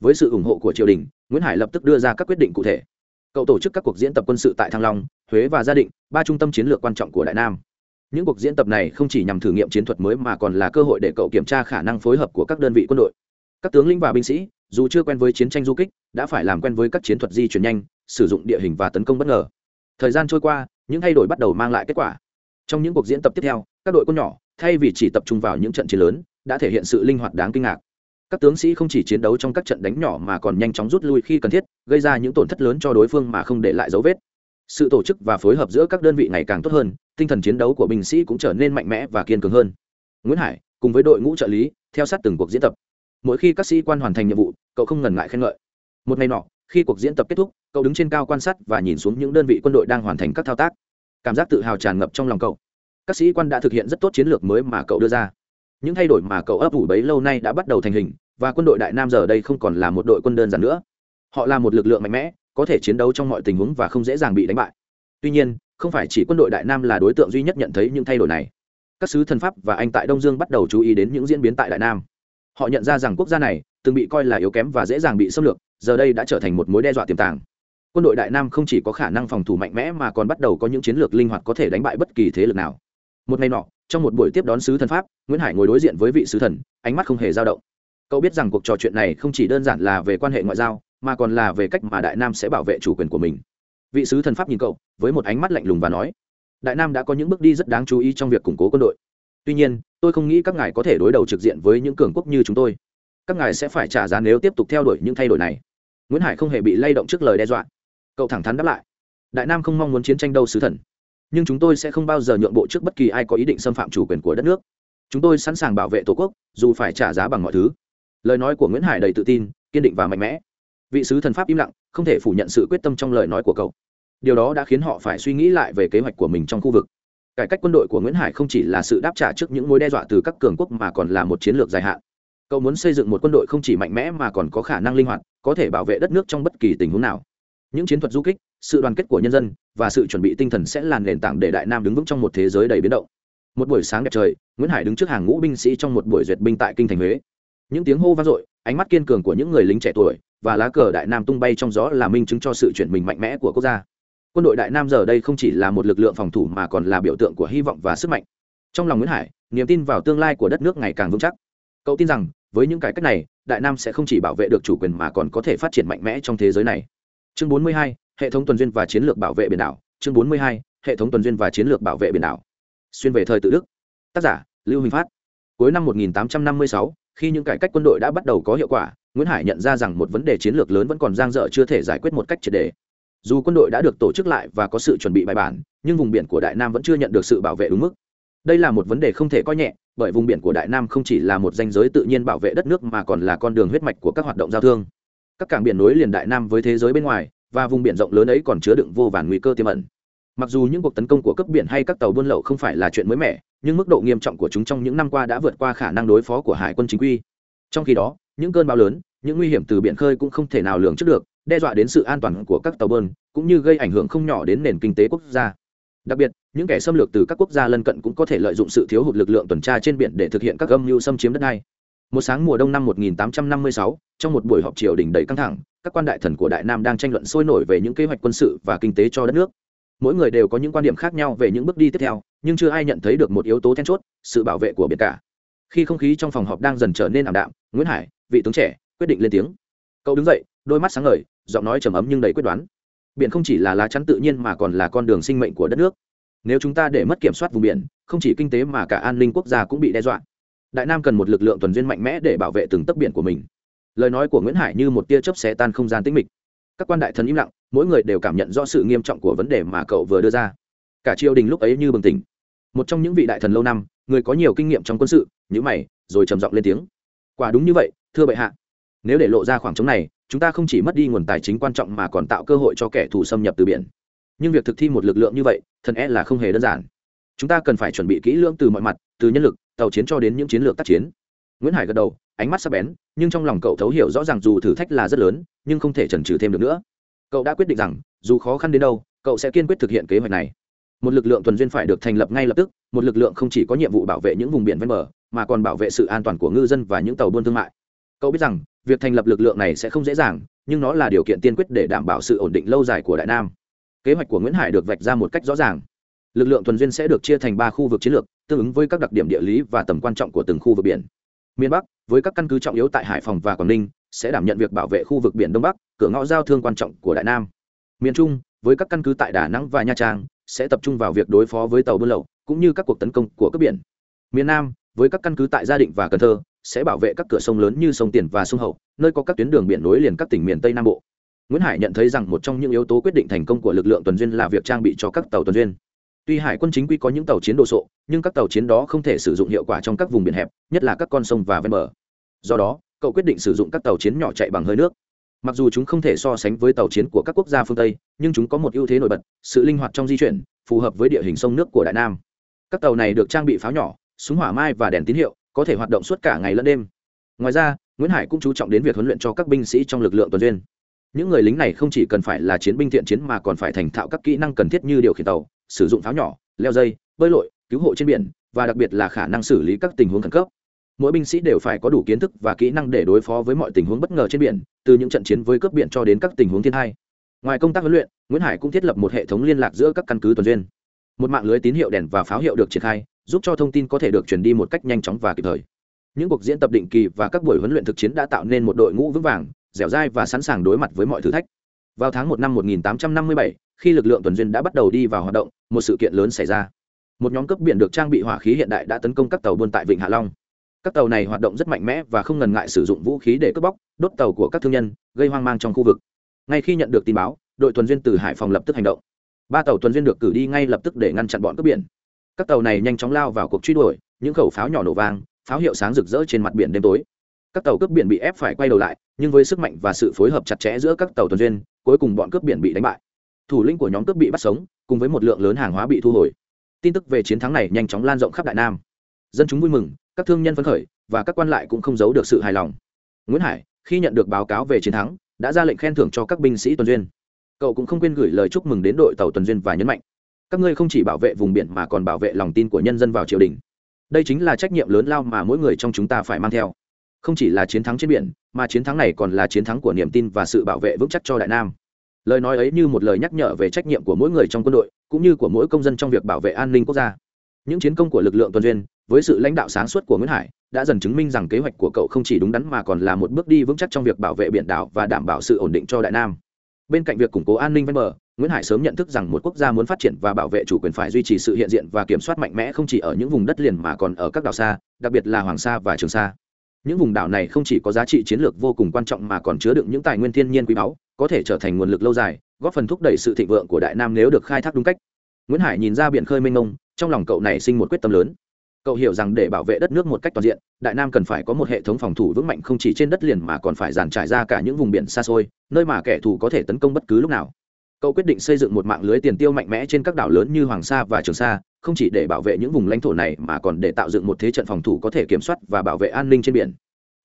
Với sự ủng hộ của triều đình, nguyễn hải lập tức đưa ra các quyết định cụ thể. Cậu tổ chức các cuộc diễn tập quân sự tại thăng long, huế và gia định, ba trung tâm chiến lược quan trọng của đại nam. Những cuộc diễn tập này không chỉ nhằm thử nghiệm chiến thuật mới mà còn là cơ hội để cậu kiểm tra khả năng phối hợp của các đơn vị quân đội. Các tướng lĩnh và binh sĩ, dù chưa quen với chiến tranh du kích, đã phải làm quen với các chiến thuật di chuyển nhanh, sử dụng địa hình và tấn công bất ngờ. Thời gian trôi qua những thay đổi bắt đầu mang lại kết quả. Trong những cuộc diễn tập tiếp theo, các đội quân nhỏ, thay vì chỉ tập trung vào những trận chiến lớn, đã thể hiện sự linh hoạt đáng kinh ngạc. Các tướng sĩ không chỉ chiến đấu trong các trận đánh nhỏ mà còn nhanh chóng rút lui khi cần thiết, gây ra những tổn thất lớn cho đối phương mà không để lại dấu vết. Sự tổ chức và phối hợp giữa các đơn vị ngày càng tốt hơn, tinh thần chiến đấu của binh sĩ cũng trở nên mạnh mẽ và kiên cường hơn. Nguyễn hải, cùng với đội ngũ trợ lý, theo sát từng cuộc diễn tập. Mỗi khi các sĩ quan hoàn thành nhiệm vụ, cậu không ngần ngại khen ngợi. Một ngày nọ khi cuộc diễn tập kết thúc, cậu đứng trên cao quan sát và nhìn xuống những đơn vị quân đội đang hoàn thành các thao tác. Cảm giác tự hào tràn ngập trong lòng cậu. Các sĩ quan đã thực hiện rất tốt chiến lược mới mà cậu đưa ra. Những thay đổi mà cậu ấp ủ bấy lâu nay đã bắt đầu thành hình, và quân đội đại nam giờ đây không còn là một đội quân đơn giản nữa. Họ là một lực lượng mạnh mẽ, có thể chiến đấu trong mọi tình huống và không dễ dàng bị đánh bại. Tuy nhiên, không phải chỉ quân đội đại nam là đối tượng duy nhất nhận thấy những thay đổi này. Các sứ thần pháp và anh tại đông dương bắt đầu chú ý đến những diễn biến tại đại nam. Họ nhận ra rằng quốc gia này từng bị coi là yếu kém và dễ dàng bị xâm lược giờ đây đã trở thành một mối đe dọa tiềm tàng. Quân đội đại nam không chỉ có khả năng phòng thủ mạnh mẽ mà còn bắt đầu có những chiến lược linh hoạt có thể đánh bại bất kỳ thế lực nào. Một ngày nọ, trong một buổi tiếp đón sứ thần pháp, nguyễn hải ngồi đối diện với vị sứ thần, ánh mắt không hề dao động. Cậu biết rằng cuộc trò chuyện này không chỉ đơn giản là về quan hệ ngoại giao, mà còn là về cách mà đại nam sẽ bảo vệ chủ quyền của mình. Vị sứ thần pháp nhìn cậu, với một ánh mắt lạnh lùng và nói, đại nam đã có những bước đi rất đáng chú ý trong việc củng cố quân đội. Tuy nhiên, tôi không nghĩ các ngài có thể đối đầu trực diện với những cường quốc như chúng tôi. Các ngài sẽ phải trả giá nếu tiếp tục theo đuổi những thay đổi này nguyễn hải không hề bị lay động trước lời đe dọa cậu thẳng thắn đáp lại đại nam không mong muốn chiến tranh đâu sứ thần nhưng chúng tôi sẽ không bao giờ nhượng bộ trước bất kỳ ai có ý định xâm phạm chủ quyền của đất nước chúng tôi sẵn sàng bảo vệ tổ quốc dù phải trả giá bằng mọi thứ lời nói của nguyễn hải đầy tự tin kiên định và mạnh mẽ vị sứ thần pháp im lặng không thể phủ nhận sự quyết tâm trong lời nói của cậu điều đó đã khiến họ phải suy nghĩ lại về kế hoạch của mình trong khu vực cải cách quân đội của nguyễn hải không chỉ là sự đáp trả trước những mối đe dọa từ các cường quốc mà còn là một chiến lược dài hạn cậu muốn xây dựng một quân đội không chỉ mạnh mẽ mà còn có khả năng linh hoạt, có thể bảo vệ đất nước trong bất kỳ tình huống nào. Những chiến thuật du kích, sự đoàn kết của nhân dân, và sự chuẩn bị tinh thần sẽ là nền tảng để đại nam đứng vững trong một thế giới đầy biến động. Một buổi sáng đẹp trời, nguyễn hải đứng trước hàng ngũ binh sĩ trong một buổi duyệt binh tại kinh thành huế. Những tiếng hô vang dội, ánh mắt kiên cường của những người lính trẻ tuổi, và lá cờ đại nam tung bay trong gió là minh chứng cho sự chuyển mình mạnh mẽ của quốc gia. Quân đội đại nam giờ đây không chỉ là một lực lượng phòng thủ mà còn là biểu tượng của hy vọng và sức mạnh. Trong lòng nguyễn hải, niềm tin vào tương lai của đất nước ngày càng vững chắc. Cậu tin rằng với những cải cách này đại nam sẽ không chỉ bảo vệ được chủ quyền mà còn có thể phát triển mạnh mẽ trong thế giới này. Chương 42, hệ thống tuần duyên và chiến lược bảo vệ biển đảo. Chương 42, hệ thống tuần duyên và chiến lược bảo vệ biển đảo. Xuyên về thời tự đức. Tác giả lưu huỳnh phát. Cuối năm 1856, khi những cải cách quân đội đã bắt đầu có hiệu quả nguyễn hải nhận ra rằng một vấn đề chiến lược lớn vẫn còn giang dở chưa thể giải quyết một cách triệt đề. Dù quân đội đã được tổ chức lại và có sự chuẩn bị bài bản nhưng vùng biển của đại nam vẫn chưa nhận được sự bảo vệ đúng mức đây là một vấn đề không thể coi nhẹ, bởi vùng biển của đại nam không chỉ là một danh giới tự nhiên bảo vệ đất nước mà còn là con đường huyết mạch của các hoạt động giao thương. Các cảng biển nối liền đại nam với thế giới bên ngoài, và vùng biển rộng lớn ấy còn chứa đựng vô vàn nguy cơ tiềm ẩn. Mặc dù những cuộc tấn công của cấp biển hay các tàu buôn lậu không phải là chuyện mới mẻ, nhưng mức độ nghiêm trọng của chúng trong những năm qua đã vượt qua khả năng đối phó của hải quân chính quy. Trong khi đó, những cơn bão lớn, những nguy hiểm từ biển khơi cũng không thể nào lường trước được, đe dọa đến sự an toàn của các tàu bơn cũng như gây ảnh hưởng không nhỏ đến nền kinh tế quốc gia đặc biệt những kẻ xâm lược từ các quốc gia lân cận cũng có thể lợi dụng sự thiếu hụt lực lượng tuần tra trên biển để thực hiện các âm mưu xâm chiếm đất này. Một sáng mùa đông năm 1856, trong một buổi họp triều đình đầy căng thẳng các quan đại thần của đại nam đang tranh luận sôi nổi về những kế hoạch quân sự và kinh tế cho đất nước. Mỗi người đều có những quan điểm khác nhau về những bước đi tiếp theo nhưng chưa ai nhận thấy được một yếu tố then chốt sự bảo vệ của biển cả. Khi không khí trong phòng họp đang dần trở nên ảm đạm nguyễn hải vị tướng trẻ quyết định lên tiếng. Cậu đứng dậy đôi mắt sáng ngời giọng nói trầm ấm nhưng đầy quyết đoán biển không chỉ là lá chắn tự nhiên mà còn là con đường sinh mệnh của đất nước. Nếu chúng ta để mất kiểm soát vùng biển, không chỉ kinh tế mà cả an ninh quốc gia cũng bị đe dọa. Đại nam cần một lực lượng tuần duyên mạnh mẽ để bảo vệ từng tấc biển của mình. Lời nói của nguyễn hải như một tia chớp xé tan không gian tĩnh mịch. Các quan đại thần im lặng, mỗi người đều cảm nhận rõ sự nghiêm trọng của vấn đề mà cậu vừa đưa ra. Cả triều đình lúc ấy như bừng tỉnh. Một trong những vị đại thần lâu năm, người có nhiều kinh nghiệm trong quân sự nhữ mày, rồi trầm giọng lên tiếng. Quả đúng như vậy, thưa bệ hạ. Nếu để lộ ra khoảng trống này chúng ta không chỉ mất đi nguồn tài chính quan trọng mà còn tạo cơ hội cho kẻ thù xâm nhập từ biển. Nhưng việc thực thi một lực lượng như vậy thần e là không hề đơn giản. Chúng ta cần phải chuẩn bị kỹ lưỡng từ mọi mặt, từ nhân lực, tàu chiến cho đến những chiến lược tác chiến. Nguyễn hải gật đầu, ánh mắt sắc bén, nhưng trong lòng cậu thấu hiểu rõ ràng dù thử thách là rất lớn, nhưng không thể chần trừ thêm được nữa. Cậu đã quyết định rằng, dù khó khăn đến đâu, cậu sẽ kiên quyết thực hiện kế hoạch này. Một lực lượng tuần duyên phải được thành lập ngay lập tức, một lực lượng không chỉ có nhiệm vụ bảo vệ những vùng biển ven bờ, mà còn bảo vệ sự an toàn của ngư dân và những tàu buôn thương mại. Cậu biết rằng việc thành lập lực lượng này sẽ không dễ dàng, nhưng nó là điều kiện tiên quyết để đảm bảo sự ổn định lâu dài của đại nam. Kế hoạch của nguyễn hải được vạch ra một cách rõ ràng. Lực lượng thuần duyên sẽ được chia thành ba khu vực chiến lược, tương ứng với các đặc điểm địa lý và tầm quan trọng của từng khu vực biển. Miền bắc, với các căn cứ trọng yếu tại hải phòng và quảng ninh, sẽ đảm nhận việc bảo vệ khu vực biển đông bắc, cửa ngõ giao thương quan trọng của đại nam. Miền trung, với các căn cứ tại đà nẵng và nha trang, sẽ tập trung vào việc đối phó với tàu buôn lậu, cũng như các cuộc tấn công của các biển. Miền nam, với các căn cứ tại gia định và cần thơ sẽ bảo vệ các cửa sông lớn như sông tiền và sông hậu, nơi có các tuyến đường biển nối liền các tỉnh miền tây nam bộ. Nguyễn hải nhận thấy rằng một trong những yếu tố quyết định thành công của lực lượng tuần duyên là việc trang bị cho các tàu tuần duyên. Tuy hải quân chính quy có những tàu chiến đồ sộ, nhưng các tàu chiến đó không thể sử dụng hiệu quả trong các vùng biển hẹp, nhất là các con sông và ven bờ. Do đó, cậu quyết định sử dụng các tàu chiến nhỏ chạy bằng hơi nước. Mặc dù chúng không thể so sánh với tàu chiến của các quốc gia phương tây, nhưng chúng có một ưu thế nổi bật, sự linh hoạt trong di chuyển, phù hợp với địa hình sông nước của đại nam. Các tàu này được trang bị pháo nhỏ, súng hỏa mai và đèn tín hiệu có thể hoạt động suốt cả ngày lẫn đêm. Ngoài ra, nguyễn hải cũng chú trọng đến việc huấn luyện cho các binh sĩ trong lực lượng tuần duyên. Những người lính này không chỉ cần phải là chiến binh thiện chiến mà còn phải thành thạo các kỹ năng cần thiết như điều khiển tàu, sử dụng pháo nhỏ, leo dây, bơi lội, cứu hộ trên biển, và đặc biệt là khả năng xử lý các tình huống khẩn cấp. Mỗi binh sĩ đều phải có đủ kiến thức và kỹ năng để đối phó với mọi tình huống bất ngờ trên biển, từ những trận chiến với cướp biển cho đến các tình huống thiên tai. Ngoài công tác huấn luyện, nguyễn hải cũng thiết lập một hệ thống liên lạc giữa các căn cứ tuần duyên. Một mạng lưới tín hiệu đèn và pháo hiệu được triển khai giúp cho thông tin có thể được truyền đi một cách nhanh chóng và kịp thời. Những cuộc diễn tập định kỳ và các buổi huấn luyện thực chiến đã tạo nên một đội ngũ vững vàng dẻo dai và sẵn sàng đối mặt với mọi thử thách. Vào tháng một năm 1857, khi lực lượng tuần duyên đã bắt đầu đi vào hoạt động một sự kiện lớn xảy ra. Một nhóm cấp biển được trang bị hỏa khí hiện đại đã tấn công các tàu buôn tại vịnh hạ long. Các tàu này hoạt động rất mạnh mẽ và không ngần ngại sử dụng vũ khí để cướp bóc đốt tàu của các thương nhân gây hoang mang trong khu vực. Ngay khi nhận được tin báo đội tuần duyên từ hải phòng lập tức hành động. Ba tàu tuần duyên được cử đi ngay lập tức để ngăn chặn bọn cướp biển các tàu này nhanh chóng lao vào cuộc truy đuổi, những khẩu pháo nhỏ nổ vang, pháo hiệu sáng rực rỡ trên mặt biển đêm tối. Các tàu cướp biển bị ép phải quay đầu lại, nhưng với sức mạnh và sự phối hợp chặt chẽ giữa các tàu tuần duyên, cuối cùng bọn cướp biển bị đánh bại. Thủ lĩnh của nhóm cướp bị bắt sống, cùng với một lượng lớn hàng hóa bị thu hồi. Tin tức về chiến thắng này nhanh chóng lan rộng khắp đại nam. Dân chúng vui mừng, các thương nhân phấn khởi, và các quan lại cũng không giấu được sự hài lòng. Nguyễn hải, khi nhận được báo cáo về chiến thắng, đã ra lệnh khen thưởng cho các binh sĩ tuần duyên. Cậu cũng không quên gửi lời chúc mừng đến đội tàu tuần duyên và nhấn mạnh các ngươi không chỉ bảo vệ vùng biển mà còn bảo vệ lòng tin của nhân dân vào triều đình. Đây chính là trách nhiệm lớn lao mà mỗi người trong chúng ta phải mang theo. Không chỉ là chiến thắng trên biển, mà chiến thắng này còn là chiến thắng của niềm tin và sự bảo vệ vững chắc cho đại nam. Lời nói ấy như một lời nhắc nhở về trách nhiệm của mỗi người trong quân đội, cũng như của mỗi công dân trong việc bảo vệ an ninh quốc gia. Những chiến công của lực lượng tuần duyên, với sự lãnh đạo sáng suốt của nguyễn hải, đã dần chứng minh rằng kế hoạch của cậu không chỉ đúng đắn mà còn là một bước đi vững chắc trong việc bảo vệ biển đảo và đảm bảo sự ổn định cho đại nam. Bên cạnh việc củng cố an ninh ven bờ nguyễn hải sớm nhận thức rằng một quốc gia muốn phát triển và bảo vệ chủ quyền phải duy trì sự hiện diện và kiểm soát mạnh mẽ không chỉ ở những vùng đất liền mà còn ở các đảo xa, đặc biệt là hoàng sa và trường sa. Những vùng đảo này không chỉ có giá trị chiến lược vô cùng quan trọng mà còn chứa đựng những tài nguyên thiên nhiên quý báu, có thể trở thành nguồn lực lâu dài, góp phần thúc đẩy sự thịnh vượng của đại nam nếu được khai thác đúng cách. Nguyễn hải nhìn ra biển khơi mênh mông, trong lòng cậu này sinh một quyết tâm lớn. Cậu hiểu rằng để bảo vệ đất nước một cách toàn diện, đại nam cần phải có một hệ thống phòng thủ vững mạnh không chỉ trên đất liền mà còn phải dàn trải ra cả những vùng biển xa xôi, nơi mà kẻ thù có thể tấn công bất cứ lúc nào cậu quyết định xây dựng một mạng lưới tiền tiêu mạnh mẽ trên các đảo lớn như hoàng sa và trường sa, không chỉ để bảo vệ những vùng lãnh thổ này mà còn để tạo dựng một thế trận phòng thủ có thể kiểm soát và bảo vệ an ninh trên biển.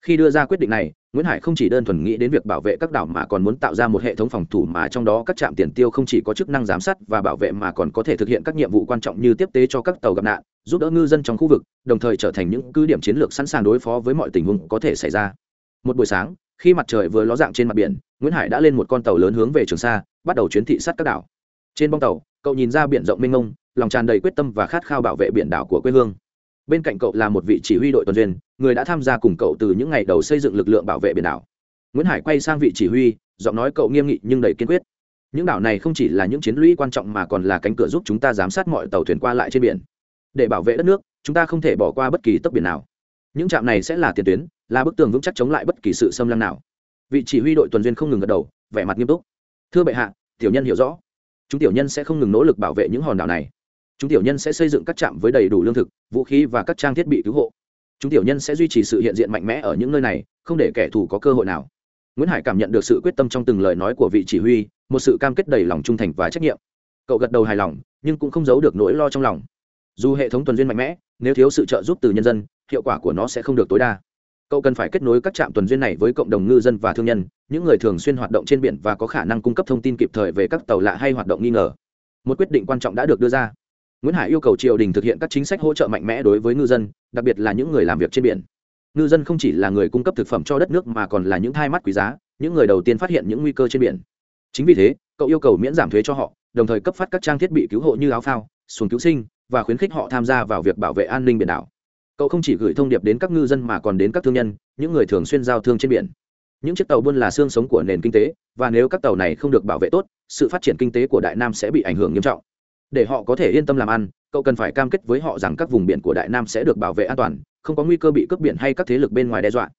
Khi đưa ra quyết định này, nguyễn hải không chỉ đơn thuần nghĩ đến việc bảo vệ các đảo mà còn muốn tạo ra một hệ thống phòng thủ mà trong đó các trạm tiền tiêu không chỉ có chức năng giám sát và bảo vệ mà còn có thể thực hiện các nhiệm vụ quan trọng như tiếp tế cho các tàu gặp nạn, giúp đỡ ngư dân trong khu vực, đồng thời trở thành những cứ điểm chiến lược sẵn sàng đối phó với mọi tình huống có thể xảy ra. Một buổi sáng, khi mặt trời vừa ló dạng trên mặt biển nguyễn hải đã lên một con tàu lớn hướng về trường sa, bắt đầu chuyến thị sát các đảo. Trên bong tàu, cậu nhìn ra biển rộng mênh mông, lòng tràn đầy quyết tâm và khát khao bảo vệ biển đảo của quê hương. Bên cạnh cậu là một vị chỉ huy đội tuần duyên, người đã tham gia cùng cậu từ những ngày đầu xây dựng lực lượng bảo vệ biển đảo. Nguyễn hải quay sang vị chỉ huy, giọng nói cậu nghiêm nghị nhưng đầy kiên quyết. Những đảo này không chỉ là những chiến lũy quan trọng mà còn là cánh cửa giúp chúng ta giám sát mọi tàu thuyền qua lại trên biển. Để bảo vệ đất nước, chúng ta không thể bỏ qua bất kỳ tốc biển nào. Những trạm này sẽ là tiền tuyến, là bức tường vững chắc chống lại bất kỳ sự xâm lăng nào vị chỉ huy đội tuần duyên không ngừng gật đầu, vẻ mặt nghiêm túc. Thưa bệ hạ, tiểu nhân hiểu rõ. Chúng tiểu nhân sẽ không ngừng nỗ lực bảo vệ những hòn đảo này. Chúng tiểu nhân sẽ xây dựng các trạm với đầy đủ lương thực, vũ khí và các trang thiết bị cứu hộ. Chúng tiểu nhân sẽ duy trì sự hiện diện mạnh mẽ ở những nơi này, không để kẻ thù có cơ hội nào. Nguyễn hải cảm nhận được sự quyết tâm trong từng lời nói của vị chỉ huy, một sự cam kết đầy lòng trung thành và trách nhiệm. Cậu gật đầu hài lòng, nhưng cũng không giấu được nỗi lo trong lòng. Dù hệ thống tuần duyên mạnh mẽ, nếu thiếu sự trợ giúp từ nhân dân, hiệu quả của nó sẽ không được tối đa cậu cần phải kết nối các trạm tuần duyên này với cộng đồng ngư dân và thương nhân, những người thường xuyên hoạt động trên biển và có khả năng cung cấp thông tin kịp thời về các tàu lạ hay hoạt động nghi ngờ. Một quyết định quan trọng đã được đưa ra. Nguyễn hải yêu cầu triều đình thực hiện các chính sách hỗ trợ mạnh mẽ đối với ngư dân, đặc biệt là những người làm việc trên biển. Ngư dân không chỉ là người cung cấp thực phẩm cho đất nước mà còn là những thai mắt quý giá, những người đầu tiên phát hiện những nguy cơ trên biển. Chính vì thế, cậu yêu cầu miễn giảm thuế cho họ, đồng thời cấp phát các trang thiết bị cứu hộ như áo phao, xuồng cứu sinh và khuyến khích họ tham gia vào việc bảo vệ an ninh biển đảo cậu không chỉ gửi thông điệp đến các ngư dân mà còn đến các thương nhân, những người thường xuyên giao thương trên biển. Những chiếc tàu buôn là xương sống của nền kinh tế, và nếu các tàu này không được bảo vệ tốt, sự phát triển kinh tế của đại nam sẽ bị ảnh hưởng nghiêm trọng. Để họ có thể yên tâm làm ăn, cậu cần phải cam kết với họ rằng các vùng biển của đại nam sẽ được bảo vệ an toàn, không có nguy cơ bị cướp biển hay các thế lực bên ngoài đe dọa.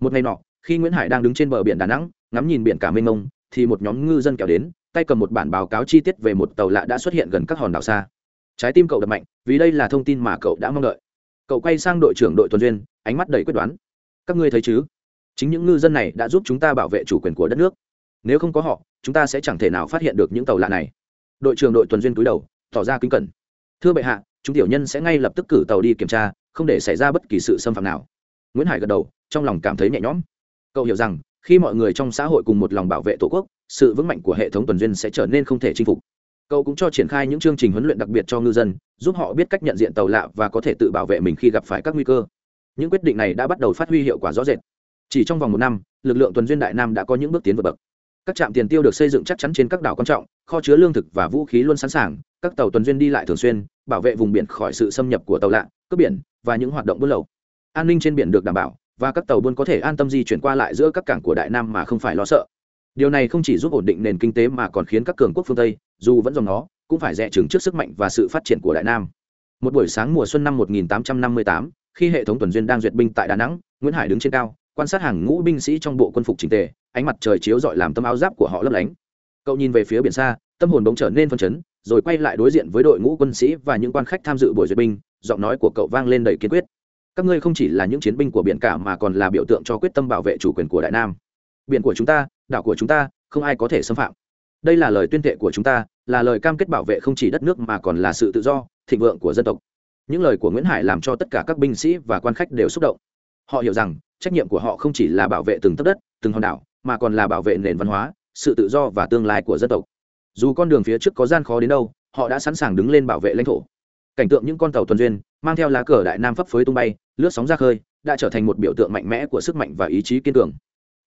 Một ngày nọ, khi nguyễn hải đang đứng trên bờ biển đà nẵng, ngắm nhìn biển cả mênh mông, thì một nhóm ngư dân kéo đến, tay cầm một bản báo cáo chi tiết về một tàu lạ đã xuất hiện gần các hòn đảo xa. Trái tim cậu đập mạnh, vì đây là thông tin mà cậu đã mong đợi cậu quay sang đội trưởng đội tuần duyên, ánh mắt đầy quyết đoán. Các ngươi thấy chứ? Chính những ngư dân này đã giúp chúng ta bảo vệ chủ quyền của đất nước. Nếu không có họ, chúng ta sẽ chẳng thể nào phát hiện được những tàu lạ này. Đội trưởng đội tuần duyên cúi đầu, tỏ ra kính cẩn. Thưa bệ hạ, chúng tiểu nhân sẽ ngay lập tức cử tàu đi kiểm tra, không để xảy ra bất kỳ sự xâm phạm nào. Nguyễn hải gật đầu, trong lòng cảm thấy nhẹ nhõm. Cậu hiểu rằng, khi mọi người trong xã hội cùng một lòng bảo vệ tổ quốc, sự vững mạnh của hệ thống tuần duyên sẽ trở nên không thể chinh phục cậu cũng cho triển khai những chương trình huấn luyện đặc biệt cho ngư dân, giúp họ biết cách nhận diện tàu lạ và có thể tự bảo vệ mình khi gặp phải các nguy cơ. Những quyết định này đã bắt đầu phát huy hiệu quả rõ rệt. Chỉ trong vòng một năm, lực lượng tuần duyên đại nam đã có những bước tiến vượt bậc. Các trạm tiền tiêu được xây dựng chắc chắn trên các đảo quan trọng, kho chứa lương thực và vũ khí luôn sẵn sàng, các tàu tuần duyên đi lại thường xuyên, bảo vệ vùng biển khỏi sự xâm nhập của tàu lạ, cướp biển và những hoạt động buôn lậu. An ninh trên biển được đảm bảo, và các tàu buôn có thể an tâm di chuyển qua lại giữa các cảng của đại nam mà không phải lo sợ điều này không chỉ giúp ổn định nền kinh tế mà còn khiến các cường quốc phương tây dù vẫn dòng nó cũng phải rẽ chừng trước sức mạnh và sự phát triển của đại nam. Một buổi sáng mùa xuân năm 1858, khi hệ thống tuần duyên đang duyệt binh tại đà nẵng nguyễn hải đứng trên cao quan sát hàng ngũ binh sĩ trong bộ quân phục trình tề ánh mặt trời chiếu rọi làm tâm áo giáp của họ lấp lánh. Cậu nhìn về phía biển xa tâm hồn bỗng trở nên phân chấn rồi quay lại đối diện với đội ngũ quân sĩ và những quan khách tham dự buổi duyệt binh giọng nói của cậu vang lên đầy kiên quyết. Các ngươi không chỉ là những chiến binh của biển cả mà còn là biểu tượng cho quyết tâm bảo vệ chủ quyền của đại nam biển của chúng ta, đảo của chúng ta, không ai có thể xâm phạm. Đây là lời tuyên thệ của chúng ta, là lời cam kết bảo vệ không chỉ đất nước mà còn là sự tự do, thịnh vượng của dân tộc. Những lời của nguyễn hải làm cho tất cả các binh sĩ và quan khách đều xúc động. Họ hiểu rằng, trách nhiệm của họ không chỉ là bảo vệ từng tấc đất, từng hòn đảo, mà còn là bảo vệ nền văn hóa, sự tự do và tương lai của dân tộc. Dù con đường phía trước có gian khó đến đâu, họ đã sẵn sàng đứng lên bảo vệ lãnh thổ. Cảnh tượng những con tàu tuần duyên, mang theo lá cờ đại nam phấp phới tung bay, lướt sóng ra khơi, đã trở thành một biểu tượng mạnh mẽ của sức mạnh và ý chí kiên cường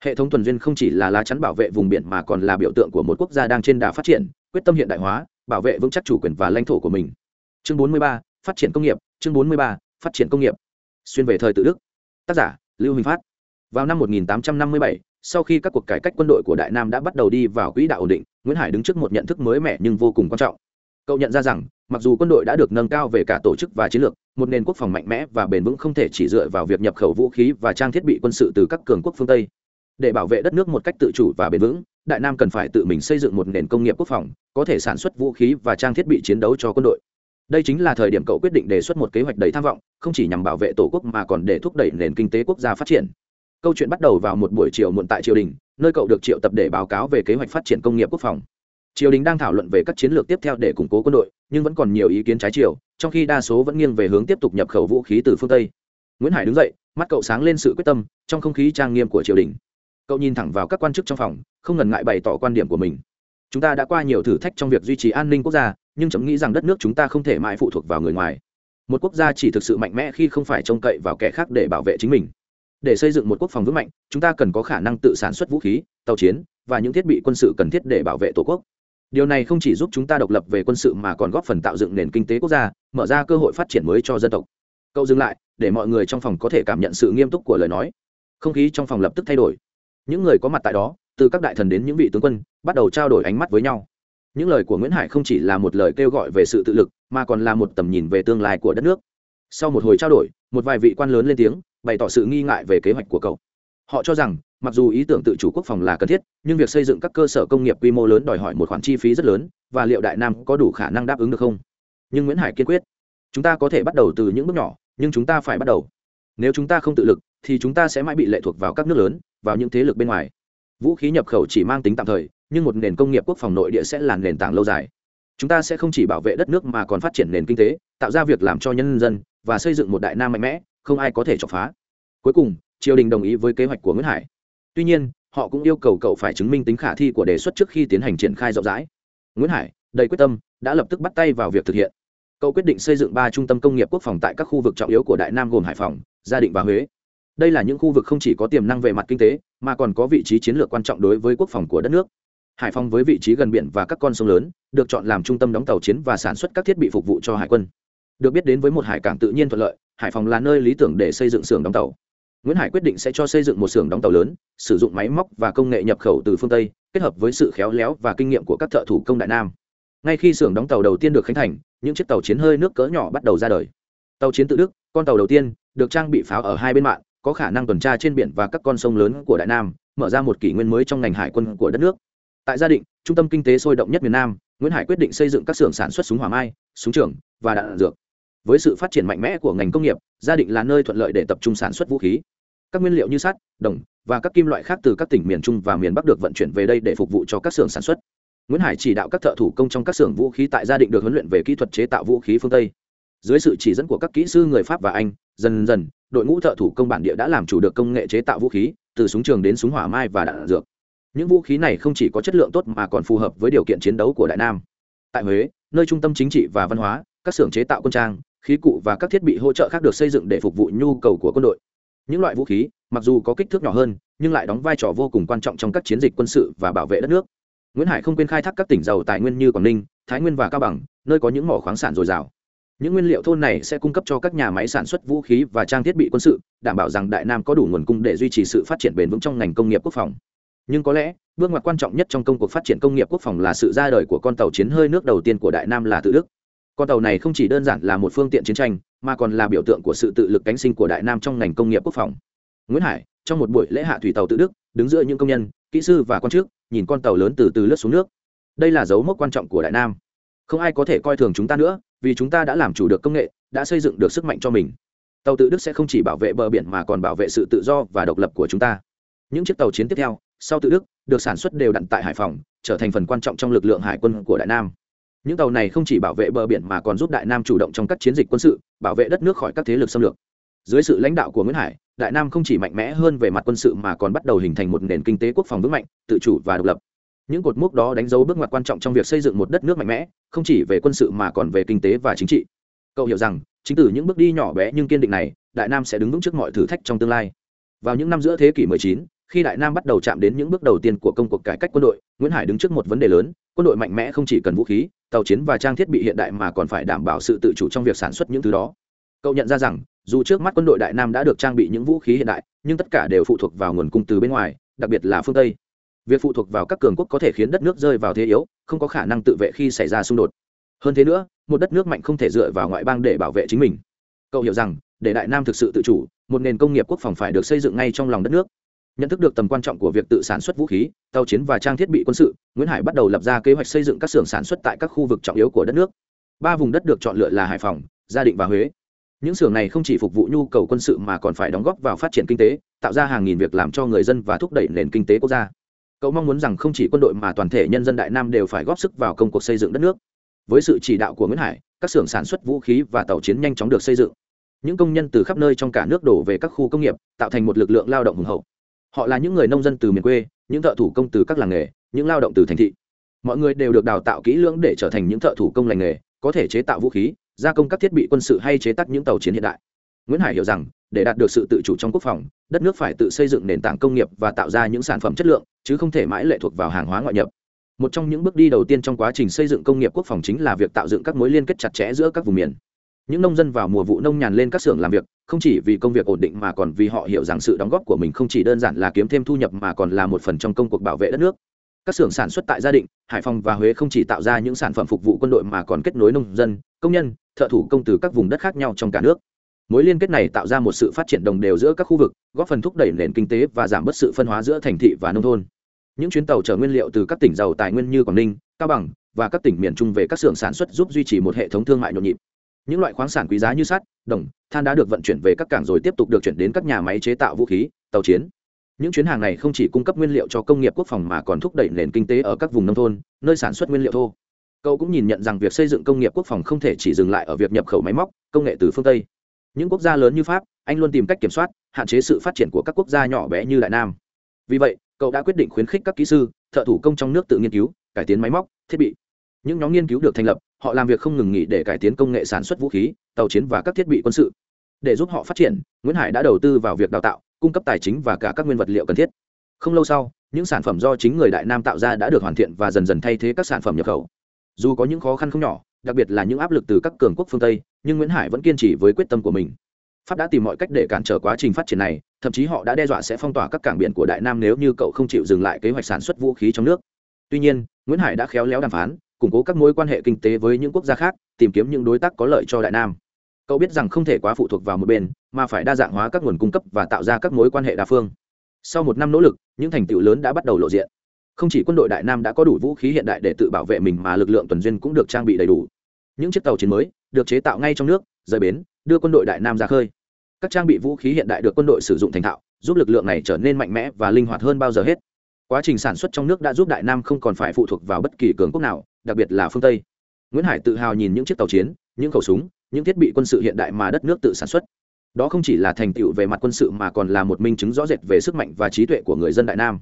hệ thống tuần duyên không chỉ là lá chắn bảo vệ vùng biển mà còn là biểu tượng của một quốc gia đang trên đà phát triển quyết tâm hiện đại hóa bảo vệ vững chắc chủ quyền và lãnh thổ của mình. Chương 43, phát triển công nghiệp chương 43, phát triển công nghiệp. Xuyên về thời tự đức. Tác giả lưu huỳnh phát. Vào năm 1857, sau khi các cuộc cải cách quân đội của đại nam đã bắt đầu đi vào quỹ đạo ổn định nguyễn hải đứng trước một nhận thức mới mẻ nhưng vô cùng quan trọng. Cậu nhận ra rằng mặc dù quân đội đã được nâng cao về cả tổ chức và chiến lược một nền quốc phòng mạnh mẽ và bền vững không thể chỉ dựa vào việc nhập khẩu vũ khí và trang thiết bị quân sự từ các cường quốc phương tây để bảo vệ đất nước một cách tự chủ và bền vững, đại nam cần phải tự mình xây dựng một nền công nghiệp quốc phòng, có thể sản xuất vũ khí và trang thiết bị chiến đấu cho quân đội. Đây chính là thời điểm cậu quyết định đề xuất một kế hoạch đầy tham vọng, không chỉ nhằm bảo vệ tổ quốc mà còn để thúc đẩy nền kinh tế quốc gia phát triển. Câu chuyện bắt đầu vào một buổi chiều muộn tại triều đình, nơi cậu được triệu tập để báo cáo về kế hoạch phát triển công nghiệp quốc phòng. Triều đình đang thảo luận về các chiến lược tiếp theo để củng cố quân đội, nhưng vẫn còn nhiều ý kiến trái chiều, trong khi đa số vẫn nghiêng về hướng tiếp tục nhập khẩu vũ khí từ phương tây. Nguyễn hải đứng dậy, mắt cậu sáng lên sự quyết tâm, trong không khí trang nghiêm của triều đình cậu nhìn thẳng vào các quan chức trong phòng, không ngần ngại bày tỏ quan điểm của mình. Chúng ta đã qua nhiều thử thách trong việc duy trì an ninh quốc gia, nhưng chấm nghĩ rằng đất nước chúng ta không thể mãi phụ thuộc vào người ngoài. Một quốc gia chỉ thực sự mạnh mẽ khi không phải trông cậy vào kẻ khác để bảo vệ chính mình. Để xây dựng một quốc phòng vững mạnh, chúng ta cần có khả năng tự sản xuất vũ khí, tàu chiến và những thiết bị quân sự cần thiết để bảo vệ tổ quốc. Điều này không chỉ giúp chúng ta độc lập về quân sự mà còn góp phần tạo dựng nền kinh tế quốc gia, mở ra cơ hội phát triển mới cho dân tộc. Cậu dừng lại, để mọi người trong phòng có thể cảm nhận sự nghiêm túc của lời nói. Không khí trong phòng lập tức thay đổi những người có mặt tại đó, từ các đại thần đến những vị tướng quân, bắt đầu trao đổi ánh mắt với nhau. Những lời của nguyễn hải không chỉ là một lời kêu gọi về sự tự lực, mà còn là một tầm nhìn về tương lai của đất nước. Sau một hồi trao đổi, một vài vị quan lớn lên tiếng, bày tỏ sự nghi ngại về kế hoạch của cậu. Họ cho rằng, mặc dù ý tưởng tự chủ quốc phòng là cần thiết, nhưng việc xây dựng các cơ sở công nghiệp quy mô lớn đòi hỏi một khoản chi phí rất lớn, và liệu đại nam có đủ khả năng đáp ứng được không? Nhưng nguyễn hải kiên quyết. Chúng ta có thể bắt đầu từ những bước nhỏ, nhưng chúng ta phải bắt đầu. Nếu chúng ta không tự lực, thì chúng ta sẽ mãi bị lệ thuộc vào các nước lớn vào những thế lực bên ngoài. Vũ khí nhập khẩu chỉ mang tính tạm thời, nhưng một nền công nghiệp quốc phòng nội địa sẽ là nền tảng lâu dài. Chúng ta sẽ không chỉ bảo vệ đất nước mà còn phát triển nền kinh tế, tạo ra việc làm cho nhân dân và xây dựng một đại nam mạnh mẽ, không ai có thể chọc phá. Cuối cùng, triều đình đồng ý với kế hoạch của nguyễn hải. Tuy nhiên, họ cũng yêu cầu cậu phải chứng minh tính khả thi của đề xuất trước khi tiến hành triển khai rộng rãi. Nguyễn hải, đầy quyết tâm, đã lập tức bắt tay vào việc thực hiện. Cậu quyết định xây dựng ba trung tâm công nghiệp quốc phòng tại các khu vực trọng yếu của đại nam gồm hải phòng, gia định và huế đây là những khu vực không chỉ có tiềm năng về mặt kinh tế, mà còn có vị trí chiến lược quan trọng đối với quốc phòng của đất nước. Hải phòng với vị trí gần biển và các con sông lớn, được chọn làm trung tâm đóng tàu chiến và sản xuất các thiết bị phục vụ cho hải quân. Được biết đến với một hải cảng tự nhiên thuận lợi, hải phòng là nơi lý tưởng để xây dựng xưởng đóng tàu. Nguyễn hải quyết định sẽ cho xây dựng một xưởng đóng tàu lớn, sử dụng máy móc và công nghệ nhập khẩu từ phương tây, kết hợp với sự khéo léo và kinh nghiệm của các thợ thủ công đại nam. Ngay khi xưởng đóng tàu đầu tiên được khánh thành, những chiếc tàu chiến hơi nước cỡ nhỏ bắt đầu ra đời. Tàu chiến tự đức, con tàu đầu tiên, được trang bị pháo ở hai bên mạng có khả năng tuần tra trên biển và các con sông lớn của đại nam, mở ra một kỷ nguyên mới trong ngành hải quân của đất nước. Tại gia định, trung tâm kinh tế sôi động nhất miền nam, nguyễn hải quyết định xây dựng các xưởng sản xuất súng hỏa mai, súng trường và đạn dược. Với sự phát triển mạnh mẽ của ngành công nghiệp, gia định là nơi thuận lợi để tập trung sản xuất vũ khí. Các nguyên liệu như sắt, đồng và các kim loại khác từ các tỉnh miền trung và miền bắc được vận chuyển về đây để phục vụ cho các xưởng sản xuất. Nguyễn hải chỉ đạo các thợ thủ công trong các xưởng vũ khí tại gia định được huấn luyện về kỹ thuật chế tạo vũ khí phương tây. Dưới sự chỉ dẫn của các kỹ sư người pháp và anh, dần dần đội ngũ thợ thủ công bản địa đã làm chủ được công nghệ chế tạo vũ khí, từ súng trường đến súng hỏa mai và đạn dược. Những vũ khí này không chỉ có chất lượng tốt mà còn phù hợp với điều kiện chiến đấu của đại nam. Tại huế, nơi trung tâm chính trị và văn hóa, các xưởng chế tạo quân trang, khí cụ và các thiết bị hỗ trợ khác được xây dựng để phục vụ nhu cầu của quân đội. Những loại vũ khí, mặc dù có kích thước nhỏ hơn, nhưng lại đóng vai trò vô cùng quan trọng trong các chiến dịch quân sự và bảo vệ đất nước. Nguyễn hải không quên khai thác các tỉnh giàu tài nguyên như quảng ninh, thái nguyên và cao bằng, nơi có những mỏ khoáng sản dồi dào những nguyên liệu thôn này sẽ cung cấp cho các nhà máy sản xuất vũ khí và trang thiết bị quân sự, đảm bảo rằng đại nam có đủ nguồn cung để duy trì sự phát triển bền vững trong ngành công nghiệp quốc phòng. Nhưng có lẽ, bước ngoặt quan trọng nhất trong công cuộc phát triển công nghiệp quốc phòng là sự ra đời của con tàu chiến hơi nước đầu tiên của đại nam là tự đức. Con tàu này không chỉ đơn giản là một phương tiện chiến tranh, mà còn là biểu tượng của sự tự lực cánh sinh của đại nam trong ngành công nghiệp quốc phòng. Nguyễn hải, trong một buổi lễ hạ thủy tàu tự đức, đứng giữa những công nhân, kỹ sư và quan chức, nhìn con tàu lớn từ từ lướt xuống nước. Đây là dấu mốc quan trọng của đại nam. Không ai có thể coi thường chúng ta nữa vì chúng ta đã làm chủ được công nghệ, đã xây dựng được sức mạnh cho mình. Tàu tự đức sẽ không chỉ bảo vệ bờ biển mà còn bảo vệ sự tự do và độc lập của chúng ta. Những chiếc tàu chiến tiếp theo, sau tự đức, được sản xuất đều đặn tại hải phòng, trở thành phần quan trọng trong lực lượng hải quân của đại nam. Những tàu này không chỉ bảo vệ bờ biển mà còn giúp đại nam chủ động trong các chiến dịch quân sự, bảo vệ đất nước khỏi các thế lực xâm lược. Dưới sự lãnh đạo của nguyễn hải, đại nam không chỉ mạnh mẽ hơn về mặt quân sự mà còn bắt đầu hình thành một nền kinh tế quốc phòng vững mạnh, tự chủ và độc lập những cột mốc đó đánh dấu bước ngoặt quan trọng trong việc xây dựng một đất nước mạnh mẽ không chỉ về quân sự mà còn về kinh tế và chính trị. Cậu hiểu rằng chính từ những bước đi nhỏ bé nhưng kiên định này đại nam sẽ đứng vững trước mọi thử thách trong tương lai. Vào những năm giữa thế kỷ 19, khi đại nam bắt đầu chạm đến những bước đầu tiên của công cuộc cải cách quân đội nguyễn hải đứng trước một vấn đề lớn quân đội mạnh mẽ không chỉ cần vũ khí tàu chiến và trang thiết bị hiện đại mà còn phải đảm bảo sự tự chủ trong việc sản xuất những thứ đó. Cậu nhận ra rằng dù trước mắt quân đội đại nam đã được trang bị những vũ khí hiện đại nhưng tất cả đều phụ thuộc vào nguồn cung từ bên ngoài đặc biệt là phương tây việc phụ thuộc vào các cường quốc có thể khiến đất nước rơi vào thế yếu, không có khả năng tự vệ khi xảy ra xung đột. Hơn thế nữa, một đất nước mạnh không thể dựa vào ngoại bang để bảo vệ chính mình. Cậu hiểu rằng, để đại nam thực sự tự chủ, một nền công nghiệp quốc phòng phải được xây dựng ngay trong lòng đất nước. Nhận thức được tầm quan trọng của việc tự sản xuất vũ khí, tàu chiến và trang thiết bị quân sự, nguyễn hải bắt đầu lập ra kế hoạch xây dựng các xưởng sản xuất tại các khu vực trọng yếu của đất nước. Ba vùng đất được chọn lựa là hải phòng, gia định và huế. Những xưởng này không chỉ phục vụ nhu cầu quân sự mà còn phải đóng góp vào phát triển kinh tế, tạo ra hàng nghìn việc làm cho người dân và thúc đẩy nền kinh tế quốc gia cậu mong muốn rằng không chỉ quân đội mà toàn thể nhân dân đại nam đều phải góp sức vào công cuộc xây dựng đất nước. Với sự chỉ đạo của nguyễn hải, các xưởng sản xuất vũ khí và tàu chiến nhanh chóng được xây dựng. Những công nhân từ khắp nơi trong cả nước đổ về các khu công nghiệp, tạo thành một lực lượng lao động hùng hậu. Họ là những người nông dân từ miền quê, những thợ thủ công từ các làng nghề, những lao động từ thành thị. Mọi người đều được đào tạo kỹ lưỡng để trở thành những thợ thủ công lành nghề, có thể chế tạo vũ khí, gia công các thiết bị quân sự hay chế tác những tàu chiến hiện đại. Nguyễn hải hiểu rằng để đạt được sự tự chủ trong quốc phòng, đất nước phải tự xây dựng nền tảng công nghiệp và tạo ra những sản phẩm chất lượng, chứ không thể mãi lệ thuộc vào hàng hóa ngoại nhập. Một trong những bước đi đầu tiên trong quá trình xây dựng công nghiệp quốc phòng chính là việc tạo dựng các mối liên kết chặt chẽ giữa các vùng miền. Những nông dân vào mùa vụ nông nhàn lên các xưởng làm việc, không chỉ vì công việc ổn định mà còn vì họ hiểu rằng sự đóng góp của mình không chỉ đơn giản là kiếm thêm thu nhập mà còn là một phần trong công cuộc bảo vệ đất nước. Các xưởng sản xuất tại gia định, hải phòng và huế không chỉ tạo ra những sản phẩm phục vụ quân đội mà còn kết nối nông dân, công nhân, thợ thủ công từ các vùng đất khác nhau trong cả nước mối liên kết này tạo ra một sự phát triển đồng đều giữa các khu vực, góp phần thúc đẩy nền kinh tế và giảm bớt sự phân hóa giữa thành thị và nông thôn. Những chuyến tàu chở nguyên liệu từ các tỉnh giàu tài nguyên như quảng ninh, cao bằng và các tỉnh miền trung về các xưởng sản xuất giúp duy trì một hệ thống thương mại nhộn nhịp. Những loại khoáng sản quý giá như sắt, đồng, than đã được vận chuyển về các cảng rồi tiếp tục được chuyển đến các nhà máy chế tạo vũ khí, tàu chiến. Những chuyến hàng này không chỉ cung cấp nguyên liệu cho công nghiệp quốc phòng mà còn thúc đẩy nền kinh tế ở các vùng nông thôn, nơi sản xuất nguyên liệu thô. Cậu cũng nhìn nhận rằng việc xây dựng công nghiệp quốc phòng không thể chỉ dừng lại ở việc nhập khẩu máy móc, công nghệ từ phương tây những quốc gia lớn như pháp, anh luôn tìm cách kiểm soát, hạn chế sự phát triển của các quốc gia nhỏ bé như đại nam. Vì vậy, cậu đã quyết định khuyến khích các kỹ sư, thợ thủ công trong nước tự nghiên cứu, cải tiến máy móc, thiết bị. Những nhóm nghiên cứu được thành lập, họ làm việc không ngừng nghỉ để cải tiến công nghệ sản xuất vũ khí, tàu chiến và các thiết bị quân sự. Để giúp họ phát triển, nguyễn hải đã đầu tư vào việc đào tạo, cung cấp tài chính và cả các nguyên vật liệu cần thiết. Không lâu sau, những sản phẩm do chính người đại nam tạo ra đã được hoàn thiện và dần dần thay thế các sản phẩm nhập khẩu. Dù có những khó khăn không nhỏ đặc biệt là những áp lực từ các cường quốc phương tây, nhưng nguyễn hải vẫn kiên trì với quyết tâm của mình. Pháp đã tìm mọi cách để cản trở quá trình phát triển này, thậm chí họ đã đe dọa sẽ phong tỏa các cảng biển của đại nam nếu như cậu không chịu dừng lại kế hoạch sản xuất vũ khí trong nước. Tuy nhiên, nguyễn hải đã khéo léo đàm phán, củng cố các mối quan hệ kinh tế với những quốc gia khác, tìm kiếm những đối tác có lợi cho đại nam. Cậu biết rằng không thể quá phụ thuộc vào một bên, mà phải đa dạng hóa các nguồn cung cấp và tạo ra các mối quan hệ đa phương. Sau một năm nỗ lực, những thành tựu lớn đã bắt đầu lộ diện. Không chỉ quân đội đại nam đã có đủ vũ khí hiện đại để tự bảo vệ mình mà lực lượng tuần duyên cũng được trang bị đầy đủ những chiếc tàu chiến mới được chế tạo ngay trong nước, rời bến, đưa quân đội đại nam ra khơi. Các trang bị vũ khí hiện đại được quân đội sử dụng thành thạo, giúp lực lượng này trở nên mạnh mẽ và linh hoạt hơn bao giờ hết. Quá trình sản xuất trong nước đã giúp đại nam không còn phải phụ thuộc vào bất kỳ cường quốc nào, đặc biệt là phương tây. Nguyễn hải tự hào nhìn những chiếc tàu chiến, những khẩu súng, những thiết bị quân sự hiện đại mà đất nước tự sản xuất. Đó không chỉ là thành tựu về mặt quân sự mà còn là một minh chứng rõ rệt về sức mạnh và trí tuệ của người dân đại nam.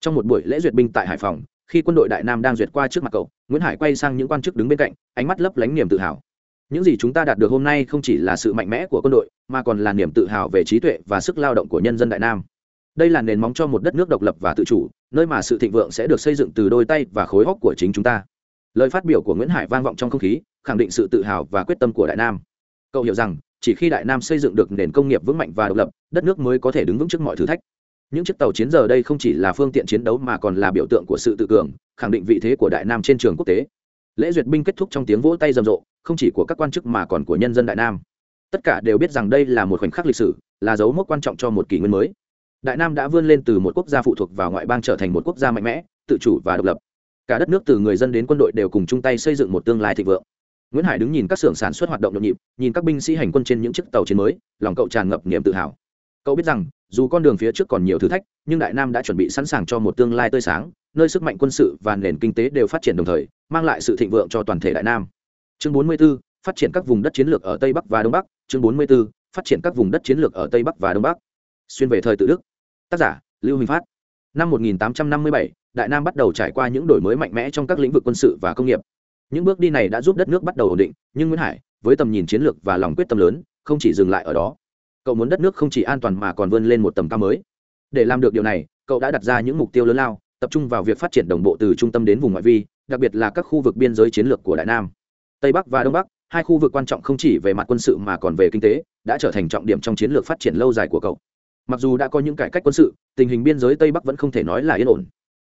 Trong một buổi lễ duyệt binh tại hải phòng khi quân đội đại nam đang duyệt qua trước mặt cậu, nguyễn hải quay sang những quan chức đứng bên cạnh, ánh mắt lấp lánh niềm tự hào. Những gì chúng ta đạt được hôm nay không chỉ là sự mạnh mẽ của quân đội, mà còn là niềm tự hào về trí tuệ và sức lao động của nhân dân đại nam. Đây là nền móng cho một đất nước độc lập và tự chủ, nơi mà sự thịnh vượng sẽ được xây dựng từ đôi tay và khối óc của chính chúng ta. Lời phát biểu của nguyễn hải vang vọng trong không khí, khẳng định sự tự hào và quyết tâm của đại nam. Cậu hiểu rằng, chỉ khi đại nam xây dựng được nền công nghiệp vững mạnh và độc lập, đất nước mới có thể đứng vững trước mọi thử thách những chiếc tàu chiến giờ đây không chỉ là phương tiện chiến đấu mà còn là biểu tượng của sự tự cường, khẳng định vị thế của đại nam trên trường quốc tế. Lễ duyệt binh kết thúc trong tiếng vỗ tay rầm rộ, không chỉ của các quan chức mà còn của nhân dân đại nam. Tất cả đều biết rằng đây là một khoảnh khắc lịch sử, là dấu mốc quan trọng cho một kỷ nguyên mới. Đại nam đã vươn lên từ một quốc gia phụ thuộc vào ngoại bang trở thành một quốc gia mạnh mẽ, tự chủ và độc lập. Cả đất nước từ người dân đến quân đội đều cùng chung tay xây dựng một tương lai thịnh vượng. Nguyễn hải đứng nhìn các xưởng sản xuất hoạt động nhộn nhịp, nhìn các binh sĩ hành quân trên những chiếc tàu chiến mới, lòng cậu tràn ngập niềm tự hào cậu biết rằng dù con đường phía trước còn nhiều thử thách nhưng đại nam đã chuẩn bị sẵn sàng cho một tương lai tươi sáng nơi sức mạnh quân sự và nền kinh tế đều phát triển đồng thời mang lại sự thịnh vượng cho toàn thể đại nam. Chương 44, phát triển các vùng đất chiến lược ở tây bắc và đông bắc. Chương 44, phát triển các vùng đất chiến lược ở tây bắc và đông bắc. Xuyên về thời tự đức. Tác giả lưu huỳnh phát. Năm 1857, đại nam bắt đầu trải qua những đổi mới mạnh mẽ trong các lĩnh vực quân sự và công nghiệp. Những bước đi này đã giúp đất nước bắt đầu ổn định nhưng nguyễn hải với tầm nhìn chiến lược và lòng quyết tâm lớn không chỉ dừng lại ở đó cậu muốn đất nước không chỉ an toàn mà còn vươn lên một tầm cao mới. Để làm được điều này, cậu đã đặt ra những mục tiêu lớn lao, tập trung vào việc phát triển đồng bộ từ trung tâm đến vùng ngoại vi, đặc biệt là các khu vực biên giới chiến lược của đại nam. Tây bắc và đông bắc, hai khu vực quan trọng không chỉ về mặt quân sự mà còn về kinh tế, đã trở thành trọng điểm trong chiến lược phát triển lâu dài của cậu. Mặc dù đã có những cải cách quân sự, tình hình biên giới tây bắc vẫn không thể nói là yên ổn.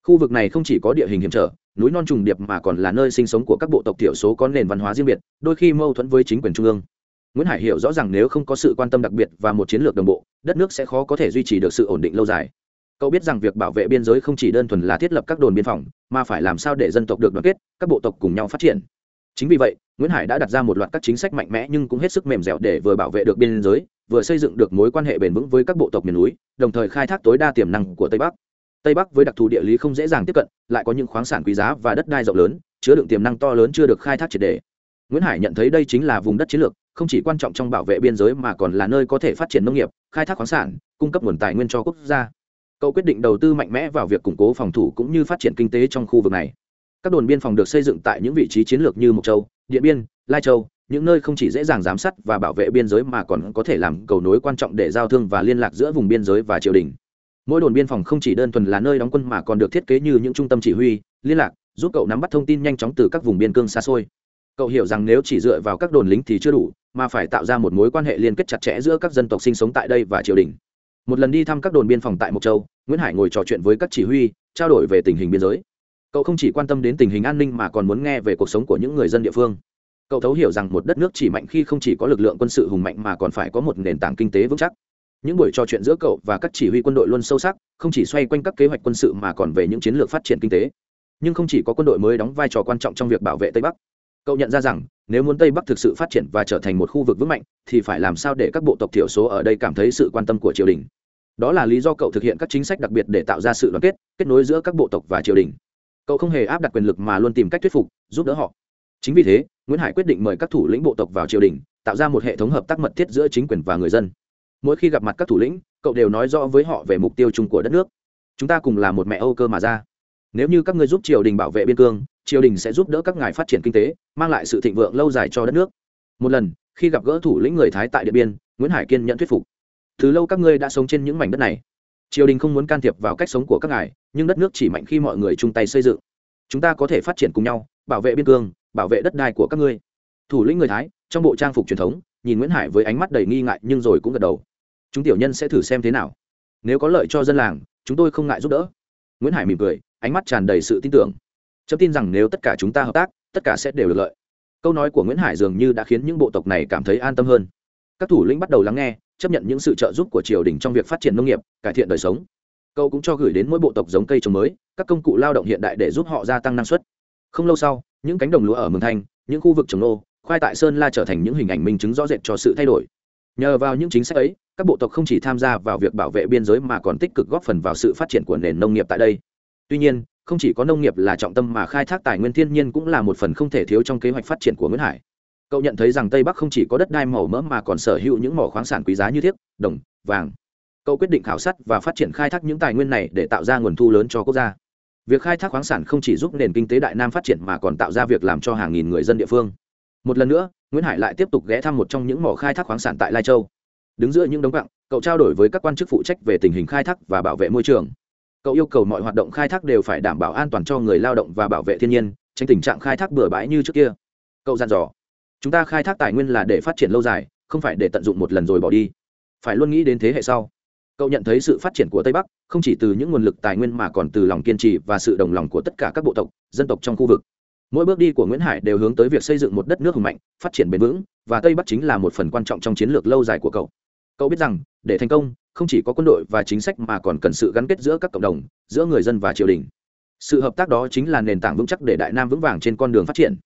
Khu vực này không chỉ có địa hình hiểm trở, núi non trùng điệp mà còn là nơi sinh sống của các bộ tộc thiểu số có nền văn hóa riêng biệt, đôi khi mâu thuẫn với chính quyền trung ương nguyễn hải hiểu rõ ràng nếu không có sự quan tâm đặc biệt và một chiến lược đồng bộ, đất nước sẽ khó có thể duy trì được sự ổn định lâu dài. Cậu biết rằng việc bảo vệ biên giới không chỉ đơn thuần là thiết lập các đồn biên phòng, mà phải làm sao để dân tộc được đoàn kết, các bộ tộc cùng nhau phát triển. Chính vì vậy, nguyễn hải đã đặt ra một loạt các chính sách mạnh mẽ nhưng cũng hết sức mềm dẻo để vừa bảo vệ được biên giới, vừa xây dựng được mối quan hệ bền vững với các bộ tộc miền núi, đồng thời khai thác tối đa tiềm năng của tây bắc. Tây bắc với đặc thù địa lý không dễ dàng tiếp cận, lại có những khoáng sản quý giá và đất đai rộng lớn, chứa đựng tiềm năng to lớn chưa được khai thác triệt đề nguyễn hải nhận thấy đây chính là vùng đất chiến lược không chỉ quan trọng trong bảo vệ biên giới mà còn là nơi có thể phát triển nông nghiệp, khai thác khoáng sản, cung cấp nguồn tài nguyên cho quốc gia. Cậu quyết định đầu tư mạnh mẽ vào việc củng cố phòng thủ cũng như phát triển kinh tế trong khu vực này. Các đồn biên phòng được xây dựng tại những vị trí chiến lược như mộc châu, điện biên, lai châu, những nơi không chỉ dễ dàng giám sát và bảo vệ biên giới mà còn có thể làm cầu nối quan trọng để giao thương và liên lạc giữa vùng biên giới và triều đình. Mỗi đồn biên phòng không chỉ đơn thuần là nơi đóng quân mà còn được thiết kế như những trung tâm chỉ huy, liên lạc, giúp cậu nắm bắt thông tin nhanh chóng từ các vùng biên cương xa xôi. Cậu hiểu rằng nếu chỉ dựa vào các đồn lính thì chưa đủ mà phải tạo ra một mối quan hệ liên kết chặt chẽ giữa các dân tộc sinh sống tại đây và triều đình. Một lần đi thăm các đồn biên phòng tại mộc châu, nguyễn hải ngồi trò chuyện với các chỉ huy, trao đổi về tình hình biên giới. Cậu không chỉ quan tâm đến tình hình an ninh mà còn muốn nghe về cuộc sống của những người dân địa phương. Cậu thấu hiểu rằng một đất nước chỉ mạnh khi không chỉ có lực lượng quân sự hùng mạnh mà còn phải có một nền tảng kinh tế vững chắc. Những buổi trò chuyện giữa cậu và các chỉ huy quân đội luôn sâu sắc, không chỉ xoay quanh các kế hoạch quân sự mà còn về những chiến lược phát triển kinh tế. Nhưng không chỉ có quân đội mới đóng vai trò quan trọng trong việc bảo vệ tây bắc cậu nhận ra rằng, nếu muốn tây bắc thực sự phát triển và trở thành một khu vực vững mạnh, thì phải làm sao để các bộ tộc thiểu số ở đây cảm thấy sự quan tâm của triều đình? Đó là lý do cậu thực hiện các chính sách đặc biệt để tạo ra sự đoàn kết kết nối giữa các bộ tộc và triều đình. Cậu không hề áp đặt quyền lực mà luôn tìm cách thuyết phục, giúp đỡ họ. Chính vì thế, nguyễn hải quyết định mời các thủ lĩnh bộ tộc vào triều đình, tạo ra một hệ thống hợp tác mật thiết giữa chính quyền và người dân. Mỗi khi gặp mặt các thủ lĩnh, cậu đều nói rõ với họ về mục tiêu chung của đất nước. Chúng ta cùng là một mẹ âu cơ mà ra. Nếu như các người giúp triều đình bảo vệ biên cương, triều đình sẽ giúp đỡ các ngài phát triển kinh tế mang lại sự thịnh vượng lâu dài cho đất nước. Một lần, khi gặp gỡ thủ lĩnh người thái tại điện biên, nguyễn hải kiên nhận thuyết phục. Từ lâu các ngươi đã sống trên những mảnh đất này. Triều đình không muốn can thiệp vào cách sống của các ngài, nhưng đất nước chỉ mạnh khi mọi người chung tay xây dựng. Chúng ta có thể phát triển cùng nhau, bảo vệ biên cương, bảo vệ đất đai của các ngươi. Thủ lĩnh người thái, trong bộ trang phục truyền thống, nhìn nguyễn hải với ánh mắt đầy nghi ngại nhưng rồi cũng gật đầu. Chúng tiểu nhân sẽ thử xem thế nào. Nếu có lợi cho dân làng, chúng tôi không ngại giúp đỡ. Nguyễn hải mỉm cười, ánh mắt tràn đầy sự tin tưởng. Chấm tin rằng nếu tất cả chúng ta hợp tác tất cả sẽ đều được lợi. Câu nói của nguyễn hải dường như đã khiến những bộ tộc này cảm thấy an tâm hơn. Các thủ lĩnh bắt đầu lắng nghe, chấp nhận những sự trợ giúp của triều đình trong việc phát triển nông nghiệp, cải thiện đời sống. Câu cũng cho gửi đến mỗi bộ tộc giống cây trồng mới, các công cụ lao động hiện đại để giúp họ gia tăng năng suất. Không lâu sau, những cánh đồng lúa ở mường thanh, những khu vực trồng nô, khoai tại sơn la trở thành những hình ảnh minh chứng rõ rệt cho sự thay đổi. Nhờ vào những chính sách ấy, các bộ tộc không chỉ tham gia vào việc bảo vệ biên giới mà còn tích cực góp phần vào sự phát triển của nền nông nghiệp tại đây. Tuy nhiên không chỉ có nông nghiệp là trọng tâm mà khai thác tài nguyên thiên nhiên cũng là một phần không thể thiếu trong kế hoạch phát triển của nguyễn hải. Cậu nhận thấy rằng tây bắc không chỉ có đất đai màu mỡ mà còn sở hữu những mỏ khoáng sản quý giá như thiếc, đồng, vàng. Cậu quyết định khảo sát và phát triển khai thác những tài nguyên này để tạo ra nguồn thu lớn cho quốc gia. Việc khai thác khoáng sản không chỉ giúp nền kinh tế đại nam phát triển mà còn tạo ra việc làm cho hàng nghìn người dân địa phương. Một lần nữa, nguyễn hải lại tiếp tục ghé thăm một trong những mỏ khai thác khoáng sản tại lai châu. Đứng giữa những đống quặng, cậu trao đổi với các quan chức phụ trách về tình hình khai thác và bảo vệ môi trường cậu yêu cầu mọi hoạt động khai thác đều phải đảm bảo an toàn cho người lao động và bảo vệ thiên nhiên, tránh tình trạng khai thác bừa bãi như trước kia. Cậu dặn dò, chúng ta khai thác tài nguyên là để phát triển lâu dài, không phải để tận dụng một lần rồi bỏ đi. Phải luôn nghĩ đến thế hệ sau. Cậu nhận thấy sự phát triển của tây bắc không chỉ từ những nguồn lực tài nguyên mà còn từ lòng kiên trì và sự đồng lòng của tất cả các bộ tộc, dân tộc trong khu vực. Mỗi bước đi của nguyễn hải đều hướng tới việc xây dựng một đất nước hùng mạnh, phát triển bền vững, và tây bắc chính là một phần quan trọng trong chiến lược lâu dài của cậu. Cậu biết rằng, để thành công không chỉ có quân đội và chính sách mà còn cần sự gắn kết giữa các cộng đồng, giữa người dân và triều đình. Sự hợp tác đó chính là nền tảng vững chắc để đại nam vững vàng trên con đường phát triển.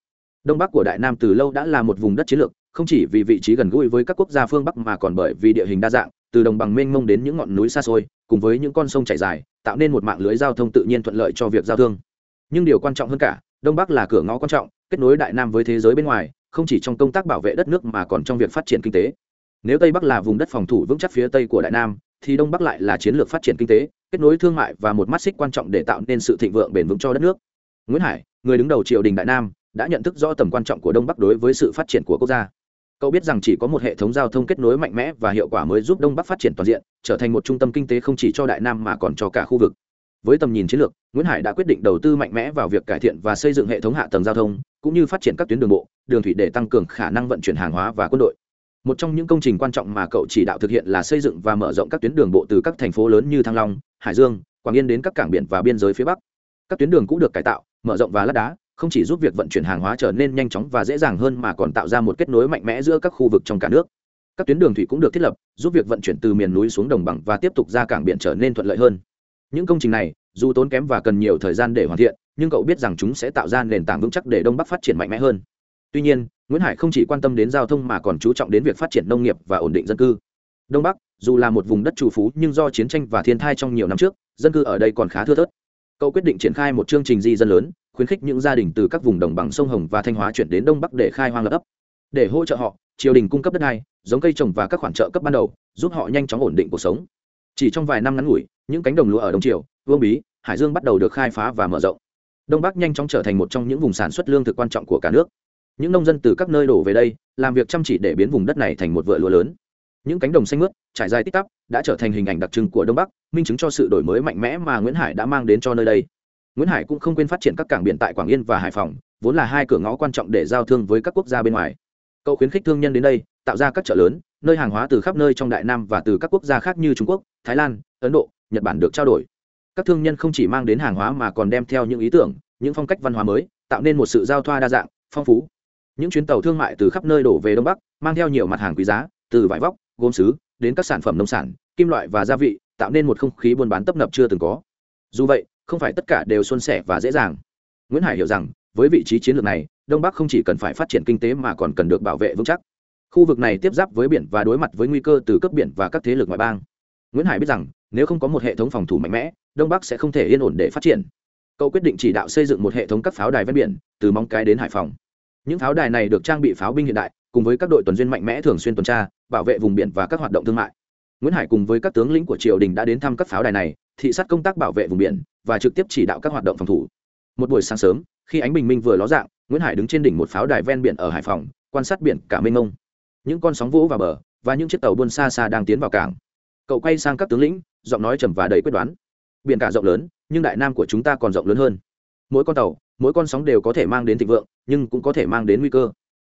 Đông bắc của đại nam từ lâu đã là một vùng đất chiến lược, không chỉ vì vị trí gần gũi với các quốc gia phương bắc mà còn bởi vì địa hình đa dạng, từ đồng bằng mênh mông đến những ngọn núi xa xôi, cùng với những con sông chảy dài, tạo nên một mạng lưới giao thông tự nhiên thuận lợi cho việc giao thương. Nhưng điều quan trọng hơn cả, đông bắc là cửa ngõ quan trọng, kết nối đại nam với thế giới bên ngoài, không chỉ trong công tác bảo vệ đất nước mà còn trong việc phát triển kinh tế nếu tây bắc là vùng đất phòng thủ vững chắc phía tây của đại nam, thì đông bắc lại là chiến lược phát triển kinh tế, kết nối thương mại và một mắt xích quan trọng để tạo nên sự thịnh vượng bền vững cho đất nước. Nguyễn hải, người đứng đầu triều đình đại nam, đã nhận thức rõ tầm quan trọng của đông bắc đối với sự phát triển của quốc gia. Cậu biết rằng chỉ có một hệ thống giao thông kết nối mạnh mẽ và hiệu quả mới giúp đông bắc phát triển toàn diện, trở thành một trung tâm kinh tế không chỉ cho đại nam mà còn cho cả khu vực. Với tầm nhìn chiến lược, nguyễn hải đã quyết định đầu tư mạnh mẽ vào việc cải thiện và xây dựng hệ thống hạ tầng giao thông, cũng như phát triển các tuyến đường bộ, đường thủy để tăng cường khả năng vận chuyển hàng hóa và quân đội một trong những công trình quan trọng mà cậu chỉ đạo thực hiện là xây dựng và mở rộng các tuyến đường bộ từ các thành phố lớn như thăng long, hải dương, quảng yên đến các cảng biển và biên giới phía bắc. Các tuyến đường cũng được cải tạo, mở rộng và lát đá, không chỉ giúp việc vận chuyển hàng hóa trở nên nhanh chóng và dễ dàng hơn mà còn tạo ra một kết nối mạnh mẽ giữa các khu vực trong cả nước. Các tuyến đường thủy cũng được thiết lập, giúp việc vận chuyển từ miền núi xuống đồng bằng và tiếp tục ra cảng biển trở nên thuận lợi hơn. Những công trình này, dù tốn kém và cần nhiều thời gian để hoàn thiện, nhưng cậu biết rằng chúng sẽ tạo ra nền tảng vững chắc để đông bắc phát triển mạnh mẽ hơn. Tuy nhiên nguyễn hải không chỉ quan tâm đến giao thông mà còn chú trọng đến việc phát triển nông nghiệp và ổn định dân cư đông bắc dù là một vùng đất trù phú nhưng do chiến tranh và thiên thai trong nhiều năm trước dân cư ở đây còn khá thưa thớt cậu quyết định triển khai một chương trình di dân lớn khuyến khích những gia đình từ các vùng đồng bằng sông hồng và thanh hóa chuyển đến đông bắc để khai hoang lập ấp để hỗ trợ họ triều đình cung cấp đất đai giống cây trồng và các khoản trợ cấp ban đầu giúp họ nhanh chóng ổn định cuộc sống chỉ trong vài năm ngắn ngủi những cánh đồng lúa ở đông triều vương bí hải dương bắt đầu được khai phá và mở rộng đông bắc nhanh chóng trở thành một trong những vùng sản xuất lương thực quan trọng của cả nước những nông dân từ các nơi đổ về đây, làm việc chăm chỉ để biến vùng đất này thành một vựa lúa lớn. Những cánh đồng xanh mướt, trải dài tích tắp, đã trở thành hình ảnh đặc trưng của đông bắc, minh chứng cho sự đổi mới mạnh mẽ mà nguyễn hải đã mang đến cho nơi đây. Nguyễn hải cũng không quên phát triển các cảng biển tại quảng yên và hải phòng, vốn là hai cửa ngõ quan trọng để giao thương với các quốc gia bên ngoài. Cậu khuyến khích thương nhân đến đây, tạo ra các chợ lớn, nơi hàng hóa từ khắp nơi trong đại nam và từ các quốc gia khác như trung quốc, thái lan, ấn độ, nhật bản được trao đổi. Các thương nhân không chỉ mang đến hàng hóa mà còn đem theo những ý tưởng, những phong cách văn hóa mới, tạo nên một sự giao thoa đa dạng, phong phú những chuyến tàu thương mại từ khắp nơi đổ về đông bắc, mang theo nhiều mặt hàng quý giá, từ vải vóc, gốm xứ đến các sản phẩm nông sản, kim loại và gia vị, tạo nên một không khí buôn bán tấp nập chưa từng có. Dù vậy, không phải tất cả đều xuân sẻ và dễ dàng. Nguyễn hải hiểu rằng, với vị trí chiến lược này, đông bắc không chỉ cần phải phát triển kinh tế mà còn cần được bảo vệ vững chắc. Khu vực này tiếp giáp với biển và đối mặt với nguy cơ từ cấp biển và các thế lực ngoại bang. Nguyễn hải biết rằng, nếu không có một hệ thống phòng thủ mạnh mẽ, đông bắc sẽ không thể yên ổn để phát triển. Cậu quyết định chỉ đạo xây dựng một hệ thống các pháo đài ven biển, từ móng cái đến hải phòng những pháo đài này được trang bị pháo binh hiện đại, cùng với các đội tuần duyên mạnh mẽ thường xuyên tuần tra, bảo vệ vùng biển và các hoạt động thương mại. Nguyễn hải cùng với các tướng lĩnh của triều đình đã đến thăm các pháo đài này, thị sát công tác bảo vệ vùng biển và trực tiếp chỉ đạo các hoạt động phòng thủ. Một buổi sáng sớm, khi ánh bình minh vừa ló dạng, nguyễn hải đứng trên đỉnh một pháo đài ven biển ở hải phòng, quan sát biển cả mênh mông. Những con sóng vỗ vào bờ và những chiếc tàu buôn xa xa đang tiến vào cảng. Cậu quay sang các tướng lĩnh, giọng nói trầm và đầy quyết đoán. Biển cả rộng lớn, nhưng đại nam của chúng ta còn rộng lớn hơn. Mỗi con tàu mỗi con sóng đều có thể mang đến thịnh vượng, nhưng cũng có thể mang đến nguy cơ.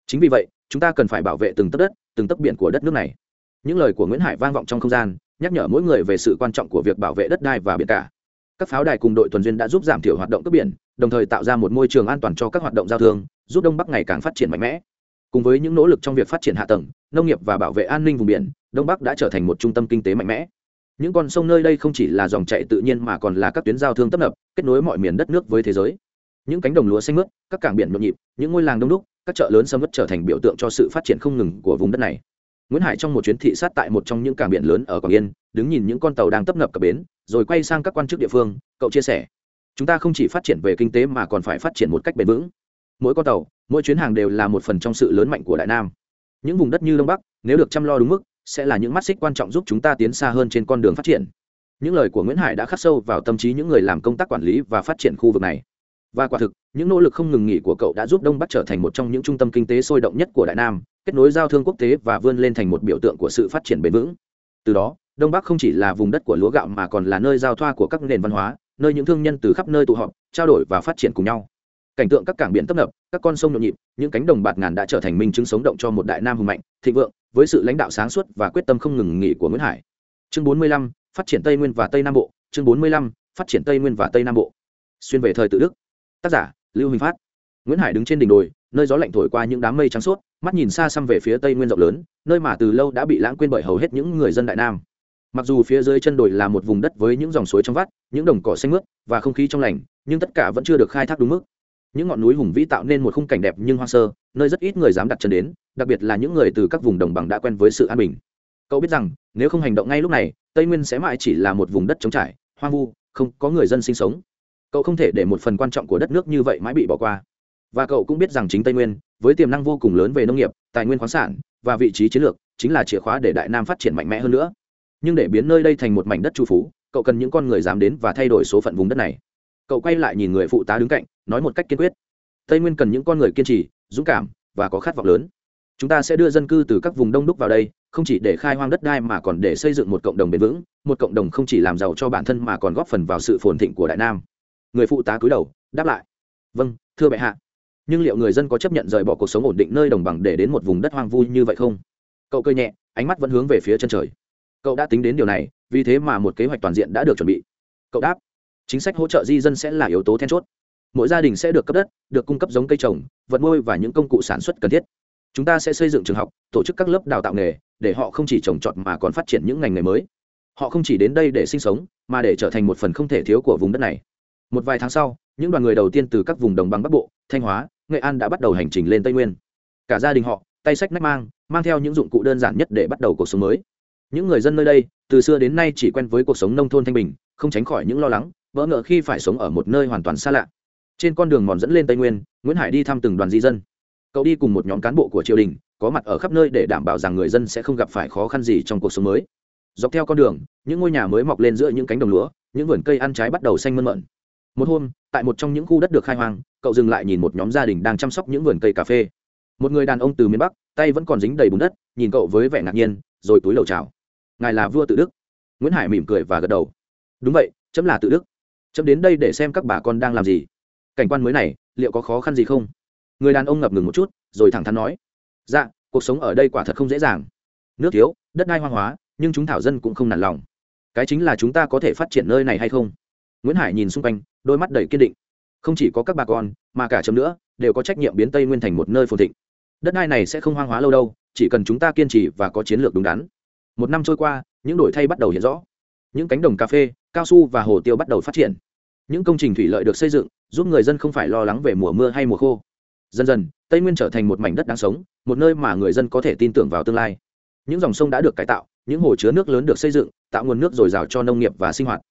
Chính vì vậy, chúng ta cần phải bảo vệ từng tấc đất, từng tấc biển của đất nước này. Những lời của nguyễn hải vang vọng trong không gian, nhắc nhở mỗi người về sự quan trọng của việc bảo vệ đất đai và biển cả. Các pháo đài cùng đội tuần duyên đã giúp giảm thiểu hoạt động cướp biển, đồng thời tạo ra một môi trường an toàn cho các hoạt động giao thương, giúp đông bắc ngày càng phát triển mạnh mẽ. Cùng với những nỗ lực trong việc phát triển hạ tầng, nông nghiệp và bảo vệ an ninh vùng biển, đông bắc đã trở thành một trung tâm kinh tế mạnh mẽ. Những con sông nơi đây không chỉ là dòng chảy tự nhiên mà còn là các tuyến giao thương tấp nập, kết nối mọi miền đất nước với thế giới những cánh đồng lúa xanh mướt, các cảng biển nhộn nhịp, những ngôi làng đông đúc, các chợ lớn sầm mất trở thành biểu tượng cho sự phát triển không ngừng của vùng đất này. Nguyễn hải trong một chuyến thị sát tại một trong những cảng biển lớn ở quảng yên, đứng nhìn những con tàu đang tấp nập cập bến, rồi quay sang các quan chức địa phương, cậu chia sẻ, chúng ta không chỉ phát triển về kinh tế mà còn phải phát triển một cách bền vững. Mỗi con tàu, mỗi chuyến hàng đều là một phần trong sự lớn mạnh của đại nam. Những vùng đất như đông bắc, nếu được chăm lo đúng mức, sẽ là những mắt xích quan trọng giúp chúng ta tiến xa hơn trên con đường phát triển. Những lời của nguyễn hải đã khắc sâu vào tâm trí những người làm công tác quản lý và phát triển khu vực này và quả thực những nỗ lực không ngừng nghỉ của cậu đã giúp đông bắc trở thành một trong những trung tâm kinh tế sôi động nhất của đại nam kết nối giao thương quốc tế và vươn lên thành một biểu tượng của sự phát triển bền vững. Từ đó đông bắc không chỉ là vùng đất của lúa gạo mà còn là nơi giao thoa của các nền văn hóa nơi những thương nhân từ khắp nơi tụ họp trao đổi và phát triển cùng nhau. Cảnh tượng các cảng biển tấp nập các con sông nhộn nhịp những cánh đồng bạt ngàn đã trở thành minh chứng sống động cho một đại nam hùng mạnh thịnh vượng với sự lãnh đạo sáng suốt và quyết tâm không ngừng nghỉ của nguyễn hải. Chương 45, phát triển tây nguyên và tây nam bộ chương 45, phát triển tây nguyên và tây nam bộ. Xuyên về thời tự đức tác giả, lưu huỳnh phát. Nguyễn hải đứng trên đỉnh đồi, nơi gió lạnh thổi qua những đám mây trắng suốt, mắt nhìn xa xăm về phía tây nguyên rộng lớn, nơi mà từ lâu đã bị lãng quên bởi hầu hết những người dân đại nam. Mặc dù phía dưới chân đồi là một vùng đất với những dòng suối trong vắt, những đồng cỏ xanh mướt và không khí trong lành, nhưng tất cả vẫn chưa được khai thác đúng mức. Những ngọn núi hùng vĩ tạo nên một khung cảnh đẹp nhưng hoang sơ, nơi rất ít người dám đặt chân đến, đặc biệt là những người từ các vùng đồng bằng đã quen với sự an bình. Cậu biết rằng, nếu không hành động ngay lúc này, tây nguyên sẽ mãi chỉ là một vùng đất trống trải, hoang vu, không có người dân sinh sống cậu không thể để một phần quan trọng của đất nước như vậy mãi bị bỏ qua. Và cậu cũng biết rằng chính tây nguyên, với tiềm năng vô cùng lớn về nông nghiệp, tài nguyên khoáng sản, và vị trí chiến lược, chính là chìa khóa để đại nam phát triển mạnh mẽ hơn nữa. Nhưng để biến nơi đây thành một mảnh đất chu phú, cậu cần những con người dám đến và thay đổi số phận vùng đất này. Cậu quay lại nhìn người phụ tá đứng cạnh, nói một cách kiên quyết. Tây nguyên cần những con người kiên trì, dũng cảm, và có khát vọng lớn. Chúng ta sẽ đưa dân cư từ các vùng đông đúc vào đây, không chỉ để khai hoang đất đai mà còn để xây dựng một cộng đồng bền vững, một cộng đồng không chỉ làm giàu cho bản thân mà còn góp phần vào sự phồn thịnh của đại nam người phụ tá cúi đầu, đáp lại. Vâng thưa bệ hạ. Nhưng liệu người dân có chấp nhận rời bỏ cuộc sống ổn định nơi đồng bằng để đến một vùng đất hoang vu như vậy không? Cậu cười nhẹ, ánh mắt vẫn hướng về phía chân trời. Cậu đã tính đến điều này, vì thế mà một kế hoạch toàn diện đã được chuẩn bị. Cậu đáp, chính sách hỗ trợ di dân sẽ là yếu tố then chốt. Mỗi gia đình sẽ được cấp đất, được cung cấp giống cây trồng, vật nuôi và những công cụ sản xuất cần thiết. Chúng ta sẽ xây dựng trường học, tổ chức các lớp đào tạo nghề, để họ không chỉ trồng trọt mà còn phát triển những ngành nghề mới. Họ không chỉ đến đây để sinh sống, mà để trở thành một phần không thể thiếu của vùng đất này một vài tháng sau, những đoàn người đầu tiên từ các vùng đồng bằng bắc bộ, thanh hóa, nghệ an đã bắt đầu hành trình lên tây nguyên. Cả gia đình họ, tay sách nách mang mang theo những dụng cụ đơn giản nhất để bắt đầu cuộc sống mới. Những người dân nơi đây, từ xưa đến nay chỉ quen với cuộc sống nông thôn thanh bình, không tránh khỏi những lo lắng vỡ ngỡ khi phải sống ở một nơi hoàn toàn xa lạ. Trên con đường mòn dẫn lên tây nguyên, nguyễn hải đi thăm từng đoàn di dân. Cậu đi cùng một nhóm cán bộ của triều đình, có mặt ở khắp nơi để đảm bảo rằng người dân sẽ không gặp phải khó khăn gì trong cuộc sống mới. Dọc theo con đường, những ngôi nhà mới mọc lên giữa những cánh đồng lúa, những vườn cây ăn trái bắt đầu xanh mơn mận một hôm, tại một trong những khu đất được khai hoang, cậu dừng lại nhìn một nhóm gia đình đang chăm sóc những vườn cây cà phê. Một người đàn ông từ miền bắc, tay vẫn còn dính đầy bùn đất, nhìn cậu với vẻ ngạc nhiên, rồi túi lầu chào. Ngài là vua tự đức? Nguyễn hải mỉm cười và gật đầu. Đúng vậy, chấm là tự đức. Chấm đến đây để xem các bà con đang làm gì. Cảnh quan mới này, liệu có khó khăn gì không? Người đàn ông ngập ngừng một chút, rồi thẳng thắn nói. Dạ cuộc sống ở đây quả thật không dễ dàng. Nước thiếu, đất đai hoang hóa, nhưng chúng thảo dân cũng không nản lòng. Cái chính là chúng ta có thể phát triển nơi này hay không? Nguyễn hải nhìn xung quanh đôi mắt đầy kiên định. Không chỉ có các bà con, mà cả chấm nữa, đều có trách nhiệm biến tây nguyên thành một nơi phồn thịnh. Đất đai này sẽ không hoang hóa lâu đâu, chỉ cần chúng ta kiên trì và có chiến lược đúng đắn. Một năm trôi qua, những đổi thay bắt đầu hiện rõ. Những cánh đồng cà phê, cao su và hồ tiêu bắt đầu phát triển. Những công trình thủy lợi được xây dựng, giúp người dân không phải lo lắng về mùa mưa hay mùa khô. Dần dần, tây nguyên trở thành một mảnh đất đáng sống, một nơi mà người dân có thể tin tưởng vào tương lai. Những dòng sông đã được cải tạo, những hồ chứa nước lớn được xây dựng, tạo nguồn nước dồi dào cho nông nghiệp và sinh hoạt.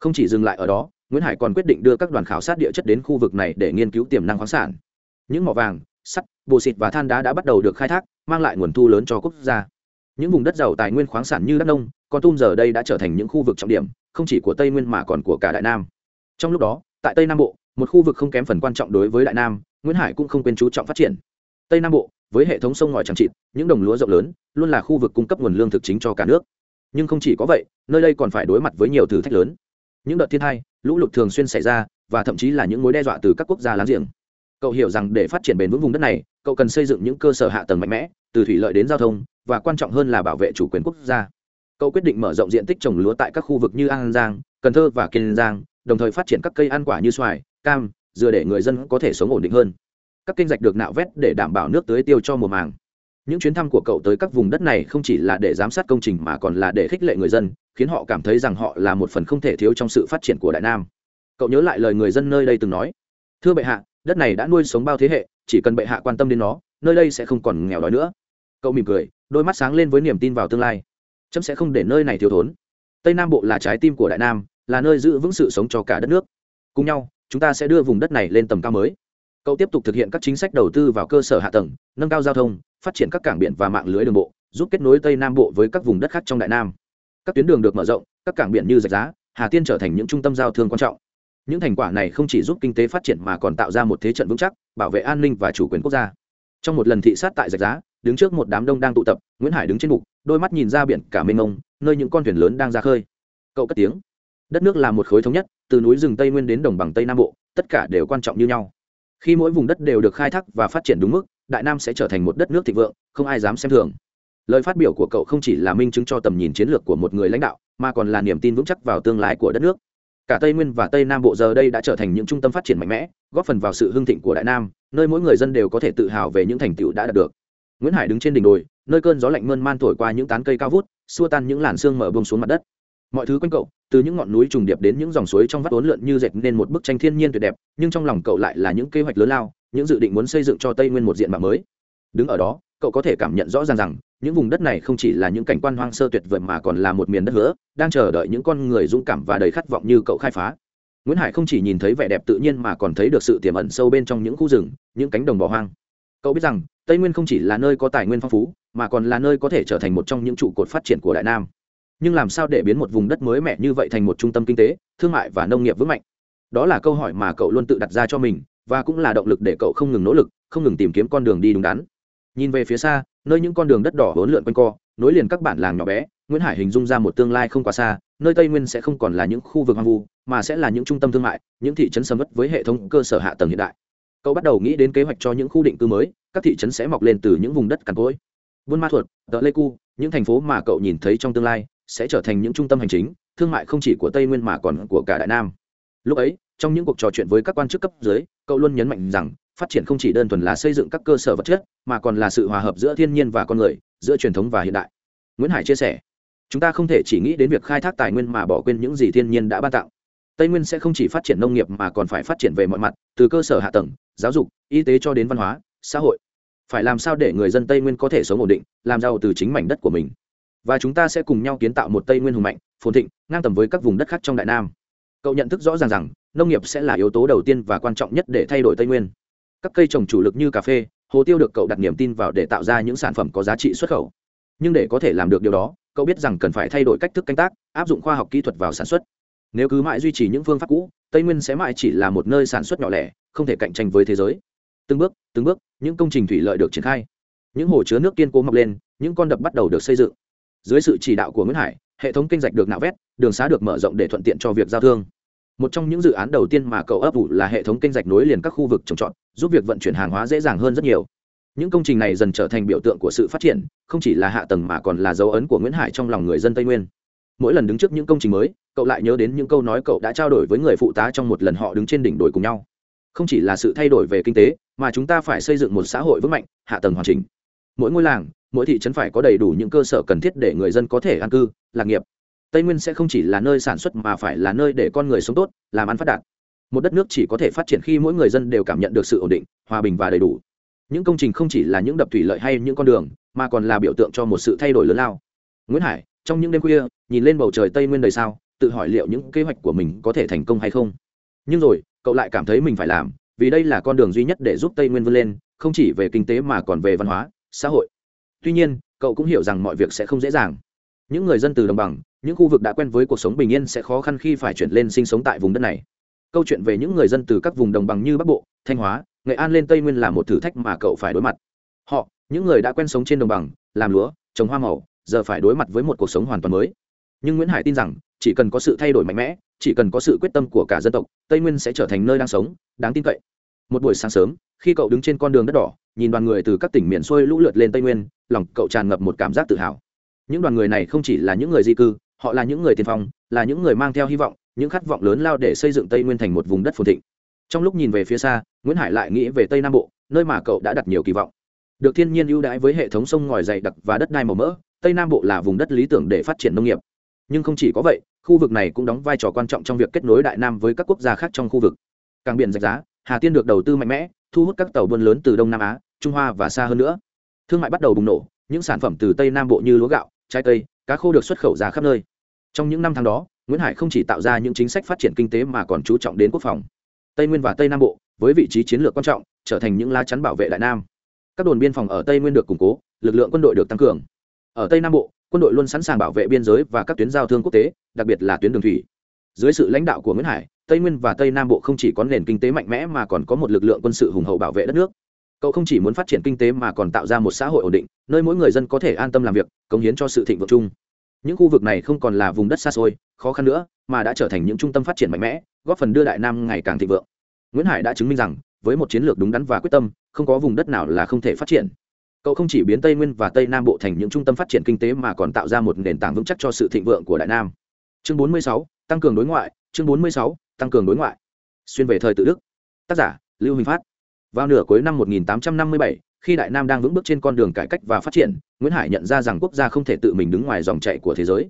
Không chỉ dừng lại ở đó nguyễn hải còn quyết định đưa các đoàn khảo sát địa chất đến khu vực này để nghiên cứu tiềm năng khoáng sản. Những mỏ vàng, sắt, bồ xịt và than đá đã bắt đầu được khai thác, mang lại nguồn thu lớn cho quốc gia. Những vùng đất giàu tài nguyên khoáng sản như đắk nông, con tum giờ đây đã trở thành những khu vực trọng điểm, không chỉ của tây nguyên mà còn của cả đại nam. Trong lúc đó, tại tây nam bộ, một khu vực không kém phần quan trọng đối với đại nam, nguyễn hải cũng không quên chú trọng phát triển. Tây nam bộ, với hệ thống sông ngòi chẳng trịt những đồng lúa rộng lớn, luôn là khu vực cung cấp nguồn lương thực chính cho cả nước. Nhưng không chỉ có vậy, nơi đây còn phải đối mặt với nhiều thử thách lớn. Những đợt thiên tai lũ lụt thường xuyên xảy ra, và thậm chí là những mối đe dọa từ các quốc gia láng giềng. Cậu hiểu rằng để phát triển bền vững vùng đất này, cậu cần xây dựng những cơ sở hạ tầng mạnh mẽ, từ thủy lợi đến giao thông, và quan trọng hơn là bảo vệ chủ quyền quốc gia. Cậu quyết định mở rộng diện tích trồng lúa tại các khu vực như an giang, cần thơ và kiên giang, đồng thời phát triển các cây ăn quả như xoài, cam, dừa để người dân có thể sống ổn định hơn. Các kênh rạch được nạo vét để đảm bảo nước tưới tiêu cho mùa màng những chuyến thăm của cậu tới các vùng đất này không chỉ là để giám sát công trình mà còn là để khích lệ người dân, khiến họ cảm thấy rằng họ là một phần không thể thiếu trong sự phát triển của đại nam. Cậu nhớ lại lời người dân nơi đây từng nói, thưa bệ hạ, đất này đã nuôi sống bao thế hệ, chỉ cần bệ hạ quan tâm đến nó, nơi đây sẽ không còn nghèo đói nữa. Cậu mỉm cười, đôi mắt sáng lên với niềm tin vào tương lai. Chấm sẽ không để nơi này thiếu thốn. Tây nam bộ là trái tim của đại nam, là nơi giữ vững sự sống cho cả đất nước. Cùng nhau, chúng ta sẽ đưa vùng đất này lên tầm cao mới cậu tiếp tục thực hiện các chính sách đầu tư vào cơ sở hạ tầng, nâng cao giao thông, phát triển các cảng biển và mạng lưới đường bộ, giúp kết nối tây nam bộ với các vùng đất khác trong đại nam. Các tuyến đường được mở rộng, các cảng biển như rạch giá, hà tiên trở thành những trung tâm giao thương quan trọng. Những thành quả này không chỉ giúp kinh tế phát triển mà còn tạo ra một thế trận vững chắc, bảo vệ an ninh và chủ quyền quốc gia. Trong một lần thị sát tại rạch giá, đứng trước một đám đông đang tụ tập, nguyễn hải đứng trên bục, đôi mắt nhìn ra biển cả mênh mông, nơi những con thuyền lớn đang ra khơi. Cậu cất tiếng. Đất nước là một khối thống nhất, từ núi rừng tây nguyên đến đồng bằng tây nam bộ, tất cả đều quan trọng như nhau khi mỗi vùng đất đều được khai thác và phát triển đúng mức, đại nam sẽ trở thành một đất nước thịnh vượng, không ai dám xem thường. Lời phát biểu của cậu không chỉ là minh chứng cho tầm nhìn chiến lược của một người lãnh đạo, mà còn là niềm tin vững chắc vào tương lai của đất nước. Cả tây nguyên và tây nam bộ giờ đây đã trở thành những trung tâm phát triển mạnh mẽ, góp phần vào sự hưng thịnh của đại nam, nơi mỗi người dân đều có thể tự hào về những thành tựu đã đạt được. Nguyễn hải đứng trên đỉnh đồi, nơi cơn gió lạnh mơn man thổi qua những tán cây cao vút, xua tan những làn sương mở bông xuống mặt đất. Mọi thứ quanh cậu từ những ngọn núi trùng điệp đến những dòng suối trong vắt uốn lượn như dệt nên một bức tranh thiên nhiên tuyệt đẹp, nhưng trong lòng cậu lại là những kế hoạch lớn lao, những dự định muốn xây dựng cho tây nguyên một diện mạo mới. Đứng ở đó, cậu có thể cảm nhận rõ ràng rằng, những vùng đất này không chỉ là những cảnh quan hoang sơ tuyệt vời mà còn là một miền đất hứa, đang chờ đợi những con người dũng cảm và đầy khát vọng như cậu khai phá. Nguyễn hải không chỉ nhìn thấy vẻ đẹp tự nhiên mà còn thấy được sự tiềm ẩn sâu bên trong những khu rừng, những cánh đồng bỏ hoang. Cậu biết rằng, tây nguyên không chỉ là nơi có tài nguyên phong phú, mà còn là nơi có thể trở thành một trong những trụ cột phát triển của đại nam nhưng làm sao để biến một vùng đất mới mẻ như vậy thành một trung tâm kinh tế, thương mại và nông nghiệp vững mạnh? Đó là câu hỏi mà cậu luôn tự đặt ra cho mình, và cũng là động lực để cậu không ngừng nỗ lực, không ngừng tìm kiếm con đường đi đúng đắn. Nhìn về phía xa, nơi những con đường đất đỏ hỗn lượn quanh co, nối liền các bản làng nhỏ bé, nguyễn hải hình dung ra một tương lai không quá xa, nơi tây nguyên sẽ không còn là những khu vực hoang vu, mà sẽ là những trung tâm thương mại, những thị trấn sầm mất với hệ thống cơ sở hạ tầng hiện đại. Cậu bắt đầu nghĩ đến kế hoạch cho những khu định cư mới, các thị trấn sẽ mọc lên từ những vùng đất cằn cỗi. Buôn ma thuật tợ lê cu, những thành phố mà cậu nhìn thấy trong tương lai sẽ trở thành những trung tâm hành chính, thương mại không chỉ của tây nguyên mà còn của cả đại nam. Lúc ấy, trong những cuộc trò chuyện với các quan chức cấp dưới, cậu luôn nhấn mạnh rằng, phát triển không chỉ đơn thuần là xây dựng các cơ sở vật chất, mà còn là sự hòa hợp giữa thiên nhiên và con người, giữa truyền thống và hiện đại. Nguyễn hải chia sẻ, chúng ta không thể chỉ nghĩ đến việc khai thác tài nguyên mà bỏ quên những gì thiên nhiên đã ban tặng. Tây nguyên sẽ không chỉ phát triển nông nghiệp mà còn phải phát triển về mọi mặt, từ cơ sở hạ tầng, giáo dục, y tế cho đến văn hóa, xã hội. Phải làm sao để người dân tây nguyên có thể sống ổn định, làm giàu từ chính mảnh đất của mình? Và chúng ta sẽ cùng nhau kiến tạo một tây nguyên hùng mạnh, phồn thịnh, ngang tầm với các vùng đất khác trong đại nam. Cậu nhận thức rõ ràng rằng, nông nghiệp sẽ là yếu tố đầu tiên và quan trọng nhất để thay đổi tây nguyên. Các cây trồng chủ lực như cà phê, hồ tiêu được cậu đặt niềm tin vào để tạo ra những sản phẩm có giá trị xuất khẩu. Nhưng để có thể làm được điều đó, cậu biết rằng cần phải thay đổi cách thức canh tác, áp dụng khoa học kỹ thuật vào sản xuất. Nếu cứ mãi duy trì những phương pháp cũ, tây nguyên sẽ mãi chỉ là một nơi sản xuất nhỏ lẻ, không thể cạnh tranh với thế giới. Từng bước từng bước, những công trình thủy lợi được triển khai. Những hồ chứa nước kiên cố mọc lên, những con đập bắt đầu được xây dựng dưới sự chỉ đạo của nguyễn hải, hệ thống kênh rạch được nạo vét, đường xá được mở rộng để thuận tiện cho việc giao thương. Một trong những dự án đầu tiên mà cậu ấp ủ là hệ thống kênh rạch nối liền các khu vực trồng trọt, giúp việc vận chuyển hàng hóa dễ dàng hơn rất nhiều. Những công trình này dần trở thành biểu tượng của sự phát triển, không chỉ là hạ tầng mà còn là dấu ấn của nguyễn hải trong lòng người dân tây nguyên. Mỗi lần đứng trước những công trình mới, cậu lại nhớ đến những câu nói cậu đã trao đổi với người phụ tá trong một lần họ đứng trên đỉnh đồi cùng nhau. Không chỉ là sự thay đổi về kinh tế, mà chúng ta phải xây dựng một xã hội vững mạnh, hạ tầng hoàn chỉnh. Mỗi ngôi làng mỗi thị trấn phải có đầy đủ những cơ sở cần thiết để người dân có thể an cư, lạc nghiệp. Tây nguyên sẽ không chỉ là nơi sản xuất mà phải là nơi để con người sống tốt, làm ăn phát đạt. Một đất nước chỉ có thể phát triển khi mỗi người dân đều cảm nhận được sự ổn định, hòa bình và đầy đủ. Những công trình không chỉ là những đập thủy lợi hay những con đường, mà còn là biểu tượng cho một sự thay đổi lớn lao. Nguyễn hải, trong những đêm khuya, nhìn lên bầu trời tây nguyên đời sao, tự hỏi liệu những kế hoạch của mình có thể thành công hay không. Nhưng rồi, cậu lại cảm thấy mình phải làm, vì đây là con đường duy nhất để giúp tây nguyên vươn lên, không chỉ về kinh tế mà còn về văn hóa, xã hội tuy nhiên, cậu cũng hiểu rằng mọi việc sẽ không dễ dàng. Những người dân từ đồng bằng, những khu vực đã quen với cuộc sống bình yên sẽ khó khăn khi phải chuyển lên sinh sống tại vùng đất này. Câu chuyện về những người dân từ các vùng đồng bằng như bắc bộ, thanh hóa, nghệ an lên tây nguyên là một thử thách mà cậu phải đối mặt. Họ, những người đã quen sống trên đồng bằng, làm lúa, trồng hoa màu, giờ phải đối mặt với một cuộc sống hoàn toàn mới. Nhưng nguyễn hải tin rằng, chỉ cần có sự thay đổi mạnh mẽ, chỉ cần có sự quyết tâm của cả dân tộc, tây nguyên sẽ trở thành nơi đang sống, đáng tin cậy. Một buổi sáng sớm, khi cậu đứng trên con đường đất đỏ nhìn đoàn người từ các tỉnh miền xuôi lũ lượt lên tây nguyên, lòng cậu tràn ngập một cảm giác tự hào. Những đoàn người này không chỉ là những người di cư, họ là những người tiên phong, là những người mang theo hy vọng, những khát vọng lớn lao để xây dựng tây nguyên thành một vùng đất phồn thịnh. Trong lúc nhìn về phía xa, nguyễn hải lại nghĩ về tây nam bộ, nơi mà cậu đã đặt nhiều kỳ vọng. Được thiên nhiên ưu đãi với hệ thống sông ngòi dày đặc và đất đai màu mỡ, tây nam bộ là vùng đất lý tưởng để phát triển nông nghiệp. Nhưng không chỉ có vậy, khu vực này cũng đóng vai trò quan trọng trong việc kết nối đại nam với các quốc gia khác trong khu vực. Cảng biển rạch giá, hà tiên được đầu tư mạnh mẽ, thu hút các tàu buôn lớn từ đông nam á trung hoa và xa hơn nữa. Thương mại bắt đầu bùng nổ, những sản phẩm từ tây nam bộ như lúa gạo, trái cây, cá khô được xuất khẩu ra khắp nơi. Trong những năm tháng đó, nguyễn hải không chỉ tạo ra những chính sách phát triển kinh tế mà còn chú trọng đến quốc phòng. Tây nguyên và tây nam bộ, với vị trí chiến lược quan trọng, trở thành những lá chắn bảo vệ đại nam. Các đồn biên phòng ở tây nguyên được củng cố, lực lượng quân đội được tăng cường. Ở tây nam bộ, quân đội luôn sẵn sàng bảo vệ biên giới và các tuyến giao thương quốc tế, đặc biệt là tuyến đường thủy. Dưới sự lãnh đạo của nguyễn hải, tây nguyên và tây nam bộ không chỉ có nền kinh tế mạnh mẽ mà còn có một lực lượng quân sự hùng hậu bảo vệ đất nước cậu không chỉ muốn phát triển kinh tế mà còn tạo ra một xã hội ổn định nơi mỗi người dân có thể an tâm làm việc cống hiến cho sự thịnh vượng chung. Những khu vực này không còn là vùng đất xa xôi khó khăn nữa mà đã trở thành những trung tâm phát triển mạnh mẽ góp phần đưa đại nam ngày càng thịnh vượng. Nguyễn hải đã chứng minh rằng với một chiến lược đúng đắn và quyết tâm không có vùng đất nào là không thể phát triển. Cậu không chỉ biến tây nguyên và tây nam bộ thành những trung tâm phát triển kinh tế mà còn tạo ra một nền tảng vững chắc cho sự thịnh vượng của đại nam. Chương 46, tăng cường đối ngoại chương 46, tăng cường đối ngoại. Xuyên về thời tự đức. Tác giả lưu huỳnh phát vào nửa cuối năm 1857, khi đại nam đang vững bước trên con đường cải cách và phát triển nguyễn hải nhận ra rằng quốc gia không thể tự mình đứng ngoài dòng chạy của thế giới.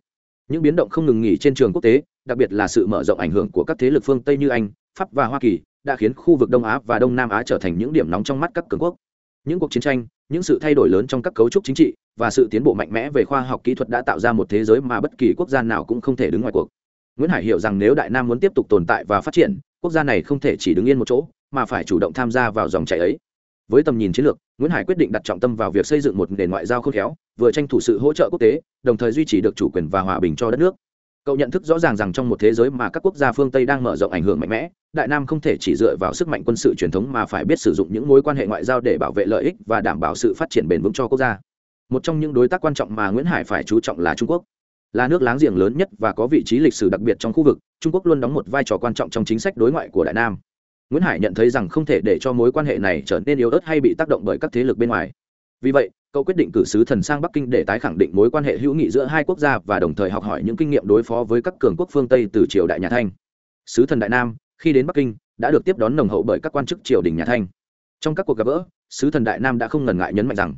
Những biến động không ngừng nghỉ trên trường quốc tế đặc biệt là sự mở rộng ảnh hưởng của các thế lực phương tây như anh pháp và hoa kỳ đã khiến khu vực đông á và đông nam á trở thành những điểm nóng trong mắt các cường quốc. Những cuộc chiến tranh những sự thay đổi lớn trong các cấu trúc chính trị và sự tiến bộ mạnh mẽ về khoa học kỹ thuật đã tạo ra một thế giới mà bất kỳ quốc gia nào cũng không thể đứng ngoài cuộc. Nguyễn hải hiểu rằng nếu đại nam muốn tiếp tục tồn tại và phát triển quốc gia này không thể chỉ đứng yên một chỗ mà phải chủ động tham gia vào dòng chảy ấy. Với tầm nhìn chiến lược, nguyễn hải quyết định đặt trọng tâm vào việc xây dựng một nền ngoại giao khôn khéo, vừa tranh thủ sự hỗ trợ quốc tế, đồng thời duy trì được chủ quyền và hòa bình cho đất nước. Cậu nhận thức rõ ràng rằng trong một thế giới mà các quốc gia phương tây đang mở rộng ảnh hưởng mạnh mẽ, đại nam không thể chỉ dựa vào sức mạnh quân sự truyền thống mà phải biết sử dụng những mối quan hệ ngoại giao để bảo vệ lợi ích và đảm bảo sự phát triển bền vững cho quốc gia. Một trong những đối tác quan trọng mà nguyễn hải phải chú trọng là trung quốc. Là nước láng giềng lớn nhất và có vị trí lịch sử đặc biệt trong khu vực, trung quốc luôn đóng một vai trò quan trọng trong chính sách đối ngoại của đại nam nguyễn hải nhận thấy rằng không thể để cho mối quan hệ này trở nên yếu ớt hay bị tác động bởi các thế lực bên ngoài. Vì vậy, cậu quyết định cử sứ thần sang bắc kinh để tái khẳng định mối quan hệ hữu nghị giữa hai quốc gia và đồng thời học hỏi những kinh nghiệm đối phó với các cường quốc phương tây từ triều đại nhà thanh. Sứ thần đại nam, khi đến bắc kinh, đã được tiếp đón nồng hậu bởi các quan chức triều đình nhà thanh. Trong các cuộc gặp gỡ, sứ thần đại nam đã không ngần ngại nhấn mạnh rằng,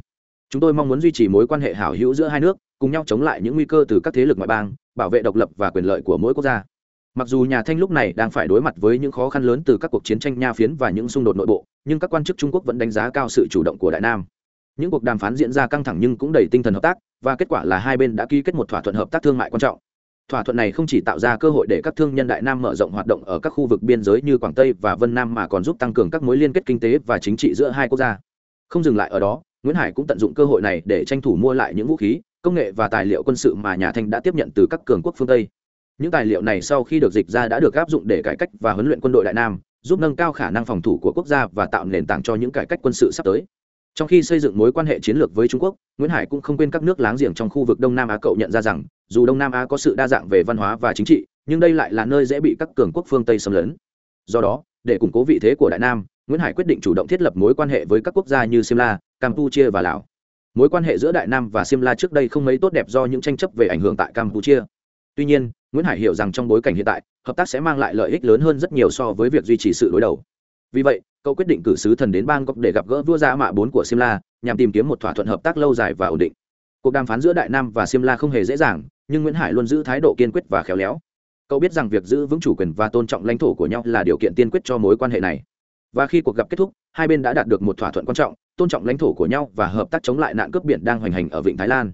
chúng tôi mong muốn duy trì mối quan hệ hảo hữu giữa hai nước, cùng nhau chống lại những nguy cơ từ các thế lực ngoại bang, bảo vệ độc lập và quyền lợi của mỗi quốc gia mặc dù nhà thanh lúc này đang phải đối mặt với những khó khăn lớn từ các cuộc chiến tranh nha phiến và những xung đột nội bộ, nhưng các quan chức trung quốc vẫn đánh giá cao sự chủ động của đại nam. Những cuộc đàm phán diễn ra căng thẳng nhưng cũng đầy tinh thần hợp tác, và kết quả là hai bên đã ký kết một thỏa thuận hợp tác thương mại quan trọng. Thỏa thuận này không chỉ tạo ra cơ hội để các thương nhân đại nam mở rộng hoạt động ở các khu vực biên giới như quảng tây và vân nam mà còn giúp tăng cường các mối liên kết kinh tế và chính trị giữa hai quốc gia. Không dừng lại ở đó, nguyễn hải cũng tận dụng cơ hội này để tranh thủ mua lại những vũ khí, công nghệ và tài liệu quân sự mà nhà thanh đã tiếp nhận từ các cường quốc phương tây những tài liệu này sau khi được dịch ra đã được áp dụng để cải cách và huấn luyện quân đội đại nam, giúp nâng cao khả năng phòng thủ của quốc gia và tạo nền tảng cho những cải cách quân sự sắp tới. Trong khi xây dựng mối quan hệ chiến lược với trung quốc, nguyễn hải cũng không quên các nước láng giềng trong khu vực đông nam á cậu nhận ra rằng, dù đông nam á có sự đa dạng về văn hóa và chính trị, nhưng đây lại là nơi dễ bị các cường quốc phương tây xâm lấn. Do đó, để củng cố vị thế của đại nam, nguyễn hải quyết định chủ động thiết lập mối quan hệ với các quốc gia như simla, campuchia và lào. Mối quan hệ giữa đại nam và simla trước đây không mấy tốt đẹp do những tranh chấp về ảnh hưởng tại campuchia. Tuy nhiên nguyễn hải hiểu rằng trong bối cảnh hiện tại, hợp tác sẽ mang lại lợi ích lớn hơn rất nhiều so với việc duy trì sự đối đầu. Vì vậy, cậu quyết định cử sứ thần đến bangkok để gặp gỡ vua gia mạ bốn của simla, nhằm tìm kiếm một thỏa thuận hợp tác lâu dài và ổn định. Cuộc đàm phán giữa đại nam và simla không hề dễ dàng, nhưng nguyễn hải luôn giữ thái độ kiên quyết và khéo léo. Cậu biết rằng việc giữ vững chủ quyền và tôn trọng lãnh thổ của nhau là điều kiện tiên quyết cho mối quan hệ này. Và khi cuộc gặp kết thúc, hai bên đã đạt được một thỏa thuận quan trọng, tôn trọng lãnh thổ của nhau và hợp tác chống lại nạn cướp biển đang hoành hành ở vịnh thái lan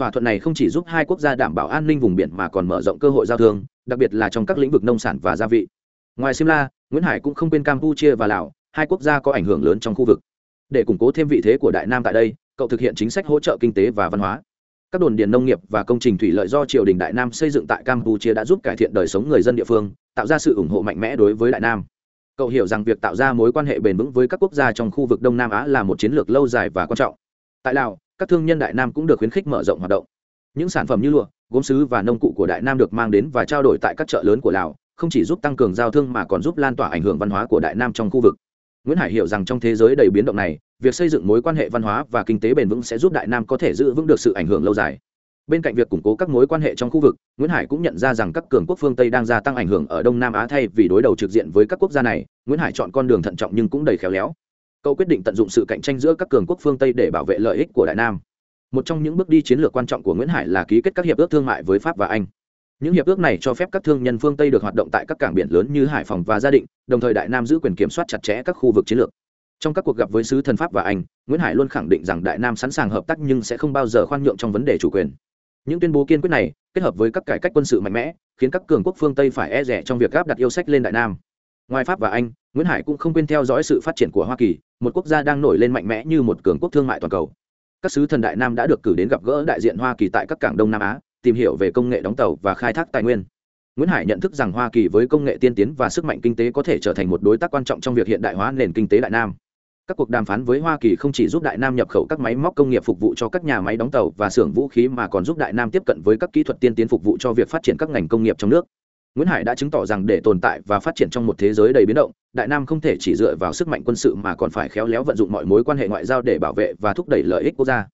thỏa thuận này không chỉ giúp hai quốc gia đảm bảo an ninh vùng biển mà còn mở rộng cơ hội giao thương, đặc biệt là trong các lĩnh vực nông sản và gia vị. Ngoài simla, nguyễn hải cũng không quên campuchia và lào, hai quốc gia có ảnh hưởng lớn trong khu vực. Để củng cố thêm vị thế của đại nam tại đây, cậu thực hiện chính sách hỗ trợ kinh tế và văn hóa. Các đồn điền nông nghiệp và công trình thủy lợi do triều đình đại nam xây dựng tại campuchia đã giúp cải thiện đời sống người dân địa phương, tạo ra sự ủng hộ mạnh mẽ đối với đại nam. Cậu hiểu rằng việc tạo ra mối quan hệ bền vững với các quốc gia trong khu vực đông nam á là một chiến lược lâu dài và quan trọng. Tại lào các thương nhân đại nam cũng được khuyến khích mở rộng hoạt động. Những sản phẩm như lụa, gốm sứ và nông cụ của đại nam được mang đến và trao đổi tại các chợ lớn của lào, không chỉ giúp tăng cường giao thương mà còn giúp lan tỏa ảnh hưởng văn hóa của đại nam trong khu vực. Nguyễn hải hiểu rằng trong thế giới đầy biến động này, việc xây dựng mối quan hệ văn hóa và kinh tế bền vững sẽ giúp đại nam có thể giữ vững được sự ảnh hưởng lâu dài. Bên cạnh việc củng cố các mối quan hệ trong khu vực, nguyễn hải cũng nhận ra rằng các cường quốc phương tây đang gia tăng ảnh hưởng ở đông nam á thay vì đối đầu trực diện với các quốc gia này. Nguyễn hải chọn con đường thận trọng nhưng cũng đầy khéo léo cậu quyết định tận dụng sự cạnh tranh giữa các cường quốc phương tây để bảo vệ lợi ích của đại nam. Một trong những bước đi chiến lược quan trọng của nguyễn hải là ký kết các hiệp ước thương mại với pháp và anh. Những hiệp ước này cho phép các thương nhân phương tây được hoạt động tại các cảng biển lớn như hải phòng và gia định, đồng thời đại nam giữ quyền kiểm soát chặt chẽ các khu vực chiến lược. Trong các cuộc gặp với sứ thần pháp và anh, nguyễn hải luôn khẳng định rằng đại nam sẵn sàng hợp tác nhưng sẽ không bao giờ khoan nhượng trong vấn đề chủ quyền. Những tuyên bố kiên quyết này, kết hợp với các cải cách quân sự mạnh mẽ, khiến các cường quốc phương tây phải e rẻ trong việc áp đặt yêu sách lên đại nam. Ngoài pháp và anh, nguyễn hải cũng không quên theo dõi sự phát triển của hoa kỳ một quốc gia đang nổi lên mạnh mẽ như một cường quốc thương mại toàn cầu. Các sứ thần đại nam đã được cử đến gặp gỡ đại diện hoa kỳ tại các cảng đông nam á, tìm hiểu về công nghệ đóng tàu và khai thác tài nguyên. Nguyễn hải nhận thức rằng hoa kỳ với công nghệ tiên tiến và sức mạnh kinh tế có thể trở thành một đối tác quan trọng trong việc hiện đại hóa nền kinh tế đại nam. Các cuộc đàm phán với hoa kỳ không chỉ giúp đại nam nhập khẩu các máy móc công nghiệp phục vụ cho các nhà máy đóng tàu và xưởng vũ khí mà còn giúp đại nam tiếp cận với các kỹ thuật tiên tiến phục vụ cho việc phát triển các ngành công nghiệp trong nước nguyễn hải đã chứng tỏ rằng để tồn tại và phát triển trong một thế giới đầy biến động, đại nam không thể chỉ dựa vào sức mạnh quân sự mà còn phải khéo léo vận dụng mọi mối quan hệ ngoại giao để bảo vệ và thúc đẩy lợi ích quốc gia.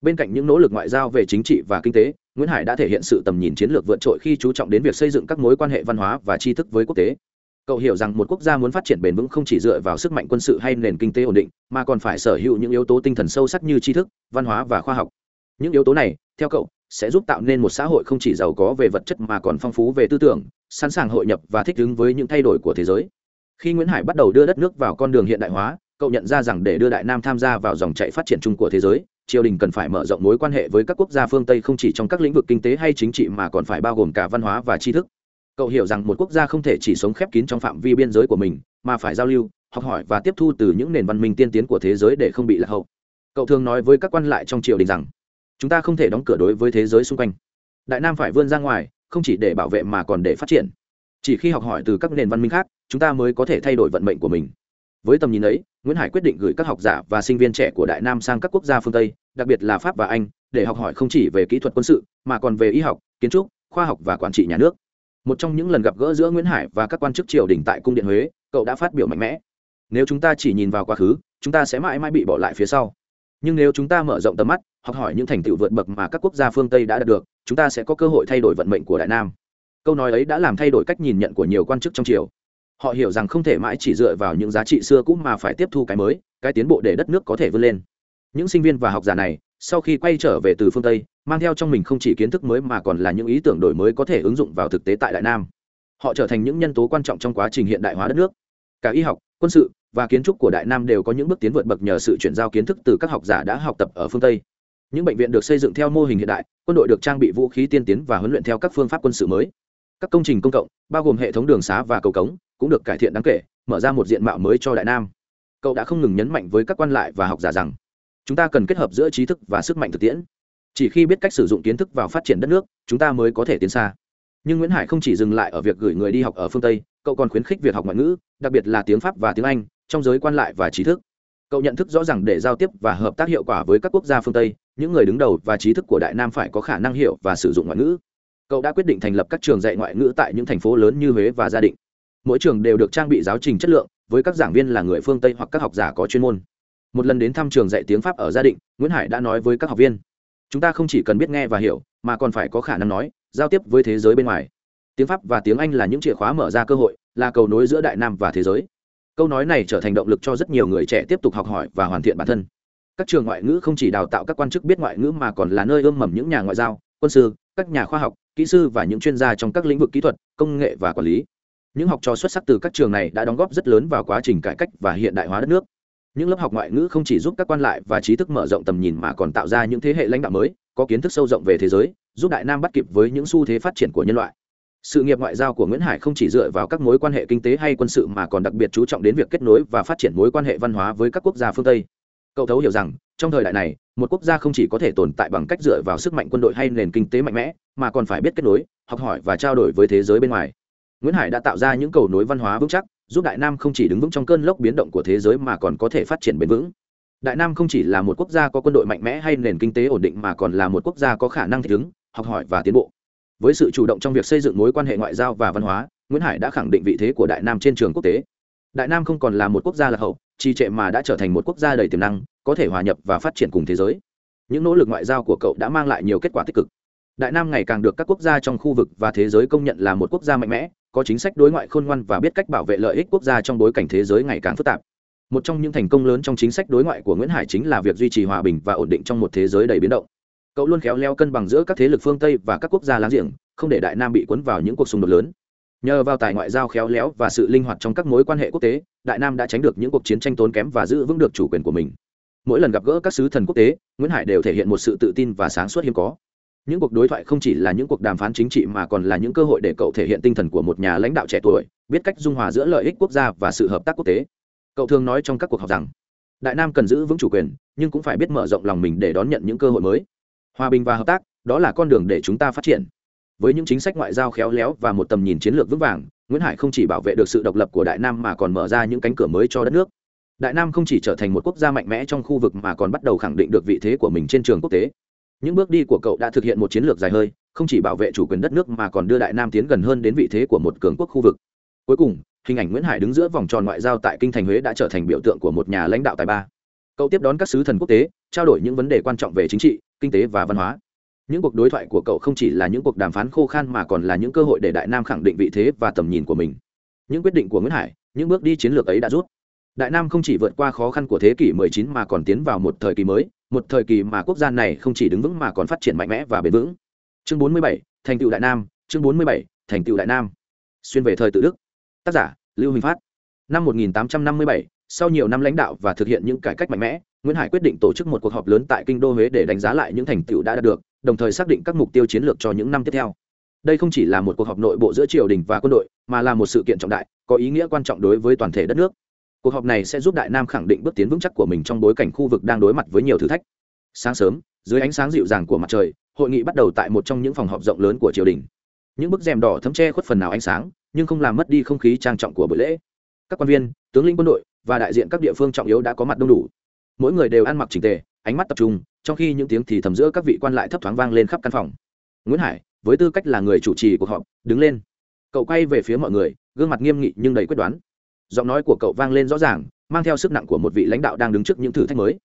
Bên cạnh những nỗ lực ngoại giao về chính trị và kinh tế, nguyễn hải đã thể hiện sự tầm nhìn chiến lược vượt trội khi chú trọng đến việc xây dựng các mối quan hệ văn hóa và tri thức với quốc tế. Cậu hiểu rằng một quốc gia muốn phát triển bền vững không chỉ dựa vào sức mạnh quân sự hay nền kinh tế ổn định, mà còn phải sở hữu những yếu tố tinh thần sâu sắc như tri thức, văn hóa và khoa học. Những yếu tố này, theo cậu, sẽ giúp tạo nên một xã hội không chỉ giàu có về vật chất mà còn phong phú về tư tưởng sẵn sàng hội nhập và thích ứng với những thay đổi của thế giới. Khi nguyễn hải bắt đầu đưa đất nước vào con đường hiện đại hóa, cậu nhận ra rằng để đưa đại nam tham gia vào dòng chạy phát triển chung của thế giới, triều đình cần phải mở rộng mối quan hệ với các quốc gia phương tây không chỉ trong các lĩnh vực kinh tế hay chính trị mà còn phải bao gồm cả văn hóa và tri thức. Cậu hiểu rằng một quốc gia không thể chỉ sống khép kín trong phạm vi biên giới của mình, mà phải giao lưu, học hỏi và tiếp thu từ những nền văn minh tiên tiến của thế giới để không bị lạc hậu. Cậu thường nói với các quan lại trong triều đình rằng, chúng ta không thể đóng cửa đối với thế giới xung quanh. Đại nam phải vươn ra ngoài không chỉ để bảo vệ mà còn để phát triển. Chỉ khi học hỏi từ các nền văn minh khác, chúng ta mới có thể thay đổi vận mệnh của mình. Với tầm nhìn ấy, nguyễn hải quyết định gửi các học giả và sinh viên trẻ của đại nam sang các quốc gia phương tây, đặc biệt là pháp và anh, để học hỏi không chỉ về kỹ thuật quân sự, mà còn về y học, kiến trúc, khoa học và quản trị nhà nước. Một trong những lần gặp gỡ giữa nguyễn hải và các quan chức triều đình tại cung điện huế, cậu đã phát biểu mạnh mẽ. Nếu chúng ta chỉ nhìn vào quá khứ, chúng ta sẽ mãi mãi bị bỏ lại phía sau. Nhưng nếu chúng ta mở rộng tầm mắt, học hỏi những thành tựu vượt bậc mà các quốc gia phương tây đã đạt được chúng ta sẽ có cơ hội thay đổi vận mệnh của đại nam câu nói ấy đã làm thay đổi cách nhìn nhận của nhiều quan chức trong triều họ hiểu rằng không thể mãi chỉ dựa vào những giá trị xưa cũ mà phải tiếp thu cái mới cái tiến bộ để đất nước có thể vươn lên những sinh viên và học giả này sau khi quay trở về từ phương tây mang theo trong mình không chỉ kiến thức mới mà còn là những ý tưởng đổi mới có thể ứng dụng vào thực tế tại đại nam họ trở thành những nhân tố quan trọng trong quá trình hiện đại hóa đất nước cả y học quân sự và kiến trúc của đại nam đều có những bước tiến vượt bậc nhờ sự chuyển giao kiến thức từ các học giả đã học tập ở phương tây những bệnh viện được xây dựng theo mô hình hiện đại, quân đội được trang bị vũ khí tiên tiến và huấn luyện theo các phương pháp quân sự mới. Các công trình công cộng, bao gồm hệ thống đường xá và cầu cống, cũng được cải thiện đáng kể, mở ra một diện mạo mới cho đại nam. Cậu đã không ngừng nhấn mạnh với các quan lại và học giả rằng, chúng ta cần kết hợp giữa trí thức và sức mạnh thực tiễn. Chỉ khi biết cách sử dụng kiến thức vào phát triển đất nước, chúng ta mới có thể tiến xa. Nhưng nguyễn hải không chỉ dừng lại ở việc gửi người đi học ở phương tây, cậu còn khuyến khích việc học ngoại ngữ, đặc biệt là tiếng pháp và tiếng anh, trong giới quan lại và trí thức. Cậu nhận thức rõ ràng để giao tiếp và hợp tác hiệu quả với các quốc gia phương tây những người đứng đầu và trí thức của đại nam phải có khả năng hiểu và sử dụng ngoại ngữ. Cậu đã quyết định thành lập các trường dạy ngoại ngữ tại những thành phố lớn như huế và gia định. Mỗi trường đều được trang bị giáo trình chất lượng, với các giảng viên là người phương tây hoặc các học giả có chuyên môn. Một lần đến thăm trường dạy tiếng pháp ở gia định, nguyễn hải đã nói với các học viên, chúng ta không chỉ cần biết nghe và hiểu, mà còn phải có khả năng nói, giao tiếp với thế giới bên ngoài. Tiếng pháp và tiếng anh là những chìa khóa mở ra cơ hội, là cầu nối giữa đại nam và thế giới. Câu nói này trở thành động lực cho rất nhiều người trẻ tiếp tục học hỏi và hoàn thiện bản thân các trường ngoại ngữ không chỉ đào tạo các quan chức biết ngoại ngữ mà còn là nơi ươm mầm những nhà ngoại giao, quân sư, các nhà khoa học, kỹ sư và những chuyên gia trong các lĩnh vực kỹ thuật, công nghệ và quản lý. Những học trò xuất sắc từ các trường này đã đóng góp rất lớn vào quá trình cải cách và hiện đại hóa đất nước. Những lớp học ngoại ngữ không chỉ giúp các quan lại và trí thức mở rộng tầm nhìn mà còn tạo ra những thế hệ lãnh đạo mới, có kiến thức sâu rộng về thế giới, giúp đại nam bắt kịp với những xu thế phát triển của nhân loại. Sự nghiệp ngoại giao của nguyễn hải không chỉ dựa vào các mối quan hệ kinh tế hay quân sự mà còn đặc biệt chú trọng đến việc kết nối và phát triển mối quan hệ văn hóa với các quốc gia phương tây cậu thấu hiểu rằng, trong thời đại này, một quốc gia không chỉ có thể tồn tại bằng cách dựa vào sức mạnh quân đội hay nền kinh tế mạnh mẽ, mà còn phải biết kết nối, học hỏi và trao đổi với thế giới bên ngoài. Nguyễn hải đã tạo ra những cầu nối văn hóa vững chắc, giúp đại nam không chỉ đứng vững trong cơn lốc biến động của thế giới mà còn có thể phát triển bền vững. Đại nam không chỉ là một quốc gia có quân đội mạnh mẽ hay nền kinh tế ổn định mà còn là một quốc gia có khả năng thích ứng, học hỏi và tiến bộ. Với sự chủ động trong việc xây dựng mối quan hệ ngoại giao và văn hóa, nguyễn hải đã khẳng định vị thế của đại nam trên trường quốc tế đại nam không còn là một quốc gia lạc hậu, trì trệ mà đã trở thành một quốc gia đầy tiềm năng, có thể hòa nhập và phát triển cùng thế giới. Những nỗ lực ngoại giao của cậu đã mang lại nhiều kết quả tích cực. Đại nam ngày càng được các quốc gia trong khu vực và thế giới công nhận là một quốc gia mạnh mẽ, có chính sách đối ngoại khôn ngoan và biết cách bảo vệ lợi ích quốc gia trong bối cảnh thế giới ngày càng phức tạp. Một trong những thành công lớn trong chính sách đối ngoại của nguyễn hải chính là việc duy trì hòa bình và ổn định trong một thế giới đầy biến động. Cậu luôn khéo léo cân bằng giữa các thế lực phương tây và các quốc gia láng giềng, không để đại nam bị cuốn vào những cuộc xung đột lớn nhờ vào tài ngoại giao khéo léo và sự linh hoạt trong các mối quan hệ quốc tế, đại nam đã tránh được những cuộc chiến tranh tốn kém và giữ vững được chủ quyền của mình. Mỗi lần gặp gỡ các sứ thần quốc tế, nguyễn hải đều thể hiện một sự tự tin và sáng suốt hiếm có. Những cuộc đối thoại không chỉ là những cuộc đàm phán chính trị mà còn là những cơ hội để cậu thể hiện tinh thần của một nhà lãnh đạo trẻ tuổi, biết cách dung hòa giữa lợi ích quốc gia và sự hợp tác quốc tế. Cậu thường nói trong các cuộc họp rằng, đại nam cần giữ vững chủ quyền, nhưng cũng phải biết mở rộng lòng mình để đón nhận những cơ hội mới. Hòa bình và hợp tác, đó là con đường để chúng ta phát triển với những chính sách ngoại giao khéo léo và một tầm nhìn chiến lược vững vàng, nguyễn hải không chỉ bảo vệ được sự độc lập của đại nam mà còn mở ra những cánh cửa mới cho đất nước. Đại nam không chỉ trở thành một quốc gia mạnh mẽ trong khu vực mà còn bắt đầu khẳng định được vị thế của mình trên trường quốc tế. Những bước đi của cậu đã thực hiện một chiến lược dài hơi, không chỉ bảo vệ chủ quyền đất nước mà còn đưa đại nam tiến gần hơn đến vị thế của một cường quốc khu vực. Cuối cùng, hình ảnh nguyễn hải đứng giữa vòng tròn ngoại giao tại kinh thành huế đã trở thành biểu tượng của một nhà lãnh đạo tài ba. Cậu tiếp đón các sứ thần quốc tế, trao đổi những vấn đề quan trọng về chính trị, kinh tế và văn hóa những cuộc đối thoại của cậu không chỉ là những cuộc đàm phán khô khan mà còn là những cơ hội để đại nam khẳng định vị thế và tầm nhìn của mình. Những quyết định của nguyễn hải những bước đi chiến lược ấy đã rút. Đại nam không chỉ vượt qua khó khăn của thế kỷ 19 mà còn tiến vào một thời kỳ mới một thời kỳ mà quốc gia này không chỉ đứng vững mà còn phát triển mạnh mẽ và bền vững. Chương 47, thành tựu đại nam chương 47, thành tựu đại nam. Xuyên về thời tự đức. Tác giả lưu huỳnh phát. Năm 1857, sau nhiều năm lãnh đạo và thực hiện những cải cách mạnh mẽ nguyễn hải quyết định tổ chức một cuộc họp lớn tại kinh đô huế để đánh giá lại những thành tựu đã đạt được đồng thời xác định các mục tiêu chiến lược cho những năm tiếp theo. Đây không chỉ là một cuộc họp nội bộ giữa triều đình và quân đội, mà là một sự kiện trọng đại, có ý nghĩa quan trọng đối với toàn thể đất nước. Cuộc họp này sẽ giúp đại nam khẳng định bước tiến vững chắc của mình trong bối cảnh khu vực đang đối mặt với nhiều thử thách. Sáng sớm, dưới ánh sáng dịu dàng của mặt trời, hội nghị bắt đầu tại một trong những phòng họp rộng lớn của triều đình. Những bức rèm đỏ thấm che khuất phần nào ánh sáng, nhưng không làm mất đi không khí trang trọng của buổi lễ. Các quan viên, tướng lĩnh quân đội và đại diện các địa phương trọng yếu đã có mặt đông đủ. Mỗi người đều ăn mặc chỉnh tề ánh mắt tập trung, trong khi những tiếng thì thầm giữa các vị quan lại thấp thoáng vang lên khắp căn phòng. Nguyễn hải, với tư cách là người chủ trì cuộc họp, đứng lên. Cậu quay về phía mọi người, gương mặt nghiêm nghị nhưng đầy quyết đoán. Giọng nói của cậu vang lên rõ ràng, mang theo sức nặng của một vị lãnh đạo đang đứng trước những thử thách mới.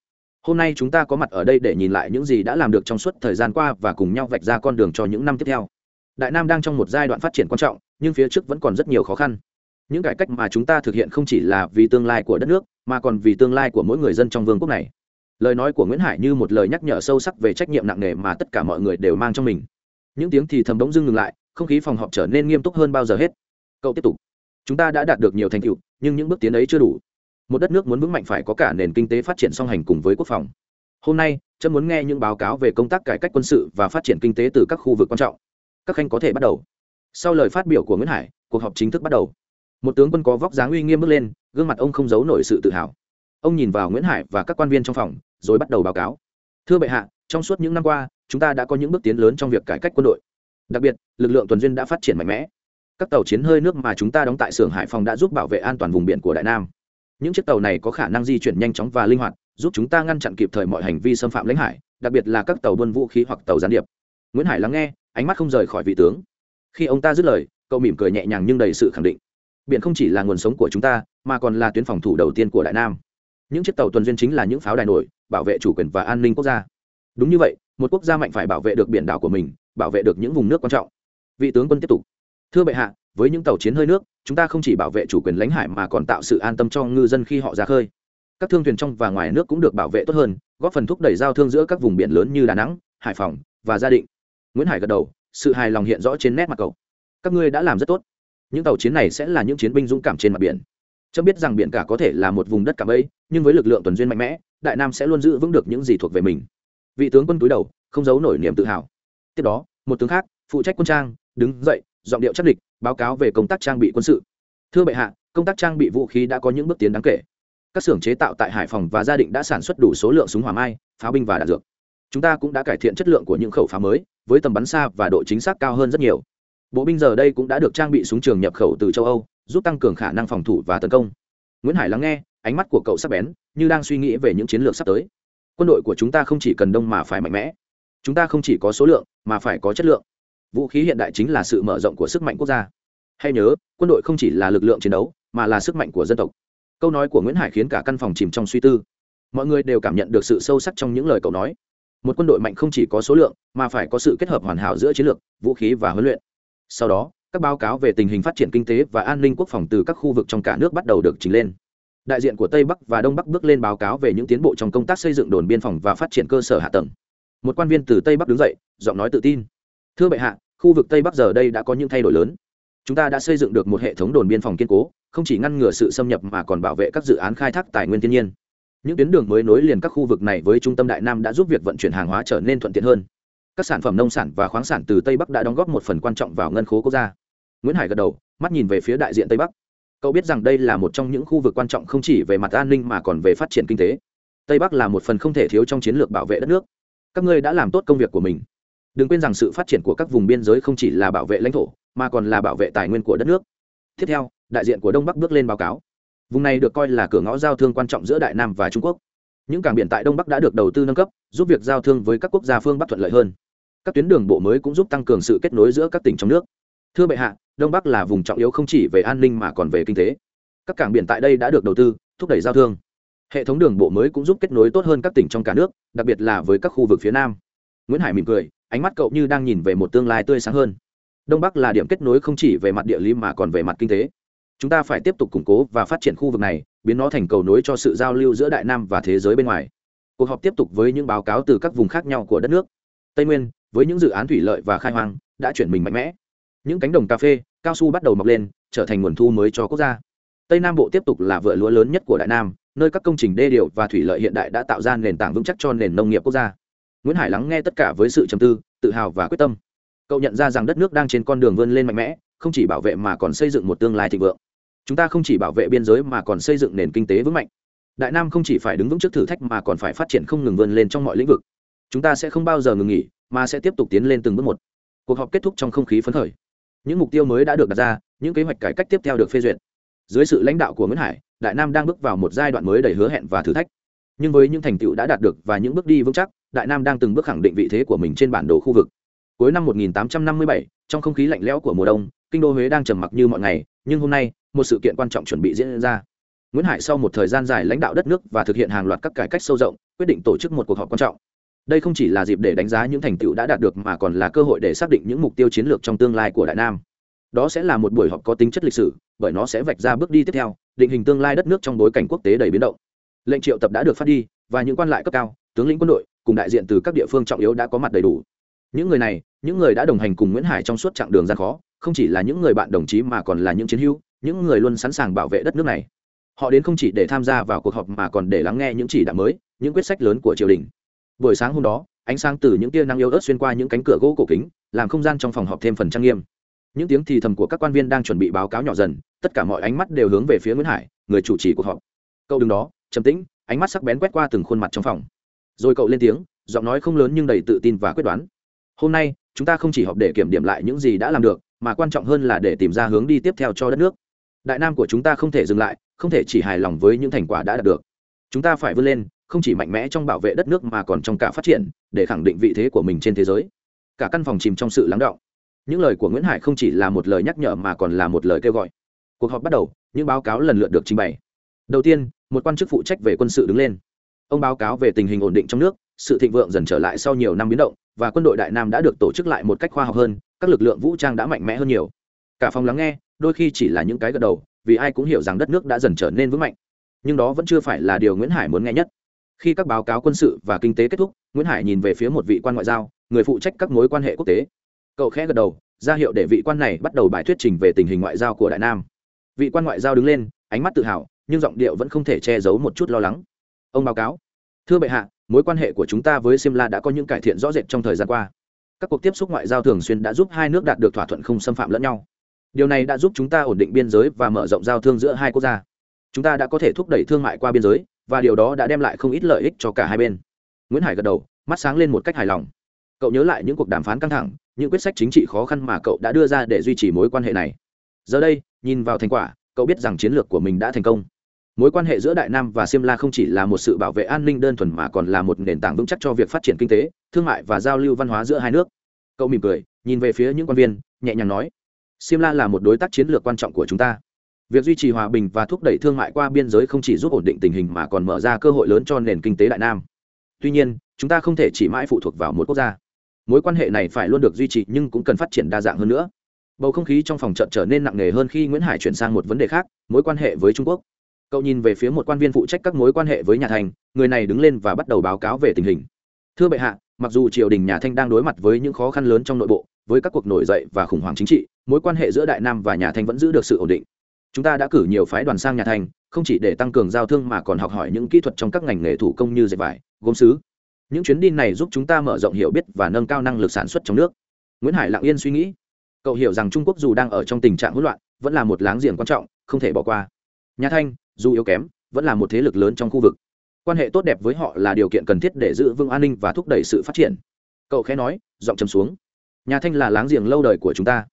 Hôm nay chúng ta có mặt ở đây để nhìn lại những gì đã làm được trong suốt thời gian qua và cùng nhau vạch ra con đường cho những năm tiếp theo. Đại nam đang trong một giai đoạn phát triển quan trọng, nhưng phía trước vẫn còn rất nhiều khó khăn. Những cải cách mà chúng ta thực hiện không chỉ là vì tương lai của đất nước, mà còn vì tương lai của mỗi người dân trong vương quốc này lời nói của nguyễn hải như một lời nhắc nhở sâu sắc về trách nhiệm nặng nề mà tất cả mọi người đều mang trong mình. Những tiếng thì thầm bỗng dưng ngừng lại, không khí phòng họp trở nên nghiêm túc hơn bao giờ hết. Cậu tiếp tục. Chúng ta đã đạt được nhiều thành tựu, nhưng những bước tiến ấy chưa đủ. Một đất nước muốn vững mạnh phải có cả nền kinh tế phát triển song hành cùng với quốc phòng. Hôm nay trâm muốn nghe những báo cáo về công tác cải cách quân sự và phát triển kinh tế từ các khu vực quan trọng. Các khanh có thể bắt đầu. Sau lời phát biểu của nguyễn hải, cuộc họp chính thức bắt đầu. Một tướng quân có vóc dáng uy nghiêm bước lên, gương mặt ông không giấu nổi sự tự hào. Ông nhìn vào nguyễn hải và các quan viên trong phòng rồi bắt đầu báo cáo. Thưa bệ hạ, trong suốt những năm qua, chúng ta đã có những bước tiến lớn trong việc cải cách quân đội. Đặc biệt, lực lượng tuần duyên đã phát triển mạnh mẽ. Các tàu chiến hơi nước mà chúng ta đóng tại xưởng hải phòng đã giúp bảo vệ an toàn vùng biển của đại nam. Những chiếc tàu này có khả năng di chuyển nhanh chóng và linh hoạt, giúp chúng ta ngăn chặn kịp thời mọi hành vi xâm phạm lãnh hải, đặc biệt là các tàu buôn vũ khí hoặc tàu gián điệp. Nguyễn hải lắng nghe, ánh mắt không rời khỏi vị tướng. Khi ông ta dứt lời, cậu mỉm cười nhẹ nhàng nhưng đầy sự khẳng định. Biển không chỉ là nguồn sống của chúng ta, mà còn là tuyến phòng thủ đầu tiên của đại nam những chiếc tàu tuần duyên chính là những pháo đài nổi, bảo vệ chủ quyền và an ninh quốc gia. Đúng như vậy, một quốc gia mạnh phải bảo vệ được biển đảo của mình, bảo vệ được những vùng nước quan trọng. Vị tướng quân tiếp tục. Thưa bệ hạ, với những tàu chiến hơi nước, chúng ta không chỉ bảo vệ chủ quyền lãnh hải mà còn tạo sự an tâm cho ngư dân khi họ ra khơi. Các thương thuyền trong và ngoài nước cũng được bảo vệ tốt hơn, góp phần thúc đẩy giao thương giữa các vùng biển lớn như đà nẵng, hải phòng và gia định. Nguyễn hải gật đầu, sự hài lòng hiện rõ trên nét mặt cậu. Các ngươi đã làm rất tốt. Những tàu chiến này sẽ là những chiến binh dũng cảm trên mặt biển chấm biết rằng biển cả có thể là một vùng đất cảm ấy nhưng với lực lượng tuần duyên mạnh mẽ, đại nam sẽ luôn giữ vững được những gì thuộc về mình. Vị tướng quân túi đầu, không giấu nổi niềm tự hào. Tiếp đó, một tướng khác, phụ trách quân trang, đứng dậy, giọng điệu chắc địch, báo cáo về công tác trang bị quân sự. Thưa bệ hạ, công tác trang bị vũ khí đã có những bước tiến đáng kể. Các xưởng chế tạo tại hải phòng và gia định đã sản xuất đủ số lượng súng hỏa mai, pháo binh và đạn dược. Chúng ta cũng đã cải thiện chất lượng của những khẩu pháo mới, với tầm bắn xa và độ chính xác cao hơn rất nhiều. Bộ binh giờ đây cũng đã được trang bị súng trường nhập khẩu từ châu âu giúp tăng cường khả năng phòng thủ và tấn công. Nguyễn hải lắng nghe, ánh mắt của cậu sắc bén, như đang suy nghĩ về những chiến lược sắp tới. Quân đội của chúng ta không chỉ cần đông mà phải mạnh mẽ. Chúng ta không chỉ có số lượng, mà phải có chất lượng. Vũ khí hiện đại chính là sự mở rộng của sức mạnh quốc gia. Hay nhớ, quân đội không chỉ là lực lượng chiến đấu, mà là sức mạnh của dân tộc. Câu nói của nguyễn hải khiến cả căn phòng chìm trong suy tư. Mọi người đều cảm nhận được sự sâu sắc trong những lời cậu nói. Một quân đội mạnh không chỉ có số lượng, mà phải có sự kết hợp hoàn hảo giữa chiến lược, vũ khí và huấn luyện. Sau đó các báo cáo về tình hình phát triển kinh tế và an ninh quốc phòng từ các khu vực trong cả nước bắt đầu được trình lên. Đại diện của tây bắc và đông bắc bước lên báo cáo về những tiến bộ trong công tác xây dựng đồn biên phòng và phát triển cơ sở hạ tầng. Một quan viên từ tây bắc đứng dậy, giọng nói tự tin. Thưa bệ hạ, khu vực tây bắc giờ đây đã có những thay đổi lớn. Chúng ta đã xây dựng được một hệ thống đồn biên phòng kiên cố, không chỉ ngăn ngừa sự xâm nhập mà còn bảo vệ các dự án khai thác tài nguyên thiên nhiên. Những tuyến đường mới nối liền các khu vực này với trung tâm đại nam đã giúp việc vận chuyển hàng hóa trở nên thuận tiện hơn các sản phẩm nông sản và khoáng sản từ tây bắc đã đóng góp một phần quan trọng vào ngân khố quốc gia. Nguyễn hải gật đầu, mắt nhìn về phía đại diện tây bắc. Cậu biết rằng đây là một trong những khu vực quan trọng không chỉ về mặt an ninh mà còn về phát triển kinh tế. Tây bắc là một phần không thể thiếu trong chiến lược bảo vệ đất nước. Các ngươi đã làm tốt công việc của mình. Đừng quên rằng sự phát triển của các vùng biên giới không chỉ là bảo vệ lãnh thổ, mà còn là bảo vệ tài nguyên của đất nước. Tiếp theo, đại diện của đông bắc bước lên báo cáo. Vùng này được coi là cửa ngõ giao thương quan trọng giữa đại nam và trung quốc. Những cảng biển tại đông bắc đã được đầu tư nâng cấp, giúp việc giao thương với các quốc gia phương bắc thuận lợi hơn các tuyến đường bộ mới cũng giúp tăng cường sự kết nối giữa các tỉnh trong nước. Thưa bệ hạ, đông bắc là vùng trọng yếu không chỉ về an ninh mà còn về kinh tế. Các cảng biển tại đây đã được đầu tư, thúc đẩy giao thương. Hệ thống đường bộ mới cũng giúp kết nối tốt hơn các tỉnh trong cả nước, đặc biệt là với các khu vực phía nam. Nguyễn hải mỉm cười, ánh mắt cậu như đang nhìn về một tương lai tươi sáng hơn. Đông bắc là điểm kết nối không chỉ về mặt địa lý mà còn về mặt kinh tế. Chúng ta phải tiếp tục củng cố và phát triển khu vực này, biến nó thành cầu nối cho sự giao lưu giữa đại nam và thế giới bên ngoài. Cuộc họp tiếp tục với những báo cáo từ các vùng khác nhau của đất nước. Tây nguyên với những dự án thủy lợi và khai hoang đã chuyển mình mạnh mẽ. Những cánh đồng cà phê, cao su bắt đầu mọc lên, trở thành nguồn thu mới cho quốc gia. Tây nam bộ tiếp tục là vựa lúa lớn nhất của đại nam, nơi các công trình đê điều và thủy lợi hiện đại đã tạo ra nền tảng vững chắc cho nền nông nghiệp quốc gia. Nguyễn hải lắng nghe tất cả với sự trầm tư, tự hào và quyết tâm. Cậu nhận ra rằng đất nước đang trên con đường vươn lên mạnh mẽ, không chỉ bảo vệ mà còn xây dựng một tương lai thịnh vượng. Chúng ta không chỉ bảo vệ biên giới mà còn xây dựng nền kinh tế vững mạnh. Đại nam không chỉ phải đứng vững trước thử thách mà còn phải phát triển không ngừng vươn lên trong mọi lĩnh vực. Chúng ta sẽ không bao giờ ngừng nghỉ mà sẽ tiếp tục tiến lên từng bước một. Cuộc họp kết thúc trong không khí phấn khởi. Những mục tiêu mới đã được đặt ra những kế hoạch cải cách tiếp theo được phê duyệt. Dưới sự lãnh đạo của nguyễn hải đại nam đang bước vào một giai đoạn mới đầy hứa hẹn và thử thách. Nhưng với những thành tựu đã đạt được và những bước đi vững chắc đại nam đang từng bước khẳng định vị thế của mình trên bản đồ khu vực. Cuối năm 1857, trong không khí lạnh lẽo của mùa đông kinh đô huế đang trầm mặc như mọi ngày nhưng hôm nay một sự kiện quan trọng chuẩn bị diễn ra. Nguyễn hải sau một thời gian dài lãnh đạo đất nước và thực hiện hàng loạt các cải cách sâu rộng quyết định tổ chức một cuộc họp quan trọng đây không chỉ là dịp để đánh giá những thành tựu đã đạt được mà còn là cơ hội để xác định những mục tiêu chiến lược trong tương lai của đại nam. Đó sẽ là một buổi họp có tính chất lịch sử, bởi nó sẽ vạch ra bước đi tiếp theo, định hình tương lai đất nước trong bối cảnh quốc tế đầy biến động. Lệnh triệu tập đã được phát đi, và những quan lại cấp cao, tướng lĩnh quân đội, cùng đại diện từ các địa phương trọng yếu đã có mặt đầy đủ. Những người này, những người đã đồng hành cùng nguyễn hải trong suốt chặng đường gian khó, không chỉ là những người bạn đồng chí mà còn là những chiến hữu, những người luôn sẵn sàng bảo vệ đất nước này. Họ đến không chỉ để tham gia vào cuộc họp mà còn để lắng nghe những chỉ đạo mới, những quyết sách lớn của triều đình buổi sáng hôm đó, ánh sáng từ những tia năng yếu ớt xuyên qua những cánh cửa gỗ cổ kính, làm không gian trong phòng họp thêm phần trang nghiêm. Những tiếng thì thầm của các quan viên đang chuẩn bị báo cáo nhỏ dần, tất cả mọi ánh mắt đều hướng về phía nguyễn hải, người chủ trì cuộc họp. Cậu đứng đó, trầm tĩnh, ánh mắt sắc bén quét qua từng khuôn mặt trong phòng. Rồi cậu lên tiếng, giọng nói không lớn nhưng đầy tự tin và quyết đoán. Hôm nay, chúng ta không chỉ họp để kiểm điểm lại những gì đã làm được, mà quan trọng hơn là để tìm ra hướng đi tiếp theo cho đất nước. Đại nam của chúng ta không thể dừng lại, không thể chỉ hài lòng với những thành quả đã đạt được. Chúng ta phải vươn lên không chỉ mạnh mẽ trong bảo vệ đất nước mà còn trong cả phát triển, để khẳng định vị thế của mình trên thế giới. Cả căn phòng chìm trong sự lắng động. Những lời của nguyễn hải không chỉ là một lời nhắc nhở mà còn là một lời kêu gọi. Cuộc họp bắt đầu, những báo cáo lần lượt được trình bày. Đầu tiên, một quan chức phụ trách về quân sự đứng lên. Ông báo cáo về tình hình ổn định trong nước, sự thịnh vượng dần trở lại sau nhiều năm biến động, và quân đội đại nam đã được tổ chức lại một cách khoa học hơn, các lực lượng vũ trang đã mạnh mẽ hơn nhiều. Cả phòng lắng nghe, đôi khi chỉ là những cái gật đầu, vì ai cũng hiểu rằng đất nước đã dần trở nên vững mạnh. Nhưng đó vẫn chưa phải là điều nguyễn hải muốn nghe nhất khi các báo cáo quân sự và kinh tế kết thúc, nguyễn hải nhìn về phía một vị quan ngoại giao, người phụ trách các mối quan hệ quốc tế. Cậu khẽ gật đầu, ra hiệu để vị quan này bắt đầu bài thuyết trình về tình hình ngoại giao của đại nam. Vị quan ngoại giao đứng lên, ánh mắt tự hào, nhưng giọng điệu vẫn không thể che giấu một chút lo lắng. Ông báo cáo, thưa bệ hạ, mối quan hệ của chúng ta với simla đã có những cải thiện rõ rệt trong thời gian qua. Các cuộc tiếp xúc ngoại giao thường xuyên đã giúp hai nước đạt được thỏa thuận không xâm phạm lẫn nhau. Điều này đã giúp chúng ta ổn định biên giới và mở rộng giao thương giữa hai quốc gia. Chúng ta đã có thể thúc đẩy thương mại qua biên giới và điều đó đã đem lại không ít lợi ích cho cả hai bên. Nguyễn hải gật đầu, mắt sáng lên một cách hài lòng. Cậu nhớ lại những cuộc đàm phán căng thẳng, những quyết sách chính trị khó khăn mà cậu đã đưa ra để duy trì mối quan hệ này. Giờ đây, nhìn vào thành quả, cậu biết rằng chiến lược của mình đã thành công. Mối quan hệ giữa đại nam và simla không chỉ là một sự bảo vệ an ninh đơn thuần mà còn là một nền tảng vững chắc cho việc phát triển kinh tế, thương mại và giao lưu văn hóa giữa hai nước. Cậu mỉm cười, nhìn về phía những quan viên, nhẹ nhàng nói simla là một đối tác chiến lược quan trọng của chúng ta việc duy trì hòa bình và thúc đẩy thương mại qua biên giới không chỉ giúp ổn định tình hình mà còn mở ra cơ hội lớn cho nền kinh tế đại nam. Tuy nhiên, chúng ta không thể chỉ mãi phụ thuộc vào một quốc gia. Mối quan hệ này phải luôn được duy trì nhưng cũng cần phát triển đa dạng hơn nữa. Bầu không khí trong phòng trận trở nên nặng nề hơn khi nguyễn hải chuyển sang một vấn đề khác, mối quan hệ với trung quốc. Cậu nhìn về phía một quan viên phụ trách các mối quan hệ với nhà thành, người này đứng lên và bắt đầu báo cáo về tình hình. Thưa bệ hạ, mặc dù triều đình nhà thanh đang đối mặt với những khó khăn lớn trong nội bộ, với các cuộc nổi dậy và khủng hoảng chính trị, mối quan hệ giữa đại nam và nhà thanh vẫn giữ được sự ổn định chúng ta đã cử nhiều phái đoàn sang nhà thanh không chỉ để tăng cường giao thương mà còn học hỏi những kỹ thuật trong các ngành nghề thủ công như dệt vải, gốm xứ những chuyến đi này giúp chúng ta mở rộng hiểu biết và nâng cao năng lực sản xuất trong nước. Nguyễn hải lặng yên suy nghĩ. Cậu hiểu rằng trung quốc dù đang ở trong tình trạng hỗn loạn, vẫn là một láng giềng quan trọng, không thể bỏ qua. Nhà thanh dù yếu kém, vẫn là một thế lực lớn trong khu vực. Quan hệ tốt đẹp với họ là điều kiện cần thiết để giữ vững an ninh và thúc đẩy sự phát triển. Cậu khẽ nói, giọng trầm xuống. Nhà thanh là láng giềng lâu đời của chúng ta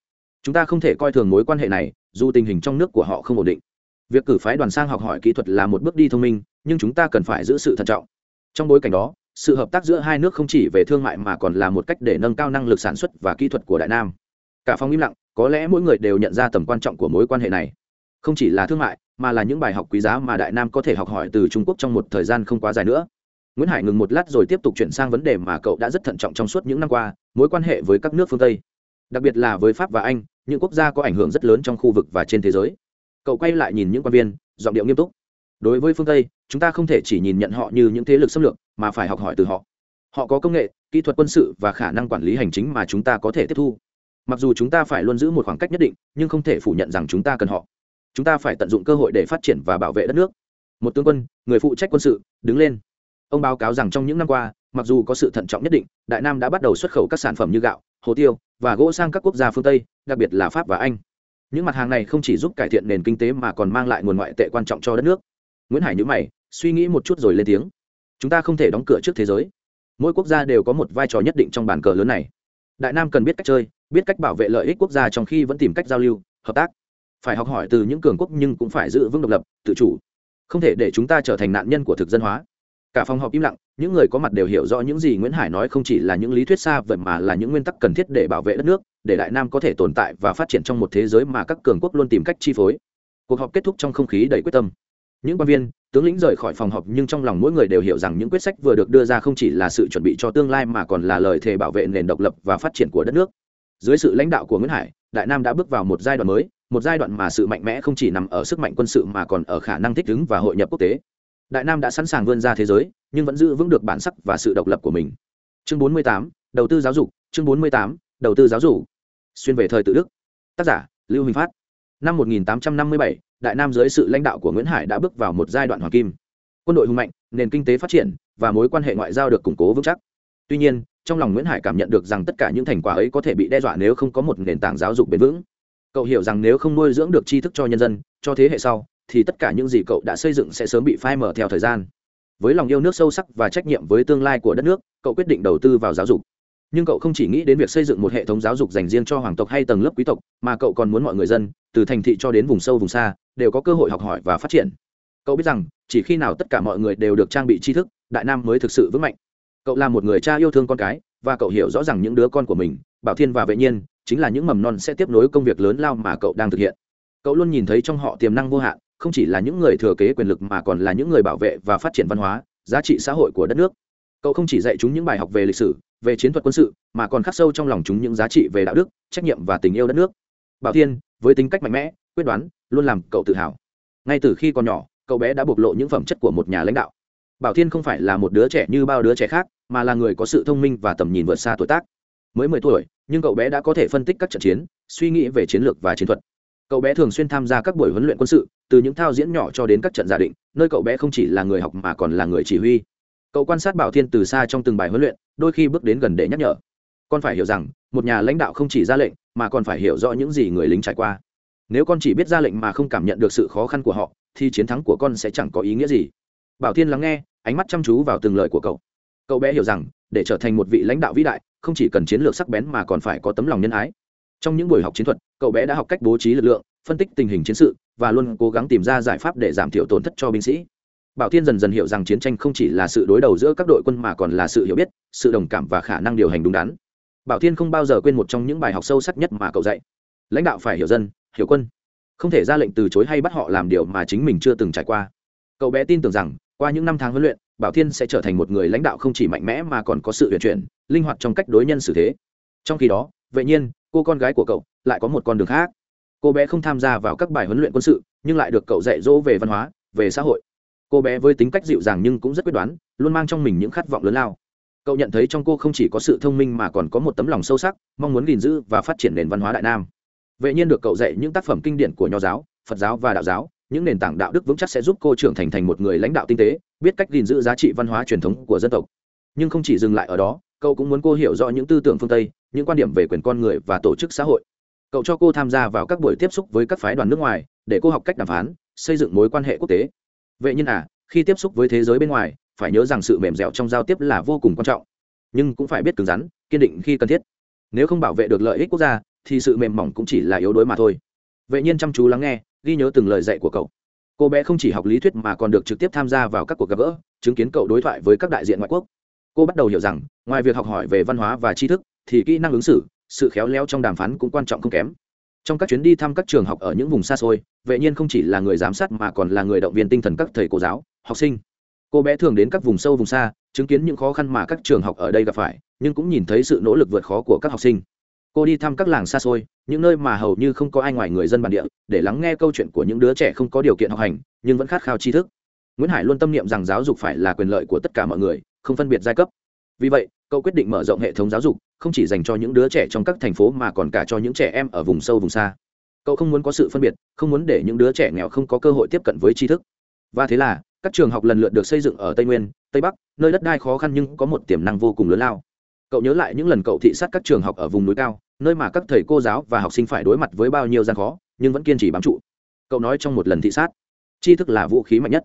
chúng ta không thể coi thường mối quan hệ này, dù tình hình trong nước của họ không ổn định. Việc cử phái đoàn sang học hỏi kỹ thuật là một bước đi thông minh, nhưng chúng ta cần phải giữ sự thận trọng. Trong bối cảnh đó, sự hợp tác giữa hai nước không chỉ về thương mại mà còn là một cách để nâng cao năng lực sản xuất và kỹ thuật của đại nam. Cả phòng im lặng, có lẽ mỗi người đều nhận ra tầm quan trọng của mối quan hệ này. Không chỉ là thương mại, mà là những bài học quý giá mà đại nam có thể học hỏi từ trung quốc trong một thời gian không quá dài nữa. Nguyễn hải ngừng một lát rồi tiếp tục chuyển sang vấn đề mà cậu đã rất thận trọng trong suốt những năm qua, mối quan hệ với các nước phương tây. Đặc biệt là với pháp và anh những quốc gia có ảnh hưởng rất lớn trong khu vực và trên thế giới. Cậu quay lại nhìn những quan viên, giọng điệu nghiêm túc. Đối với phương tây, chúng ta không thể chỉ nhìn nhận họ như những thế lực xâm lược, mà phải học hỏi từ họ. Họ có công nghệ, kỹ thuật quân sự và khả năng quản lý hành chính mà chúng ta có thể tiếp thu. Mặc dù chúng ta phải luôn giữ một khoảng cách nhất định, nhưng không thể phủ nhận rằng chúng ta cần họ. Chúng ta phải tận dụng cơ hội để phát triển và bảo vệ đất nước. Một tướng quân, người phụ trách quân sự, đứng lên. Ông báo cáo rằng trong những năm qua, mặc dù có sự thận trọng nhất định, đại nam đã bắt đầu xuất khẩu các sản phẩm như gạo hồ tiêu và gỗ sang các quốc gia phương tây đặc biệt là pháp và anh những mặt hàng này không chỉ giúp cải thiện nền kinh tế mà còn mang lại nguồn ngoại tệ quan trọng cho đất nước nguyễn hải nhữ mày suy nghĩ một chút rồi lên tiếng chúng ta không thể đóng cửa trước thế giới mỗi quốc gia đều có một vai trò nhất định trong bàn cờ lớn này đại nam cần biết cách chơi biết cách bảo vệ lợi ích quốc gia trong khi vẫn tìm cách giao lưu hợp tác phải học hỏi từ những cường quốc nhưng cũng phải giữ vững độc lập tự chủ không thể để chúng ta trở thành nạn nhân của thực dân hóa cả phòng họp im lặng những người có mặt đều hiểu rõ những gì nguyễn hải nói không chỉ là những lý thuyết xa vậy mà là những nguyên tắc cần thiết để bảo vệ đất nước, để đại nam có thể tồn tại và phát triển trong một thế giới mà các cường quốc luôn tìm cách chi phối. Cuộc họp kết thúc trong không khí đầy quyết tâm. Những quan viên, tướng lĩnh rời khỏi phòng họp nhưng trong lòng mỗi người đều hiểu rằng những quyết sách vừa được đưa ra không chỉ là sự chuẩn bị cho tương lai mà còn là lời thề bảo vệ nền độc lập và phát triển của đất nước. Dưới sự lãnh đạo của nguyễn hải, đại nam đã bước vào một giai đoạn mới, một giai đoạn mà sự mạnh mẽ không chỉ nằm ở sức mạnh quân sự mà còn ở khả năng thích ứng và hội nhập quốc tế đại nam đã sẵn sàng vươn ra thế giới nhưng vẫn giữ vững được bản sắc và sự độc lập của mình. Chương 48, đầu tư giáo dục. Chương 48, đầu tư giáo dục. Xuyên về thời tự đức. Tác giả lưu huỳnh phát. Năm 1857, đại nam dưới sự lãnh đạo của nguyễn hải đã bước vào một giai đoạn hoàng kim. Quân đội hùng mạnh nền kinh tế phát triển và mối quan hệ ngoại giao được củng cố vững chắc. Tuy nhiên trong lòng nguyễn hải cảm nhận được rằng tất cả những thành quả ấy có thể bị đe dọa nếu không có một nền tảng giáo dục bền vững. Cậu hiểu rằng nếu không nuôi dưỡng được tri thức cho nhân dân cho thế hệ sau thì tất cả những gì cậu đã xây dựng sẽ sớm bị phai mở theo thời gian. Với lòng yêu nước sâu sắc và trách nhiệm với tương lai của đất nước, cậu quyết định đầu tư vào giáo dục. Nhưng cậu không chỉ nghĩ đến việc xây dựng một hệ thống giáo dục dành riêng cho hoàng tộc hay tầng lớp quý tộc, mà cậu còn muốn mọi người dân, từ thành thị cho đến vùng sâu vùng xa, đều có cơ hội học hỏi và phát triển. Cậu biết rằng, chỉ khi nào tất cả mọi người đều được trang bị tri thức, đại nam mới thực sự vững mạnh. Cậu là một người cha yêu thương con cái, và cậu hiểu rõ rằng những đứa con của mình, bảo thiên và vệ nhiên, chính là những mầm non sẽ tiếp nối công việc lớn lao mà cậu đang thực hiện. Cậu luôn nhìn thấy trong họ tiềm năng vô hạn không chỉ là những người thừa kế quyền lực mà còn là những người bảo vệ và phát triển văn hóa, giá trị xã hội của đất nước. Cậu không chỉ dạy chúng những bài học về lịch sử, về chiến thuật quân sự, mà còn khắc sâu trong lòng chúng những giá trị về đạo đức, trách nhiệm và tình yêu đất nước. Bảo thiên, với tính cách mạnh mẽ, quyết đoán, luôn làm cậu tự hào. Ngay từ khi còn nhỏ, cậu bé đã bộc lộ những phẩm chất của một nhà lãnh đạo. Bảo thiên không phải là một đứa trẻ như bao đứa trẻ khác, mà là người có sự thông minh và tầm nhìn vượt xa tuổi tác. Mới mười tuổi, nhưng cậu bé đã có thể phân tích các trận chiến, suy nghĩ về chiến lược và chiến thuật cậu bé thường xuyên tham gia các buổi huấn luyện quân sự, từ những thao diễn nhỏ cho đến các trận giả định, nơi cậu bé không chỉ là người học mà còn là người chỉ huy. Cậu quan sát bảo thiên từ xa trong từng bài huấn luyện, đôi khi bước đến gần để nhắc nhở. Con phải hiểu rằng, một nhà lãnh đạo không chỉ ra lệnh, mà còn phải hiểu rõ những gì người lính trải qua. Nếu con chỉ biết ra lệnh mà không cảm nhận được sự khó khăn của họ, thì chiến thắng của con sẽ chẳng có ý nghĩa gì. Bảo thiên lắng nghe, ánh mắt chăm chú vào từng lời của cậu. Cậu bé hiểu rằng, để trở thành một vị lãnh đạo vĩ đại, không chỉ cần chiến lược sắc bén mà còn phải có tấm lòng nhân ái trong những buổi học chiến thuật, cậu bé đã học cách bố trí lực lượng, phân tích tình hình chiến sự, và luôn cố gắng tìm ra giải pháp để giảm thiểu tổn thất cho binh sĩ. Bảo thiên dần dần hiểu rằng chiến tranh không chỉ là sự đối đầu giữa các đội quân mà còn là sự hiểu biết, sự đồng cảm và khả năng điều hành đúng đắn. Bảo thiên không bao giờ quên một trong những bài học sâu sắc nhất mà cậu dạy. Lãnh đạo phải hiểu dân, hiểu quân. Không thể ra lệnh từ chối hay bắt họ làm điều mà chính mình chưa từng trải qua. Cậu bé tin tưởng rằng, qua những năm tháng huấn luyện, bảo thiên sẽ trở thành một người lãnh đạo không chỉ mạnh mẽ mà còn có sự huyền chuyển, linh hoạt trong cách đối nhân xử thế. Trong khi đó vậy nhiên cô con gái của cậu lại có một con đường khác. Cô bé không tham gia vào các bài huấn luyện quân sự, nhưng lại được cậu dạy dỗ về văn hóa, về xã hội. Cô bé với tính cách dịu dàng nhưng cũng rất quyết đoán, luôn mang trong mình những khát vọng lớn lao. Cậu nhận thấy trong cô không chỉ có sự thông minh mà còn có một tấm lòng sâu sắc, mong muốn gìn giữ và phát triển nền văn hóa đại nam. Vệ nhiên được cậu dạy những tác phẩm kinh điển của nho giáo, phật giáo và đạo giáo, những nền tảng đạo đức vững chắc sẽ giúp cô trưởng thành thành một người lãnh đạo tinh tế, biết cách gìn giữ giá trị văn hóa truyền thống của dân tộc. Nhưng không chỉ dừng lại ở đó cậu cũng muốn cô hiểu rõ những tư tưởng phương tây, những quan điểm về quyền con người và tổ chức xã hội. Cậu cho cô tham gia vào các buổi tiếp xúc với các phái đoàn nước ngoài, để cô học cách đàm phán, xây dựng mối quan hệ quốc tế. Vậy nhưng à khi tiếp xúc với thế giới bên ngoài, phải nhớ rằng sự mềm dẻo trong giao tiếp là vô cùng quan trọng. Nhưng cũng phải biết cứng rắn, kiên định khi cần thiết. Nếu không bảo vệ được lợi ích quốc gia, thì sự mềm mỏng cũng chỉ là yếu đuối mà thôi. Vậy nhiên chăm chú lắng nghe, ghi nhớ từng lời dạy của cậu. Cô bé không chỉ học lý thuyết mà còn được trực tiếp tham gia vào các cuộc gặp gỡ, chứng kiến cậu đối thoại với các đại diện ngoại quốc cô bắt đầu hiểu rằng, ngoài việc học hỏi về văn hóa và tri thức, thì kỹ năng ứng xử, sự khéo léo trong đàm phán cũng quan trọng không kém. Trong các chuyến đi thăm các trường học ở những vùng xa xôi, vệ nhiên không chỉ là người giám sát mà còn là người động viên tinh thần các thầy cô giáo, học sinh. Cô bé thường đến các vùng sâu vùng xa, chứng kiến những khó khăn mà các trường học ở đây gặp phải, nhưng cũng nhìn thấy sự nỗ lực vượt khó của các học sinh. Cô đi thăm các làng xa xôi, những nơi mà hầu như không có ai ngoài người dân bản địa, để lắng nghe câu chuyện của những đứa trẻ không có điều kiện học hành, nhưng vẫn khát khao tri thức. Nguyễn hải luôn tâm niệm rằng giáo dục phải là quyền lợi của tất cả mọi người không phân biệt giai cấp. Vì vậy, cậu quyết định mở rộng hệ thống giáo dục, không chỉ dành cho những đứa trẻ trong các thành phố mà còn cả cho những trẻ em ở vùng sâu vùng xa. Cậu không muốn có sự phân biệt, không muốn để những đứa trẻ nghèo không có cơ hội tiếp cận với tri thức. Và thế là, các trường học lần lượt được xây dựng ở tây nguyên, tây bắc, nơi đất đai khó khăn nhưng có một tiềm năng vô cùng lớn lao. Cậu nhớ lại những lần cậu thị sát các trường học ở vùng núi cao, nơi mà các thầy cô giáo và học sinh phải đối mặt với bao nhiêu gian khó, nhưng vẫn kiên trì bám trụ. Cậu nói trong một lần thị sát, tri thức là vũ khí mạnh nhất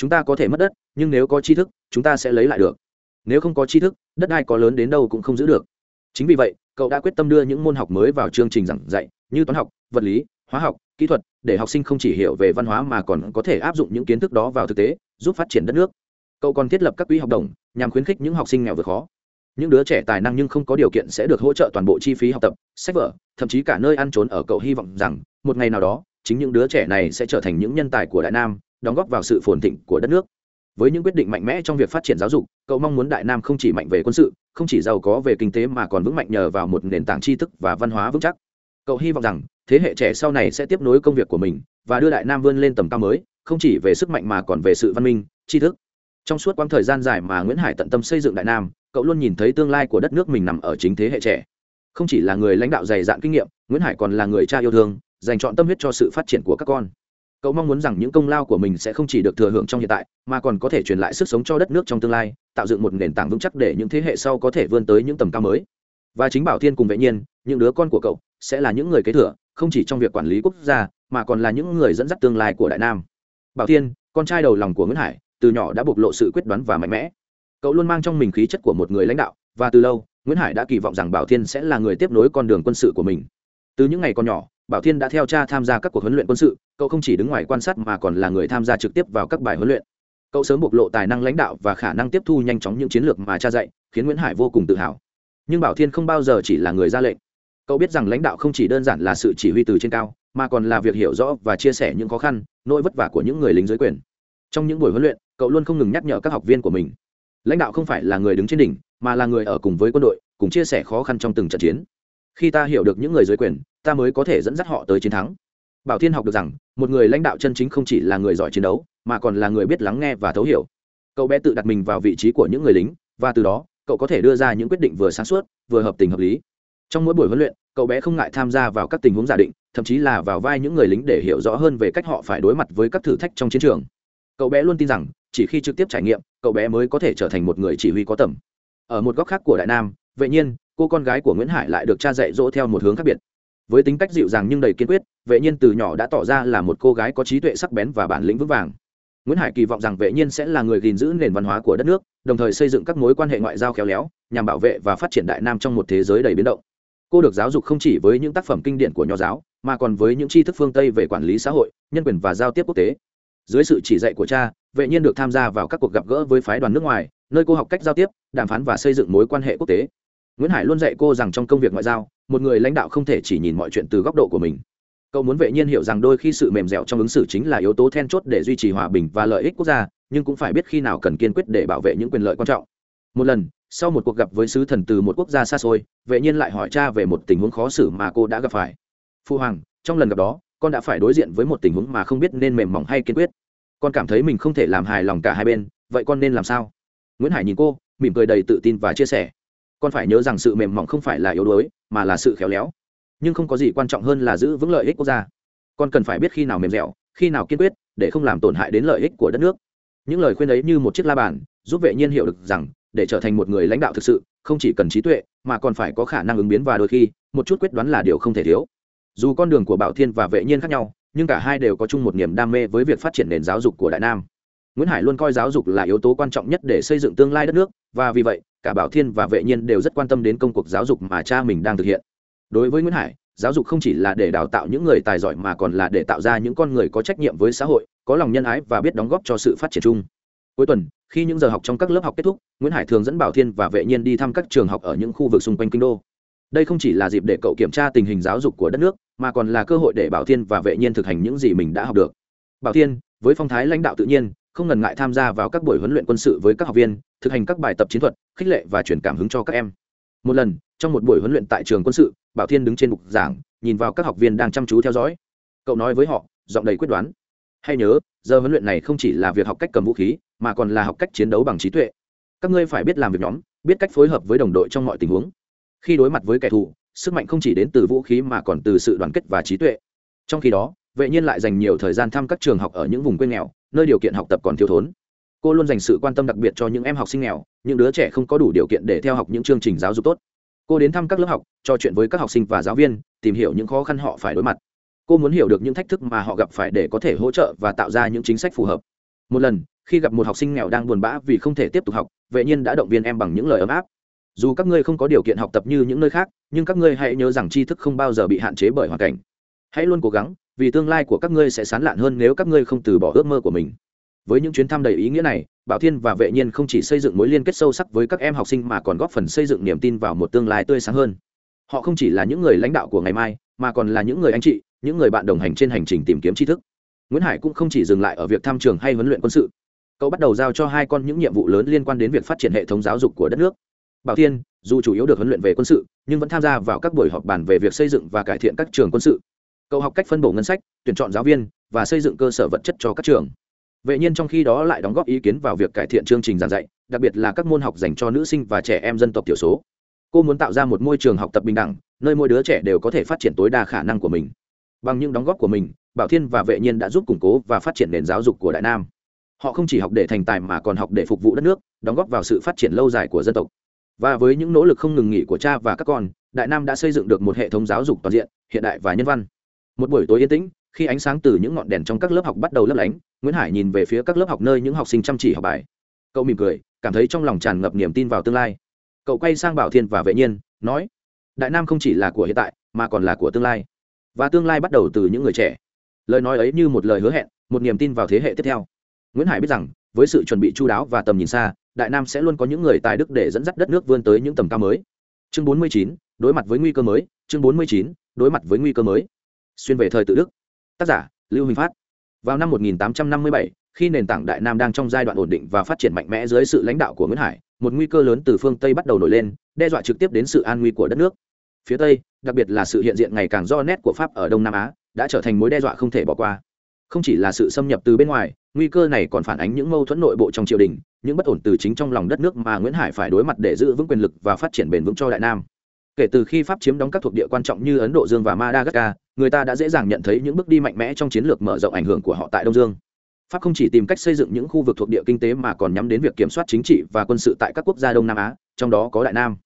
chúng ta có thể mất đất, nhưng nếu có tri thức, chúng ta sẽ lấy lại được. Nếu không có tri thức, đất đai có lớn đến đâu cũng không giữ được. Chính vì vậy, cậu đã quyết tâm đưa những môn học mới vào chương trình giảng dạy, như toán học, vật lý, hóa học, kỹ thuật, để học sinh không chỉ hiểu về văn hóa mà còn có thể áp dụng những kiến thức đó vào thực tế, giúp phát triển đất nước. Cậu còn thiết lập các quỹ học đồng, nhằm khuyến khích những học sinh nghèo vượt khó. Những đứa trẻ tài năng nhưng không có điều kiện sẽ được hỗ trợ toàn bộ chi phí học tập, sách vở, thậm chí cả nơi ăn trốn ở cậu hy vọng rằng, một ngày nào đó, chính những đứa trẻ này sẽ trở thành những nhân tài của đại nam đóng góp vào sự phồn thịnh của đất nước. Với những quyết định mạnh mẽ trong việc phát triển giáo dục, cậu mong muốn đại nam không chỉ mạnh về quân sự, không chỉ giàu có về kinh tế mà còn vững mạnh nhờ vào một nền tảng tri thức và văn hóa vững chắc. Cậu hy vọng rằng, thế hệ trẻ sau này sẽ tiếp nối công việc của mình và đưa đại nam vươn lên tầm cao mới, không chỉ về sức mạnh mà còn về sự văn minh, tri thức. Trong suốt quãng thời gian dài mà nguyễn hải tận tâm xây dựng đại nam, cậu luôn nhìn thấy tương lai của đất nước mình nằm ở chính thế hệ trẻ. Không chỉ là người lãnh đạo dày dạn kinh nghiệm, nguyễn hải còn là người cha yêu thương, dành chọn tâm huyết cho sự phát triển của các con cậu mong muốn rằng những công lao của mình sẽ không chỉ được thừa hưởng trong hiện tại, mà còn có thể truyền lại sức sống cho đất nước trong tương lai, tạo dựng một nền tảng vững chắc để những thế hệ sau có thể vươn tới những tầm cao mới. Và chính bảo thiên cùng vệ nhiên, những đứa con của cậu, sẽ là những người kế thừa, không chỉ trong việc quản lý quốc gia, mà còn là những người dẫn dắt tương lai của đại nam. Bảo thiên, con trai đầu lòng của nguyễn hải, từ nhỏ đã bộc lộ sự quyết đoán và mạnh mẽ. Cậu luôn mang trong mình khí chất của một người lãnh đạo, và từ lâu, nguyễn hải đã kỳ vọng rằng bảo thiên sẽ là người tiếp nối con đường quân sự của mình. Từ những ngày còn nhỏ bảo thiên đã theo cha tham gia các cuộc huấn luyện quân sự, cậu không chỉ đứng ngoài quan sát mà còn là người tham gia trực tiếp vào các bài huấn luyện. Cậu sớm bộc lộ tài năng lãnh đạo và khả năng tiếp thu nhanh chóng những chiến lược mà cha dạy, khiến nguyễn hải vô cùng tự hào. Nhưng bảo thiên không bao giờ chỉ là người ra lệnh. Cậu biết rằng lãnh đạo không chỉ đơn giản là sự chỉ huy từ trên cao, mà còn là việc hiểu rõ và chia sẻ những khó khăn, nỗi vất vả của những người lính dưới quyền. Trong những buổi huấn luyện, cậu luôn không ngừng nhắc nhở các học viên của mình. Lãnh đạo không phải là người đứng trên đỉnh, mà là người ở cùng với quân đội, cùng chia sẻ khó khăn trong từng trận chiến. Khi ta hiểu được những người dưới quyền ta mới có thể dẫn dắt họ tới chiến thắng. Bảo thiên học được rằng, một người lãnh đạo chân chính không chỉ là người giỏi chiến đấu, mà còn là người biết lắng nghe và thấu hiểu. Cậu bé tự đặt mình vào vị trí của những người lính, và từ đó, cậu có thể đưa ra những quyết định vừa sáng suốt, vừa hợp tình hợp lý. Trong mỗi buổi huấn luyện, cậu bé không ngại tham gia vào các tình huống giả định, thậm chí là vào vai những người lính để hiểu rõ hơn về cách họ phải đối mặt với các thử thách trong chiến trường. Cậu bé luôn tin rằng, chỉ khi trực tiếp trải nghiệm, cậu bé mới có thể trở thành một người chỉ huy có tầm. Ở một góc khác của đại nam vậy nhiên, cô con gái của nguyễn hải lại được cha dạy dỗ theo một hướng khác biệt với tính cách dịu dàng nhưng đầy kiên quyết, vệ nhiên từ nhỏ đã tỏ ra là một cô gái có trí tuệ sắc bén và bản lĩnh vững vàng. Nguyễn hải kỳ vọng rằng vệ nhiên sẽ là người gìn giữ nền văn hóa của đất nước, đồng thời xây dựng các mối quan hệ ngoại giao khéo léo, nhằm bảo vệ và phát triển đại nam trong một thế giới đầy biến động. Cô được giáo dục không chỉ với những tác phẩm kinh điển của nho giáo, mà còn với những tri thức phương tây về quản lý xã hội, nhân quyền và giao tiếp quốc tế. Dưới sự chỉ dạy của cha, vệ nhiên được tham gia vào các cuộc gặp gỡ với phái đoàn nước ngoài, nơi cô học cách giao tiếp, đàm phán và xây dựng mối quan hệ quốc tế nguyễn hải luôn dạy cô rằng trong công việc ngoại giao, một người lãnh đạo không thể chỉ nhìn mọi chuyện từ góc độ của mình. Cậu muốn vệ nhiên hiểu rằng đôi khi sự mềm dẻo trong ứng xử chính là yếu tố then chốt để duy trì hòa bình và lợi ích quốc gia, nhưng cũng phải biết khi nào cần kiên quyết để bảo vệ những quyền lợi quan trọng. Một lần, sau một cuộc gặp với sứ thần từ một quốc gia xa xôi, vệ nhiên lại hỏi cha về một tình huống khó xử mà cô đã gặp phải. Phu hoàng, trong lần gặp đó, con đã phải đối diện với một tình huống mà không biết nên mềm mỏng hay kiên quyết. Con cảm thấy mình không thể làm hài lòng cả hai bên, vậy con nên làm sao? Nguyễn hải nhìn cô, mỉm cười đầy tự tin và chia sẻ con phải nhớ rằng sự mềm mỏng không phải là yếu đuối, mà là sự khéo léo. Nhưng không có gì quan trọng hơn là giữ vững lợi ích quốc gia. Con cần phải biết khi nào mềm dẻo, khi nào kiên quyết, để không làm tổn hại đến lợi ích của đất nước. Những lời khuyên ấy như một chiếc la bàn, giúp vệ nhiên hiểu được rằng, để trở thành một người lãnh đạo thực sự, không chỉ cần trí tuệ, mà còn phải có khả năng ứng biến và đôi khi, một chút quyết đoán là điều không thể thiếu. Dù con đường của bảo thiên và vệ nhiên khác nhau, nhưng cả hai đều có chung một niềm đam mê với việc phát triển nền giáo dục của đại nam nguyễn hải luôn coi giáo dục là yếu tố quan trọng nhất để xây dựng tương lai đất nước, và vì vậy, cả bảo thiên và vệ nhiên đều rất quan tâm đến công cuộc giáo dục mà cha mình đang thực hiện. Đối với nguyễn hải, giáo dục không chỉ là để đào tạo những người tài giỏi mà còn là để tạo ra những con người có trách nhiệm với xã hội, có lòng nhân ái và biết đóng góp cho sự phát triển chung. Cuối tuần, khi những giờ học trong các lớp học kết thúc, nguyễn hải thường dẫn bảo thiên và vệ nhiên đi thăm các trường học ở những khu vực xung quanh kinh đô. Đây không chỉ là dịp để cậu kiểm tra tình hình giáo dục của đất nước, mà còn là cơ hội để bảo thiên và vệ nhiên thực hành những gì mình đã học được. Bảo thiên, với phong thái lãnh đạo tự nhiên không ngần ngại tham gia vào các buổi huấn luyện quân sự với các học viên, thực hành các bài tập chiến thuật, khích lệ và truyền cảm hứng cho các em. Một lần, trong một buổi huấn luyện tại trường quân sự, bảo thiên đứng trên bục giảng, nhìn vào các học viên đang chăm chú theo dõi. Cậu nói với họ, giọng đầy quyết đoán. Hay nhớ, giờ huấn luyện này không chỉ là việc học cách cầm vũ khí, mà còn là học cách chiến đấu bằng trí tuệ. Các ngươi phải biết làm việc nhóm, biết cách phối hợp với đồng đội trong mọi tình huống. Khi đối mặt với kẻ thù, sức mạnh không chỉ đến từ vũ khí mà còn từ sự đoàn kết và trí tuệ. Trong khi đó, vệ nhiên lại dành nhiều thời gian thăm các trường học ở những vùng quê nghèo nơi điều kiện học tập còn thiếu thốn. Cô luôn dành sự quan tâm đặc biệt cho những em học sinh nghèo, những đứa trẻ không có đủ điều kiện để theo học những chương trình giáo dục tốt. Cô đến thăm các lớp học, trò chuyện với các học sinh và giáo viên, tìm hiểu những khó khăn họ phải đối mặt. Cô muốn hiểu được những thách thức mà họ gặp phải để có thể hỗ trợ và tạo ra những chính sách phù hợp. Một lần, khi gặp một học sinh nghèo đang buồn bã vì không thể tiếp tục học, vệ nhiên đã động viên em bằng những lời ấm áp. Dù các ngươi không có điều kiện học tập như những nơi khác, nhưng các ngươi hãy nhớ rằng tri thức không bao giờ bị hạn chế bởi hoàn cảnh. Hãy luôn cố gắng vì tương lai của các ngươi sẽ sán lạn hơn nếu các ngươi không từ bỏ ước mơ của mình. Với những chuyến thăm đầy ý nghĩa này, bảo thiên và vệ nhiên không chỉ xây dựng mối liên kết sâu sắc với các em học sinh mà còn góp phần xây dựng niềm tin vào một tương lai tươi sáng hơn. Họ không chỉ là những người lãnh đạo của ngày mai, mà còn là những người anh chị, những người bạn đồng hành trên hành trình tìm kiếm tri thức. Nguyễn hải cũng không chỉ dừng lại ở việc thăm trường hay huấn luyện quân sự. Cậu bắt đầu giao cho hai con những nhiệm vụ lớn liên quan đến việc phát triển hệ thống giáo dục của đất nước. Bảo thiên, dù chủ yếu được huấn luyện về quân sự, nhưng vẫn tham gia vào các buổi họp bàn về việc xây dựng và cải thiện các trường quân sự cậu học cách phân bổ ngân sách, tuyển chọn giáo viên, và xây dựng cơ sở vật chất cho các trường. Vệ nhiên trong khi đó lại đóng góp ý kiến vào việc cải thiện chương trình giảng dạy, đặc biệt là các môn học dành cho nữ sinh và trẻ em dân tộc thiểu số. Cô muốn tạo ra một môi trường học tập bình đẳng, nơi mỗi đứa trẻ đều có thể phát triển tối đa khả năng của mình. Bằng những đóng góp của mình, bảo thiên và vệ nhiên đã giúp củng cố và phát triển nền giáo dục của đại nam. Họ không chỉ học để thành tài mà còn học để phục vụ đất nước, đóng góp vào sự phát triển lâu dài của dân tộc. Và với những nỗ lực không ngừng nghỉ của cha và các con, đại nam đã xây dựng được một hệ thống giáo dục toàn diện, hiện đại và nhân văn một buổi tối yên tĩnh khi ánh sáng từ những ngọn đèn trong các lớp học bắt đầu lấp lánh nguyễn hải nhìn về phía các lớp học nơi những học sinh chăm chỉ học bài. Cậu mỉm cười cảm thấy trong lòng tràn ngập niềm tin vào tương lai. Cậu quay sang bảo thiên và vệ nhiên nói đại nam không chỉ là của hiện tại mà còn là của tương lai. Và tương lai bắt đầu từ những người trẻ. Lời nói ấy như một lời hứa hẹn một niềm tin vào thế hệ tiếp theo. Nguyễn hải biết rằng với sự chuẩn bị chú đáo và tầm nhìn xa đại nam sẽ luôn có những người tài đức để dẫn dắt đất nước vươn tới những tầm cao mới. Chương 49, đối mặt với nguy cơ mới. Chương 49, đối mặt với nguy cơ mới xuyên về thời tự đức. Tác giả lưu huỳnh phát. Vào năm 1857, khi nền tảng đại nam đang trong giai đoạn ổn định và phát triển mạnh mẽ dưới sự lãnh đạo của nguyễn hải một nguy cơ lớn từ phương tây bắt đầu nổi lên đe dọa trực tiếp đến sự an nguy của đất nước. Phía tây đặc biệt là sự hiện diện ngày càng do nét của pháp ở đông nam á đã trở thành mối đe dọa không thể bỏ qua. Không chỉ là sự xâm nhập từ bên ngoài nguy cơ này còn phản ánh những mâu thuẫn nội bộ trong triều đình những bất ổn từ chính trong lòng đất nước mà nguyễn hải phải đối mặt để giữ vững quyền lực và phát triển bền vững cho đại nam kể từ khi pháp chiếm đóng các thuộc địa quan trọng như ấn độ dương và madagascar người ta đã dễ dàng nhận thấy những bước đi mạnh mẽ trong chiến lược mở rộng ảnh hưởng của họ tại đông dương. Pháp không chỉ tìm cách xây dựng những khu vực thuộc địa kinh tế mà còn nhắm đến việc kiểm soát chính trị và quân sự tại các quốc gia đông nam á trong đó có đại nam.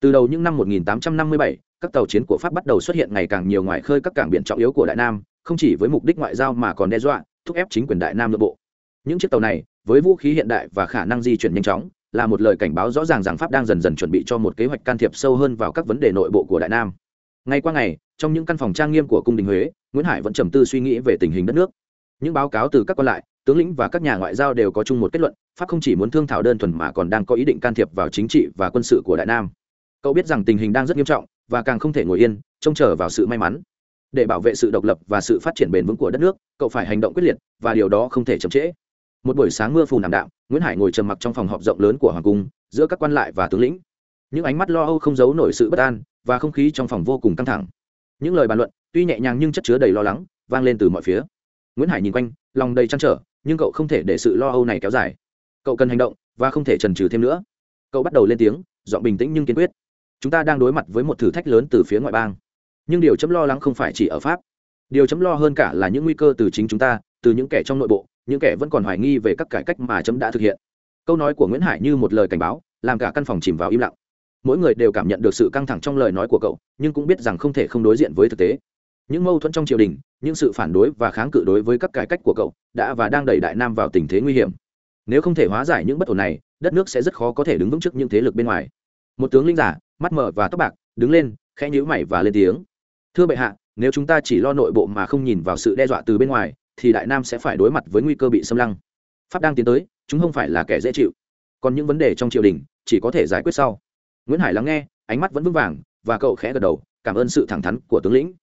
Từ đầu những năm 1857, các tàu chiến của pháp bắt đầu xuất hiện ngày càng nhiều ngoài khơi các cảng biển trọng yếu của đại nam không chỉ với mục đích ngoại giao mà còn đe dọa thúc ép chính quyền đại nam nội bộ. Những chiếc tàu này với vũ khí hiện đại và khả năng di chuyển nhanh chóng là một lời cảnh báo rõ ràng rằng pháp đang dần dần chuẩn bị cho một kế hoạch can thiệp sâu hơn vào các vấn đề nội bộ của đại nam. Ngay qua ngày, trong những căn phòng trang nghiêm của cung đình huế, nguyễn hải vẫn trầm tư suy nghĩ về tình hình đất nước. Những báo cáo từ các quan lại, tướng lĩnh và các nhà ngoại giao đều có chung một kết luận, pháp không chỉ muốn thương thảo đơn thuần mà còn đang có ý định can thiệp vào chính trị và quân sự của đại nam. Cậu biết rằng tình hình đang rất nghiêm trọng và càng không thể ngồi yên, trông chờ vào sự may mắn. Để bảo vệ sự độc lập và sự phát triển bền vững của đất nước, cậu phải hành động quyết liệt và điều đó không thể chậm trễ một buổi sáng mưa phù nằm đạm, nguyễn hải ngồi trầm mặc trong phòng họp rộng lớn của hoàng cung, giữa các quan lại và tướng lĩnh. Những ánh mắt lo âu không giấu nổi sự bất an và không khí trong phòng vô cùng căng thẳng. Những lời bàn luận, tuy nhẹ nhàng nhưng chất chứa đầy lo lắng, vang lên từ mọi phía. Nguyễn hải nhìn quanh, lòng đầy trăn trở, nhưng cậu không thể để sự lo âu này kéo dài. Cậu cần hành động, và không thể trần trừ thêm nữa. Cậu bắt đầu lên tiếng, giọng bình tĩnh nhưng kiên quyết. Chúng ta đang đối mặt với một thử thách lớn từ phía ngoại bang. Nhưng điều chấm lo lắng không phải chỉ ở pháp. Điều chấm lo hơn cả là những nguy cơ từ chính chúng ta, từ những kẻ trong nội bộ những kẻ vẫn còn hoài nghi về các cải cách mà chấm đã thực hiện. Câu nói của nguyễn hải như một lời cảnh báo, làm cả căn phòng chìm vào im lặng. Mỗi người đều cảm nhận được sự căng thẳng trong lời nói của cậu, nhưng cũng biết rằng không thể không đối diện với thực tế. Những mâu thuẫn trong triều đình, những sự phản đối và kháng cự đối với các cải cách của cậu đã và đang đẩy đại nam vào tình thế nguy hiểm. Nếu không thể hóa giải những bất ổn này, đất nước sẽ rất khó có thể đứng vững trước những thế lực bên ngoài. Một tướng linh giả mắt mở và tóc bạc, đứng lên, khẽ nhíu mày và lên tiếng. Thưa bệ hạ, nếu chúng ta chỉ lo nội bộ mà không nhìn vào sự đe dọa từ bên ngoài thì đại nam sẽ phải đối mặt với nguy cơ bị xâm lăng. Pháp đang tiến tới, chúng không phải là kẻ dễ chịu. Còn những vấn đề trong triều đình, chỉ có thể giải quyết sau. Nguyễn hải lắng nghe, ánh mắt vẫn vững vàng, và cậu khẽ gật đầu, cảm ơn sự thẳng thắn của tướng lĩnh.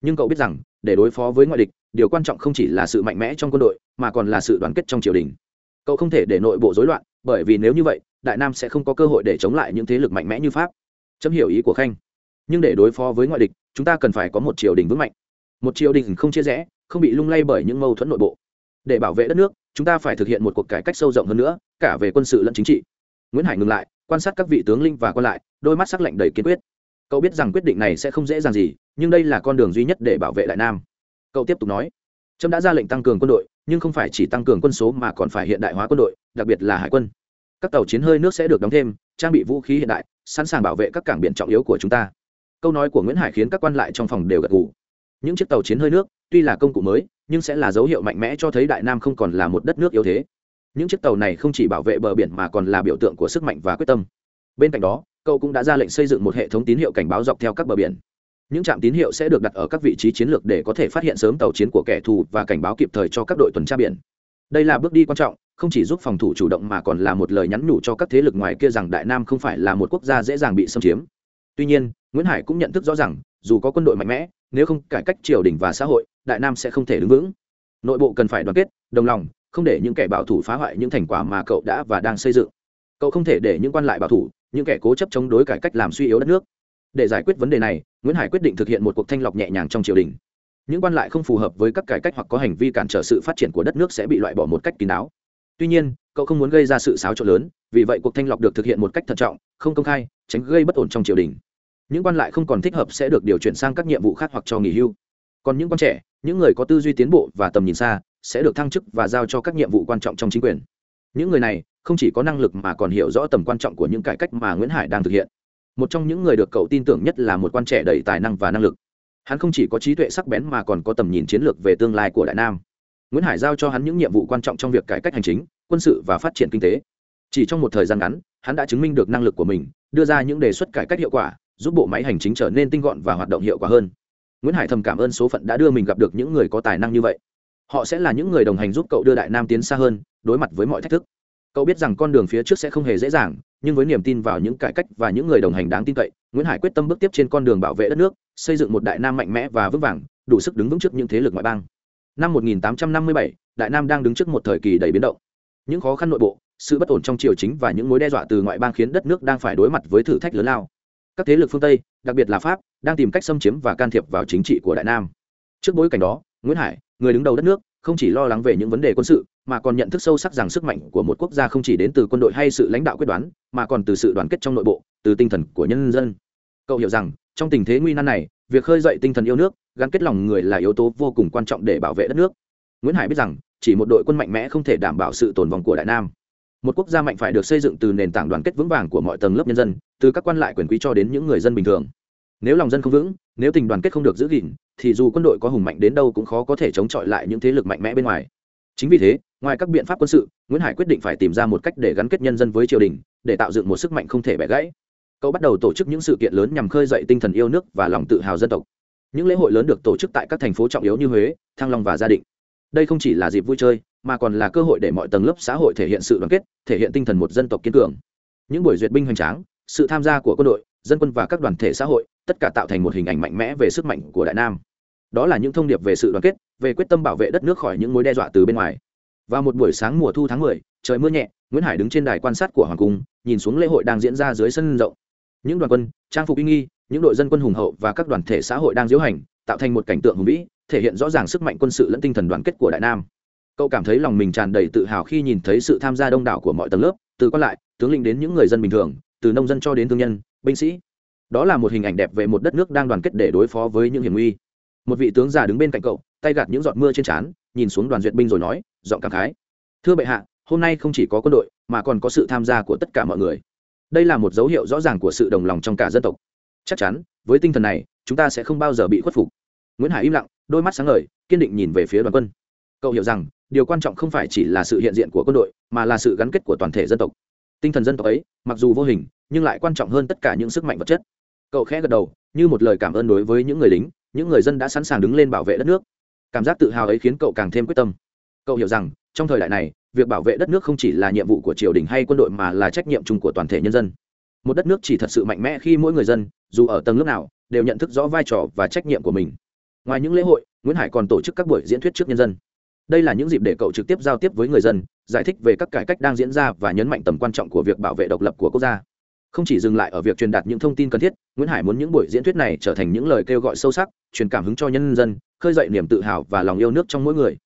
Nhưng cậu biết rằng, để đối phó với ngoại địch, điều quan trọng không chỉ là sự mạnh mẽ trong quân đội, mà còn là sự đoàn kết trong triều đình. Cậu không thể để nội bộ rối loạn, bởi vì nếu như vậy, đại nam sẽ không có cơ hội để chống lại những thế lực mạnh mẽ như pháp. Chấm hiểu ý của khanh. Nhưng để đối phó với ngoại địch, chúng ta cần phải có một triều đình vững mạnh. Một triều đình không chia rẽ không bị lung lay bởi những mâu thuẫn nội bộ. Để bảo vệ đất nước, chúng ta phải thực hiện một cuộc cải cách sâu rộng hơn nữa, cả về quân sự lẫn chính trị. Nguyễn hải ngừng lại, quan sát các vị tướng linh và quan lại, đôi mắt sắc lạnh đầy kiên quyết. Cậu biết rằng quyết định này sẽ không dễ dàng gì, nhưng đây là con đường duy nhất để bảo vệ đại nam. Cậu tiếp tục nói, trâm đã ra lệnh tăng cường quân đội, nhưng không phải chỉ tăng cường quân số mà còn phải hiện đại hóa quân đội, đặc biệt là hải quân. Các tàu chiến hơi nước sẽ được đóng thêm, trang bị vũ khí hiện đại, sẵn sàng bảo vệ các cảng biển trọng yếu của chúng ta. Câu nói của nguyễn hải khiến các quan lại trong phòng đều gật gù những chiếc tàu chiến hơi nước, tuy là công cụ mới, nhưng sẽ là dấu hiệu mạnh mẽ cho thấy đại nam không còn là một đất nước yếu thế. Những chiếc tàu này không chỉ bảo vệ bờ biển mà còn là biểu tượng của sức mạnh và quyết tâm. Bên cạnh đó, cậu cũng đã ra lệnh xây dựng một hệ thống tín hiệu cảnh báo dọc theo các bờ biển. Những trạm tín hiệu sẽ được đặt ở các vị trí chiến lược để có thể phát hiện sớm tàu chiến của kẻ thù và cảnh báo kịp thời cho các đội tuần tra biển. Đây là bước đi quan trọng, không chỉ giúp phòng thủ chủ động mà còn là một lời nhắn nhủ cho các thế lực ngoài kia rằng đại nam không phải là một quốc gia dễ dàng bị xâm chiếm. Tuy nhiên, nguyễn hải cũng nhận thức rõ rằng, dù có quân đội mạnh mẽ nếu không cải cách triều đình và xã hội, đại nam sẽ không thể đứng vững. Nội bộ cần phải đoàn kết, đồng lòng, không để những kẻ bảo thủ phá hoại những thành quả mà cậu đã và đang xây dựng. Cậu không thể để những quan lại bảo thủ, những kẻ cố chấp chống đối cải cách làm suy yếu đất nước. Để giải quyết vấn đề này, nguyễn hải quyết định thực hiện một cuộc thanh lọc nhẹ nhàng trong triều đình. Những quan lại không phù hợp với các cải cách hoặc có hành vi cản trở sự phát triển của đất nước sẽ bị loại bỏ một cách kín đáo. Tuy nhiên, cậu không muốn gây ra sự xáo trộn lớn, vì vậy cuộc thanh lọc được thực hiện một cách thận trọng, không công khai, tránh gây bất ổn trong triều đình những quan lại không còn thích hợp sẽ được điều chuyển sang các nhiệm vụ khác hoặc cho nghỉ hưu. Còn những con trẻ, những người có tư duy tiến bộ và tầm nhìn xa, sẽ được thăng chức và giao cho các nhiệm vụ quan trọng trong chính quyền. Những người này, không chỉ có năng lực mà còn hiểu rõ tầm quan trọng của những cải cách mà nguyễn hải đang thực hiện. Một trong những người được cậu tin tưởng nhất là một quan trẻ đầy tài năng và năng lực. Hắn không chỉ có trí tuệ sắc bén mà còn có tầm nhìn chiến lược về tương lai của đại nam. Nguyễn hải giao cho hắn những nhiệm vụ quan trọng trong việc cải cách hành chính, quân sự và phát triển kinh tế. Chỉ trong một thời gian ngắn, hắn đã chứng minh được năng lực của mình, đưa ra những đề xuất cải cách hiệu quả giúp bộ máy hành chính trở nên tinh gọn và hoạt động hiệu quả hơn. Nguyễn hải thầm cảm ơn số phận đã đưa mình gặp được những người có tài năng như vậy. Họ sẽ là những người đồng hành giúp cậu đưa đại nam tiến xa hơn đối mặt với mọi thách thức. Cậu biết rằng con đường phía trước sẽ không hề dễ dàng nhưng với niềm tin vào những cải cách và những người đồng hành đáng tin cậy nguyễn hải quyết tâm bước tiếp trên con đường bảo vệ đất nước xây dựng một đại nam mạnh mẽ và vững vàng đủ sức đứng vững trước những thế lực ngoại bang. Năm 1857, đại nam đang đứng trước một thời kỳ đầy biến động. Những khó khăn nội bộ sự bất ổn trong triều chính và những mối đe dọa từ ngoại bang khiến đất nước đang phải đối mặt với thử thách lớn lao các thế lực phương tây, đặc biệt là pháp, đang tìm cách xâm chiếm và can thiệp vào chính trị của đại nam. Trước bối cảnh đó, nguyễn hải, người đứng đầu đất nước, không chỉ lo lắng về những vấn đề quân sự, mà còn nhận thức sâu sắc rằng sức mạnh của một quốc gia không chỉ đến từ quân đội hay sự lãnh đạo quyết đoán, mà còn từ sự đoàn kết trong nội bộ, từ tinh thần của nhân dân. Cậu hiểu rằng, trong tình thế nguy nan này, việc khơi dậy tinh thần yêu nước, gắn kết lòng người là yếu tố vô cùng quan trọng để bảo vệ đất nước. Nguyễn hải biết rằng, chỉ một đội quân mạnh mẽ không thể đảm bảo sự tồn vong của đại nam một quốc gia mạnh phải được xây dựng từ nền tảng đoàn kết vững vàng của mọi tầng lớp nhân dân, từ các quan lại quyền quý cho đến những người dân bình thường. Nếu lòng dân không vững, nếu tình đoàn kết không được giữ gìn, thì dù quân đội có hùng mạnh đến đâu cũng khó có thể chống chọi lại những thế lực mạnh mẽ bên ngoài. Chính vì thế, ngoài các biện pháp quân sự, nguyễn hải quyết định phải tìm ra một cách để gắn kết nhân dân với triều đình, để tạo dựng một sức mạnh không thể bẻ gãy. Cậu bắt đầu tổ chức những sự kiện lớn nhằm khơi dậy tinh thần yêu nước và lòng tự hào dân tộc. Những lễ hội lớn được tổ chức tại các thành phố trọng yếu như huế, thăng long và gia định đây không chỉ là dịp vui chơi mà còn là cơ hội để mọi tầng lớp xã hội thể hiện sự đoàn kết thể hiện tinh thần một dân tộc kiên cường. Những buổi duyệt binh hoành tráng sự tham gia của quân đội dân quân và các đoàn thể xã hội tất cả tạo thành một hình ảnh mạnh mẽ về sức mạnh của đại nam. Đó là những thông điệp về sự đoàn kết về quyết tâm bảo vệ đất nước khỏi những mối đe dọa từ bên ngoài. Vào một buổi sáng mùa thu tháng 10, trời mưa nhẹ nguyễn hải đứng trên đài quan sát của hoàng cung nhìn xuống lễ hội đang diễn ra dưới sân rộng. Những đoàn quân trang phục uy nghi những đội dân quân hùng hậu và các đoàn thể xã hội đang diễu hành tạo thành một cảnh tượng hùng vĩ thể hiện rõ ràng sức mạnh quân sự lẫn tinh thần đoàn kết của đại nam. Cậu cảm thấy lòng mình tràn đầy tự hào khi nhìn thấy sự tham gia đông đảo của mọi tầng lớp, từ quan lại, tướng lĩnh đến những người dân bình thường, từ nông dân cho đến thương nhân, binh sĩ. Đó là một hình ảnh đẹp về một đất nước đang đoàn kết để đối phó với những hiểm nguy. Một vị tướng già đứng bên cạnh cậu, tay gạt những giọt mưa trên trán, nhìn xuống đoàn duyệt binh rồi nói, giọng cảm khái. Thưa bệ hạ, hôm nay không chỉ có quân đội, mà còn có sự tham gia của tất cả mọi người. Đây là một dấu hiệu rõ ràng của sự đồng lòng trong cả dân tộc. Chắc chắn, với tinh thần này, chúng ta sẽ không bao giờ bị khuất phục. Nguyễn hải im lặng đôi mắt sáng ngời, kiên định nhìn về phía đoàn quân. Cậu hiểu rằng, điều quan trọng không phải chỉ là sự hiện diện của quân đội, mà là sự gắn kết của toàn thể dân tộc. Tinh thần dân tộc ấy, mặc dù vô hình, nhưng lại quan trọng hơn tất cả những sức mạnh vật chất. Cậu khẽ gật đầu, như một lời cảm ơn đối với những người lính, những người dân đã sẵn sàng đứng lên bảo vệ đất nước. Cảm giác tự hào ấy khiến cậu càng thêm quyết tâm. Cậu hiểu rằng, trong thời đại này, việc bảo vệ đất nước không chỉ là nhiệm vụ của triều đình hay quân đội mà là trách nhiệm chung của toàn thể nhân dân. Một đất nước chỉ thật sự mạnh mẽ khi mỗi người dân, dù ở tầng lớp nào, đều nhận thức rõ vai trò và trách nhiệm của mình ngoài những lễ hội, nguyễn hải còn tổ chức các buổi diễn thuyết trước nhân dân. Đây là những dịp để cậu trực tiếp giao tiếp với người dân, giải thích về các cải cách đang diễn ra và nhấn mạnh tầm quan trọng của việc bảo vệ độc lập của quốc gia. Không chỉ dừng lại ở việc truyền đạt những thông tin cần thiết, nguyễn hải muốn những buổi diễn thuyết này trở thành những lời kêu gọi sâu sắc, truyền cảm hứng cho nhân dân, khơi dậy niềm tự hào và lòng yêu nước trong mỗi người.